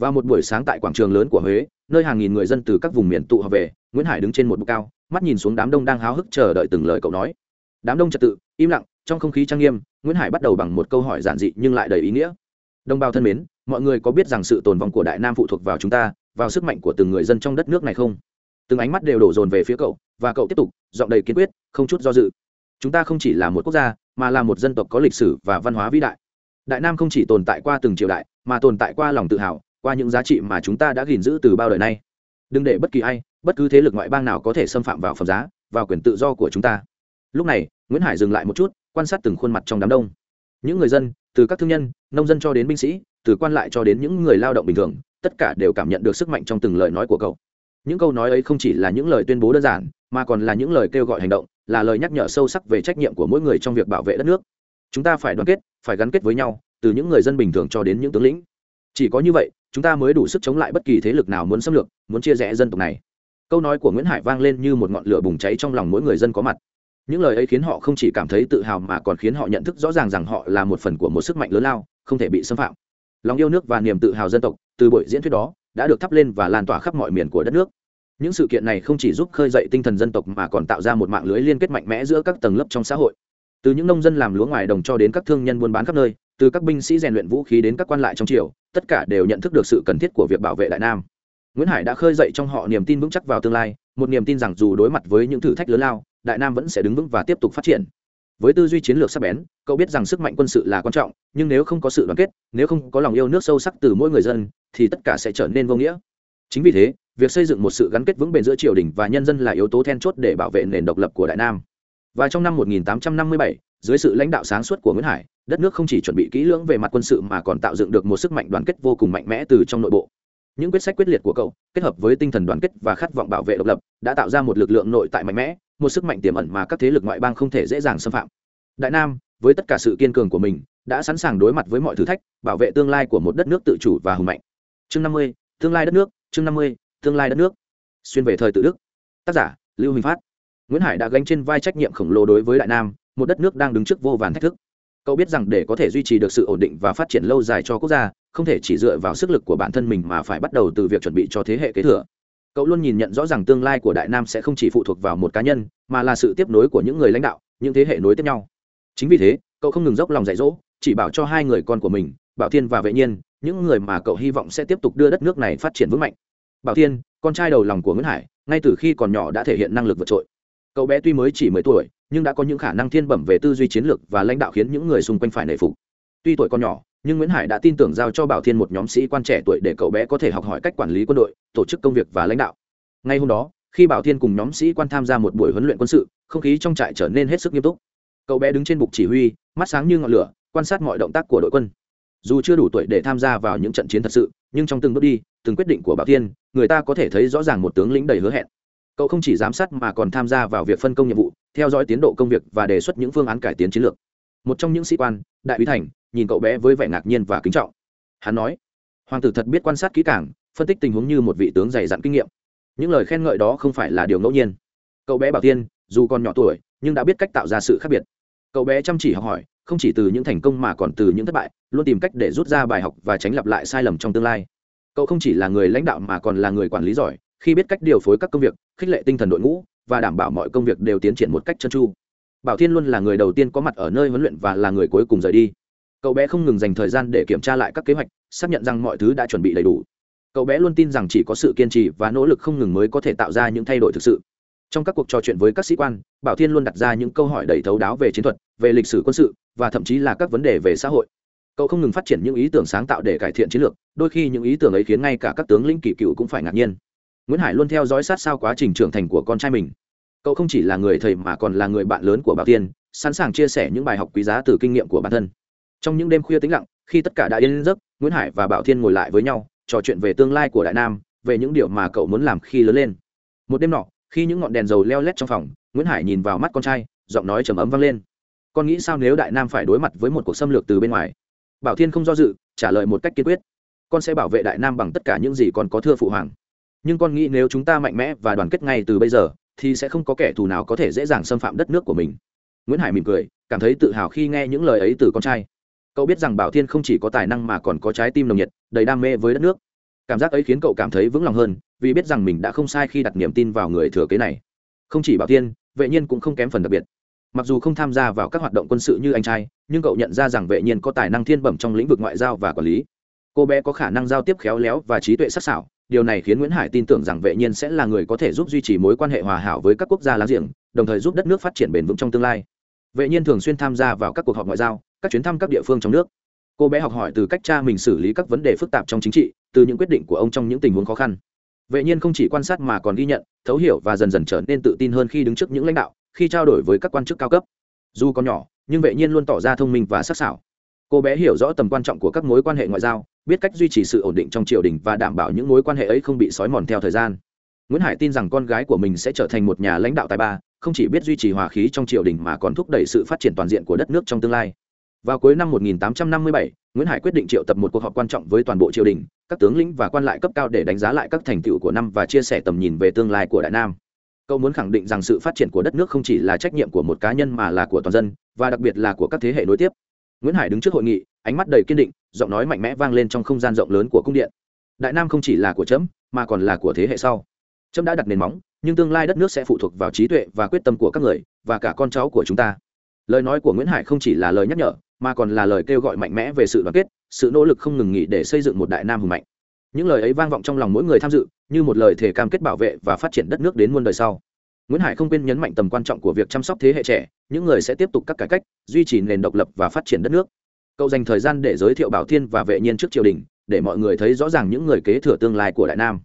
Vào một buổi sáng tại quảng trường lớn của huế, nơi hàng nghìn người dân từ các vùng miền tụ họp về, nguyễn hải đứng trên một bục cao, mắt nhìn xuống đám đông đang háo hức chờ đợi từng lời cậu nói. Đám đông trật tự, im lặng trong không khí trang nghiêm, nguyễn hải bắt đầu bằng một câu hỏi giản dị nhưng lại đầy ý nghĩa. Đồng bào thân mến, mọi người có biết rằng sự tồn vong của đại nam phụ thuộc vào chúng ta, vào sức mạnh của từng người dân trong đất nước này không? Từng ánh mắt đều đổ dồn về phía cậu, và cậu tiếp tục, giọng đầy kiên quyết, không chút do dự. Chúng ta không chỉ là một quốc gia, mà là một dân tộc có lịch sử và văn hóa vĩ đại. Đại nam không chỉ tồn tại qua từng triều đại, mà tồn tại qua lòng tự hào, qua những giá trị mà chúng ta đã gìn giữ từ bao đời nay. Đừng để bất kỳ ai, bất cứ thế lực ngoại bang nào có thể xâm phạm vào phẩm giá, vào quyền tự do của chúng ta. Lúc này, nguyễn hải dừng lại một chút quan sát từng khuôn mặt trong đám đông. Những người dân, từ các thương nhân, nông dân cho đến binh sĩ, từ quan lại cho đến những người lao động bình thường, tất cả đều cảm nhận được sức mạnh trong từng lời nói của cậu. Những câu nói ấy không chỉ là những lời tuyên bố đơn giản, mà còn là những lời kêu gọi hành động, là lời nhắc nhở sâu sắc về trách nhiệm của mỗi người trong việc bảo vệ đất nước. Chúng ta phải đoàn kết, phải gắn kết với nhau, từ những người dân bình thường cho đến những tướng lĩnh. Chỉ có như vậy, chúng ta mới đủ sức chống lại bất kỳ thế lực nào muốn xâm lược, muốn chia rẽ dân tộc này. Câu nói của nguyễn hải vang lên như một ngọn lửa bùng cháy trong lòng mỗi người dân có mặt những lời ấy khiến họ không chỉ cảm thấy tự hào mà còn khiến họ nhận thức rõ ràng rằng họ là một phần của một sức mạnh lớn lao, không thể bị xâm phạm. Lòng yêu nước và niềm tự hào dân tộc, từ buổi diễn thuyết đó, đã được thắp lên và lan tỏa khắp mọi miền của đất nước. Những sự kiện này không chỉ giúp khơi dậy tinh thần dân tộc mà còn tạo ra một mạng lưới liên kết mạnh mẽ giữa các tầng lớp trong xã hội. Từ những nông dân làm lúa ngoài đồng cho đến các thương nhân buôn bán khắp nơi, từ các binh sĩ rèn luyện vũ khí đến các quan lại trong triều, tất cả đều nhận thức được sự cần thiết của việc bảo vệ đại nam. Nguyễn hải đã khơi dậy trong họ niềm tin vững chắc vào tương lai, một niềm tin rằng dù đối mặt với những thử thách lớn lao đại nam vẫn sẽ đứng vững và tiếp tục phát triển. Với tư duy chiến lược sắc bén cậu biết rằng sức mạnh quân sự là quan trọng nhưng nếu không có sự đoàn kết nếu không có lòng yêu nước sâu sắc từ mỗi người dân thì tất cả sẽ trở nên vô nghĩa. Chính vì thế việc xây dựng một sự gắn kết vững bền giữa triều đình và nhân dân là yếu tố then chốt để bảo vệ nền độc lập của đại nam. Và trong năm 1857, dưới sự lãnh đạo sáng suốt của nguyễn hải đất nước không chỉ chuẩn bị kỹ lưỡng về mặt quân sự mà còn tạo dựng được một sức mạnh đoàn kết vô cùng mạnh mẽ từ trong nội bộ. Những quyết sách quyết liệt của cậu kết hợp với tinh thần đoàn kết và khát vọng bảo vệ độc lập đã tạo ra một lực lượng nội tại mạnh mẽ một sức mạnh tiềm ẩn mà các thế lực ngoại bang không thể dễ dàng xâm phạm. Đại nam, với tất cả sự kiên cường của mình, đã sẵn sàng đối mặt với mọi thử thách, bảo vệ tương lai của một đất nước tự chủ và hùng mạnh. Chương năm mươi, tương lai đất nước, chương năm mươi, tương lai đất nước. Xuyên về thời tự đức. Tác giả, lưu huỳnh phát. Nguyễn hải đã gánh trên vai trách nhiệm khổng lồ đối với đại nam, một đất nước đang đứng trước vô vàn thách thức. Cậu biết rằng để có thể duy trì được sự ổn định và phát triển lâu dài cho quốc gia, không thể chỉ dựa vào sức lực của bản thân mình mà phải bắt đầu từ việc chuẩn bị cho thế hệ kế thừa cậu luôn nhìn nhận rõ ràng tương lai của đại nam sẽ không chỉ phụ thuộc vào một cá nhân, mà là sự tiếp nối của những người lãnh đạo, những thế hệ nối tiếp nhau. Chính vì thế, cậu không ngừng dốc lòng dạy dỗ, chỉ bảo cho hai người con của mình, bảo thiên và vệ nhiên, những người mà cậu hy vọng sẽ tiếp tục đưa đất nước này phát triển vững mạnh. Bảo thiên, con trai đầu lòng của nguyễn hải, ngay từ khi còn nhỏ đã thể hiện năng lực vượt trội. Cậu bé tuy mới chỉ mười tuổi, nhưng đã có những khả năng thiên bẩm về tư duy chiến lược và lãnh đạo khiến những người xung quanh phải nể phục. Tuy tuổi còn nhỏ nhưng nguyễn hải đã tin tưởng giao cho bảo thiên một nhóm sĩ quan trẻ tuổi để cậu bé có thể học hỏi cách quản lý quân đội, tổ chức công việc và lãnh đạo. Ngay hôm đó, khi bảo thiên cùng nhóm sĩ quan tham gia một buổi huấn luyện quân sự, không khí trong trại trở nên hết sức nghiêm túc. Cậu bé đứng trên bục chỉ huy, mắt sáng như ngọn lửa, quan sát mọi động tác của đội quân. Dù chưa đủ tuổi để tham gia vào những trận chiến thật sự, nhưng trong từng bước đi, từng quyết định của bảo thiên, người ta có thể thấy rõ ràng một tướng lĩnh đầy hứa hẹn. Cậu không chỉ giám sát mà còn tham gia vào việc phân công nhiệm vụ, theo dõi tiến độ công việc và đề xuất những phương án cải tiến chiến lược. Một trong những sĩ quan, đại úy thành nhìn cậu bé với vẻ ngạc nhiên và kính trọng. Hắn nói, hoàng tử thật biết quan sát kỹ càng, phân tích tình huống như một vị tướng dày dặn kinh nghiệm. Những lời khen ngợi đó không phải là điều ngẫu nhiên. Cậu bé bảo tiên, dù còn nhỏ tuổi, nhưng đã biết cách tạo ra sự khác biệt. Cậu bé chăm chỉ học hỏi, không chỉ từ những thành công mà còn từ những thất bại, luôn tìm cách để rút ra bài học và tránh lặp lại sai lầm trong tương lai. Cậu không chỉ là người lãnh đạo mà còn là người quản lý giỏi, khi biết cách điều phối các công việc, khích lệ tinh thần đội ngũ và đảm bảo mọi công việc đều tiến triển một cách chân tru. Bảo thiên luôn là người đầu tiên có mặt ở nơi huấn luyện và là người cuối cùng rời đi cậu bé không ngừng dành thời gian để kiểm tra lại các kế hoạch, xác nhận rằng mọi thứ đã chuẩn bị đầy đủ. Cậu bé luôn tin rằng chỉ có sự kiên trì và nỗ lực không ngừng mới có thể tạo ra những thay đổi thực sự. Trong các cuộc trò chuyện với các sĩ quan, bảo thiên luôn đặt ra những câu hỏi đầy thấu đáo về chiến thuật, về lịch sử quân sự, và thậm chí là các vấn đề về xã hội. Cậu không ngừng phát triển những ý tưởng sáng tạo để cải thiện chiến lược, đôi khi những ý tưởng ấy khiến ngay cả các tướng lĩnh kỳ cựu cũng phải ngạc nhiên. Nguyễn hải luôn theo dõi sát sao quá trình trưởng thành của con trai mình. Cậu không chỉ là người thầy mà còn là người bạn lớn của bảo tiên sẵn sàng chia sẻ những bài học quý giá từ kinh nghiệm của bản thân trong những đêm khuya tĩnh lặng, khi tất cả đã yên giấc, nguyễn hải và bảo thiên ngồi lại với nhau, trò chuyện về tương lai của đại nam, về những điều mà cậu muốn làm khi lớn lên. Một đêm nọ, khi những ngọn đèn dầu leo lét trong phòng, nguyễn hải nhìn vào mắt con trai, giọng nói trầm ấm vang lên. Con nghĩ sao nếu đại nam phải đối mặt với một cuộc xâm lược từ bên ngoài? Bảo thiên không do dự, trả lời một cách kiên quyết. Con sẽ bảo vệ đại nam bằng tất cả những gì con có thưa phụ hoàng. Nhưng con nghĩ nếu chúng ta mạnh mẽ và đoàn kết ngay từ bây giờ, thì sẽ không có kẻ thù nào có thể dễ dàng xâm phạm đất nước của mình. Nguyễn hải mỉm cười, cảm thấy tự hào khi nghe những lời ấy từ con trai cậu biết rằng bảo thiên không chỉ có tài năng mà còn có trái tim nồng nhiệt, đầy đam mê với đất nước. Cảm giác ấy khiến cậu cảm thấy vững lòng hơn, vì biết rằng mình đã không sai khi đặt niềm tin vào người thừa kế này. Không chỉ bảo thiên, vệ nhiên cũng không kém phần đặc biệt. Mặc dù không tham gia vào các hoạt động quân sự như anh trai, nhưng cậu nhận ra rằng vệ nhiên có tài năng thiên bẩm trong lĩnh vực ngoại giao và quản lý. Cô bé có khả năng giao tiếp khéo léo và trí tuệ sắc sảo, điều này khiến nguyễn hải tin tưởng rằng vệ nhiên sẽ là người có thể giúp duy trì mối quan hệ hòa hảo với các quốc gia láng giềng, đồng thời giúp đất nước phát triển bền vững trong tương lai. Vệ nhiên thường xuyên tham gia vào các cuộc họp ngoại giao các chuyến thăm các địa phương trong nước. Cô bé học hỏi từ cách cha mình xử lý các vấn đề phức tạp trong chính trị, từ những quyết định của ông trong những tình huống khó khăn. Vệ nhiên không chỉ quan sát mà còn ghi nhận, thấu hiểu và dần dần trở nên tự tin hơn khi đứng trước những lãnh đạo, khi trao đổi với các quan chức cao cấp. Dù còn nhỏ, nhưng vệ nhiên luôn tỏ ra thông minh và sắc sảo. Cô bé hiểu rõ tầm quan trọng của các mối quan hệ ngoại giao, biết cách duy trì sự ổn định trong triều đình và đảm bảo những mối quan hệ ấy không bị xói mòn theo thời gian. Nguyễn hải tin rằng con gái của mình sẽ trở thành một nhà lãnh đạo tài ba, không chỉ biết duy trì hòa khí trong triều đình mà còn thúc đẩy sự phát triển toàn diện của đất nước trong tương lai vào cuối năm 1857, Nguyễn Hải quyết định triệu tập một cuộc họp quan trọng với toàn bộ triều đình, các tướng lĩnh và quan lại cấp cao để đánh giá lại các thành tựu của năm và chia sẻ tầm nhìn về tương lai của Đại Nam. Cậu muốn khẳng định rằng sự phát triển của đất nước không chỉ là trách nhiệm của một cá nhân mà là của toàn dân, và đặc biệt là của các thế hệ nối tiếp. Nguyễn Hải đứng trước hội nghị, ánh mắt đầy kiên định, giọng nói mạnh mẽ vang lên trong không gian rộng lớn của cung điện. Đại Nam không chỉ là của chấm, mà còn là của thế hệ sau. Chấm đã đặt nền móng, nhưng tương lai đất nước sẽ phụ thuộc vào trí tuệ và quyết tâm của các người và cả con cháu của chúng ta. Lời nói của Nguyễn Hải không chỉ là lời nhắc nhở, mà còn là lời kêu gọi mạnh mẽ về sự đoàn kết, sự nỗ lực không ngừng nghỉ để xây dựng một đại nam hùng mạnh. Những lời ấy vang vọng trong lòng mỗi người tham dự, như một lời thể cam kết bảo vệ và phát triển đất nước đến muôn đời sau. Nguyễn hải không quên nhấn mạnh tầm quan trọng của việc chăm sóc thế hệ trẻ, những người sẽ tiếp tục các cải cách, duy trì nền độc lập và phát triển đất nước. Cậu dành thời gian để giới thiệu bảo thiên và vệ nhiên trước triều đình, để mọi người thấy rõ ràng những người kế thừa tương lai của đại nam.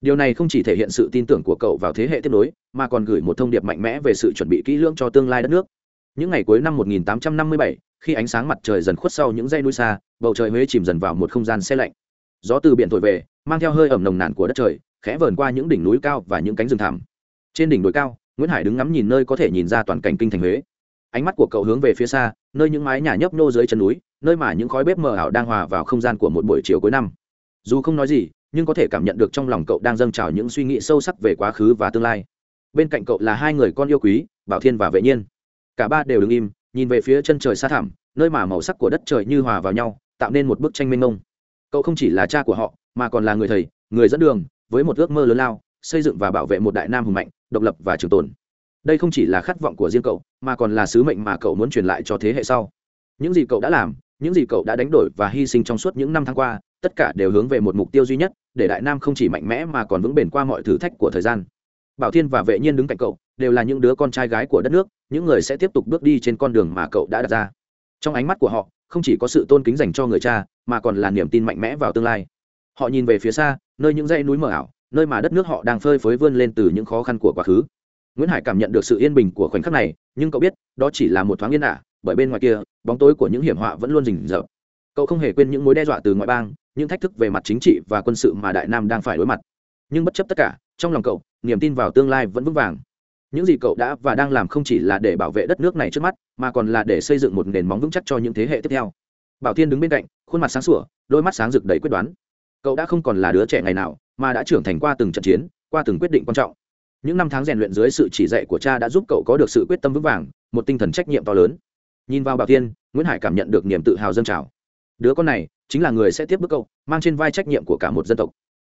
Điều này không chỉ thể hiện sự tin tưởng của cậu vào thế hệ tiếp nối, mà còn gửi một thông điệp mạnh mẽ về sự chuẩn bị kỹ lưỡng cho tương lai đất nước những ngày cuối năm 1857, khi ánh sáng mặt trời dần khuất sau những dãy núi xa bầu trời huế chìm dần vào một không gian xe lạnh. Gió từ biển thổi về mang theo hơi ẩm nồng nàn của đất trời khẽ vờn qua những đỉnh núi cao và những cánh rừng thẳm. Trên đỉnh đồi cao nguyễn hải đứng ngắm nhìn nơi có thể nhìn ra toàn cảnh kinh thành huế. Ánh mắt của cậu hướng về phía xa nơi những mái nhà nhấp nô dưới chân núi nơi mà những khói bếp mờ ảo đang hòa vào không gian của một buổi chiều cuối năm. Dù không nói gì nhưng có thể cảm nhận được trong lòng cậu đang dâng trào những suy nghĩ sâu sắc về quá khứ và tương lai. Bên cạnh cậu là hai người con yêu quý bảo thiên và vệ nhiên cả ba đều đứng im, nhìn về phía chân trời xa thẳm, nơi mà màu sắc của đất trời như hòa vào nhau, tạo nên một bức tranh mênh mông. Cậu không chỉ là cha của họ, mà còn là người thầy, người dẫn đường, với một ước mơ lớn lao, xây dựng và bảo vệ một đại nam hùng mạnh, độc lập và trường tồn. Đây không chỉ là khát vọng của riêng cậu, mà còn là sứ mệnh mà cậu muốn truyền lại cho thế hệ sau. Những gì cậu đã làm, những gì cậu đã đánh đổi và hy sinh trong suốt những năm tháng qua, tất cả đều hướng về một mục tiêu duy nhất, để đại nam không chỉ mạnh mẽ mà còn vững bền qua mọi thử thách của thời gian. Bảo thiên và vệ nhiên đứng cạnh cậu đều là những đứa con trai gái của đất nước, những người sẽ tiếp tục bước đi trên con đường mà cậu đã đặt ra. Trong ánh mắt của họ, không chỉ có sự tôn kính dành cho người cha, mà còn là niềm tin mạnh mẽ vào tương lai. Họ nhìn về phía xa, nơi những dãy núi mờ ảo, nơi mà đất nước họ đang phơi phới vươn lên từ những khó khăn của quá khứ. Nguyễn hải cảm nhận được sự yên bình của khoảnh khắc này, nhưng cậu biết, đó chỉ là một thoáng yên ả, bởi bên ngoài kia, bóng tối của những hiểm họa vẫn luôn rình rập cậu không hề quên những mối đe dọa từ ngoại bang, những thách thức về mặt chính trị và quân sự mà đại nam đang phải đối mặt. Nhưng bất chấp tất cả, trong lòng cậu, niềm tin vào tương lai vẫn vững vàng những gì cậu đã và đang làm không chỉ là để bảo vệ đất nước này trước mắt, mà còn là để xây dựng một nền móng vững chắc cho những thế hệ tiếp theo. Bảo thiên đứng bên cạnh, khuôn mặt sáng sủa, đôi mắt sáng rực đầy quyết đoán. Cậu đã không còn là đứa trẻ ngày nào, mà đã trưởng thành qua từng trận chiến, qua từng quyết định quan trọng. Những năm tháng rèn luyện dưới sự chỉ dạy của cha đã giúp cậu có được sự quyết tâm vững vàng, một tinh thần trách nhiệm to lớn. Nhìn vào bảo thiên, nguyễn hải cảm nhận được niềm tự hào dân trào. Đứa con này chính là người sẽ tiếp bước cậu, mang trên vai trách nhiệm của cả một dân tộc.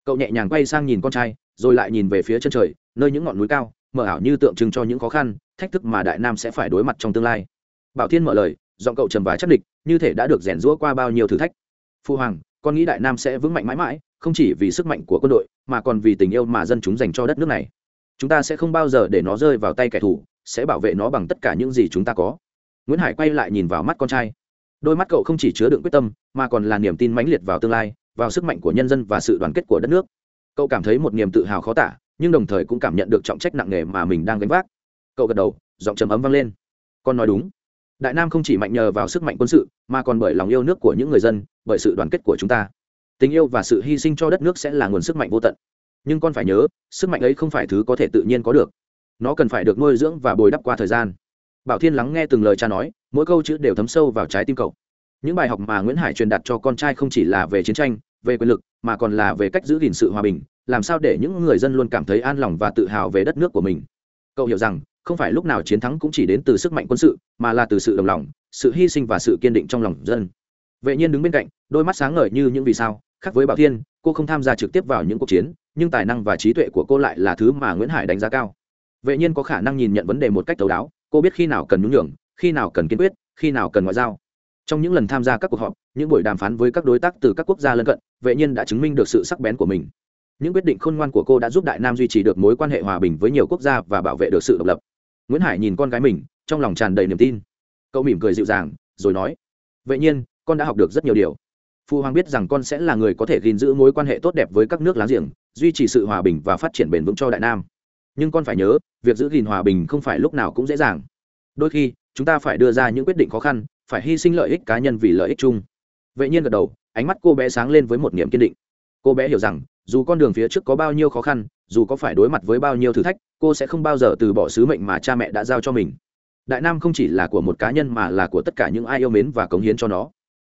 Cậu nhẹ nhàng quay sang nhìn con trai, rồi lại nhìn về phía chân trời, nơi những ngọn núi cao mở ảo như tượng trưng cho những khó khăn, thách thức mà đại nam sẽ phải đối mặt trong tương lai. Bảo thiên mở lời, giọng cậu trầm và chắc địch, như thể đã được rèn rũa qua bao nhiêu thử thách. Phu hoàng, con nghĩ đại nam sẽ vững mạnh mãi mãi, không chỉ vì sức mạnh của quân đội, mà còn vì tình yêu mà dân chúng dành cho đất nước này. Chúng ta sẽ không bao giờ để nó rơi vào tay kẻ thù, sẽ bảo vệ nó bằng tất cả những gì chúng ta có. Nguyễn hải quay lại nhìn vào mắt con trai. Đôi mắt cậu không chỉ chứa đựng quyết tâm, mà còn là niềm tin mãnh liệt vào tương lai, vào sức mạnh của nhân dân và sự đoàn kết của đất nước. Cậu cảm thấy một niềm tự hào khó tả nhưng đồng thời cũng cảm nhận được trọng trách nặng nề mà mình đang gánh vác. Cậu gật đầu, giọng trầm ấm vang lên. Con nói đúng. Đại nam không chỉ mạnh nhờ vào sức mạnh quân sự, mà còn bởi lòng yêu nước của những người dân, bởi sự đoàn kết của chúng ta. Tình yêu và sự hy sinh cho đất nước sẽ là nguồn sức mạnh vô tận. Nhưng con phải nhớ, sức mạnh ấy không phải thứ có thể tự nhiên có được. Nó cần phải được nuôi dưỡng và bồi đắp qua thời gian. Bảo thiên lắng nghe từng lời cha nói, mỗi câu chữ đều thấm sâu vào trái tim cậu. Những bài học mà nguyễn hải truyền đạt cho con trai không chỉ là về chiến tranh, về quyền lực, mà còn là về cách giữ gìn sự hòa bình làm sao để những người dân luôn cảm thấy an lòng và tự hào về đất nước của mình? Cậu hiểu rằng, không phải lúc nào chiến thắng cũng chỉ đến từ sức mạnh quân sự, mà là từ sự đồng lòng, sự hy sinh và sự kiên định trong lòng dân. Vệ nhiên đứng bên cạnh, đôi mắt sáng ngời như những vì sao, khác với bảo thiên, cô không tham gia trực tiếp vào những cuộc chiến, nhưng tài năng và trí tuệ của cô lại là thứ mà nguyễn hải đánh giá cao. Vệ nhiên có khả năng nhìn nhận vấn đề một cách thấu đáo, cô biết khi nào cần nhún nhường, khi nào cần kiên quyết, khi nào cần ngoại giao. Trong những lần tham gia các cuộc họp, những buổi đàm phán với các đối tác từ các quốc gia lân cận, vệ nhiên đã chứng minh được sự sắc bén của mình những quyết định khôn ngoan của cô đã giúp đại nam duy trì được mối quan hệ hòa bình với nhiều quốc gia và bảo vệ được sự độc lập. Nguyễn hải nhìn con gái mình, trong lòng tràn đầy niềm tin. Cậu mỉm cười dịu dàng, rồi nói, vậy nhiên, con đã học được rất nhiều điều. Phu hoàng biết rằng con sẽ là người có thể gìn giữ mối quan hệ tốt đẹp với các nước láng giềng, duy trì sự hòa bình và phát triển bền vững cho đại nam. Nhưng con phải nhớ, việc giữ gìn hòa bình không phải lúc nào cũng dễ dàng. Đôi khi, chúng ta phải đưa ra những quyết định khó khăn, phải hy sinh lợi ích cá nhân vì lợi ích chung. Vậy nhiên gật đầu, ánh mắt cô bé sáng lên với một niềm kiên định. Cô bé hiểu rằng dù con đường phía trước có bao nhiêu khó khăn, dù có phải đối mặt với bao nhiêu thử thách, cô sẽ không bao giờ từ bỏ sứ mệnh mà cha mẹ đã giao cho mình. Đại nam không chỉ là của một cá nhân mà là của tất cả những ai yêu mến và cống hiến cho nó.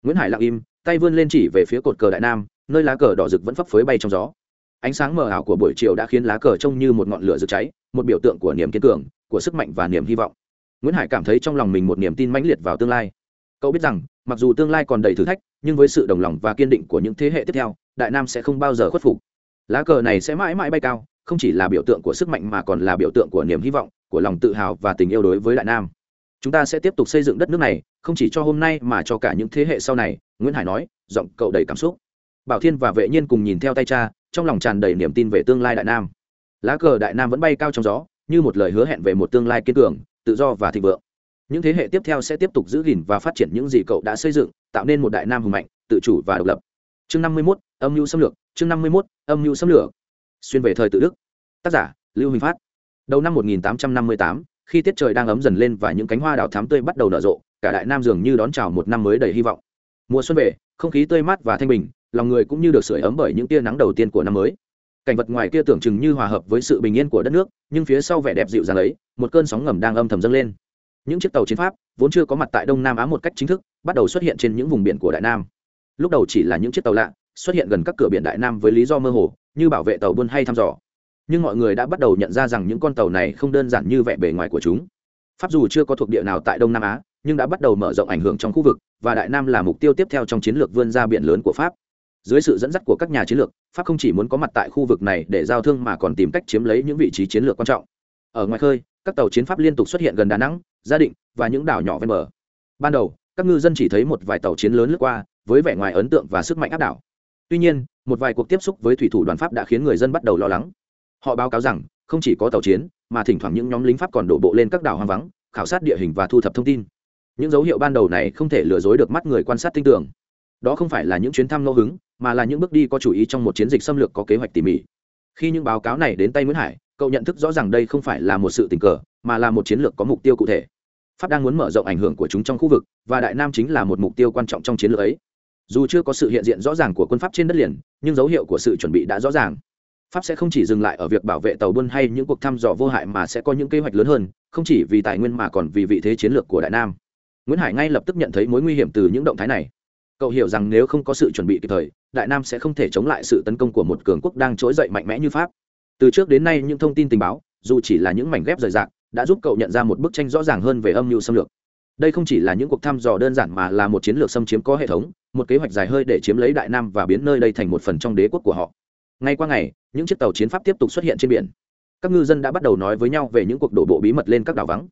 Nguyễn hải lặng im, tay vươn lên chỉ về phía cột cờ đại nam, nơi lá cờ đỏ rực vẫn phấp phới bay trong gió. Ánh sáng mờ ảo của buổi chiều đã khiến lá cờ trông như một ngọn lửa rực cháy, một biểu tượng của niềm kiên cường, của sức mạnh và niềm hy vọng. Nguyễn hải cảm thấy trong lòng mình một niềm tin mãnh liệt vào tương lai. Cậu biết rằng, mặc dù tương lai còn đầy thử thách, nhưng với sự đồng lòng và kiên định của những thế hệ tiếp theo đại nam sẽ không bao giờ khuất phục. Lá cờ này sẽ mãi mãi bay cao, không chỉ là biểu tượng của sức mạnh mà còn là biểu tượng của niềm hy vọng, của lòng tự hào và tình yêu đối với đại nam. Chúng ta sẽ tiếp tục xây dựng đất nước này, không chỉ cho hôm nay mà cho cả những thế hệ sau này, nguyễn hải nói, giọng cậu đầy cảm xúc. Bảo thiên và vệ nhiên cùng nhìn theo tay cha, trong lòng tràn đầy niềm tin về tương lai đại nam. Lá cờ đại nam vẫn bay cao trong gió, như một lời hứa hẹn về một tương lai kiên cường, tự do và thịnh vượng. Những thế hệ tiếp theo sẽ tiếp tục giữ gìn và phát triển những gì cậu đã xây dựng, tạo nên một đại nam hùng mạnh, tự chủ và độc lập chương năm mươi mốt âm mưu xâm lược chương năm mươi mốt âm mưu xâm lược. Xuyên về thời tự đức. Tác giả lưu huỳnh phát. Đầu năm 1858, khi tiết trời đang ấm dần lên và những cánh hoa đào thám tươi bắt đầu nở rộ cả đại nam dường như đón chào một năm mới đầy hy vọng. Mùa xuân về không khí tươi mát và thanh bình lòng người cũng như được sưởi ấm bởi những tia nắng đầu tiên của năm mới. Cảnh vật ngoài kia tưởng chừng như hòa hợp với sự bình yên của đất nước nhưng phía sau vẻ đẹp dịu dàng ấy một cơn sóng ngầm đang âm thầm dâng lên. Những chiếc tàu chiến pháp vốn chưa có mặt tại đông nam á một cách chính thức bắt đầu xuất hiện trên những vùng biển của đại nam lúc đầu chỉ là những chiếc tàu lạ, xuất hiện gần các cửa biển đại nam với lý do mơ hồ, như bảo vệ tàu buôn hay thăm dò. Nhưng mọi người đã bắt đầu nhận ra rằng những con tàu này không đơn giản như vẻ bề ngoài của chúng. Pháp dù chưa có thuộc địa nào tại đông nam á, nhưng đã bắt đầu mở rộng ảnh hưởng trong khu vực, và đại nam là mục tiêu tiếp theo trong chiến lược vươn ra biển lớn của pháp. Dưới sự dẫn dắt của các nhà chiến lược, pháp không chỉ muốn có mặt tại khu vực này để giao thương mà còn tìm cách chiếm lấy những vị trí chiến lược quan trọng. Ở ngoài khơi, các tàu chiến pháp liên tục xuất hiện gần đà nẵng, gia định và những đảo nhỏ ven bờ. Ban đầu, các ngư dân chỉ thấy một vài tàu chiến lớn lướt qua với vẻ ngoài ấn tượng và sức mạnh áp đảo. Tuy nhiên, một vài cuộc tiếp xúc với thủy thủ đoàn pháp đã khiến người dân bắt đầu lo lắng. Họ báo cáo rằng, không chỉ có tàu chiến, mà thỉnh thoảng những nhóm lính pháp còn đổ bộ lên các đảo hoang vắng, khảo sát địa hình và thu thập thông tin. Những dấu hiệu ban đầu này không thể lừa dối được mắt người quan sát tin tưởng đó không phải là những chuyến thăm ngẫu hứng, mà là những bước đi có chủ ý trong một chiến dịch xâm lược có kế hoạch tỉ mỉ. Khi những báo cáo này đến tay nguyễn hải, cậu nhận thức rõ ràng đây không phải là một sự tình cờ, mà là một chiến lược có mục tiêu cụ thể. Pháp đang muốn mở rộng ảnh hưởng của chúng trong khu vực, và đại nam chính là một mục tiêu quan trọng trong chiến lược ấy dù chưa có sự hiện diện rõ ràng của quân pháp trên đất liền, nhưng dấu hiệu của sự chuẩn bị đã rõ ràng. Pháp sẽ không chỉ dừng lại ở việc bảo vệ tàu buôn hay những cuộc thăm dò vô hại mà sẽ có những kế hoạch lớn hơn, không chỉ vì tài nguyên mà còn vì vị thế chiến lược của đại nam. Nguyễn hải ngay lập tức nhận thấy mối nguy hiểm từ những động thái này. Cậu hiểu rằng nếu không có sự chuẩn bị kịp thời, đại nam sẽ không thể chống lại sự tấn công của một cường quốc đang trỗi dậy mạnh mẽ như pháp. Từ trước đến nay những thông tin tình báo, dù chỉ là những mảnh ghép rời rạc, đã giúp cậu nhận ra một bức tranh rõ ràng hơn về âm mưu xâm lược. Đây không chỉ là những cuộc thăm dò đơn giản mà là một chiến lược xâm chiếm có hệ thống một kế hoạch dài hơi để chiếm lấy đại nam và biến nơi đây thành một phần trong đế quốc của họ. Ngay qua ngày, những chiếc tàu chiến pháp tiếp tục xuất hiện trên biển. Các ngư dân đã bắt đầu nói với nhau về những cuộc đổ bộ bí mật lên các đảo vắng.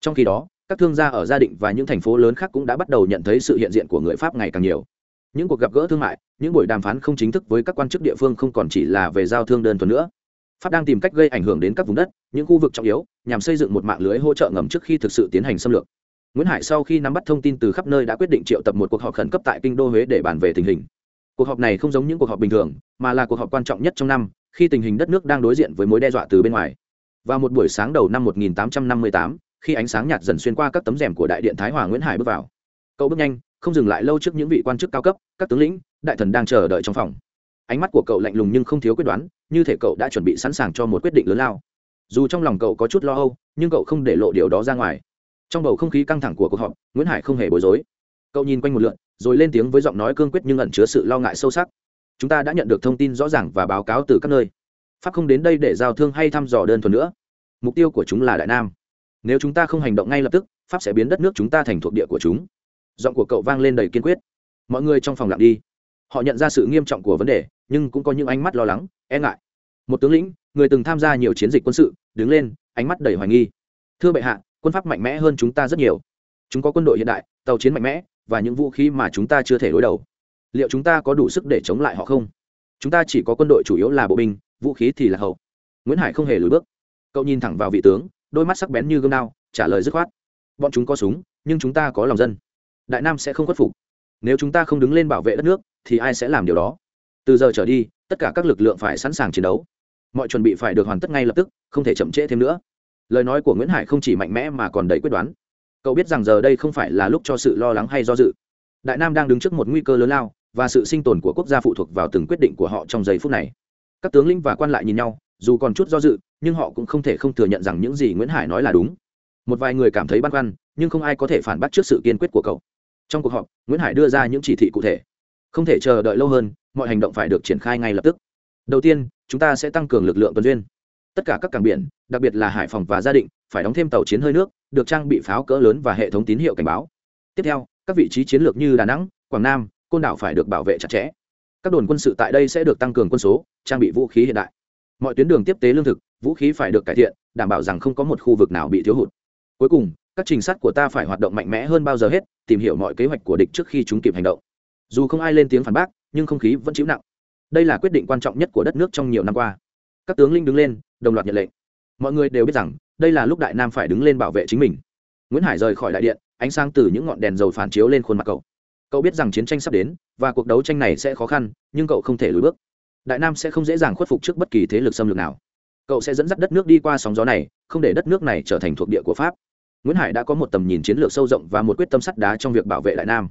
Trong khi đó, các thương gia ở gia định và những thành phố lớn khác cũng đã bắt đầu nhận thấy sự hiện diện của người pháp ngày càng nhiều. Những cuộc gặp gỡ thương mại, những buổi đàm phán không chính thức với các quan chức địa phương không còn chỉ là về giao thương đơn thuần nữa. Pháp đang tìm cách gây ảnh hưởng đến các vùng đất, những khu vực trọng yếu, nhằm xây dựng một mạng lưới hỗ trợ ngầm trước khi thực sự tiến hành xâm lược nguyễn hải sau khi nắm bắt thông tin từ khắp nơi đã quyết định triệu tập một cuộc họp khẩn cấp tại kinh đô huế để bàn về tình hình. Cuộc họp này không giống những cuộc họp bình thường mà là cuộc họp quan trọng nhất trong năm khi tình hình đất nước đang đối diện với mối đe dọa từ bên ngoài. Vào một buổi sáng đầu năm 1858, khi ánh sáng nhạt dần xuyên qua các tấm rèm của đại điện thái hòa nguyễn hải bước vào. Cậu bước nhanh không dừng lại lâu trước những vị quan chức cao cấp các tướng lĩnh đại thần đang chờ đợi trong phòng. Ánh mắt của cậu lạnh lùng nhưng không thiếu quyết đoán như thể cậu đã chuẩn bị sẵn sàng cho một quyết định lớn lao. Dù trong lòng cậu có chút lo âu nhưng cậu không để lộ điều đó ra ngoài trong bầu không khí căng thẳng của cuộc họp, nguyễn hải không hề bối rối. Cậu nhìn quanh một lượn, rồi lên tiếng với giọng nói cương quyết nhưng ẩn chứa sự lo ngại sâu sắc. Chúng ta đã nhận được thông tin rõ ràng và báo cáo từ các nơi. Pháp không đến đây để giao thương hay thăm dò đơn thuần nữa. Mục tiêu của chúng là đại nam. Nếu chúng ta không hành động ngay lập tức, pháp sẽ biến đất nước chúng ta thành thuộc địa của chúng. Giọng của cậu vang lên đầy kiên quyết. Mọi người trong phòng lặng đi. Họ nhận ra sự nghiêm trọng của vấn đề, nhưng cũng có những ánh mắt lo lắng e ngại. Một tướng lĩnh, người từng tham gia nhiều chiến dịch quân sự, đứng lên, ánh mắt đầy hoài nghi. Thưa bệ hạ quân pháp mạnh mẽ hơn chúng ta rất nhiều. Chúng có quân đội hiện đại, tàu chiến mạnh mẽ, và những vũ khí mà chúng ta chưa thể đối đầu. Liệu chúng ta có đủ sức để chống lại họ không? Chúng ta chỉ có quân đội chủ yếu là bộ binh, vũ khí thì là hậu. Nguyễn hải không hề lùi bước. Cậu nhìn thẳng vào vị tướng, đôi mắt sắc bén như gươm đao, trả lời dứt khoát. Bọn chúng có súng, nhưng chúng ta có lòng dân. Đại nam sẽ không khuất phục. Nếu chúng ta không đứng lên bảo vệ đất nước, thì ai sẽ làm điều đó? Từ giờ trở đi, tất cả các lực lượng phải sẵn sàng chiến đấu. Mọi chuẩn bị phải được hoàn tất ngay lập tức, không thể chậm trễ thêm nữa lời nói của nguyễn hải không chỉ mạnh mẽ mà còn đầy quyết đoán. Cậu biết rằng giờ đây không phải là lúc cho sự lo lắng hay do dự. Đại nam đang đứng trước một nguy cơ lớn lao, và sự sinh tồn của quốc gia phụ thuộc vào từng quyết định của họ trong giây phút này. Các tướng lĩnh và quan lại nhìn nhau, dù còn chút do dự, nhưng họ cũng không thể không thừa nhận rằng những gì nguyễn hải nói là đúng. Một vài người cảm thấy băn khoăn, nhưng không ai có thể phản bác trước sự kiên quyết của cậu. Trong cuộc họp, nguyễn hải đưa ra những chỉ thị cụ thể. Không thể chờ đợi lâu hơn, mọi hành động phải được triển khai ngay lập tức. Đầu tiên, chúng ta sẽ tăng cường lực lượng tuần duyên tất cả các cảng biển, đặc biệt là hải phòng và gia định, phải đóng thêm tàu chiến hơi nước, được trang bị pháo cỡ lớn và hệ thống tín hiệu cảnh báo. Tiếp theo, các vị trí chiến lược như đà nẵng, quảng nam, côn đảo phải được bảo vệ chặt chẽ. Các đồn quân sự tại đây sẽ được tăng cường quân số, trang bị vũ khí hiện đại. Mọi tuyến đường tiếp tế lương thực, vũ khí phải được cải thiện, đảm bảo rằng không có một khu vực nào bị thiếu hụt. Cuối cùng, các trinh sát của ta phải hoạt động mạnh mẽ hơn bao giờ hết, tìm hiểu mọi kế hoạch của địch trước khi chúng kịp hành động. Dù không ai lên tiếng phản bác, nhưng không khí vẫn chịu nặng. Đây là quyết định quan trọng nhất của đất nước trong nhiều năm qua các tướng linh đứng lên, đồng loạt nhận lệnh. Mọi người đều biết rằng, đây là lúc đại nam phải đứng lên bảo vệ chính mình. Nguyễn hải rời khỏi đại điện, ánh sáng từ những ngọn đèn dầu phản chiếu lên khuôn mặt cậu. Cậu biết rằng chiến tranh sắp đến, và cuộc đấu tranh này sẽ khó khăn, nhưng cậu không thể lùi bước. Đại nam sẽ không dễ dàng khuất phục trước bất kỳ thế lực xâm lược nào. Cậu sẽ dẫn dắt đất nước đi qua sóng gió này, không để đất nước này trở thành thuộc địa của pháp. Nguyễn hải đã có một tầm nhìn chiến lược sâu rộng và một quyết tâm sắt đá trong việc bảo vệ đại nam.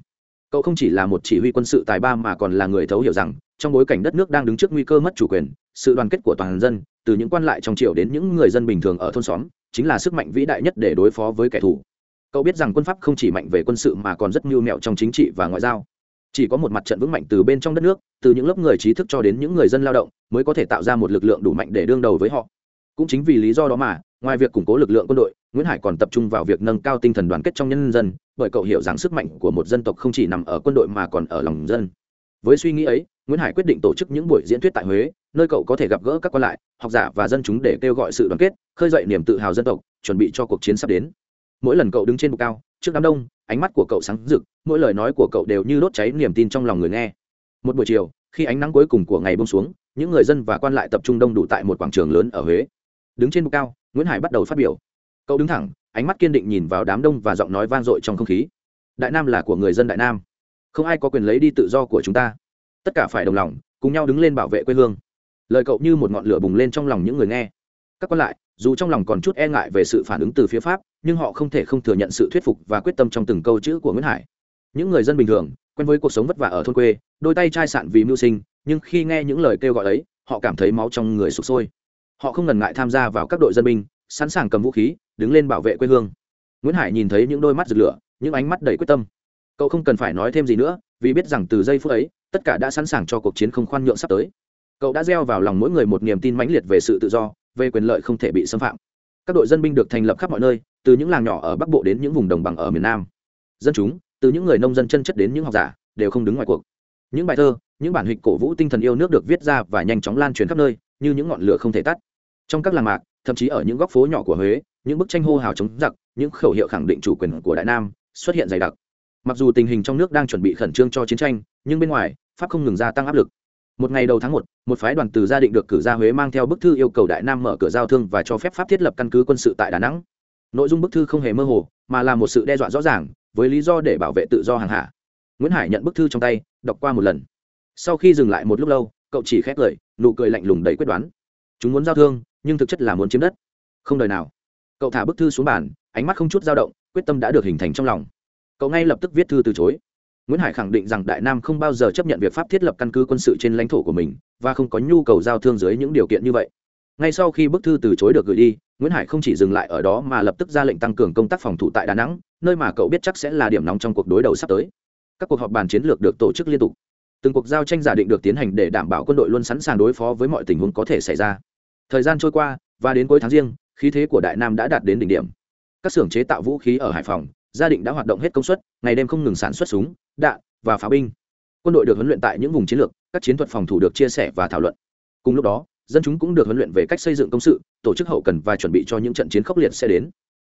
Cậu không chỉ là một chỉ huy quân sự tài ba mà còn là người thấu hiểu rằng, trong bối cảnh đất nước đang đứng trước nguy cơ mất chủ quyền sự đoàn kết của toàn dân, từ những quan lại trong triều đến những người dân bình thường ở thôn xóm, chính là sức mạnh vĩ đại nhất để đối phó với kẻ thù. Cậu biết rằng quân pháp không chỉ mạnh về quân sự mà còn rất mưu mẹo trong chính trị và ngoại giao. Chỉ có một mặt trận vững mạnh từ bên trong đất nước, từ những lớp người trí thức cho đến những người dân lao động, mới có thể tạo ra một lực lượng đủ mạnh để đương đầu với họ. Cũng chính vì lý do đó mà, ngoài việc củng cố lực lượng quân đội, nguyễn hải còn tập trung vào việc nâng cao tinh thần đoàn kết trong nhân dân, bởi cậu hiểu rằng sức mạnh của một dân tộc không chỉ nằm ở quân đội mà còn ở lòng dân. Với suy nghĩ ấy nguyễn hải quyết định tổ chức những buổi diễn thuyết tại huế, nơi cậu có thể gặp gỡ các quan lại, học giả và dân chúng để kêu gọi sự đoàn kết, khơi dậy niềm tự hào dân tộc, chuẩn bị cho cuộc chiến sắp đến. Mỗi lần cậu đứng trên bục cao, trước đám đông, ánh mắt của cậu sáng rực, mỗi lời nói của cậu đều như đốt cháy niềm tin trong lòng người nghe. Một buổi chiều, khi ánh nắng cuối cùng của ngày buông xuống, những người dân và quan lại tập trung đông đủ tại một quảng trường lớn ở huế. Đứng trên bục cao, nguyễn hải bắt đầu phát biểu. Cậu đứng thẳng, ánh mắt kiên định nhìn vào đám đông và giọng nói vang dội trong không khí. Đại nam là của người dân đại nam. Không ai có quyền lấy đi tự do của chúng ta tất cả phải đồng lòng, cùng nhau đứng lên bảo vệ quê hương. Lời cậu như một ngọn lửa bùng lên trong lòng những người nghe. Các quan lại, dù trong lòng còn chút e ngại về sự phản ứng từ phía pháp, nhưng họ không thể không thừa nhận sự thuyết phục và quyết tâm trong từng câu chữ của nguyễn hải. Những người dân bình thường, quen với cuộc sống vất vả ở thôn quê, đôi tay chai sạn vì mưu sinh, nhưng khi nghe những lời kêu gọi ấy, họ cảm thấy máu trong người sụp sôi. Họ không ngần ngại tham gia vào các đội dân binh, sẵn sàng cầm vũ khí, đứng lên bảo vệ quê hương. Nguyễn hải nhìn thấy những đôi mắt rực lửa, những ánh mắt đầy quyết tâm. Cậu không cần phải nói thêm gì nữa, vì biết rằng từ giây phút ấy tất cả đã sẵn sàng cho cuộc chiến không khoan nhượng sắp tới. Cậu đã gieo vào lòng mỗi người một niềm tin mãnh liệt về sự tự do, về quyền lợi không thể bị xâm phạm. Các đội dân binh được thành lập khắp mọi nơi, từ những làng nhỏ ở bắc bộ đến những vùng đồng bằng ở miền nam. Dân chúng, từ những người nông dân chân chất đến những học giả, đều không đứng ngoài cuộc. Những bài thơ, những bản hịch cổ vũ tinh thần yêu nước được viết ra và nhanh chóng lan truyền khắp nơi, như những ngọn lửa không thể tắt. Trong các làng mạc, thậm chí ở những góc phố nhỏ của huế, những bức tranh hô hào chống giặc, những khẩu hiệu khẳng định chủ quyền của đại nam xuất hiện dày đặc mặc dù tình hình trong nước đang chuẩn bị khẩn trương cho chiến tranh, nhưng bên ngoài, pháp không ngừng gia tăng áp lực. Một ngày đầu tháng một một phái đoàn từ gia định được cử ra huế mang theo bức thư yêu cầu đại nam mở cửa giao thương và cho phép pháp thiết lập căn cứ quân sự tại đà nẵng. Nội dung bức thư không hề mơ hồ, mà là một sự đe dọa rõ ràng, với lý do để bảo vệ tự do hàng hạ. Nguyễn hải nhận bức thư trong tay, đọc qua một lần. Sau khi dừng lại một lúc lâu, cậu chỉ khét cười, nụ cười lạnh lùng đầy quyết đoán. Chúng muốn giao thương, nhưng thực chất là muốn chiếm đất. Không đời nào. Cậu thả bức thư xuống bàn, ánh mắt không chút dao động, quyết tâm đã được hình thành trong lòng cậu ngay lập tức viết thư từ chối. Nguyễn hải khẳng định rằng đại nam không bao giờ chấp nhận việc pháp thiết lập căn cứ quân sự trên lãnh thổ của mình và không có nhu cầu giao thương dưới những điều kiện như vậy. Ngay sau khi bức thư từ chối được gửi đi, nguyễn hải không chỉ dừng lại ở đó mà lập tức ra lệnh tăng cường công tác phòng thủ tại đà nẵng, nơi mà cậu biết chắc sẽ là điểm nóng trong cuộc đối đầu sắp tới. Các cuộc họp bàn chiến lược được tổ chức liên tục. Từng cuộc giao tranh giả định được tiến hành để đảm bảo quân đội luôn sẵn sàng đối phó với mọi tình huống có thể xảy ra. Thời gian trôi qua, và đến cuối tháng riêng, khí thế của đại nam đã đạt đến đỉnh điểm. Các xưởng chế tạo vũ khí ở hải phòng gia định đã hoạt động hết công suất, ngày đêm không ngừng sản xuất súng, đạn và pháo binh. Quân đội được huấn luyện tại những vùng chiến lược, các chiến thuật phòng thủ được chia sẻ và thảo luận. Cùng lúc đó, dân chúng cũng được huấn luyện về cách xây dựng công sự, tổ chức hậu cần và chuẩn bị cho những trận chiến khốc liệt sẽ đến.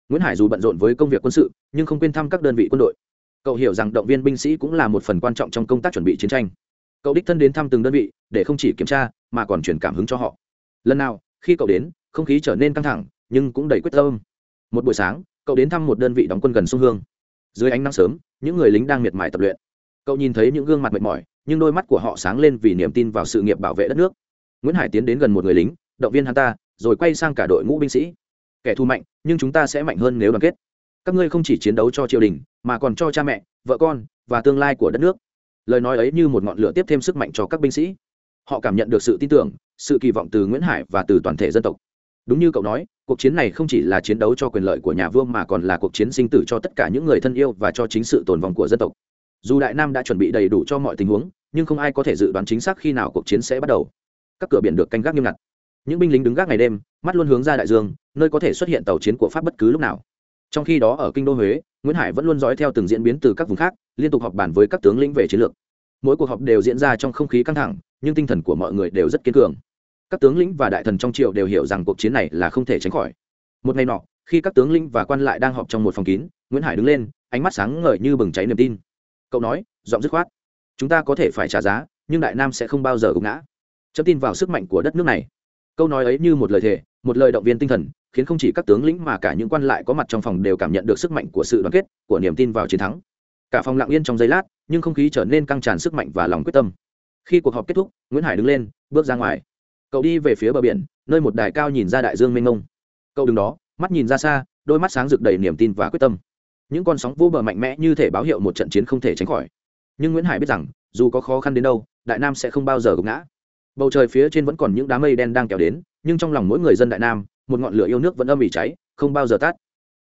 Nguyễn hải dù bận rộn với công việc quân sự, nhưng không quên thăm các đơn vị quân đội. Cậu hiểu rằng động viên binh sĩ cũng là một phần quan trọng trong công tác chuẩn bị chiến tranh. Cậu đích thân đến thăm từng đơn vị, để không chỉ kiểm tra, mà còn truyền cảm hứng cho họ. Lần nào, khi cậu đến, không khí trở nên căng thẳng, nhưng cũng đầy quyết tâm. Một buổi sáng cậu đến thăm một đơn vị đóng quân gần sông hương. Dưới ánh nắng sớm, những người lính đang miệt mài tập luyện. Cậu nhìn thấy những gương mặt mệt mỏi, nhưng đôi mắt của họ sáng lên vì niềm tin vào sự nghiệp bảo vệ đất nước. Nguyễn hải tiến đến gần một người lính, động viên hắn ta, rồi quay sang cả đội ngũ binh sĩ. Kẻ thù mạnh, nhưng chúng ta sẽ mạnh hơn nếu đoàn kết. Các ngươi không chỉ chiến đấu cho triều đình, mà còn cho cha mẹ, vợ con, và tương lai của đất nước. Lời nói ấy như một ngọn lửa tiếp thêm sức mạnh cho các binh sĩ. Họ cảm nhận được sự tin tưởng, sự kỳ vọng từ nguyễn hải và từ toàn thể dân tộc đúng như cậu nói, cuộc chiến này không chỉ là chiến đấu cho quyền lợi của nhà vua mà còn là cuộc chiến sinh tử cho tất cả những người thân yêu và cho chính sự tồn vong của dân tộc. Dù đại nam đã chuẩn bị đầy đủ cho mọi tình huống, nhưng không ai có thể dự đoán chính xác khi nào cuộc chiến sẽ bắt đầu. Các cửa biển được canh gác nghiêm ngặt. Những binh lính đứng gác ngày đêm, mắt luôn hướng ra đại dương, nơi có thể xuất hiện tàu chiến của pháp bất cứ lúc nào. Trong khi đó ở kinh đô huế, nguyễn hải vẫn luôn dõi theo từng diễn biến từ các vùng khác, liên tục họp bàn với các tướng lĩnh về chiến lược. Mỗi cuộc họp đều diễn ra trong không khí căng thẳng, nhưng tinh thần của mọi người đều rất kiên cường các tướng lĩnh và đại thần trong triều đều hiểu rằng cuộc chiến này là không thể tránh khỏi. Một ngày nọ, khi các tướng lĩnh và quan lại đang họp trong một phòng kín, nguyễn hải đứng lên, ánh mắt sáng ngời như bừng cháy niềm tin. Cậu nói, giọng dứt khoát, chúng ta có thể phải trả giá, nhưng đại nam sẽ không bao giờ gục ngã. Chấm tin vào sức mạnh của đất nước này. Câu nói ấy như một lời thề, một lời động viên tinh thần, khiến không chỉ các tướng lĩnh mà cả những quan lại có mặt trong phòng đều cảm nhận được sức mạnh của sự đoàn kết, của niềm tin vào chiến thắng. Cả phòng lặng yên trong giây lát, nhưng không khí trở nên căng tràn sức mạnh và lòng quyết tâm. Khi cuộc họp kết thúc, nguyễn hải đứng lên, bước ra ngoài cậu đi về phía bờ biển, nơi một đài cao nhìn ra đại dương mênh mông. Cậu đứng đó, mắt nhìn ra xa, đôi mắt sáng rực đầy niềm tin và quyết tâm. Những con sóng vô bờ mạnh mẽ như thể báo hiệu một trận chiến không thể tránh khỏi. Nhưng nguyễn hải biết rằng, dù có khó khăn đến đâu, đại nam sẽ không bao giờ gục ngã. Bầu trời phía trên vẫn còn những đám mây đen đang kéo đến, nhưng trong lòng mỗi người dân đại nam, một ngọn lửa yêu nước vẫn âm ỉ cháy, không bao giờ tắt.